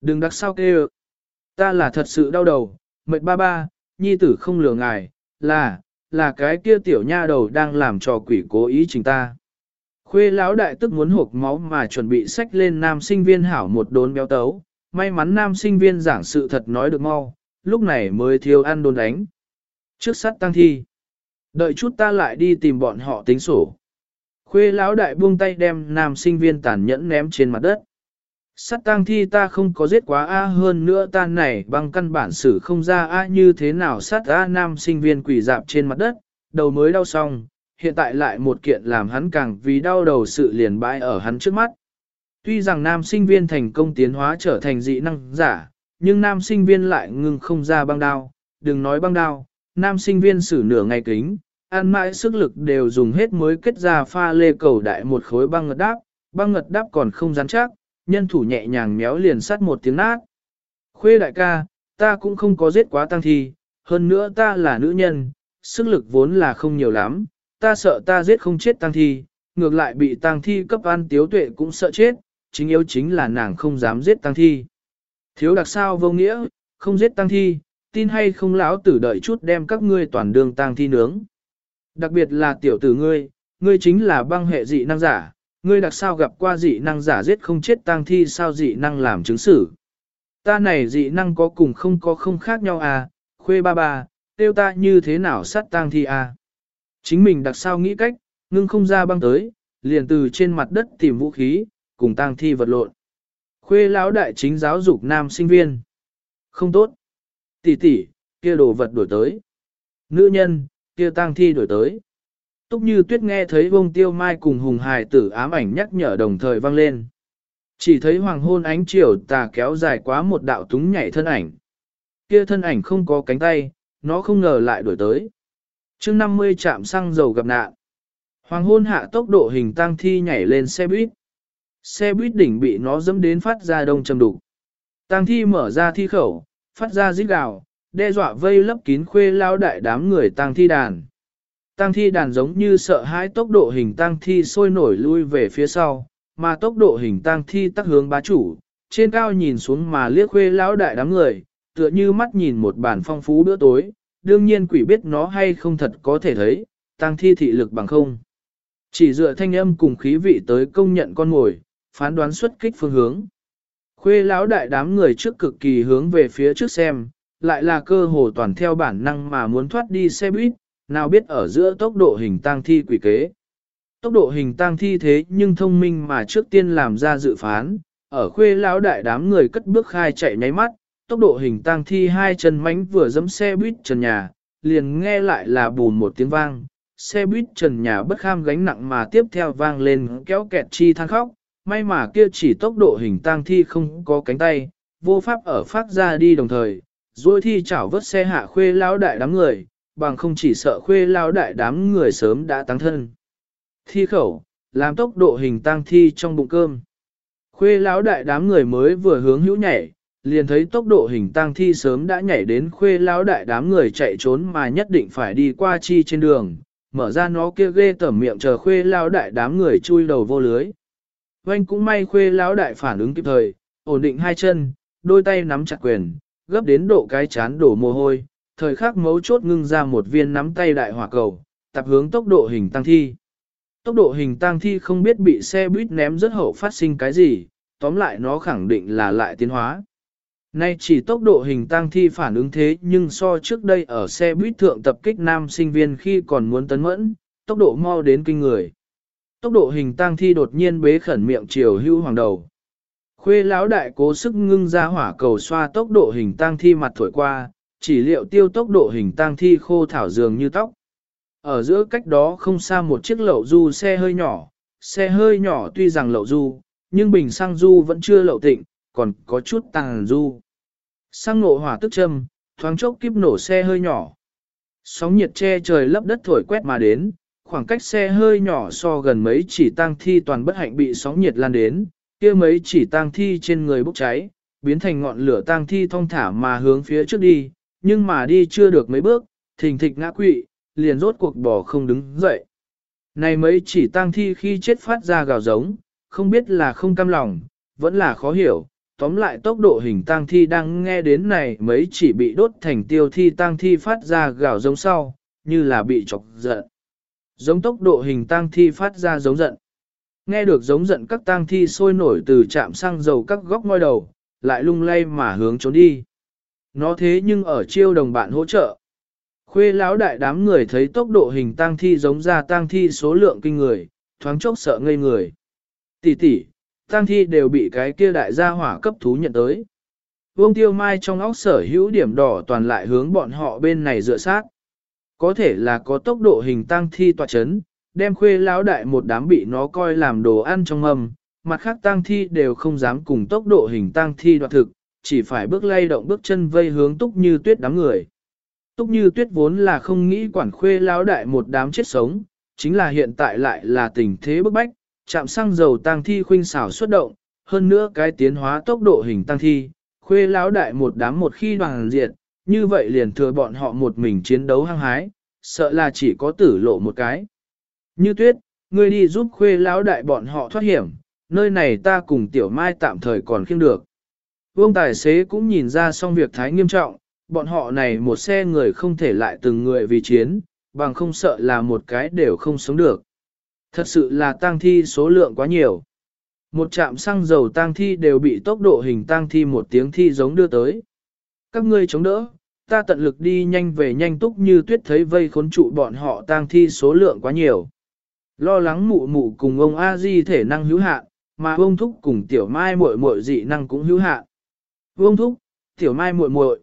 Đừng đắc sao kêu. Ta là thật sự đau đầu, mệt ba ba, nhi tử không lừa ngài, là, là cái kia tiểu nha đầu đang làm trò quỷ cố ý chính ta. Khuê lão đại tức muốn hộp máu mà chuẩn bị sách lên nam sinh viên hảo một đốn béo tấu, may mắn nam sinh viên giảng sự thật nói được mau, lúc này mới thiếu ăn đồn đánh. Trước sắt tăng thi. Đợi chút ta lại đi tìm bọn họ tính sổ. Khuê lão đại buông tay đem nam sinh viên tàn nhẫn ném trên mặt đất. Sắt tăng thi ta không có giết quá A hơn nữa ta này bằng căn bản xử không ra A như thế nào sát A nam sinh viên quỷ dạp trên mặt đất, đầu mới đau xong, hiện tại lại một kiện làm hắn càng vì đau đầu sự liền bãi ở hắn trước mắt. Tuy rằng nam sinh viên thành công tiến hóa trở thành dị năng giả, nhưng nam sinh viên lại ngừng không ra băng đao, đừng nói băng đao, nam sinh viên xử nửa ngày kính, ăn mãi sức lực đều dùng hết mới kết ra pha lê cầu đại một khối băng ngật đáp, băng ngật đáp còn không rắn chắc, nhân thủ nhẹ nhàng méo liền sắt một tiếng nát. Khuê đại ca, ta cũng không có giết quá tăng thi, hơn nữa ta là nữ nhân, sức lực vốn là không nhiều lắm, ta sợ ta giết không chết tang thi, ngược lại bị tang thi cấp an tiếu tuệ cũng sợ chết, chính yếu chính là nàng không dám giết tang thi. Thiếu đặc sao vô nghĩa, không giết tang thi, tin hay không lão tử đợi chút đem các ngươi toàn đường tang thi nướng. Đặc biệt là tiểu tử ngươi, ngươi chính là băng hệ dị năng giả, ngươi đặc sao gặp qua dị năng giả giết không chết tang thi sao dị năng làm chứng xử. Ta này dị năng có cùng không có không khác nhau à, khuê ba ba, tiêu ta như thế nào sát tang thi à. Chính mình đặc sao nghĩ cách, ngưng không ra băng tới, liền từ trên mặt đất tìm vũ khí, cùng tang thi vật lộn. Khuê lão đại chính giáo dục nam sinh viên. Không tốt. Tỷ tỷ, kia đồ vật đổi tới. Nữ nhân, kia tang thi đổi tới. Túc như tuyết nghe thấy vông tiêu mai cùng hùng hài tử ám ảnh nhắc nhở đồng thời vang lên. Chỉ thấy hoàng hôn ánh chiều tà kéo dài quá một đạo túng nhảy thân ảnh. Kia thân ảnh không có cánh tay, nó không ngờ lại đổi tới chương 50 chạm xăng dầu gặp nạn. Hoàng hôn hạ tốc độ hình tăng thi nhảy lên xe buýt. Xe buýt đỉnh bị nó dẫm đến phát ra đông trầm đục. Tăng thi mở ra thi khẩu, phát ra rít gào, đe dọa vây lấp kín khuê lao đại đám người tăng thi đàn. Tăng thi đàn giống như sợ hãi tốc độ hình tăng thi sôi nổi lui về phía sau, mà tốc độ hình tăng thi tắc hướng bá chủ, trên cao nhìn xuống mà liếc khuê lão đại đám người, tựa như mắt nhìn một bản phong phú bữa tối, đương nhiên quỷ biết nó hay không thật có thể thấy, tăng thi thị lực bằng không. Chỉ dựa thanh âm cùng khí vị tới công nhận con mồi, phán đoán xuất kích phương hướng. Khuê lão đại đám người trước cực kỳ hướng về phía trước xem, lại là cơ hồ toàn theo bản năng mà muốn thoát đi xe buýt, nào biết ở giữa tốc độ hình tăng thi quỷ kế. Tốc độ hình tăng thi thế nhưng thông minh mà trước tiên làm ra dự phán, ở khuê lão đại đám người cất bước khai chạy nháy mắt, tốc độ hình tang thi hai chân mánh vừa dẫm xe buýt trần nhà, liền nghe lại là bùn một tiếng vang, xe buýt trần nhà bất kham gánh nặng mà tiếp theo vang lên kéo kẹt chi than khóc, may mà kia chỉ tốc độ hình tang thi không có cánh tay, vô pháp ở phát ra đi đồng thời, rồi thi chảo vớt xe hạ khuê lao đại đám người, bằng không chỉ sợ khuê lao đại đám người sớm đã tăng thân. Thi khẩu, làm tốc độ hình tang thi trong bụng cơm. Khuê lão đại đám người mới vừa hướng hữu nhảy, liền thấy tốc độ hình tăng thi sớm đã nhảy đến khuê lão đại đám người chạy trốn mà nhất định phải đi qua chi trên đường, mở ra nó kia ghê tẩm miệng chờ khuê lão đại đám người chui đầu vô lưới. Oanh cũng may khuê lão đại phản ứng kịp thời, ổn định hai chân, đôi tay nắm chặt quyền, gấp đến độ cái chán đổ mồ hôi, thời khắc mấu chốt ngưng ra một viên nắm tay đại hỏa cầu, tập hướng tốc độ hình tăng thi. Tốc độ hình tăng thi không biết bị xe buýt ném rất hậu phát sinh cái gì, tóm lại nó khẳng định là lại tiến hóa. Nay chỉ tốc độ hình tăng thi phản ứng thế nhưng so trước đây ở xe buýt thượng tập kích nam sinh viên khi còn muốn tấn mẫn, tốc độ mau đến kinh người. Tốc độ hình tăng thi đột nhiên bế khẩn miệng chiều hưu hoàng đầu. Khuê lão đại cố sức ngưng ra hỏa cầu xoa tốc độ hình tăng thi mặt thổi qua, chỉ liệu tiêu tốc độ hình tăng thi khô thảo dường như tóc. Ở giữa cách đó không xa một chiếc lậu du xe hơi nhỏ, xe hơi nhỏ tuy rằng lậu du, nhưng bình xăng du vẫn chưa lậu tịnh, còn có chút tàng du. sang nổ hỏa tức châm, thoáng chốc kiếp nổ xe hơi nhỏ. Sóng nhiệt che trời lấp đất thổi quét mà đến, khoảng cách xe hơi nhỏ so gần mấy chỉ tang thi toàn bất hạnh bị sóng nhiệt lan đến, kia mấy chỉ tang thi trên người bốc cháy, biến thành ngọn lửa tang thi thong thả mà hướng phía trước đi, nhưng mà đi chưa được mấy bước, thình thịch ngã quỵ, liền rốt cuộc bỏ không đứng dậy. Này mấy chỉ tang thi khi chết phát ra gào giống, không biết là không cam lòng, vẫn là khó hiểu, tóm lại tốc độ hình tang thi đang nghe đến này mấy chỉ bị đốt thành tiêu thi tang thi phát ra gào giống sau, như là bị chọc giận. Giống tốc độ hình tang thi phát ra giống giận. Nghe được giống giận các tang thi sôi nổi từ chạm xăng dầu các góc ngoi đầu, lại lung lay mà hướng trốn đi. Nó thế nhưng ở chiêu đồng bạn hỗ trợ. Khuê lão đại đám người thấy tốc độ hình tang thi giống ra tang thi số lượng kinh người, thoáng chốc sợ ngây người. Tỷ tỷ, tang thi đều bị cái kia đại gia hỏa cấp thú nhận tới. Vương tiêu mai trong óc sở hữu điểm đỏ toàn lại hướng bọn họ bên này dựa sát. Có thể là có tốc độ hình tang thi tọa chấn, đem khuê lão đại một đám bị nó coi làm đồ ăn trong mâm, mặt khác tang thi đều không dám cùng tốc độ hình tang thi đoạt thực, chỉ phải bước lay động bước chân vây hướng túc như tuyết đám người. Túc như tuyết vốn là không nghĩ quản khuê lão đại một đám chết sống, chính là hiện tại lại là tình thế bức bách, chạm xăng dầu tăng thi khuynh xảo xuất động, hơn nữa cái tiến hóa tốc độ hình tăng thi, khuê lão đại một đám một khi đoàn diệt, như vậy liền thừa bọn họ một mình chiến đấu hăng hái, sợ là chỉ có tử lộ một cái. Như tuyết, ngươi đi giúp khuê lão đại bọn họ thoát hiểm, nơi này ta cùng tiểu mai tạm thời còn khiêng được. Vương tài xế cũng nhìn ra xong việc thái nghiêm trọng, bọn họ này một xe người không thể lại từng người vì chiến, bằng không sợ là một cái đều không sống được. Thật sự là tang thi số lượng quá nhiều. Một trạm xăng dầu tang thi đều bị tốc độ hình tang thi một tiếng thi giống đưa tới. Các ngươi chống đỡ, ta tận lực đi nhanh về nhanh túc như tuyết thấy vây khốn trụ bọn họ tang thi số lượng quá nhiều. Lo lắng mụ mụ cùng ông A Di thể năng hữu hạn, mà ông thúc cùng tiểu mai muội muội dị năng cũng hữu hạn. Ông thúc, tiểu mai muội muội.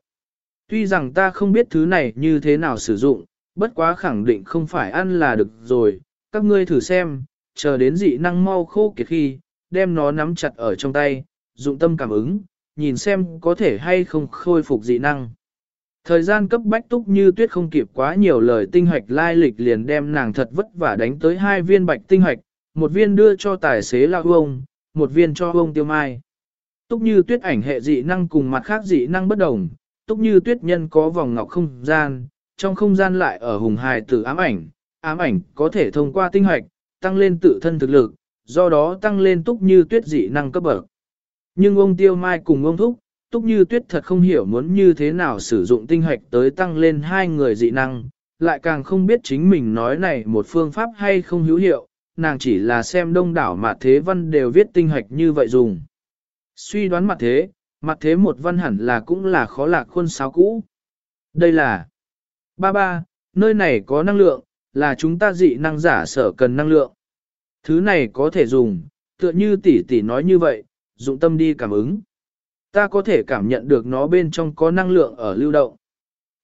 Tuy rằng ta không biết thứ này như thế nào sử dụng, bất quá khẳng định không phải ăn là được rồi, các ngươi thử xem, chờ đến dị năng mau khô kiệt khi, đem nó nắm chặt ở trong tay, dụng tâm cảm ứng, nhìn xem có thể hay không khôi phục dị năng. Thời gian cấp bách túc như tuyết không kịp quá nhiều lời tinh hoạch lai lịch liền đem nàng thật vất vả đánh tới hai viên bạch tinh hoạch, một viên đưa cho tài xế là ông, một viên cho ông tiêu mai. Túc như tuyết ảnh hệ dị năng cùng mặt khác dị năng bất đồng, túc như tuyết nhân có vòng ngọc không gian, trong không gian lại ở hùng hài tử ám ảnh, ám ảnh có thể thông qua tinh hoạch, tăng lên tự thân thực lực, do đó tăng lên túc như tuyết dị năng cấp bậc. Nhưng ông tiêu mai cùng ông thúc, Túc Như Tuyết thật không hiểu muốn như thế nào sử dụng tinh hoạch tới tăng lên hai người dị năng, lại càng không biết chính mình nói này một phương pháp hay không hữu hiệu, nàng chỉ là xem đông đảo mà thế văn đều viết tinh hoạch như vậy dùng. Suy đoán mặt thế, mặt thế một văn hẳn là cũng là khó lạc khuôn sáo cũ. Đây là Ba ba, nơi này có năng lượng, là chúng ta dị năng giả sở cần năng lượng. Thứ này có thể dùng, tựa như tỷ tỷ nói như vậy, dụng tâm đi cảm ứng ta có thể cảm nhận được nó bên trong có năng lượng ở lưu động.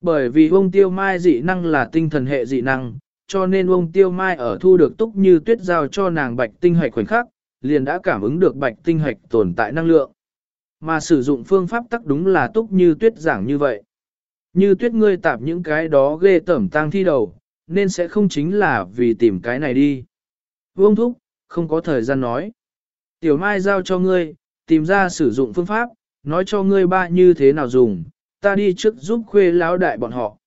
Bởi vì ông tiêu mai dị năng là tinh thần hệ dị năng, cho nên ông tiêu mai ở thu được túc như tuyết giao cho nàng bạch tinh hạch khoảnh khắc, liền đã cảm ứng được bạch tinh hạch tồn tại năng lượng. Mà sử dụng phương pháp tắc đúng là túc như tuyết giảng như vậy. Như tuyết ngươi tạp những cái đó ghê tẩm tang thi đầu, nên sẽ không chính là vì tìm cái này đi. Vương thúc, không có thời gian nói. Tiểu mai giao cho ngươi, tìm ra sử dụng phương pháp, nói cho ngươi ba như thế nào dùng, ta đi trước giúp khuê lão đại bọn họ.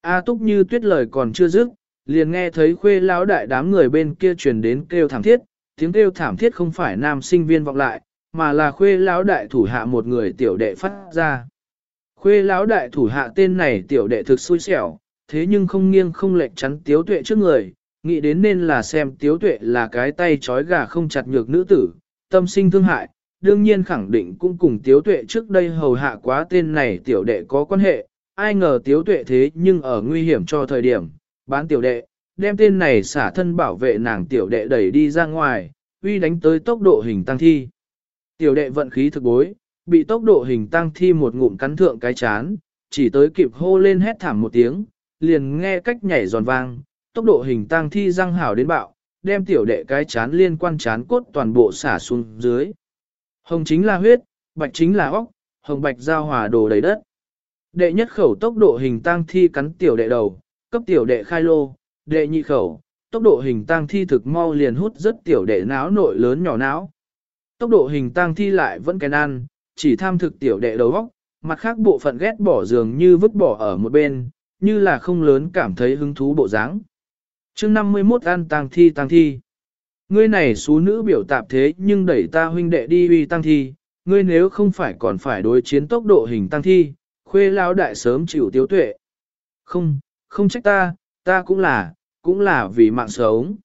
A túc như tuyết lời còn chưa dứt, liền nghe thấy khuê lão đại đám người bên kia truyền đến kêu thảm thiết, tiếng kêu thảm thiết không phải nam sinh viên vọng lại, mà là khuê lão đại thủ hạ một người tiểu đệ phát ra. Khuê lão đại thủ hạ tên này tiểu đệ thực xui xẻo, thế nhưng không nghiêng không lệch chắn tiếu tuệ trước người, nghĩ đến nên là xem tiếu tuệ là cái tay trói gà không chặt nhược nữ tử, tâm sinh thương hại, đương nhiên khẳng định cũng cùng tiếu tuệ trước đây hầu hạ quá tên này tiểu đệ có quan hệ, ai ngờ tiếu tuệ thế nhưng ở nguy hiểm cho thời điểm, bán tiểu đệ, đem tên này xả thân bảo vệ nàng tiểu đệ đẩy đi ra ngoài, uy đánh tới tốc độ hình tăng thi. Tiểu đệ vận khí thực bối, bị tốc độ hình tăng thi một ngụm cắn thượng cái chán, chỉ tới kịp hô lên hét thảm một tiếng, liền nghe cách nhảy giòn vang, tốc độ hình tăng thi răng hảo đến bạo, đem tiểu đệ cái chán liên quan chán cốt toàn bộ xả xuống dưới. Hồng chính là huyết, bạch chính là óc, hồng bạch giao hòa đồ đầy đất. Đệ nhất khẩu tốc độ hình tăng thi cắn tiểu đệ đầu, cấp tiểu đệ khai lô, đệ nhị khẩu, tốc độ hình tăng thi thực mau liền hút rất tiểu đệ não nội lớn nhỏ não. Tốc độ hình tăng thi lại vẫn cái ăn, chỉ tham thực tiểu đệ đầu óc, mặt khác bộ phận ghét bỏ dường như vứt bỏ ở một bên, như là không lớn cảm thấy hứng thú bộ dáng. chương 51 ăn tang thi tang thi. Ngươi này xú nữ biểu tạp thế nhưng đẩy ta huynh đệ đi uy tang thi, ngươi nếu không phải còn phải đối chiến tốc độ hình tang thi, khuê lao đại sớm chịu tiếu tuệ. Không, không trách ta, ta cũng là, cũng là vì mạng sống.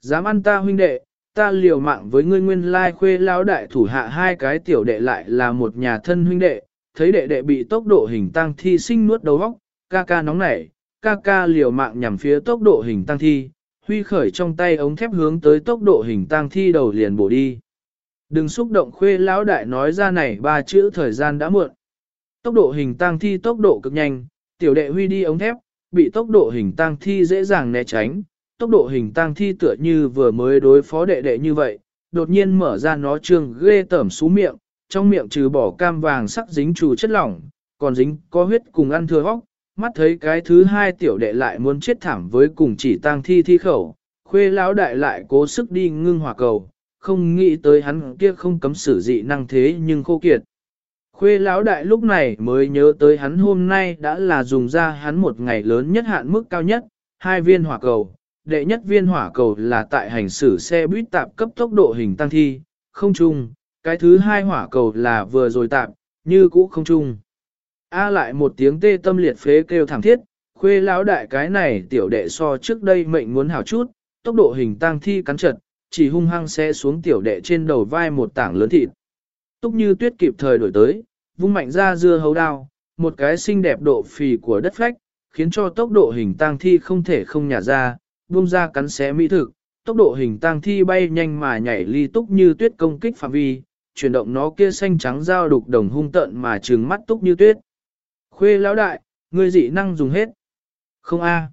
Dám ăn ta huynh đệ, ta liều mạng với ngươi nguyên lai khuê lao đại thủ hạ hai cái tiểu đệ lại là một nhà thân huynh đệ, thấy đệ đệ bị tốc độ hình tăng thi sinh nuốt đầu óc, ca ca nóng nảy, ca ca liều mạng nhằm phía tốc độ hình tăng thi, huy khởi trong tay ống thép hướng tới tốc độ hình tăng thi đầu liền bổ đi. Đừng xúc động khuê lão đại nói ra này ba chữ thời gian đã muộn. Tốc độ hình tăng thi tốc độ cực nhanh, tiểu đệ huy đi ống thép, bị tốc độ hình tăng thi dễ dàng né tránh. Tốc độ hình tăng thi tựa như vừa mới đối phó đệ đệ như vậy, đột nhiên mở ra nó trương ghê tẩm xú miệng, trong miệng trừ bỏ cam vàng sắc dính trù chất lỏng, còn dính có huyết cùng ăn thừa hóc, mắt thấy cái thứ hai tiểu đệ lại muốn chết thảm với cùng chỉ tang thi thi khẩu, khuê lão đại lại cố sức đi ngưng hỏa cầu, không nghĩ tới hắn kia không cấm sử dị năng thế nhưng khô kiệt. Khuê lão đại lúc này mới nhớ tới hắn hôm nay đã là dùng ra hắn một ngày lớn nhất hạn mức cao nhất, hai viên hỏa cầu. Đệ nhất viên hỏa cầu là tại hành xử xe buýt tạp cấp tốc độ hình tăng thi, không chung, cái thứ hai hỏa cầu là vừa rồi tạp, như cũ không chung. A lại một tiếng tê tâm liệt phế kêu thảm thiết, khuê lão đại cái này tiểu đệ so trước đây mệnh muốn hảo chút, tốc độ hình tang thi cắn chật, chỉ hung hăng xe xuống tiểu đệ trên đầu vai một tảng lớn thịt. Túc như tuyết kịp thời đổi tới, vung mạnh ra dưa hấu đao, một cái xinh đẹp độ phì của đất phách, khiến cho tốc độ hình tang thi không thể không nhả ra, vung ra cắn xé mỹ thực, tốc độ hình tang thi bay nhanh mà nhảy ly túc như tuyết công kích phạm vi, chuyển động nó kia xanh trắng dao đục đồng hung tận mà trừng mắt túc như tuyết. Khuê lão đại, ngươi dị năng dùng hết. Không a.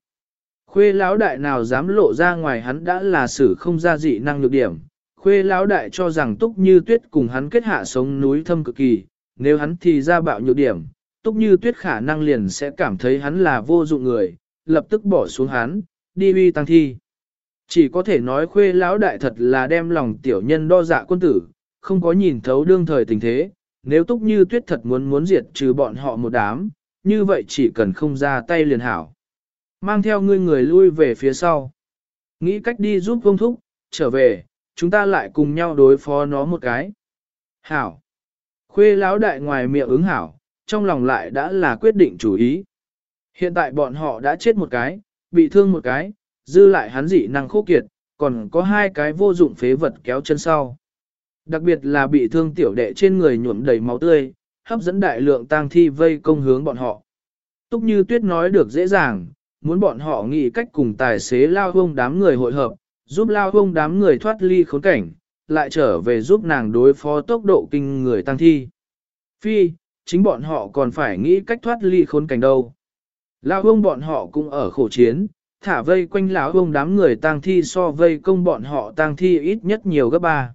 Khuê lão đại nào dám lộ ra ngoài hắn đã là xử không ra dị năng nhược điểm. Khuê lão đại cho rằng túc như tuyết cùng hắn kết hạ sống núi thâm cực kỳ, nếu hắn thì ra bạo nhược điểm, túc như tuyết khả năng liền sẽ cảm thấy hắn là vô dụng người, lập tức bỏ xuống hắn, đi uy tăng thi. Chỉ có thể nói khuê lão đại thật là đem lòng tiểu nhân đo dạ quân tử, không có nhìn thấu đương thời tình thế, nếu túc như tuyết thật muốn muốn diệt trừ bọn họ một đám, như vậy chỉ cần không ra tay liền hảo. Mang theo ngươi người lui về phía sau. Nghĩ cách đi giúp công thúc, trở về, chúng ta lại cùng nhau đối phó nó một cái. Hảo. Khuê lão đại ngoài miệng ứng hảo, trong lòng lại đã là quyết định chủ ý. Hiện tại bọn họ đã chết một cái, bị thương một cái, dư lại hắn dị năng khô kiệt, còn có hai cái vô dụng phế vật kéo chân sau. Đặc biệt là bị thương tiểu đệ trên người nhuộm đầy máu tươi, hấp dẫn đại lượng tang thi vây công hướng bọn họ. Túc như tuyết nói được dễ dàng, muốn bọn họ nghĩ cách cùng tài xế lao hông đám người hội hợp, giúp lao hông đám người thoát ly khốn cảnh, lại trở về giúp nàng đối phó tốc độ kinh người tăng thi. Phi, chính bọn họ còn phải nghĩ cách thoát ly khốn cảnh đâu. Lao hông bọn họ cũng ở khổ chiến, thả vây quanh lão hông đám người tang thi so vây công bọn họ tang thi ít nhất nhiều gấp ba.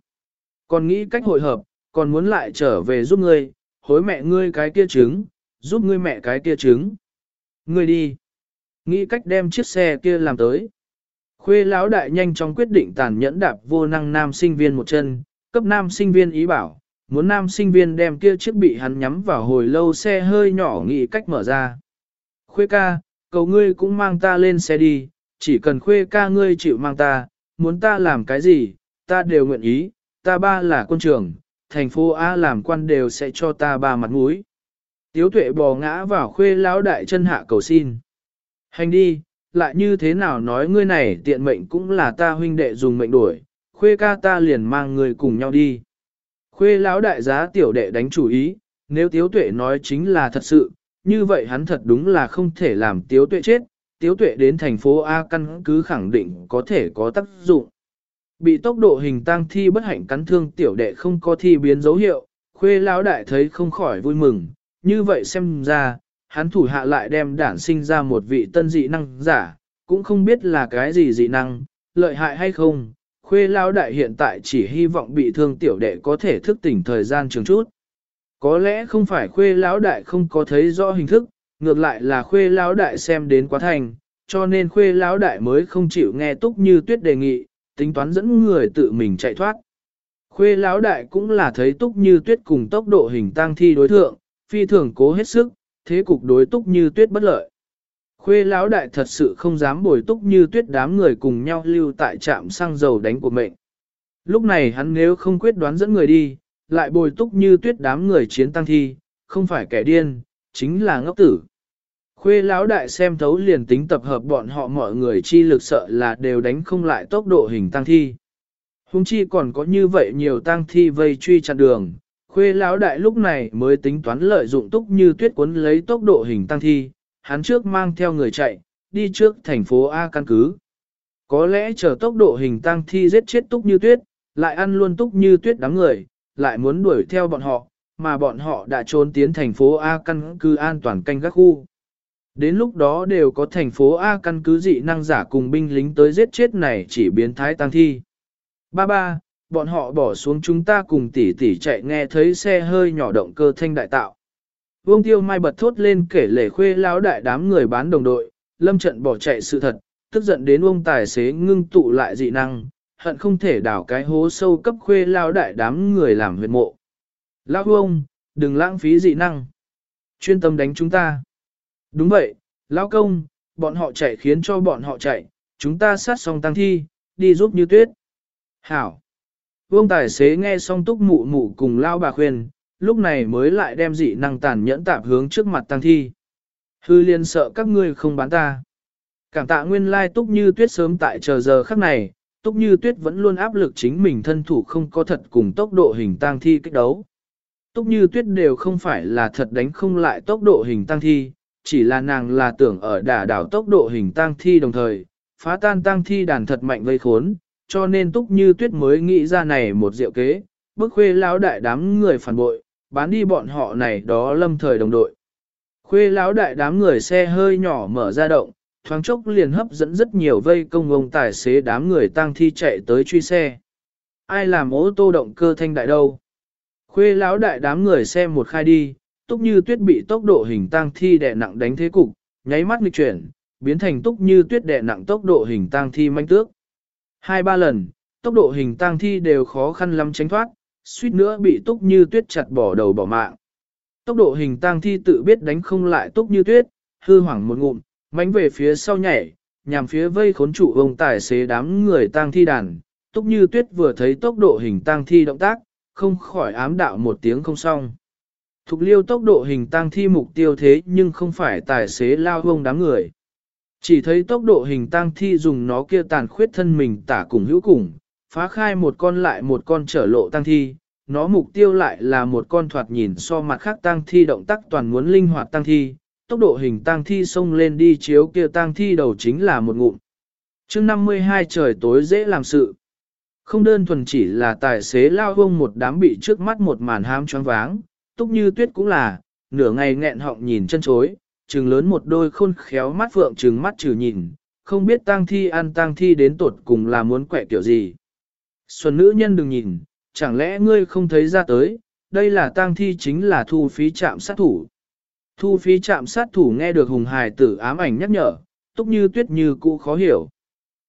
Còn nghĩ cách hội hợp, còn muốn lại trở về giúp ngươi, hối mẹ ngươi cái kia trứng, giúp ngươi mẹ cái kia trứng. Ngươi đi. Nghĩ cách đem chiếc xe kia làm tới. Khuê lão đại nhanh chóng quyết định tàn nhẫn đạp vô năng nam sinh viên một chân, cấp nam sinh viên ý bảo, muốn nam sinh viên đem kia chiếc bị hắn nhắm vào hồi lâu xe hơi nhỏ nghĩ cách mở ra. Khuê ca, cầu ngươi cũng mang ta lên xe đi, chỉ cần khuê ca ngươi chịu mang ta, muốn ta làm cái gì, ta đều nguyện ý, ta ba là quân trưởng, thành phố A làm quan đều sẽ cho ta ba mặt mũi. Tiếu tuệ bò ngã vào khuê lão đại chân hạ cầu xin. Hành đi, lại như thế nào nói ngươi này tiện mệnh cũng là ta huynh đệ dùng mệnh đuổi, khuê ca ta liền mang người cùng nhau đi. Khuê lão đại giá tiểu đệ đánh chủ ý, nếu tiếu tuệ nói chính là thật sự, như vậy hắn thật đúng là không thể làm tiếu tuệ chết, tiếu tuệ đến thành phố A căn cứ khẳng định có thể có tác dụng. Bị tốc độ hình tang thi bất hạnh cắn thương tiểu đệ không có thi biến dấu hiệu, khuê lão đại thấy không khỏi vui mừng, như vậy xem ra, hắn thủ hạ lại đem đản sinh ra một vị tân dị năng giả, cũng không biết là cái gì dị năng, lợi hại hay không. Khuê lão đại hiện tại chỉ hy vọng bị thương tiểu đệ có thể thức tỉnh thời gian trường chút. Có lẽ không phải khuê lão đại không có thấy rõ hình thức, ngược lại là khuê lão đại xem đến quá thành, cho nên khuê lão đại mới không chịu nghe túc như tuyết đề nghị, tính toán dẫn người tự mình chạy thoát. Khuê lão đại cũng là thấy túc như tuyết cùng tốc độ hình tăng thi đối thượng, phi thường cố hết sức, thế cục đối túc như tuyết bất lợi. Khuê lão đại thật sự không dám bồi túc như tuyết đám người cùng nhau lưu tại trạm xăng dầu đánh của mệnh. Lúc này hắn nếu không quyết đoán dẫn người đi, lại bồi túc như tuyết đám người chiến tăng thi, không phải kẻ điên, chính là ngốc tử. Khuê lão đại xem thấu liền tính tập hợp bọn họ mọi người chi lực sợ là đều đánh không lại tốc độ hình tăng thi. Hùng chi còn có như vậy nhiều tăng thi vây truy chặn đường, khuê lão đại lúc này mới tính toán lợi dụng túc như tuyết cuốn lấy tốc độ hình tăng thi, hắn trước mang theo người chạy, đi trước thành phố A căn cứ. Có lẽ chờ tốc độ hình tăng thi giết chết túc như tuyết, lại ăn luôn túc như tuyết đám người, lại muốn đuổi theo bọn họ, mà bọn họ đã trốn tiến thành phố A căn cứ an toàn canh các khu. Đến lúc đó đều có thành phố A căn cứ dị năng giả cùng binh lính tới giết chết này chỉ biến thái tăng thi. Ba ba, bọn họ bỏ xuống chúng ta cùng tỷ tỷ chạy nghe thấy xe hơi nhỏ động cơ thanh đại tạo. Vương Tiêu Mai bật thốt lên kể lể khuê lão đại đám người bán đồng đội, lâm trận bỏ chạy sự thật, tức giận đến ông tài xế ngưng tụ lại dị năng, hận không thể đảo cái hố sâu cấp khuê lão đại đám người làm huyệt mộ. Lão ông, đừng lãng phí dị năng. Chuyên tâm đánh chúng ta. Đúng vậy, lão công, bọn họ chạy khiến cho bọn họ chạy, chúng ta sát xong tăng thi, đi giúp như tuyết. Hảo. Vương tài xế nghe xong túc mụ mụ cùng lao bà khuyên, lúc này mới lại đem dị năng tàn nhẫn tạp hướng trước mặt tăng thi. Hư liên sợ các ngươi không bán ta. Cảm tạ nguyên lai túc như tuyết sớm tại chờ giờ khắc này, túc như tuyết vẫn luôn áp lực chính mình thân thủ không có thật cùng tốc độ hình tăng thi kích đấu. Túc như tuyết đều không phải là thật đánh không lại tốc độ hình tăng thi, chỉ là nàng là tưởng ở đả đảo tốc độ hình tang thi đồng thời, phá tan tang thi đàn thật mạnh vây khốn, cho nên túc như tuyết mới nghĩ ra này một diệu kế, bức khuê lão đại đám người phản bội, bán đi bọn họ này đó lâm thời đồng đội. Khuê lão đại đám người xe hơi nhỏ mở ra động, thoáng chốc liền hấp dẫn rất nhiều vây công ông tài xế đám người tang thi chạy tới truy xe. Ai làm ô tô động cơ thanh đại đâu? Khuê lão đại đám người xe một khai đi, túc như tuyết bị tốc độ hình tang thi đè nặng đánh thế cục, nháy mắt nghịch chuyển, biến thành túc như tuyết đè nặng tốc độ hình tang thi manh tước. Hai ba lần, tốc độ hình tang thi đều khó khăn lắm tránh thoát, suýt nữa bị túc như tuyết chặt bỏ đầu bỏ mạng. Tốc độ hình tang thi tự biết đánh không lại túc như tuyết, hư hoảng một ngụm, mánh về phía sau nhảy, nhằm phía vây khốn trụ ông tài xế đám người tang thi đàn. Túc như tuyết vừa thấy tốc độ hình tang thi động tác, không khỏi ám đạo một tiếng không xong. Thục liêu tốc độ hình tăng thi mục tiêu thế nhưng không phải tài xế lao hông đám người. Chỉ thấy tốc độ hình tăng thi dùng nó kia tàn khuyết thân mình tả cùng hữu cùng, phá khai một con lại một con trở lộ tăng thi, nó mục tiêu lại là một con thoạt nhìn so mặt khác tăng thi động tác toàn muốn linh hoạt tăng thi, tốc độ hình tăng thi xông lên đi chiếu kia tăng thi đầu chính là một ngụm. chương 52 trời tối dễ làm sự. Không đơn thuần chỉ là tài xế lao hông một đám bị trước mắt một màn ham choáng váng, túc như tuyết cũng là, nửa ngày nghẹn họng nhìn chân chối, trừng lớn một đôi khôn khéo mắt phượng trừng mắt trừ nhìn, không biết tang thi ăn tang thi đến tột cùng là muốn quẹ kiểu gì. Xuân nữ nhân đừng nhìn, chẳng lẽ ngươi không thấy ra tới, đây là tang thi chính là thu phí chạm sát thủ. Thu phí chạm sát thủ nghe được hùng hài tử ám ảnh nhắc nhở, túc như tuyết như cũ khó hiểu.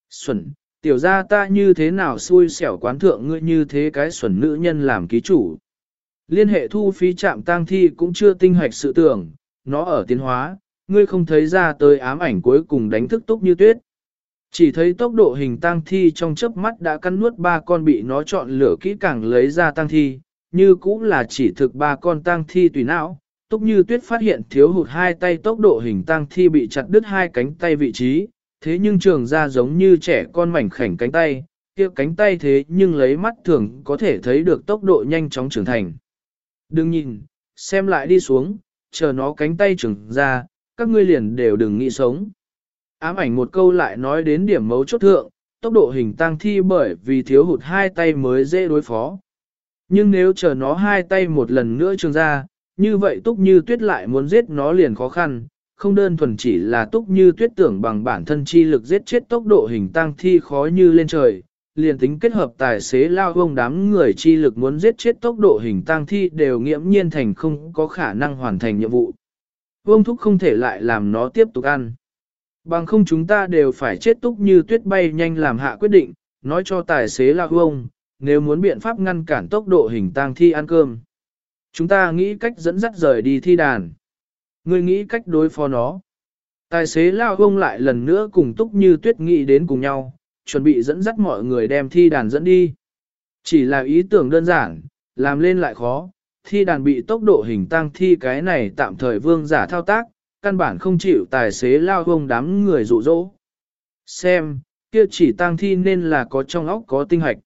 Xuân, tiểu ra ta như thế nào xui xẻo quán thượng ngươi như thế cái xuẩn nữ nhân làm ký chủ. Liên hệ thu phí chạm tang thi cũng chưa tinh hoạch sự tưởng, nó ở tiến hóa, ngươi không thấy ra tới ám ảnh cuối cùng đánh thức túc như tuyết. Chỉ thấy tốc độ hình tang thi trong chớp mắt đã cắn nuốt ba con bị nó chọn lửa kỹ càng lấy ra tang thi, như cũng là chỉ thực ba con tang thi tùy não. Túc như tuyết phát hiện thiếu hụt hai tay tốc độ hình tang thi bị chặt đứt hai cánh tay vị trí, thế nhưng trường ra giống như trẻ con mảnh khảnh cánh tay, kia cánh tay thế nhưng lấy mắt thường có thể thấy được tốc độ nhanh chóng trưởng thành. Đừng nhìn, xem lại đi xuống, chờ nó cánh tay trưởng ra, các ngươi liền đều đừng nghĩ sống. Ám ảnh một câu lại nói đến điểm mấu chốt thượng, tốc độ hình tăng thi bởi vì thiếu hụt hai tay mới dễ đối phó. Nhưng nếu chờ nó hai tay một lần nữa trường ra, như vậy túc như tuyết lại muốn giết nó liền khó khăn, không đơn thuần chỉ là túc như tuyết tưởng bằng bản thân chi lực giết chết tốc độ hình tăng thi khó như lên trời, liền tính kết hợp tài xế lao vông đám người chi lực muốn giết chết tốc độ hình tang thi đều nghiễm nhiên thành không có khả năng hoàn thành nhiệm vụ. Vương thúc không thể lại làm nó tiếp tục ăn. Bằng không chúng ta đều phải chết túc như tuyết bay nhanh làm hạ quyết định, nói cho tài xế lao vông, nếu muốn biện pháp ngăn cản tốc độ hình tang thi ăn cơm. Chúng ta nghĩ cách dẫn dắt rời đi thi đàn. Ngươi nghĩ cách đối phó nó. Tài xế lao vông lại lần nữa cùng túc như tuyết nghĩ đến cùng nhau, chuẩn bị dẫn dắt mọi người đem thi đàn dẫn đi. Chỉ là ý tưởng đơn giản, làm lên lại khó, thi đàn bị tốc độ hình tăng thi cái này tạm thời vương giả thao tác, căn bản không chịu tài xế lao vông đám người rụ rỗ. Xem, kia chỉ tăng thi nên là có trong óc có tinh hạch.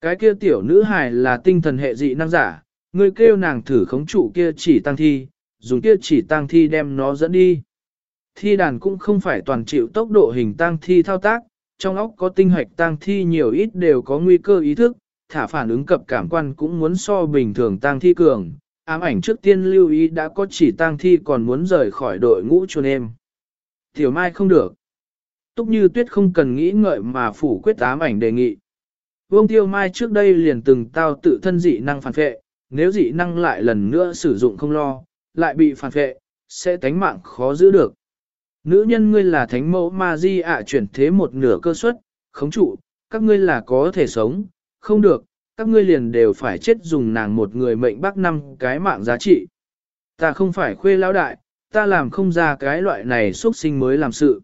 Cái kia tiểu nữ hài là tinh thần hệ dị năng giả, người kêu nàng thử khống trụ kia chỉ tăng thi, dùng kia chỉ tăng thi đem nó dẫn đi. Thi đàn cũng không phải toàn chịu tốc độ hình tăng thi thao tác, trong óc có tinh hạch tăng thi nhiều ít đều có nguy cơ ý thức, thả phản ứng cập cảm quan cũng muốn so bình thường tăng thi cường. Ám ảnh trước tiên lưu ý đã có chỉ tăng thi còn muốn rời khỏi đội ngũ chuồn em. Tiểu Mai không được. Túc như tuyết không cần nghĩ ngợi mà phủ quyết ám ảnh đề nghị. Vương Tiêu Mai trước đây liền từng tao tự thân dị năng phản phệ, nếu dị năng lại lần nữa sử dụng không lo, lại bị phản phệ, sẽ tánh mạng khó giữ được. Nữ nhân ngươi là thánh mẫu ma di ạ chuyển thế một nửa cơ suất, khống trụ, các ngươi là có thể sống, không được, các ngươi liền đều phải chết dùng nàng một người mệnh bác năm cái mạng giá trị. Ta không phải khuê lão đại, ta làm không ra cái loại này xuất sinh mới làm sự.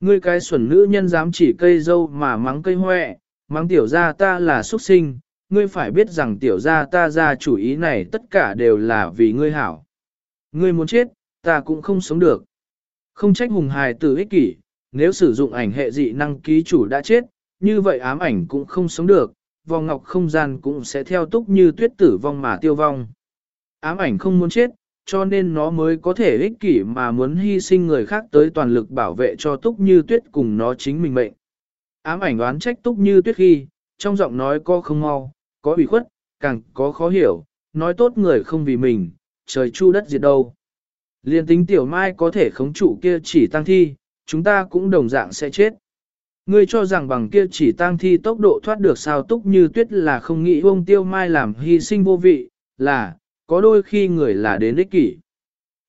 Ngươi cái xuẩn nữ nhân dám chỉ cây dâu mà mắng cây hoẹ, mắng tiểu gia ta là xuất sinh, ngươi phải biết rằng tiểu gia ta ra chủ ý này tất cả đều là vì ngươi hảo. Ngươi muốn chết, ta cũng không sống được. Không trách hùng hài tử ích kỷ, nếu sử dụng ảnh hệ dị năng ký chủ đã chết, như vậy ám ảnh cũng không sống được, vòng ngọc không gian cũng sẽ theo túc như tuyết tử vong mà tiêu vong. Ám ảnh không muốn chết, cho nên nó mới có thể ích kỷ mà muốn hy sinh người khác tới toàn lực bảo vệ cho túc như tuyết cùng nó chính mình mệnh. Ám ảnh đoán trách túc như tuyết khi, trong giọng nói có không mau, có ủy khuất, càng có khó hiểu, nói tốt người không vì mình, trời chu đất diệt đâu. Liên tính tiểu mai có thể khống trụ kia chỉ tăng thi, chúng ta cũng đồng dạng sẽ chết. Ngươi cho rằng bằng kia chỉ tăng thi tốc độ thoát được sao túc như tuyết là không nghĩ ông tiêu mai làm hy sinh vô vị, là, có đôi khi người là đến ích kỷ.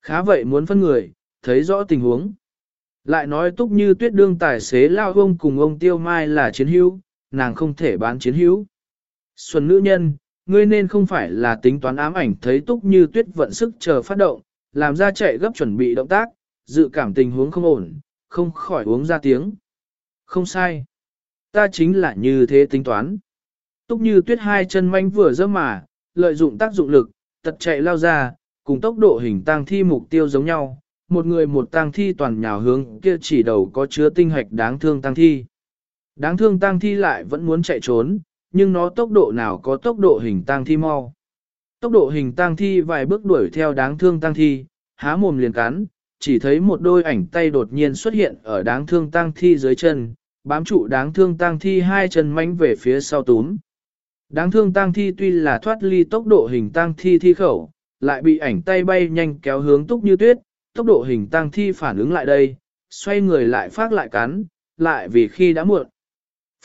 Khá vậy muốn phân người, thấy rõ tình huống. Lại nói túc như tuyết đương tài xế lao ông cùng ông tiêu mai là chiến hữu, nàng không thể bán chiến hữu. Xuân nữ nhân, ngươi nên không phải là tính toán ám ảnh thấy túc như tuyết vận sức chờ phát động, làm ra chạy gấp chuẩn bị động tác, dự cảm tình huống không ổn, không khỏi uống ra tiếng. Không sai. Ta chính là như thế tính toán. Túc như tuyết hai chân manh vừa dơ mà, lợi dụng tác dụng lực, tật chạy lao ra, cùng tốc độ hình tang thi mục tiêu giống nhau. Một người một tang thi toàn nhào hướng kia chỉ đầu có chứa tinh hạch đáng thương tang thi. Đáng thương tang thi lại vẫn muốn chạy trốn, nhưng nó tốc độ nào có tốc độ hình tang thi mau. Tốc độ hình tang thi vài bước đuổi theo đáng thương tang thi, há mồm liền cắn, chỉ thấy một đôi ảnh tay đột nhiên xuất hiện ở đáng thương tang thi dưới chân, bám trụ đáng thương tang thi hai chân mánh về phía sau túm. Đáng thương tang thi tuy là thoát ly tốc độ hình tang thi thi khẩu, lại bị ảnh tay bay nhanh kéo hướng túc như tuyết, tốc độ hình tang thi phản ứng lại đây, xoay người lại phát lại cắn, lại vì khi đã muộn.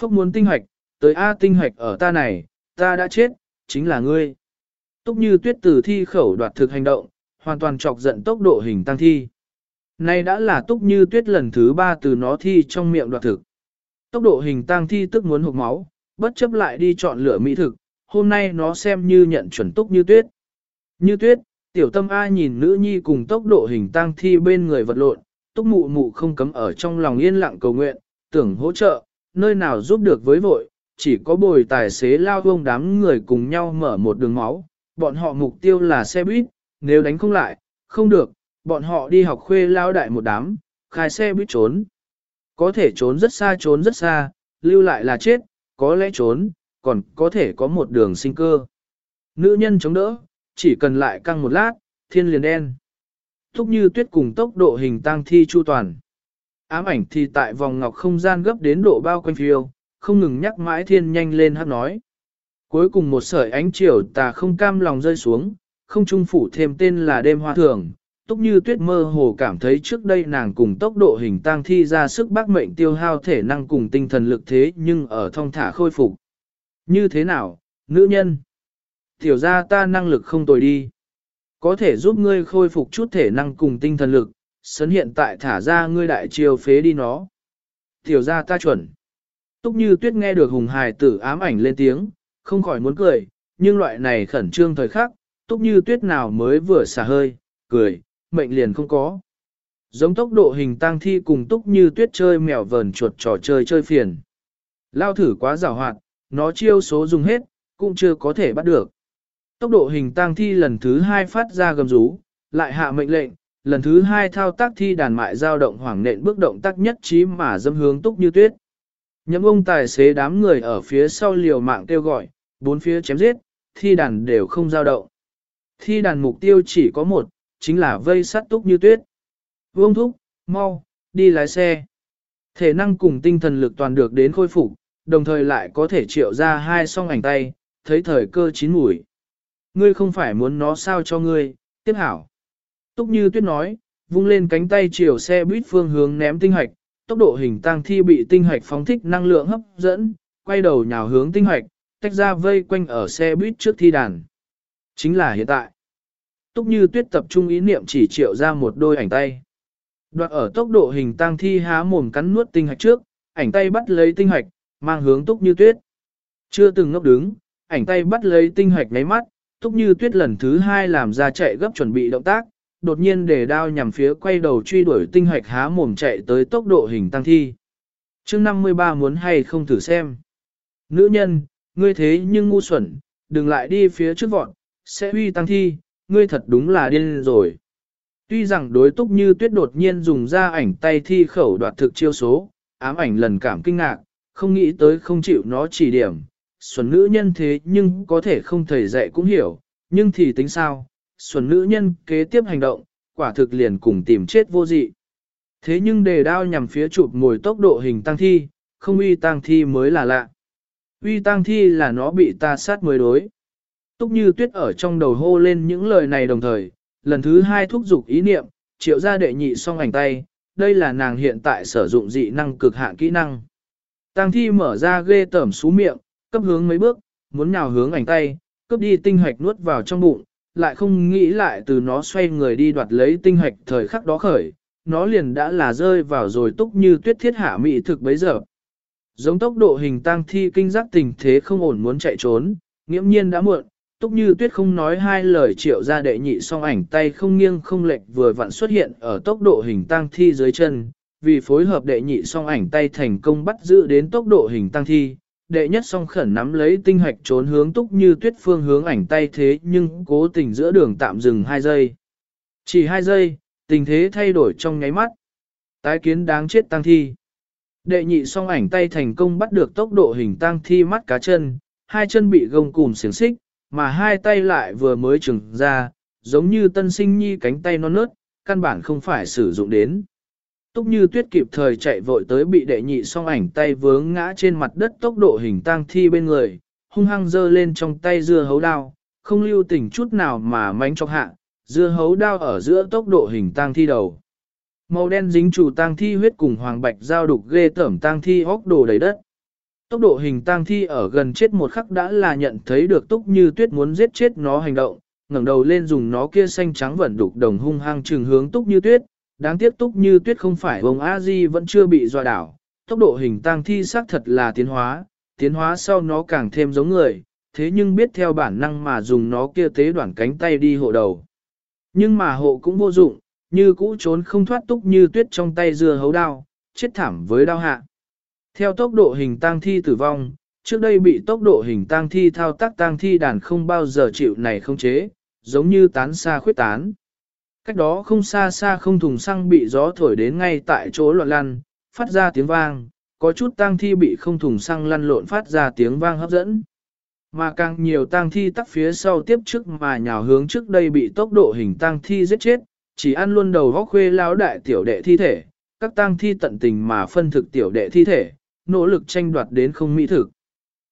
Phốc muốn tinh hoạch, tới A tinh hoạch ở ta này, ta đã chết, chính là ngươi. Túc như tuyết từ thi khẩu đoạt thực hành động, hoàn toàn chọc giận tốc độ hình tăng thi. Nay đã là túc như tuyết lần thứ ba từ nó thi trong miệng đoạt thực. Tốc độ hình tăng thi tức muốn hụt máu, bất chấp lại đi chọn lựa mỹ thực, hôm nay nó xem như nhận chuẩn túc như tuyết. Như tuyết, tiểu tâm A nhìn nữ nhi cùng tốc độ hình tăng thi bên người vật lộn, túc mụ mụ không cấm ở trong lòng yên lặng cầu nguyện, tưởng hỗ trợ, nơi nào giúp được với vội, chỉ có bồi tài xế lao vông đám người cùng nhau mở một đường máu, bọn họ mục tiêu là xe buýt, nếu đánh không lại, không được, bọn họ đi học khuê lao đại một đám, khai xe buýt trốn. Có thể trốn rất xa trốn rất xa, lưu lại là chết, có lẽ trốn, còn có thể có một đường sinh cơ. Nữ nhân chống đỡ, chỉ cần lại căng một lát, thiên liền đen. Thúc như tuyết cùng tốc độ hình tăng thi chu toàn. Ám ảnh thì tại vòng ngọc không gian gấp đến độ bao quanh phiêu, không ngừng nhắc mãi thiên nhanh lên hát nói. Cuối cùng một sợi ánh chiều tà không cam lòng rơi xuống, không trung phủ thêm tên là đêm hoa thường. Túc như tuyết mơ hồ cảm thấy trước đây nàng cùng tốc độ hình tăng thi ra sức bác mệnh tiêu hao thể năng cùng tinh thần lực thế nhưng ở thong thả khôi phục. Như thế nào, nữ nhân? Tiểu ra ta năng lực không tồi đi. Có thể giúp ngươi khôi phục chút thể năng cùng tinh thần lực, sấn hiện tại thả ra ngươi đại chiều phế đi nó. Tiểu ra ta chuẩn. Túc như tuyết nghe được hùng hài tử ám ảnh lên tiếng, không khỏi muốn cười, nhưng loại này khẩn trương thời khắc, túc như tuyết nào mới vừa xả hơi, cười, mệnh liền không có. Giống tốc độ hình tang thi cùng túc như tuyết chơi mèo vờn chuột trò chơi chơi phiền. Lao thử quá rào hoạt, nó chiêu số dùng hết, cũng chưa có thể bắt được. Tốc độ hình tang thi lần thứ hai phát ra gầm rú, lại hạ mệnh lệnh, lần thứ hai thao tác thi đàn mại giao động hoảng nện bước động tác nhất trí mà dâm hướng túc như tuyết. Nhậm ông tài xế đám người ở phía sau liều mạng kêu gọi, bốn phía chém giết, thi đàn đều không giao động. Thi đàn mục tiêu chỉ có một, chính là vây sát túc như tuyết. Vương thúc, mau, đi lái xe. Thể năng cùng tinh thần lực toàn được đến khôi phục, đồng thời lại có thể triệu ra hai song ảnh tay, thấy thời cơ chín mùi. Ngươi không phải muốn nó sao cho ngươi, tiếp hảo. Túc như tuyết nói, vung lên cánh tay chiều xe buýt phương hướng ném tinh hạch, tốc độ hình tăng thi bị tinh hạch phóng thích năng lượng hấp dẫn, quay đầu nhào hướng tinh hạch, tách ra vây quanh ở xe buýt trước thi đàn. Chính là hiện tại. Túc như tuyết tập trung ý niệm chỉ triệu ra một đôi ảnh tay. Đoạn ở tốc độ hình tăng thi há mồm cắn nuốt tinh hạch trước, ảnh tay bắt lấy tinh hạch, mang hướng túc như tuyết. Chưa từng ngốc đứng, ảnh tay bắt lấy tinh hạch nháy mắt, túc như tuyết lần thứ hai làm ra chạy gấp chuẩn bị động tác, đột nhiên để đao nhằm phía quay đầu truy đuổi tinh hạch há mồm chạy tới tốc độ hình tăng thi. chương 53 muốn hay không thử xem. Nữ nhân, ngươi thế nhưng ngu xuẩn, đừng lại đi phía trước vọn, sẽ huy tăng thi, ngươi thật đúng là điên rồi. Tuy rằng đối túc như tuyết đột nhiên dùng ra ảnh tay thi khẩu đoạt thực chiêu số, ám ảnh lần cảm kinh ngạc, không nghĩ tới không chịu nó chỉ điểm. Xuân nữ nhân thế nhưng có thể không thầy dạy cũng hiểu, nhưng thì tính sao, xuân nữ nhân kế tiếp hành động, quả thực liền cùng tìm chết vô dị. Thế nhưng đề đao nhằm phía chụp ngồi tốc độ hình tăng thi, không uy tăng thi mới là lạ. Uy Tang thi là nó bị ta sát mới đối. Túc như tuyết ở trong đầu hô lên những lời này đồng thời, lần thứ hai thúc giục ý niệm, triệu ra đệ nhị song ảnh tay, đây là nàng hiện tại sử dụng dị năng cực hạn kỹ năng. Tang thi mở ra ghê tẩm xú miệng, cấp hướng mấy bước, muốn nhào hướng ảnh tay, cấp đi tinh hoạch nuốt vào trong bụng, lại không nghĩ lại từ nó xoay người đi đoạt lấy tinh hoạch thời khắc đó khởi, nó liền đã là rơi vào rồi túc như tuyết thiết hạ mị thực bấy giờ. Giống tốc độ hình tang thi kinh giác tình thế không ổn muốn chạy trốn, nghiễm nhiên đã muộn, túc như tuyết không nói hai lời triệu ra đệ nhị song ảnh tay không nghiêng không lệch vừa vặn xuất hiện ở tốc độ hình tang thi dưới chân, vì phối hợp đệ nhị song ảnh tay thành công bắt giữ đến tốc độ hình tăng thi, đệ nhất song khẩn nắm lấy tinh hạch trốn hướng túc như tuyết phương hướng ảnh tay thế nhưng cố tình giữa đường tạm dừng 2 giây. Chỉ 2 giây, tình thế thay đổi trong nháy mắt. Tái kiến đáng chết tăng thi. Đệ nhị song ảnh tay thành công bắt được tốc độ hình tang thi mắt cá chân, hai chân bị gông cùm xiềng xích, mà hai tay lại vừa mới trừng ra, giống như tân sinh nhi cánh tay non nớt, căn bản không phải sử dụng đến. Túc như tuyết kịp thời chạy vội tới bị đệ nhị song ảnh tay vướng ngã trên mặt đất tốc độ hình tang thi bên người, hung hăng giơ lên trong tay dưa hấu đao, không lưu tình chút nào mà mánh chọc hạ, dưa hấu đao ở giữa tốc độ hình tang thi đầu. Màu đen dính chủ tang thi huyết cùng hoàng bạch giao đục ghê tởm tang thi hốc đồ đầy đất. Tốc độ hình tang thi ở gần chết một khắc đã là nhận thấy được túc như tuyết muốn giết chết nó hành động, ngẩng đầu lên dùng nó kia xanh trắng vẫn đục đồng hung hăng trừng hướng túc như tuyết, đáng tiếc túc như tuyết không phải vùng a di vẫn chưa bị dọa đảo, tốc độ hình tang thi xác thật là tiến hóa, tiến hóa sau nó càng thêm giống người, thế nhưng biết theo bản năng mà dùng nó kia tế đoạn cánh tay đi hộ đầu. Nhưng mà hộ cũng vô dụng, như cũ trốn không thoát túc như tuyết trong tay dưa hấu đao, chết thảm với đao hạ. Theo tốc độ hình tang thi tử vong, trước đây bị tốc độ hình tang thi thao tác tang thi đàn không bao giờ chịu này không chế, giống như tán xa khuyết tán. Cách đó không xa xa không thùng xăng bị gió thổi đến ngay tại chỗ loạn lăn, phát ra tiếng vang, có chút tang thi bị không thùng xăng lăn lộn phát ra tiếng vang hấp dẫn. Mà càng nhiều tang thi tắc phía sau tiếp trước mà nhào hướng trước đây bị tốc độ hình tang thi giết chết, chỉ ăn luôn đầu góc khuê lão đại tiểu đệ thi thể, các tang thi tận tình mà phân thực tiểu đệ thi thể, nỗ lực tranh đoạt đến không mỹ thực.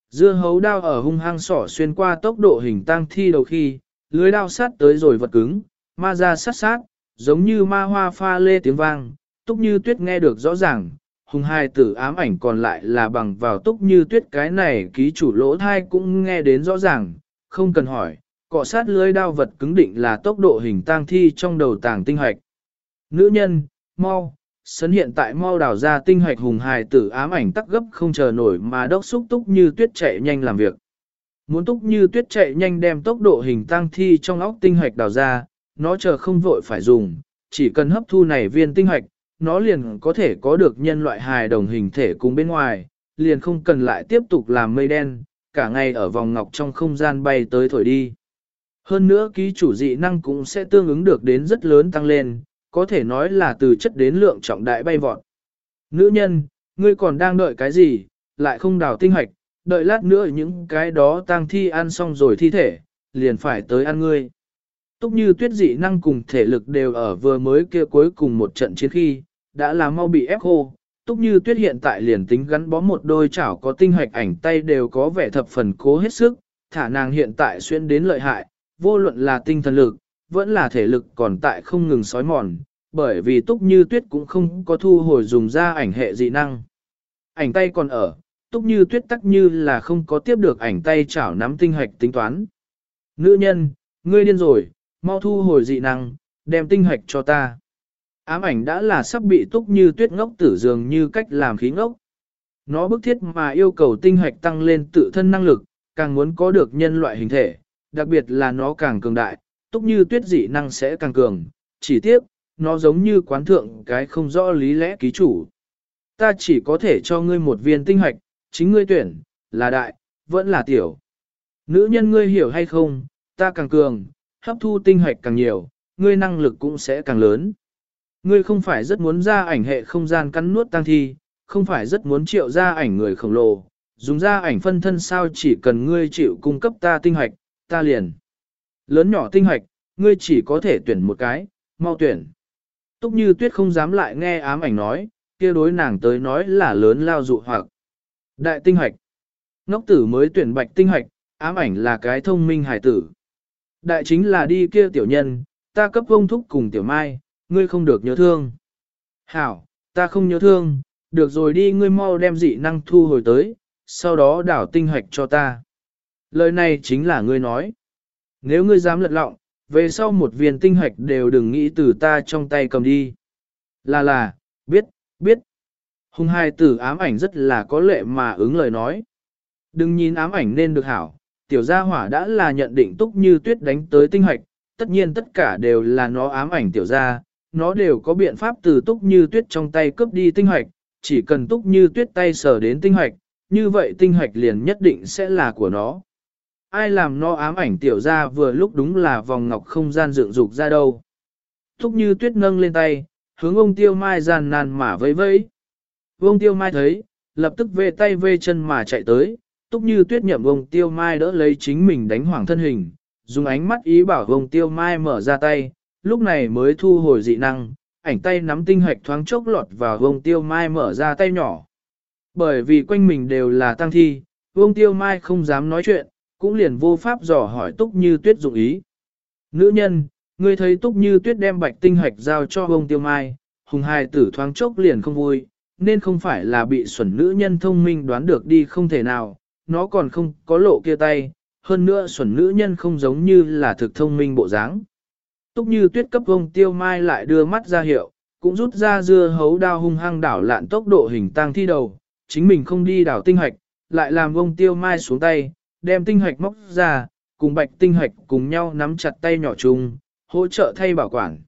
Dưa hấu đao ở hung hăng sỏ xuyên qua tốc độ hình tang thi đầu khi, lưới đao sát tới rồi vật cứng, ma ra sát sát, giống như ma hoa pha lê tiếng vang, túc như tuyết nghe được rõ ràng, hùng hai tử ám ảnh còn lại là bằng vào túc như tuyết cái này ký chủ lỗ thai cũng nghe đến rõ ràng, không cần hỏi, cọ sát lưới đao vật cứng định là tốc độ hình tang thi trong đầu tàng tinh hoạch. Nữ nhân, mau, sấn hiện tại mau đào ra tinh hoạch hùng hài tử ám ảnh tắc gấp không chờ nổi mà đốc xúc túc như tuyết chạy nhanh làm việc. Muốn túc như tuyết chạy nhanh đem tốc độ hình tang thi trong óc tinh hoạch đào ra, nó chờ không vội phải dùng, chỉ cần hấp thu này viên tinh hoạch, nó liền có thể có được nhân loại hài đồng hình thể cùng bên ngoài, liền không cần lại tiếp tục làm mây đen, cả ngày ở vòng ngọc trong không gian bay tới thổi đi. Hơn nữa ký chủ dị năng cũng sẽ tương ứng được đến rất lớn tăng lên, có thể nói là từ chất đến lượng trọng đại bay vọt. Nữ nhân, ngươi còn đang đợi cái gì, lại không đào tinh hoạch, đợi lát nữa những cái đó tang thi ăn xong rồi thi thể, liền phải tới ăn ngươi. Túc như tuyết dị năng cùng thể lực đều ở vừa mới kia cuối cùng một trận chiến khi, đã là mau bị ép khô. Túc như tuyết hiện tại liền tính gắn bó một đôi chảo có tinh hoạch ảnh tay đều có vẻ thập phần cố hết sức, thả nàng hiện tại xuyên đến lợi hại, vô luận là tinh thần lực, vẫn là thể lực còn tại không ngừng sói mòn, bởi vì túc như tuyết cũng không có thu hồi dùng ra ảnh hệ dị năng. Ảnh tay còn ở, túc như tuyết tắc như là không có tiếp được ảnh tay chảo nắm tinh hạch tính toán. Nữ nhân, ngươi điên rồi, mau thu hồi dị năng, đem tinh hạch cho ta. Ám ảnh đã là sắp bị túc như tuyết ngốc tử dường như cách làm khí ngốc. Nó bức thiết mà yêu cầu tinh hạch tăng lên tự thân năng lực, càng muốn có được nhân loại hình thể, đặc biệt là nó càng cường đại, túc như tuyết dị năng sẽ càng cường. Chỉ tiếc, nó giống như quán thượng cái không rõ lý lẽ ký chủ. Ta chỉ có thể cho ngươi một viên tinh hoạch, chính ngươi tuyển, là đại, vẫn là tiểu. Nữ nhân ngươi hiểu hay không, ta càng cường, hấp thu tinh hoạch càng nhiều, ngươi năng lực cũng sẽ càng lớn. Ngươi không phải rất muốn ra ảnh hệ không gian cắn nuốt tăng thi, không phải rất muốn triệu ra ảnh người khổng lồ, dùng ra ảnh phân thân sao chỉ cần ngươi chịu cung cấp ta tinh hoạch, ta liền. Lớn nhỏ tinh hoạch, ngươi chỉ có thể tuyển một cái, mau tuyển. Túc như tuyết không dám lại nghe ám ảnh nói, kia đối nàng tới nói là lớn lao dụ hoặc. Đại tinh hoạch. Ngốc tử mới tuyển bạch tinh hoạch, ám ảnh là cái thông minh hải tử. Đại chính là đi kia tiểu nhân, ta cấp vông thúc cùng tiểu mai, ngươi không được nhớ thương. Hảo, ta không nhớ thương, được rồi đi ngươi mau đem dị năng thu hồi tới, sau đó đảo tinh hoạch cho ta. Lời này chính là ngươi nói. Nếu ngươi dám lật lọng, về sau một viên tinh hoạch đều đừng nghĩ từ ta trong tay cầm đi. Là là, biết, biết. Hùng hai tử ám ảnh rất là có lệ mà ứng lời nói. Đừng nhìn ám ảnh nên được hảo, tiểu gia hỏa đã là nhận định túc như tuyết đánh tới tinh hoạch, tất nhiên tất cả đều là nó ám ảnh tiểu gia, nó đều có biện pháp từ túc như tuyết trong tay cướp đi tinh hoạch, chỉ cần túc như tuyết tay sờ đến tinh hoạch, như vậy tinh hoạch liền nhất định sẽ là của nó. Ai làm nó ám ảnh tiểu gia vừa lúc đúng là vòng ngọc không gian dựng dục ra đâu. thúc như tuyết nâng lên tay, hướng ông tiêu mai gian nan mà vẫy vẫy. Ông tiêu mai thấy, lập tức về tay về chân mà chạy tới, túc như tuyết nhậm ông tiêu mai đỡ lấy chính mình đánh hoàng thân hình, dùng ánh mắt ý bảo ông tiêu mai mở ra tay, lúc này mới thu hồi dị năng, ảnh tay nắm tinh hạch thoáng chốc lọt vào ông tiêu mai mở ra tay nhỏ. Bởi vì quanh mình đều là tăng thi, ông tiêu mai không dám nói chuyện, cũng liền vô pháp dò hỏi túc như tuyết dụng ý. Nữ nhân, ngươi thấy túc như tuyết đem bạch tinh hạch giao cho ông tiêu mai, hùng hài tử thoáng chốc liền không vui, nên không phải là bị xuẩn nữ nhân thông minh đoán được đi không thể nào, nó còn không có lộ kia tay, hơn nữa xuẩn nữ nhân không giống như là thực thông minh bộ dáng. Túc như tuyết cấp ông tiêu mai lại đưa mắt ra hiệu, cũng rút ra dưa hấu đao hung hăng đảo lạn tốc độ hình tăng thi đầu, chính mình không đi đảo tinh hoạch, lại làm ông tiêu mai xuống tay, đem tinh hạch móc ra, cùng bạch tinh hạch cùng nhau nắm chặt tay nhỏ chung, hỗ trợ thay bảo quản.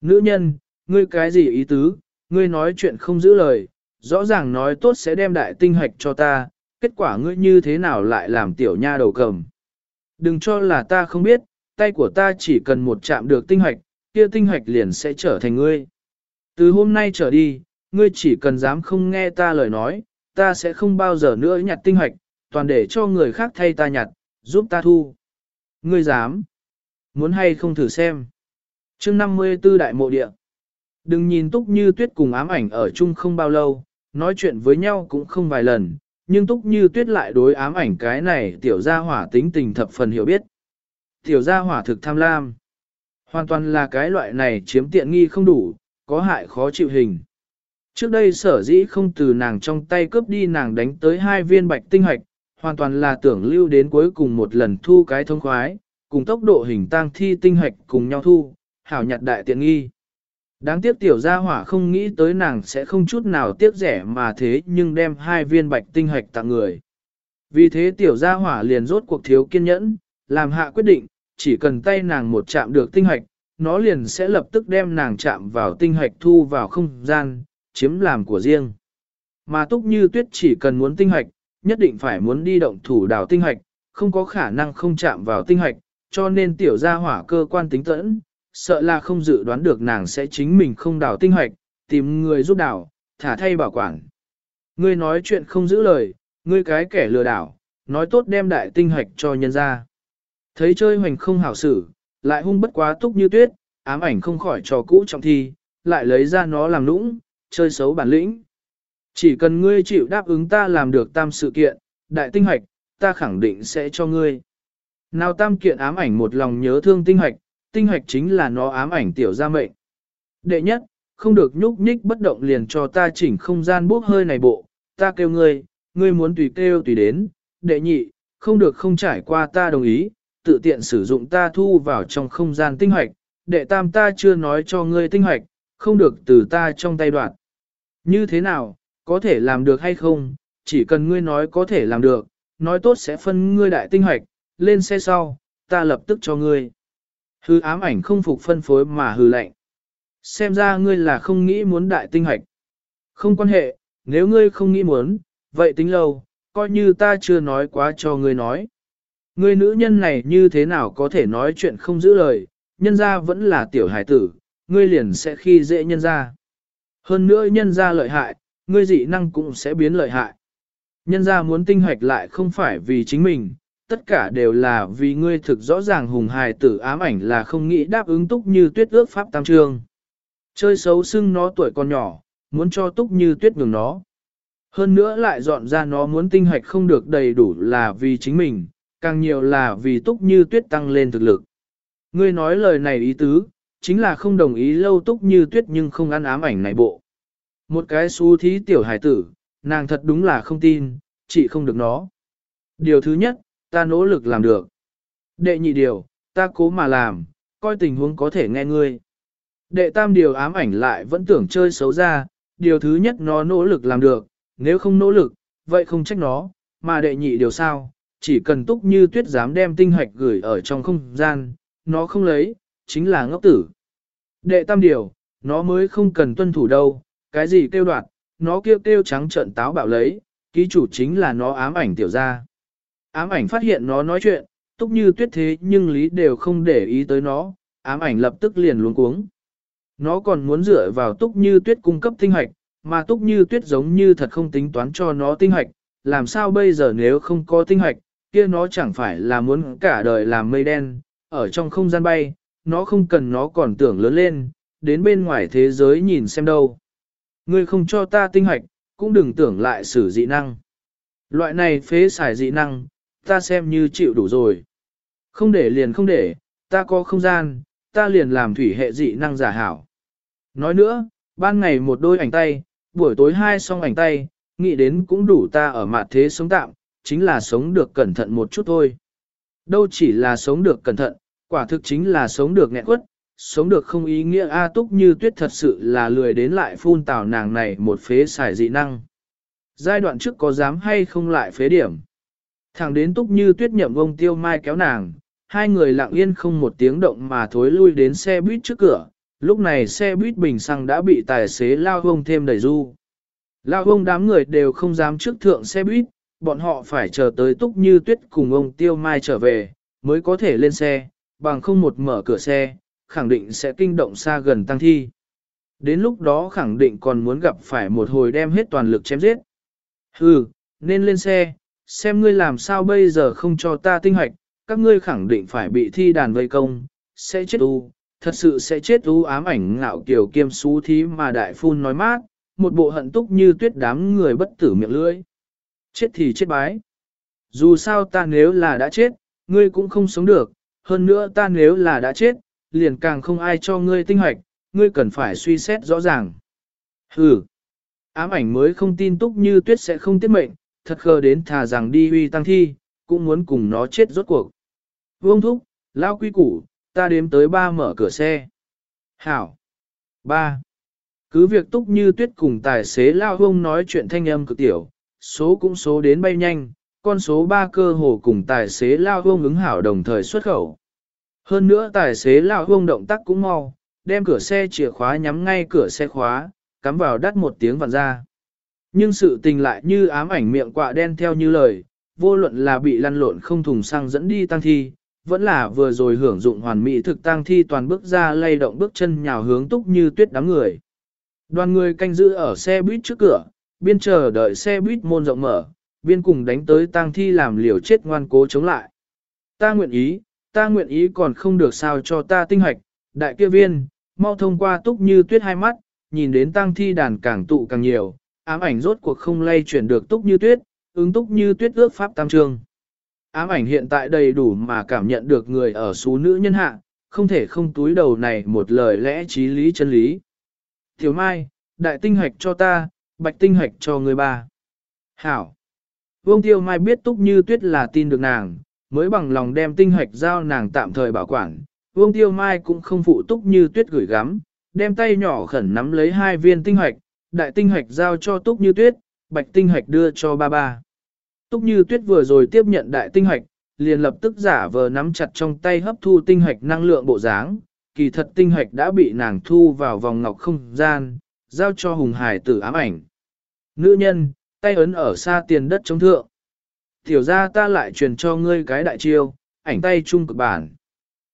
Nữ nhân, ngươi cái gì ý tứ, ngươi nói chuyện không giữ lời, rõ ràng nói tốt sẽ đem đại tinh hạch cho ta, kết quả ngươi như thế nào lại làm tiểu nha đầu cầm. Đừng cho là ta không biết, tay của ta chỉ cần một chạm được tinh hạch, kia tinh hạch liền sẽ trở thành ngươi. Từ hôm nay trở đi, ngươi chỉ cần dám không nghe ta lời nói, ta sẽ không bao giờ nữa nhặt tinh hạch, toàn để cho người khác thay ta nhặt, giúp ta thu. Ngươi dám? Muốn hay không thử xem? chương 54 đại mộ địa. Đừng nhìn túc như tuyết cùng ám ảnh ở chung không bao lâu, nói chuyện với nhau cũng không vài lần, nhưng túc như tuyết lại đối ám ảnh cái này tiểu gia hỏa tính tình thập phần hiểu biết. Tiểu gia hỏa thực tham lam. Hoàn toàn là cái loại này chiếm tiện nghi không đủ, có hại khó chịu hình. Trước đây sở dĩ không từ nàng trong tay cướp đi nàng đánh tới hai viên bạch tinh hạch, hoàn toàn là tưởng lưu đến cuối cùng một lần thu cái thông khoái, cùng tốc độ hình tang thi tinh hạch cùng nhau thu, hảo nhặt đại tiện nghi. Đáng tiếc tiểu gia hỏa không nghĩ tới nàng sẽ không chút nào tiếc rẻ mà thế nhưng đem hai viên bạch tinh hạch tặng người. Vì thế tiểu gia hỏa liền rốt cuộc thiếu kiên nhẫn, làm hạ quyết định, chỉ cần tay nàng một chạm được tinh hạch, nó liền sẽ lập tức đem nàng chạm vào tinh hạch thu vào không gian, chiếm làm của riêng. Mà túc như tuyết chỉ cần muốn tinh hạch, nhất định phải muốn đi động thủ đào tinh hạch, không có khả năng không chạm vào tinh hạch, cho nên tiểu gia hỏa cơ quan tính tẫn, sợ là không dự đoán được nàng sẽ chính mình không đào tinh hạch, tìm người giúp đào, thả thay bảo quản. Ngươi nói chuyện không giữ lời, ngươi cái kẻ lừa đảo, nói tốt đem đại tinh hạch cho nhân ra. Thấy chơi hoành không hảo xử, lại hung bất quá túc như tuyết, ám ảnh không khỏi trò cũ trọng thi, lại lấy ra nó làm nũng, chơi xấu bản lĩnh. Chỉ cần ngươi chịu đáp ứng ta làm được tam sự kiện, đại tinh hoạch, ta khẳng định sẽ cho ngươi. Nào tam kiện ám ảnh một lòng nhớ thương tinh hoạch, tinh hoạch chính là nó ám ảnh tiểu gia mệnh. Đệ nhất, không được nhúc nhích bất động liền cho ta chỉnh không gian bốc hơi này bộ, ta kêu ngươi, ngươi muốn tùy kêu tùy đến. Đệ nhị, không được không trải qua ta đồng ý, tự tiện sử dụng ta thu vào trong không gian tinh hoạch. Đệ tam ta chưa nói cho ngươi tinh hoạch, không được từ ta trong tay đoạn. Như thế nào, có thể làm được hay không, chỉ cần ngươi nói có thể làm được, nói tốt sẽ phân ngươi đại tinh hoạch, lên xe sau, ta lập tức cho ngươi. Hư ám ảnh không phục phân phối mà hư lạnh Xem ra ngươi là không nghĩ muốn đại tinh hoạch. Không quan hệ, nếu ngươi không nghĩ muốn, vậy tính lâu, coi như ta chưa nói quá cho ngươi nói. Ngươi nữ nhân này như thế nào có thể nói chuyện không giữ lời, nhân ra vẫn là tiểu hải tử, ngươi liền sẽ khi dễ nhân ra. Hơn nữa nhân ra lợi hại, ngươi dị năng cũng sẽ biến lợi hại. Nhân ra muốn tinh hoạch lại không phải vì chính mình, tất cả đều là vì ngươi thực rõ ràng hùng hài tử ám ảnh là không nghĩ đáp ứng túc như tuyết ước pháp tam trương. Chơi xấu xưng nó tuổi còn nhỏ, muốn cho túc như tuyết ngừng nó. Hơn nữa lại dọn ra nó muốn tinh hoạch không được đầy đủ là vì chính mình, càng nhiều là vì túc như tuyết tăng lên thực lực. Ngươi nói lời này ý tứ, chính là không đồng ý lâu túc như tuyết nhưng không ăn ám ảnh này bộ. Một cái xú thí tiểu hải tử, nàng thật đúng là không tin, chị không được nó. Điều thứ nhất, ta nỗ lực làm được. Đệ nhị điều, ta cố mà làm, coi tình huống có thể nghe ngươi. Đệ tam điều ám ảnh lại vẫn tưởng chơi xấu ra, điều thứ nhất nó nỗ lực làm được, nếu không nỗ lực, vậy không trách nó, mà đệ nhị điều sao, chỉ cần túc như tuyết dám đem tinh hoạch gửi ở trong không gian, nó không lấy, chính là ngốc tử. Đệ tam điều, nó mới không cần tuân thủ đâu, cái gì kêu đoạt, nó kêu kêu trắng trợn táo bạo lấy, ký chủ chính là nó ám ảnh tiểu ra. Ám ảnh phát hiện nó nói chuyện, túc như tuyết thế nhưng lý đều không để ý tới nó, ám ảnh lập tức liền luống cuống. Nó còn muốn dựa vào túc như tuyết cung cấp tinh hoạch, mà túc như tuyết giống như thật không tính toán cho nó tinh hoạch, làm sao bây giờ nếu không có tinh hoạch, kia nó chẳng phải là muốn cả đời làm mây đen, ở trong không gian bay, nó không cần nó còn tưởng lớn lên, đến bên ngoài thế giới nhìn xem đâu. Ngươi không cho ta tinh hoạch, cũng đừng tưởng lại sử dị năng. Loại này phế xài dị năng, ta xem như chịu đủ rồi. Không để liền không để, ta có không gian, ta liền làm thủy hệ dị năng giả hảo. Nói nữa, ban ngày một đôi ảnh tay, buổi tối hai song ảnh tay, nghĩ đến cũng đủ ta ở mặt thế sống tạm, chính là sống được cẩn thận một chút thôi. Đâu chỉ là sống được cẩn thận, quả thực chính là sống được nghẹn quất, sống được không ý nghĩa A túc như tuyết thật sự là lười đến lại phun tào nàng này một phế xài dị năng. Giai đoạn trước có dám hay không lại phế điểm. Thẳng đến túc như tuyết nhậm vông tiêu mai kéo nàng, hai người lặng yên không một tiếng động mà thối lui đến xe buýt trước cửa, lúc này xe buýt bình xăng đã bị tài xế lao vông thêm đầy du. Lao ông đám người đều không dám trước thượng xe buýt, bọn họ phải chờ tới túc như tuyết cùng ông Tiêu Mai trở về, mới có thể lên xe, bằng không một mở cửa xe, khẳng định sẽ kinh động xa gần tăng thi. Đến lúc đó khẳng định còn muốn gặp phải một hồi đem hết toàn lực chém giết. Hừ, nên lên xe, xem ngươi làm sao bây giờ không cho ta tinh hoạch, các ngươi khẳng định phải bị thi đàn vây công, sẽ chết u, thật sự sẽ chết u ám ảnh ngạo kiểu kiêm xú thí mà đại phun nói mát, một bộ hận túc như tuyết đám người bất tử miệng lưỡi. Chết thì chết bái. Dù sao ta nếu là đã chết, ngươi cũng không sống được, hơn nữa ta nếu là đã chết, liền càng không ai cho ngươi tinh hoạch, ngươi cần phải suy xét rõ ràng. Hừ, ám ảnh mới không tin túc như tuyết sẽ không tiết mệnh, thật khờ đến thà rằng đi huy tăng thi, cũng muốn cùng nó chết rốt cuộc. Vương thúc, lao quy củ, ta đếm tới ba mở cửa xe. Hảo. Ba. Cứ việc túc như tuyết cùng tài xế lao hông nói chuyện thanh âm cực tiểu, số cũng số đến bay nhanh, con số 3 cơ hồ cùng tài xế lao hông ứng hảo đồng thời xuất khẩu. Hơn nữa tài xế lao hông động tác cũng mau, đem cửa xe chìa khóa nhắm ngay cửa xe khóa, cắm vào đắt một tiếng vặn ra. Nhưng sự tình lại như ám ảnh miệng quạ đen theo như lời, vô luận là bị lăn lộn không thùng xăng dẫn đi tăng thi, vẫn là vừa rồi hưởng dụng hoàn mỹ thực tăng thi toàn bước ra lay động bước chân nhào hướng túc như tuyết đám người. Đoàn người canh giữ ở xe buýt trước cửa, biên chờ đợi xe buýt môn rộng mở, biên cùng đánh tới tang thi làm liều chết ngoan cố chống lại. Ta nguyện ý, ta nguyện ý còn không được sao cho ta tinh hoạch, đại kia viên, mau thông qua túc như tuyết hai mắt, nhìn đến tăng thi đàn càng tụ càng nhiều, ám ảnh rốt cuộc không lay chuyển được túc như tuyết, ứng túc như tuyết ước pháp tam trương. Ám ảnh hiện tại đầy đủ mà cảm nhận được người ở số nữ nhân hạ, không thể không túi đầu này một lời lẽ trí lý chân lý. Tiểu Mai, đại tinh hoạch cho ta, bạch tinh hoạch cho người ba. Hảo. Vương Tiêu Mai biết Túc Như Tuyết là tin được nàng, mới bằng lòng đem tinh hoạch giao nàng tạm thời bảo quản. Vương Tiêu Mai cũng không phụ Túc Như Tuyết gửi gắm, đem tay nhỏ khẩn nắm lấy hai viên tinh hoạch, đại tinh hoạch giao cho Túc Như Tuyết, bạch tinh hoạch đưa cho ba ba. Túc Như Tuyết vừa rồi tiếp nhận đại tinh hoạch, liền lập tức giả vờ nắm chặt trong tay hấp thu tinh hoạch năng lượng bộ dáng, kỳ thật tinh hoạch đã bị nàng thu vào vòng ngọc không gian, giao cho hùng hải tử ám ảnh. Nữ nhân, tay ấn ở xa tiền đất chống thượng. Tiểu ra ta lại truyền cho ngươi cái đại chiêu, ảnh tay trung cực bản.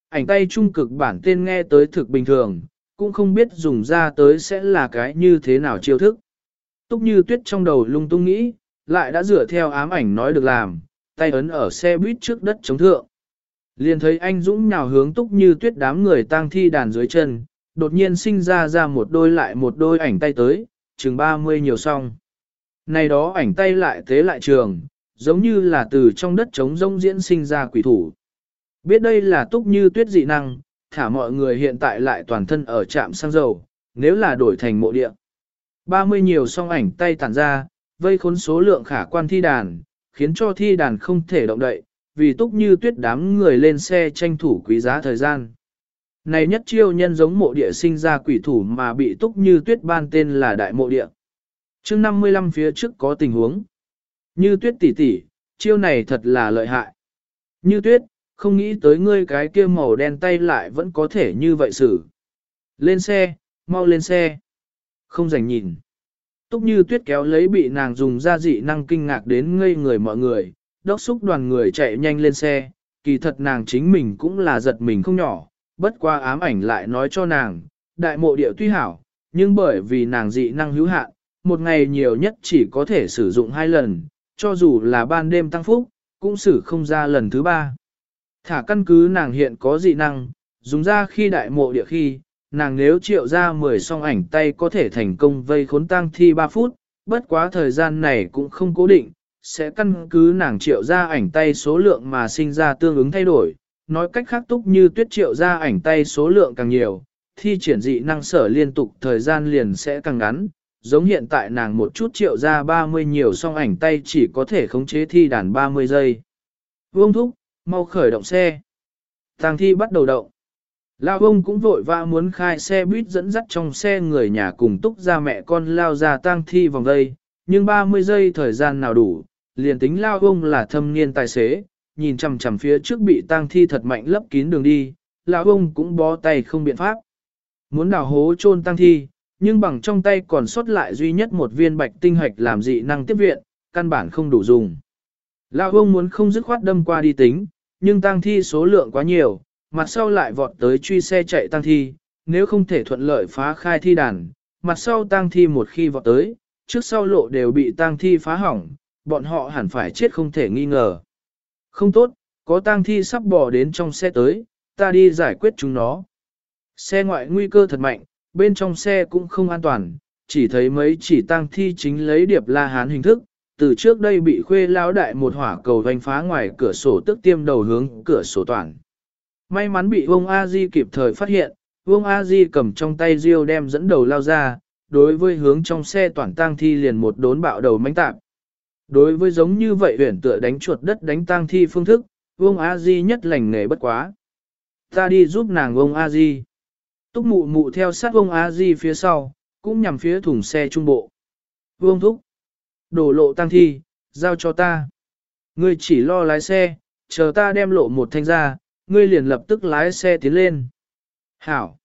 Ảnh tay trung cực bản tên nghe tới thực bình thường, cũng không biết dùng ra tới sẽ là cái như thế nào chiêu thức. Túc như tuyết trong đầu lung tung nghĩ, lại đã dựa theo ám ảnh nói được làm, tay ấn ở xe buýt trước đất chống thượng. Liền thấy anh Dũng nhào hướng túc như tuyết đám người tang thi đàn dưới chân, đột nhiên sinh ra ra một đôi lại một đôi ảnh tay tới, chừng 30 nhiều song. Này đó ảnh tay lại tế lại trường, giống như là từ trong đất trống rông diễn sinh ra quỷ thủ. Biết đây là túc như tuyết dị năng, thả mọi người hiện tại lại toàn thân ở trạm xăng dầu, nếu là đổi thành mộ địa. 30 nhiều song ảnh tay tản ra, vây khốn số lượng khả quan thi đàn, khiến cho thi đàn không thể động đậy, vì túc như tuyết đám người lên xe tranh thủ quý giá thời gian. Này nhất chiêu nhân giống mộ địa sinh ra quỷ thủ mà bị túc như tuyết ban tên là đại mộ địa chương 55 phía trước có tình huống. Như tuyết tỷ tỷ, chiêu này thật là lợi hại. Như tuyết, không nghĩ tới ngươi cái kia màu đen tay lại vẫn có thể như vậy xử. Lên xe, mau lên xe. Không rảnh nhìn. Túc như tuyết kéo lấy bị nàng dùng ra dị năng kinh ngạc đến ngây người mọi người, đốc xúc đoàn người chạy nhanh lên xe, kỳ thật nàng chính mình cũng là giật mình không nhỏ, bất qua ám ảnh lại nói cho nàng, đại mộ địa tuy hảo, nhưng bởi vì nàng dị năng hữu hạn, một ngày nhiều nhất chỉ có thể sử dụng hai lần, cho dù là ban đêm tăng phúc, cũng xử không ra lần thứ ba. Thả căn cứ nàng hiện có dị năng, dùng ra khi đại mộ địa khi, nàng nếu triệu ra 10 song ảnh tay có thể thành công vây khốn tăng thi 3 phút, bất quá thời gian này cũng không cố định, sẽ căn cứ nàng triệu ra ảnh tay số lượng mà sinh ra tương ứng thay đổi. Nói cách khác túc như tuyết triệu ra ảnh tay số lượng càng nhiều, thi triển dị năng sở liên tục thời gian liền sẽ càng ngắn, giống hiện tại nàng một chút triệu ra 30 nhiều song ảnh tay chỉ có thể khống chế thi đàn 30 giây. Vương thúc, mau khởi động xe. Tàng thi bắt đầu động. Lao ông cũng vội vã muốn khai xe buýt dẫn dắt trong xe người nhà cùng túc ra mẹ con lao ra tang thi vòng đây, nhưng 30 giây thời gian nào đủ, liền tính lao ông là thâm niên tài xế, nhìn chằm chằm phía trước bị tang thi thật mạnh lấp kín đường đi, lao ông cũng bó tay không biện pháp. Muốn đào hố chôn tang thi, nhưng bằng trong tay còn sót lại duy nhất một viên bạch tinh hạch làm dị năng tiếp viện, căn bản không đủ dùng. Lão ông muốn không dứt khoát đâm qua đi tính, nhưng tăng thi số lượng quá nhiều, mặt sau lại vọt tới truy xe chạy tăng thi, nếu không thể thuận lợi phá khai thi đàn, mặt sau tăng thi một khi vọt tới, trước sau lộ đều bị tăng thi phá hỏng, bọn họ hẳn phải chết không thể nghi ngờ. Không tốt, có tăng thi sắp bỏ đến trong xe tới, ta đi giải quyết chúng nó. Xe ngoại nguy cơ thật mạnh, bên trong xe cũng không an toàn, chỉ thấy mấy chỉ tăng thi chính lấy điệp la hán hình thức, từ trước đây bị khuê lao đại một hỏa cầu vành phá ngoài cửa sổ tức tiêm đầu hướng cửa sổ toàn. May mắn bị vông A Di kịp thời phát hiện, vông A Di cầm trong tay riêu đem dẫn đầu lao ra, đối với hướng trong xe toàn tang thi liền một đốn bạo đầu mánh tạp. Đối với giống như vậy huyển tựa đánh chuột đất đánh tang thi phương thức, vông A Di nhất lành nghề bất quá. Ta đi giúp nàng vông A Di. Túc mụ mụ theo sát ông A Di phía sau, cũng nhằm phía thùng xe trung bộ. Vương thúc. Đổ lộ tăng thi, giao cho ta. Ngươi chỉ lo lái xe, chờ ta đem lộ một thanh ra, ngươi liền lập tức lái xe tiến lên. Hảo.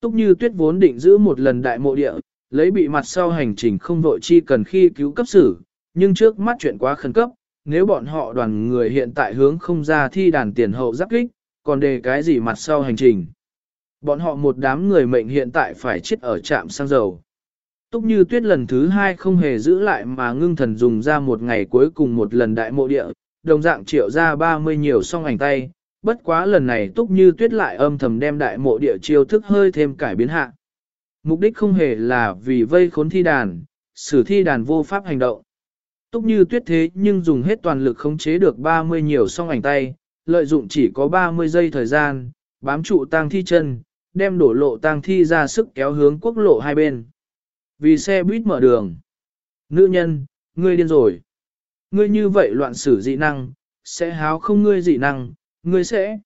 Túc như tuyết vốn định giữ một lần đại mộ địa, lấy bị mặt sau hành trình không vội chi cần khi cứu cấp xử, nhưng trước mắt chuyện quá khẩn cấp, nếu bọn họ đoàn người hiện tại hướng không ra thi đàn tiền hậu giáp kích, còn đề cái gì mặt sau hành trình. Bọn họ một đám người mệnh hiện tại phải chết ở trạm xăng dầu. Túc như tuyết lần thứ hai không hề giữ lại mà ngưng thần dùng ra một ngày cuối cùng một lần đại mộ địa, đồng dạng triệu ra 30 nhiều song ảnh tay, bất quá lần này túc như tuyết lại âm thầm đem đại mộ địa chiêu thức hơi thêm cải biến hạ. Mục đích không hề là vì vây khốn thi đàn, xử thi đàn vô pháp hành động. Túc như tuyết thế nhưng dùng hết toàn lực khống chế được 30 nhiều song ảnh tay, lợi dụng chỉ có 30 giây thời gian, bám trụ tang thi chân, đem đổ lộ tang thi ra sức kéo hướng quốc lộ hai bên. Vì xe buýt mở đường. Nữ nhân, ngươi điên rồi. Ngươi như vậy loạn xử dị năng, sẽ háo không ngươi dị năng, ngươi sẽ.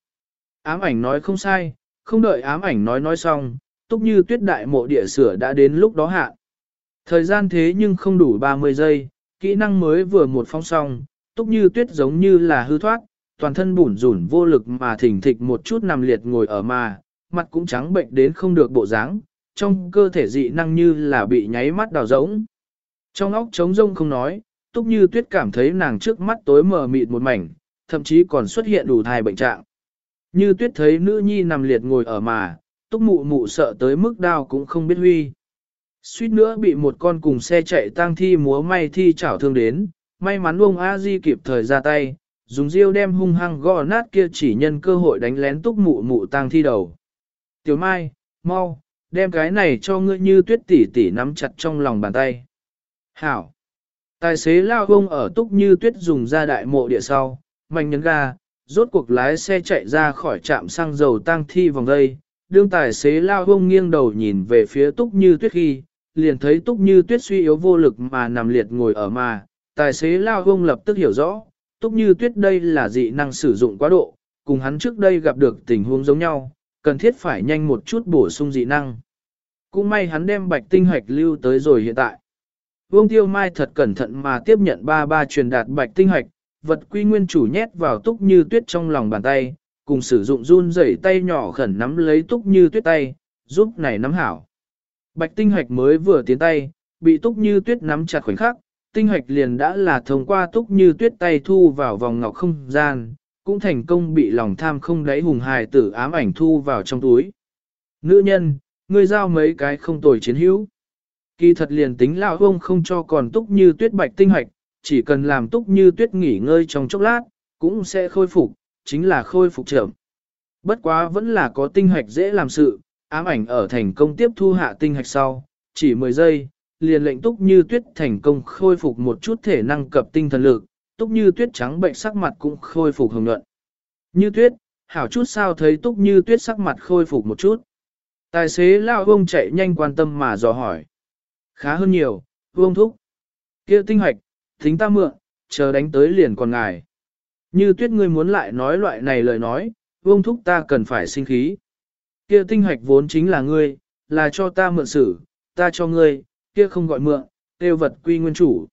Ám ảnh nói không sai, không đợi ám ảnh nói nói xong, túc như tuyết đại mộ địa sửa đã đến lúc đó hạ. Thời gian thế nhưng không đủ 30 giây, kỹ năng mới vừa một phong xong, túc như tuyết giống như là hư thoát, toàn thân bủn rủn vô lực mà thỉnh thịch một chút nằm liệt ngồi ở mà, mặt cũng trắng bệnh đến không được bộ dáng, trong cơ thể dị năng như là bị nháy mắt đào rỗng. Trong óc trống rông không nói, túc như tuyết cảm thấy nàng trước mắt tối mờ mịt một mảnh, thậm chí còn xuất hiện đủ thai bệnh trạng. Như tuyết thấy nữ nhi nằm liệt ngồi ở mà, túc mụ mụ sợ tới mức đau cũng không biết huy. Suýt nữa bị một con cùng xe chạy tang thi múa may thi chảo thương đến, may mắn ông A Di kịp thời ra tay, dùng diêu đem hung hăng gõ nát kia chỉ nhân cơ hội đánh lén túc mụ mụ tang thi đầu. Tiểu Mai, mau, đem cái này cho ngươi như tuyết tỷ tỷ nắm chặt trong lòng bàn tay. Hảo. Tài xế lao bông ở túc như tuyết dùng ra đại mộ địa sau, mạnh nhấn ga, rốt cuộc lái xe chạy ra khỏi trạm xăng dầu tang thi vòng đây. Đương tài xế lao bông nghiêng đầu nhìn về phía túc như tuyết khi, liền thấy túc như tuyết suy yếu vô lực mà nằm liệt ngồi ở mà. Tài xế lao bông lập tức hiểu rõ, túc như tuyết đây là dị năng sử dụng quá độ, cùng hắn trước đây gặp được tình huống giống nhau, cần thiết phải nhanh một chút bổ sung dị năng. Cũng may hắn đem bạch tinh hạch lưu tới rồi hiện tại. Vương Tiêu Mai thật cẩn thận mà tiếp nhận ba ba truyền đạt bạch tinh hạch, vật quy nguyên chủ nhét vào túc như tuyết trong lòng bàn tay, cùng sử dụng run rẩy tay nhỏ khẩn nắm lấy túc như tuyết tay, giúp này nắm hảo. Bạch tinh hạch mới vừa tiến tay, bị túc như tuyết nắm chặt khoảnh khắc, tinh hạch liền đã là thông qua túc như tuyết tay thu vào vòng ngọc không gian, cũng thành công bị lòng tham không đáy hùng hài tử ám ảnh thu vào trong túi. Nữ nhân, ngươi giao mấy cái không tồi chiến hữu. Kỳ thật liền tính lão ông không cho còn túc như tuyết bạch tinh hoạch, chỉ cần làm túc như tuyết nghỉ ngơi trong chốc lát, cũng sẽ khôi phục, chính là khôi phục chậm. Bất quá vẫn là có tinh hoạch dễ làm sự, ám ảnh ở thành công tiếp thu hạ tinh hoạch sau, chỉ 10 giây, liền lệnh túc như tuyết thành công khôi phục một chút thể năng cập tinh thần lực, túc như tuyết trắng bệnh sắc mặt cũng khôi phục hồng nhuận. Như tuyết, hảo chút sao thấy túc như tuyết sắc mặt khôi phục một chút. Tài xế lao ông chạy nhanh quan tâm mà dò hỏi. Khá hơn nhiều, vương thúc. kia tinh hoạch, thính ta mượn, chờ đánh tới liền còn ngài. Như tuyết ngươi muốn lại nói loại này lời nói, vương thúc ta cần phải sinh khí. kia tinh hoạch vốn chính là ngươi, là cho ta mượn xử, ta cho ngươi, kia không gọi mượn, tiêu vật quy nguyên chủ.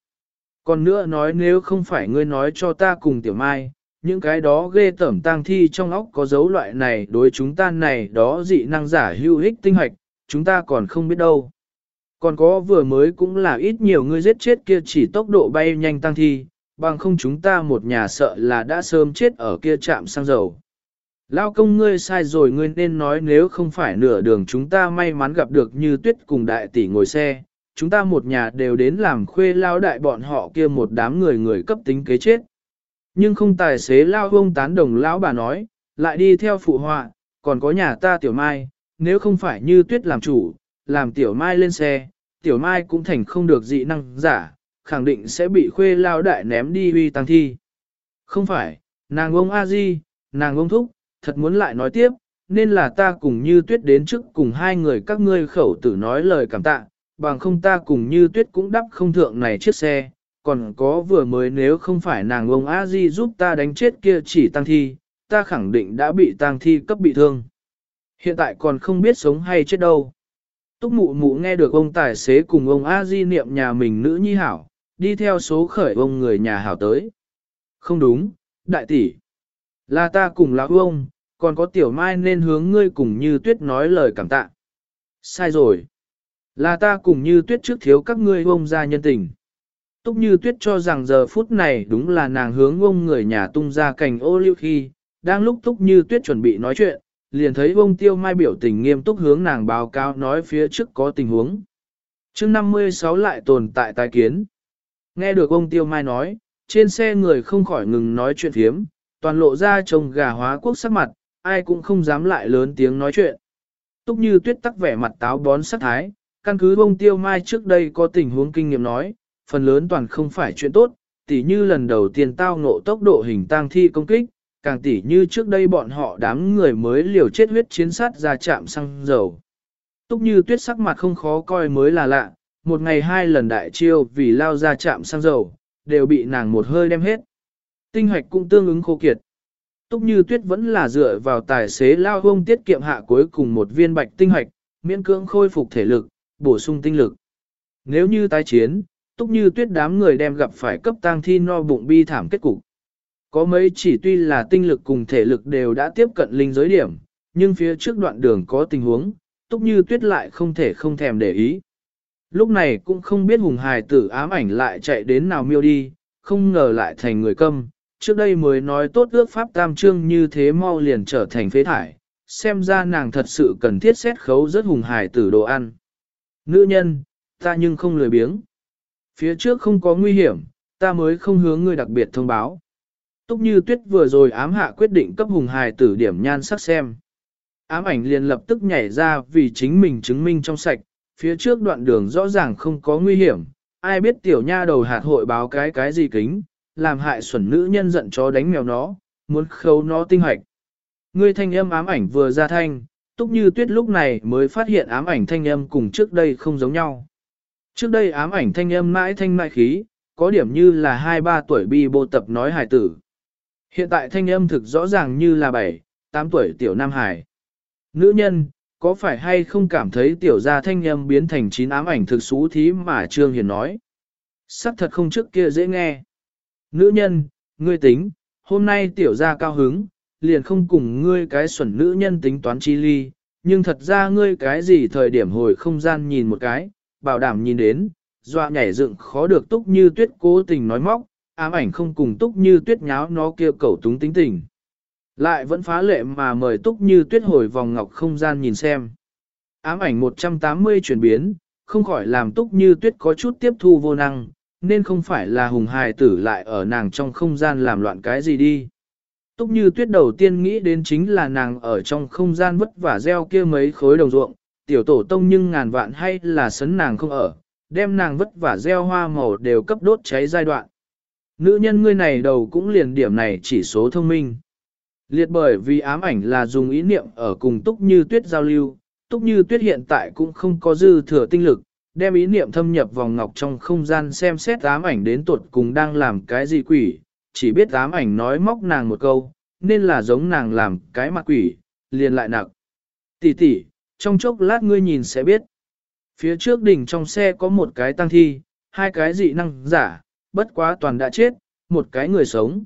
Còn nữa nói nếu không phải ngươi nói cho ta cùng tiểu mai, những cái đó ghê tẩm tang thi trong óc có dấu loại này đối chúng ta này đó dị năng giả hưu hích tinh hoạch, chúng ta còn không biết đâu. Còn có vừa mới cũng là ít nhiều người giết chết kia chỉ tốc độ bay nhanh tăng thi, bằng không chúng ta một nhà sợ là đã sớm chết ở kia trạm xăng dầu. Lao công ngươi sai rồi ngươi nên nói nếu không phải nửa đường chúng ta may mắn gặp được như tuyết cùng đại tỷ ngồi xe, chúng ta một nhà đều đến làm khuê lao đại bọn họ kia một đám người người cấp tính kế chết. Nhưng không tài xế lao ông tán đồng lão bà nói, lại đi theo phụ họa, còn có nhà ta tiểu mai, nếu không phải như tuyết làm chủ, làm tiểu mai lên xe, tiểu mai cũng thành không được dị năng giả, khẳng định sẽ bị khuê lao đại ném đi huy tăng thi. Không phải, nàng ông a di, nàng ông thúc, thật muốn lại nói tiếp, nên là ta cùng như tuyết đến trước cùng hai người các ngươi khẩu tử nói lời cảm tạ, bằng không ta cùng như tuyết cũng đắp không thượng này chiếc xe, còn có vừa mới nếu không phải nàng ông a di giúp ta đánh chết kia chỉ tăng thi, ta khẳng định đã bị tăng thi cấp bị thương. Hiện tại còn không biết sống hay chết đâu. Túc mụ mụ nghe được ông tài xế cùng ông a di niệm nhà mình nữ nhi hảo, đi theo số khởi ông người nhà hảo tới. Không đúng, đại tỷ. Là ta cùng lão ông, còn có tiểu mai nên hướng ngươi cùng như tuyết nói lời cảm tạ. Sai rồi. Là ta cùng như tuyết trước thiếu các ngươi ông ra nhân tình. Túc như tuyết cho rằng giờ phút này đúng là nàng hướng ông người nhà tung ra cành ô liu khi, đang lúc túc như tuyết chuẩn bị nói chuyện, liền thấy ông tiêu mai biểu tình nghiêm túc hướng nàng báo cáo nói phía trước có tình huống. chương 56 lại tồn tại tai kiến. Nghe được ông tiêu mai nói, trên xe người không khỏi ngừng nói chuyện thiếm, toàn lộ ra trông gà hóa quốc sắc mặt, ai cũng không dám lại lớn tiếng nói chuyện. Túc như tuyết tắc vẻ mặt táo bón sắc thái, căn cứ bông tiêu mai trước đây có tình huống kinh nghiệm nói, phần lớn toàn không phải chuyện tốt, tỉ như lần đầu tiên tao ngộ tốc độ hình tang thi công kích, càng tỉ như trước đây bọn họ đám người mới liều chết huyết chiến sát ra chạm xăng dầu. Túc như tuyết sắc mặt không khó coi mới là lạ, một ngày hai lần đại chiêu vì lao ra chạm xăng dầu, đều bị nàng một hơi đem hết. Tinh hoạch cũng tương ứng khô kiệt. Túc như tuyết vẫn là dựa vào tài xế lao hông tiết kiệm hạ cuối cùng một viên bạch tinh hoạch, miễn cưỡng khôi phục thể lực, bổ sung tinh lực. Nếu như tái chiến, túc như tuyết đám người đem gặp phải cấp tang thi no bụng bi thảm kết cục. Có mấy chỉ tuy là tinh lực cùng thể lực đều đã tiếp cận linh giới điểm, nhưng phía trước đoạn đường có tình huống, túc như tuyết lại không thể không thèm để ý. Lúc này cũng không biết hùng hài tử ám ảnh lại chạy đến nào miêu đi, không ngờ lại thành người câm, trước đây mới nói tốt ước pháp tam trương như thế mau liền trở thành phế thải, xem ra nàng thật sự cần thiết xét khấu rất hùng hài tử đồ ăn. Nữ nhân, ta nhưng không lười biếng. Phía trước không có nguy hiểm, ta mới không hướng ngươi đặc biệt thông báo. Túc như tuyết vừa rồi ám hạ quyết định cấp hùng hài tử điểm nhan sắc xem. Ám ảnh liền lập tức nhảy ra vì chính mình chứng minh trong sạch, phía trước đoạn đường rõ ràng không có nguy hiểm, ai biết tiểu nha đầu hạt hội báo cái cái gì kính, làm hại xuẩn nữ nhân giận chó đánh mèo nó, muốn khâu nó tinh hoạch. Ngươi thanh âm ám ảnh vừa ra thanh, túc như tuyết lúc này mới phát hiện ám ảnh thanh âm cùng trước đây không giống nhau. Trước đây ám ảnh thanh âm mãi thanh mãi khí, có điểm như là 2-3 tuổi bi bô tập nói hài tử. Hiện tại thanh âm thực rõ ràng như là 7, 8 tuổi tiểu nam hài. Nữ nhân, có phải hay không cảm thấy tiểu gia thanh âm biến thành chín ám ảnh thực xú thí mà Trương Hiền nói. Sắc thật không trước kia dễ nghe. Nữ nhân, ngươi tính, hôm nay tiểu gia cao hứng, liền không cùng ngươi cái xuẩn nữ nhân tính toán chi ly, nhưng thật ra ngươi cái gì thời điểm hồi không gian nhìn một cái, bảo đảm nhìn đến, dọa nhảy dựng khó được túc như tuyết cố tình nói móc, ám ảnh không cùng túc như tuyết nháo nó kêu cầu túng tính tình. Lại vẫn phá lệ mà mời túc như tuyết hồi vòng ngọc không gian nhìn xem. Ám ảnh 180 chuyển biến, không khỏi làm túc như tuyết có chút tiếp thu vô năng, nên không phải là hùng hài tử lại ở nàng trong không gian làm loạn cái gì đi. Túc như tuyết đầu tiên nghĩ đến chính là nàng ở trong không gian vất vả gieo kia mấy khối đồng ruộng, tiểu tổ tông nhưng ngàn vạn hay là sấn nàng không ở, đem nàng vất vả gieo hoa màu đều cấp đốt cháy giai đoạn. Nữ nhân ngươi này đầu cũng liền điểm này chỉ số thông minh. Liệt bởi vì ám ảnh là dùng ý niệm ở cùng Túc Như Tuyết giao lưu, Túc Như Tuyết hiện tại cũng không có dư thừa tinh lực, đem ý niệm thâm nhập vòng ngọc trong không gian xem xét ám ảnh đến tuột cùng đang làm cái gì quỷ, chỉ biết ám ảnh nói móc nàng một câu, nên là giống nàng làm cái mặt quỷ, liền lại nặng. Tỷ tỷ, trong chốc lát ngươi nhìn sẽ biết. Phía trước đỉnh trong xe có một cái tăng thi, hai cái dị năng giả, bất quá toàn đã chết, một cái người sống.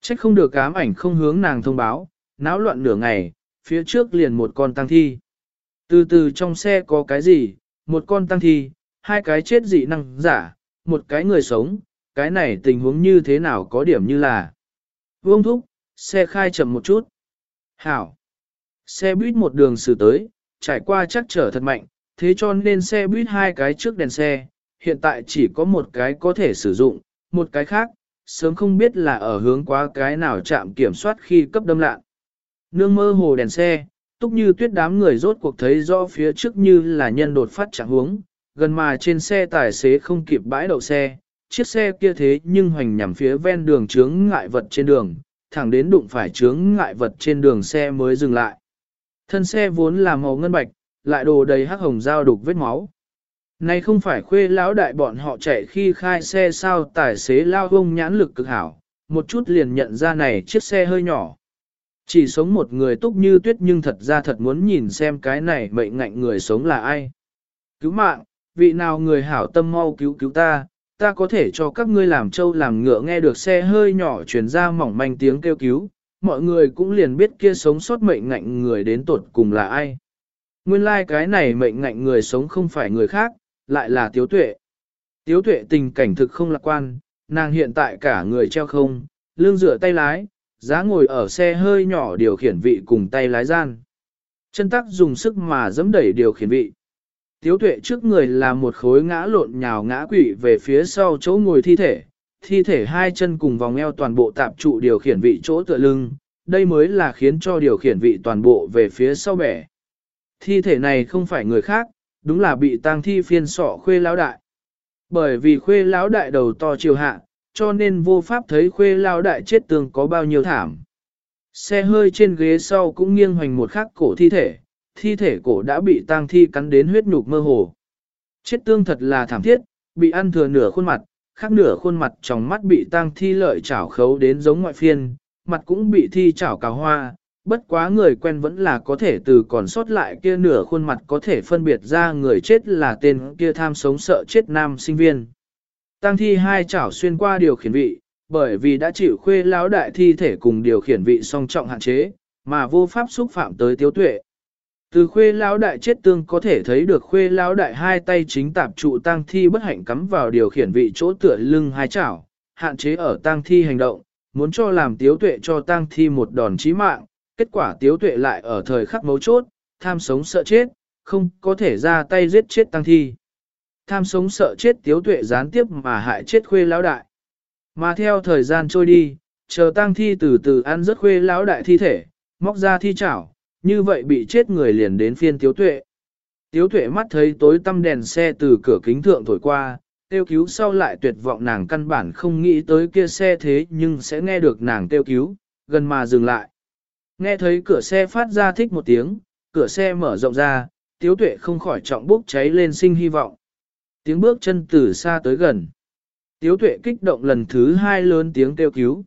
Trách không được ám ảnh không hướng nàng thông báo, náo loạn nửa ngày, phía trước liền một con tăng thi. Từ từ trong xe có cái gì, một con tăng thi, hai cái chết dị năng giả, một cái người sống, cái này tình huống như thế nào có điểm như là. Vương thúc, xe khai chậm một chút. Hảo. Xe buýt một đường xử tới, trải qua chắc trở thật mạnh, thế cho nên xe buýt hai cái trước đèn xe, hiện tại chỉ có một cái có thể sử dụng, một cái khác, sớm không biết là ở hướng qua cái nào chạm kiểm soát khi cấp đâm lạn. Nương mơ hồ đèn xe, túc như tuyết đám người rốt cuộc thấy rõ phía trước như là nhân đột phát trạng huống, gần mà trên xe tài xế không kịp bãi đậu xe, chiếc xe kia thế nhưng hoành nhằm phía ven đường chướng ngại vật trên đường, thẳng đến đụng phải chướng ngại vật trên đường xe mới dừng lại. Thân xe vốn là màu ngân bạch, lại đồ đầy hắc hồng dao đục vết máu. Này không phải khuê lão đại bọn họ chạy khi khai xe sao tài xế lao ông nhãn lực cực hảo, một chút liền nhận ra này chiếc xe hơi nhỏ. Chỉ sống một người túc như tuyết nhưng thật ra thật muốn nhìn xem cái này mệnh ngạnh người sống là ai. Cứu mạng, vị nào người hảo tâm mau cứu cứu ta, ta có thể cho các ngươi làm trâu làm ngựa nghe được xe hơi nhỏ truyền ra mỏng manh tiếng kêu cứu, mọi người cũng liền biết kia sống sót mệnh ngạnh người đến tột cùng là ai. Nguyên lai like cái này mệnh ngạnh người sống không phải người khác, lại là tiếu tuệ. Tiếu tuệ tình cảnh thực không lạc quan, nàng hiện tại cả người treo không, lưng rửa tay lái, giá ngồi ở xe hơi nhỏ điều khiển vị cùng tay lái gian. Chân tắc dùng sức mà dẫm đẩy điều khiển vị. Tiếu tuệ trước người là một khối ngã lộn nhào ngã quỵ về phía sau chỗ ngồi thi thể, thi thể hai chân cùng vòng eo toàn bộ tạp trụ điều khiển vị chỗ tựa lưng, đây mới là khiến cho điều khiển vị toàn bộ về phía sau bẻ. Thi thể này không phải người khác, đúng là bị tang thi phiên sọ khuê lão đại. Bởi vì khuê lão đại đầu to chiều hạ, cho nên vô pháp thấy khuê lão đại chết tường có bao nhiêu thảm. Xe hơi trên ghế sau cũng nghiêng hoành một khắc cổ thi thể, thi thể cổ đã bị tang thi cắn đến huyết nhục mơ hồ. Chết tương thật là thảm thiết, bị ăn thừa nửa khuôn mặt, khác nửa khuôn mặt trong mắt bị tang thi lợi chảo khấu đến giống ngoại phiên, mặt cũng bị thi chảo cào hoa, bất quá người quen vẫn là có thể từ còn sót lại kia nửa khuôn mặt có thể phân biệt ra người chết là tên kia tham sống sợ chết nam sinh viên. Tăng thi hai chảo xuyên qua điều khiển vị, bởi vì đã chịu khuê lão đại thi thể cùng điều khiển vị song trọng hạn chế, mà vô pháp xúc phạm tới tiếu tuệ. Từ khuê lão đại chết tương có thể thấy được khuê lão đại hai tay chính tạp trụ tang thi bất hạnh cắm vào điều khiển vị chỗ tựa lưng hai chảo, hạn chế ở tang thi hành động, muốn cho làm tiếu tuệ cho tang thi một đòn chí mạng, kết quả tiếu tuệ lại ở thời khắc mấu chốt, tham sống sợ chết, không có thể ra tay giết chết tang thi. Tham sống sợ chết tiếu tuệ gián tiếp mà hại chết khuê lão đại. Mà theo thời gian trôi đi, chờ tang thi từ từ ăn rất khuê lão đại thi thể, móc ra thi chảo, như vậy bị chết người liền đến phiên tiếu tuệ. Tiếu tuệ mắt thấy tối tăm đèn xe từ cửa kính thượng thổi qua, tiêu cứu sau lại tuyệt vọng nàng căn bản không nghĩ tới kia xe thế nhưng sẽ nghe được nàng tiêu cứu, gần mà dừng lại. Nghe thấy cửa xe phát ra thích một tiếng, cửa xe mở rộng ra, tiếu tuệ không khỏi trọng bốc cháy lên sinh hy vọng. Tiếng bước chân từ xa tới gần. Tiếu tuệ kích động lần thứ hai lớn tiếng kêu cứu.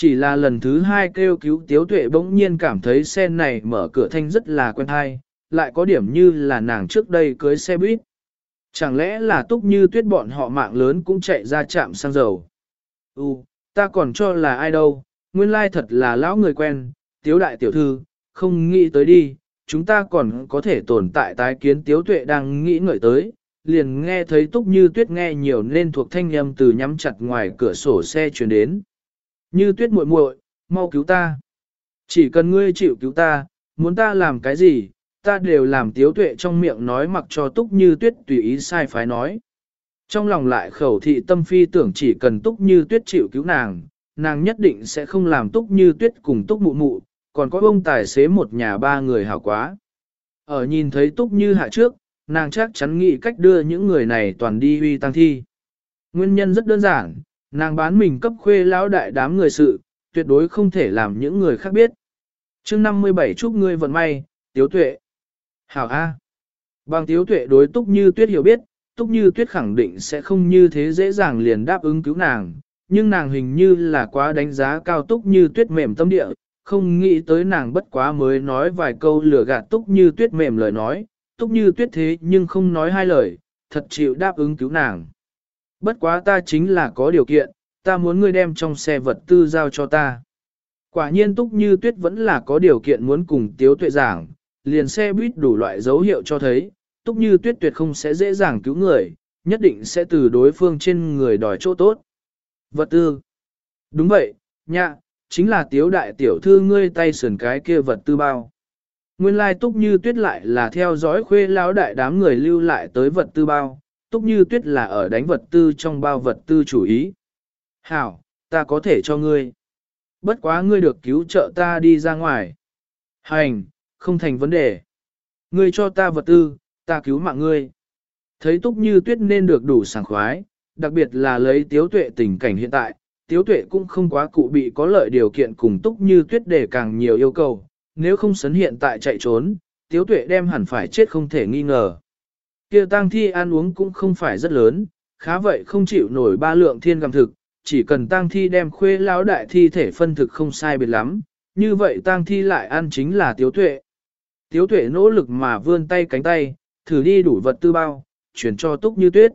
Chỉ là lần thứ hai kêu cứu tiếu tuệ bỗng nhiên cảm thấy xe này mở cửa thanh rất là quen hay, lại có điểm như là nàng trước đây cưới xe buýt. Chẳng lẽ là túc như tuyết bọn họ mạng lớn cũng chạy ra chạm xăng dầu. Ừ, ta còn cho là ai đâu, nguyên lai thật là lão người quen, tiếu đại tiểu thư, không nghĩ tới đi, chúng ta còn có thể tồn tại tái kiến tiếu tuệ đang nghĩ ngợi tới, liền nghe thấy túc như tuyết nghe nhiều nên thuộc thanh âm từ nhắm chặt ngoài cửa sổ xe chuyển đến. Như tuyết muội muội, mau cứu ta. Chỉ cần ngươi chịu cứu ta, muốn ta làm cái gì, ta đều làm tiếu tuệ trong miệng nói mặc cho túc như tuyết tùy ý sai phái nói. Trong lòng lại khẩu thị tâm phi tưởng chỉ cần túc như tuyết chịu cứu nàng, nàng nhất định sẽ không làm túc như tuyết cùng túc mụ mụ, còn có ông tài xế một nhà ba người hảo quá. Ở nhìn thấy túc như hạ trước, nàng chắc chắn nghĩ cách đưa những người này toàn đi huy tăng thi. Nguyên nhân rất đơn giản, nàng bán mình cấp khuê lão đại đám người sự, tuyệt đối không thể làm những người khác biết. chương 57 chúc ngươi vận may, tiếu tuệ. Hảo A. Bằng tiếu tuệ đối túc như tuyết hiểu biết, túc như tuyết khẳng định sẽ không như thế dễ dàng liền đáp ứng cứu nàng, nhưng nàng hình như là quá đánh giá cao túc như tuyết mềm tâm địa, không nghĩ tới nàng bất quá mới nói vài câu lừa gạt túc như tuyết mềm lời nói, túc như tuyết thế nhưng không nói hai lời, thật chịu đáp ứng cứu nàng. Bất quá ta chính là có điều kiện, ta muốn ngươi đem trong xe vật tư giao cho ta. Quả nhiên túc như tuyết vẫn là có điều kiện muốn cùng tiếu tuệ giảng, liền xe buýt đủ loại dấu hiệu cho thấy, túc như tuyết tuyệt không sẽ dễ dàng cứu người, nhất định sẽ từ đối phương trên người đòi chỗ tốt. Vật tư. Đúng vậy, nhạ, chính là tiếu đại tiểu thư ngươi tay sườn cái kia vật tư bao. Nguyên lai túc như tuyết lại là theo dõi khuê lão đại đám người lưu lại tới vật tư bao, túc như tuyết là ở đánh vật tư trong bao vật tư chủ ý. Hảo, ta có thể cho ngươi. Bất quá ngươi được cứu trợ ta đi ra ngoài. Hành, không thành vấn đề. Ngươi cho ta vật tư, ta cứu mạng ngươi. Thấy túc như tuyết nên được đủ sảng khoái, đặc biệt là lấy tiếu tuệ tình cảnh hiện tại, tiếu tuệ cũng không quá cụ bị có lợi điều kiện cùng túc như tuyết để càng nhiều yêu cầu, nếu không sấn hiện tại chạy trốn, tiếu tuệ đem hẳn phải chết không thể nghi ngờ kia tang thi ăn uống cũng không phải rất lớn, khá vậy không chịu nổi ba lượng thiên gặm thực, chỉ cần tang thi đem khuê lão đại thi thể phân thực không sai biệt lắm, như vậy tang thi lại ăn chính là tiếu tuệ. Tiếu tuệ nỗ lực mà vươn tay cánh tay, thử đi đủ vật tư bao, chuyển cho túc như tuyết.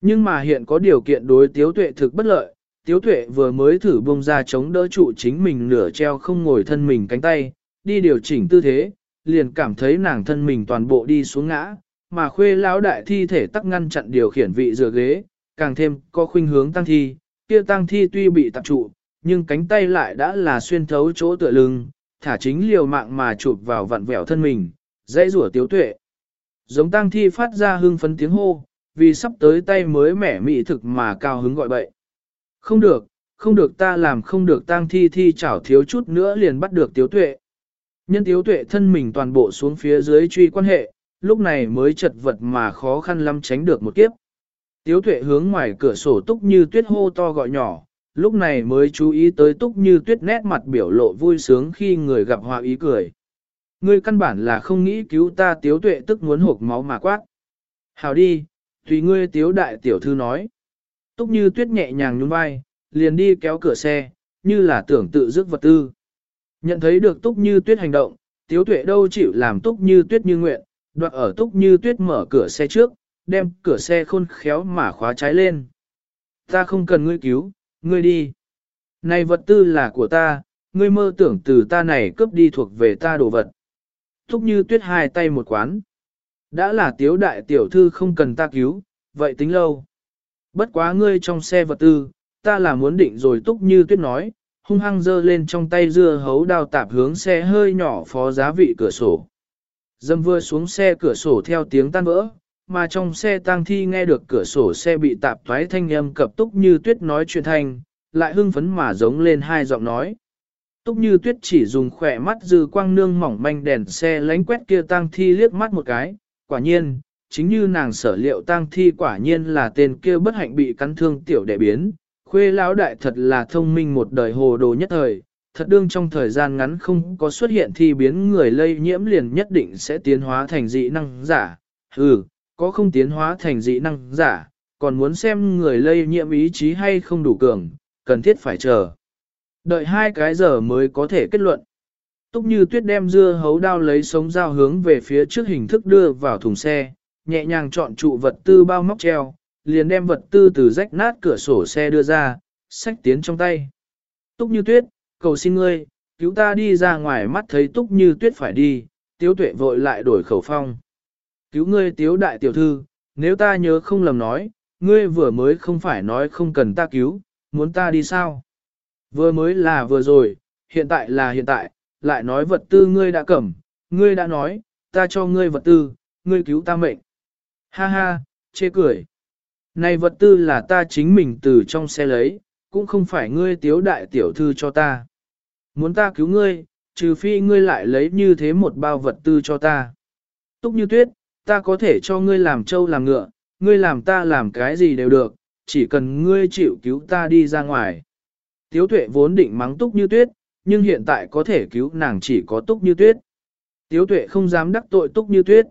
Nhưng mà hiện có điều kiện đối tiếu tuệ thực bất lợi, tiếu tuệ vừa mới thử bông ra chống đỡ trụ chính mình nửa treo không ngồi thân mình cánh tay, đi điều chỉnh tư thế, liền cảm thấy nàng thân mình toàn bộ đi xuống ngã, mà khuê lão đại thi thể tắc ngăn chặn điều khiển vị dựa ghế, càng thêm có khuynh hướng tăng thi, kia tăng thi tuy bị tập trụ, nhưng cánh tay lại đã là xuyên thấu chỗ tựa lưng, thả chính liều mạng mà chụp vào vặn vẹo thân mình, dãy rủa tiếu tuệ. Giống tăng thi phát ra hưng phấn tiếng hô, vì sắp tới tay mới mẻ mị thực mà cao hứng gọi bậy. Không được, không được ta làm không được tăng thi thi chảo thiếu chút nữa liền bắt được tiếu tuệ. Nhân tiếu tuệ thân mình toàn bộ xuống phía dưới truy quan hệ, lúc này mới chật vật mà khó khăn lắm tránh được một kiếp. Tiếu tuệ hướng ngoài cửa sổ túc như tuyết hô to gọi nhỏ, lúc này mới chú ý tới túc như tuyết nét mặt biểu lộ vui sướng khi người gặp hòa ý cười. Ngươi căn bản là không nghĩ cứu ta tiếu tuệ tức muốn hộp máu mà quát. Hào đi, tùy ngươi tiếu đại tiểu thư nói. Túc như tuyết nhẹ nhàng nhún vai, liền đi kéo cửa xe, như là tưởng tự dứt vật tư. Nhận thấy được túc như tuyết hành động, tiếu tuệ đâu chịu làm túc như tuyết như nguyện, đoạt ở túc như tuyết mở cửa xe trước, đem cửa xe khôn khéo mà khóa trái lên. Ta không cần ngươi cứu, ngươi đi. Này vật tư là của ta, ngươi mơ tưởng từ ta này cướp đi thuộc về ta đồ vật. Thúc như tuyết hai tay một quán. Đã là tiếu đại tiểu thư không cần ta cứu, vậy tính lâu. Bất quá ngươi trong xe vật tư, ta là muốn định rồi túc như tuyết nói, hung hăng dơ lên trong tay dưa hấu đào tạp hướng xe hơi nhỏ phó giá vị cửa sổ. Dâm vừa xuống xe cửa sổ theo tiếng tan vỡ, mà trong xe tang thi nghe được cửa sổ xe bị tạp thoái thanh âm cập túc như tuyết nói chuyện thành lại hưng phấn mà giống lên hai giọng nói. Túc như tuyết chỉ dùng khỏe mắt dư quang nương mỏng manh đèn xe lánh quét kia tang thi liếc mắt một cái, quả nhiên, chính như nàng sở liệu tang thi quả nhiên là tên kia bất hạnh bị cắn thương tiểu đệ biến, khuê lão đại thật là thông minh một đời hồ đồ nhất thời, thật đương trong thời gian ngắn không có xuất hiện thi biến người lây nhiễm liền nhất định sẽ tiến hóa thành dị năng giả, ừ, có không tiến hóa thành dị năng giả, còn muốn xem người lây nhiễm ý chí hay không đủ cường, cần thiết phải chờ. Đợi hai cái giờ mới có thể kết luận. Túc như tuyết đem dưa hấu đao lấy sống dao hướng về phía trước hình thức đưa vào thùng xe, nhẹ nhàng chọn trụ vật tư bao móc treo, liền đem vật tư từ rách nát cửa sổ xe đưa ra, sách tiến trong tay. Túc như tuyết, cầu xin ngươi, cứu ta đi ra ngoài mắt thấy túc như tuyết phải đi, tiếu tuệ vội lại đổi khẩu phong. Cứu ngươi tiếu đại tiểu thư, nếu ta nhớ không lầm nói, ngươi vừa mới không phải nói không cần ta cứu, muốn ta đi sao? Vừa mới là vừa rồi, hiện tại là hiện tại, lại nói vật tư ngươi đã cầm, ngươi đã nói, ta cho ngươi vật tư, ngươi cứu ta mệnh. Ha ha, chê cười. Này vật tư là ta chính mình từ trong xe lấy, cũng không phải ngươi tiếu đại tiểu thư cho ta. Muốn ta cứu ngươi, trừ phi ngươi lại lấy như thế một bao vật tư cho ta. Túc như tuyết, ta có thể cho ngươi làm trâu làm ngựa, ngươi làm ta làm cái gì đều được, chỉ cần ngươi chịu cứu ta đi ra ngoài. Tiếu tuệ vốn định mắng túc như tuyết, nhưng hiện tại có thể cứu nàng chỉ có túc như tuyết. Tiếu tuệ không dám đắc tội túc như tuyết.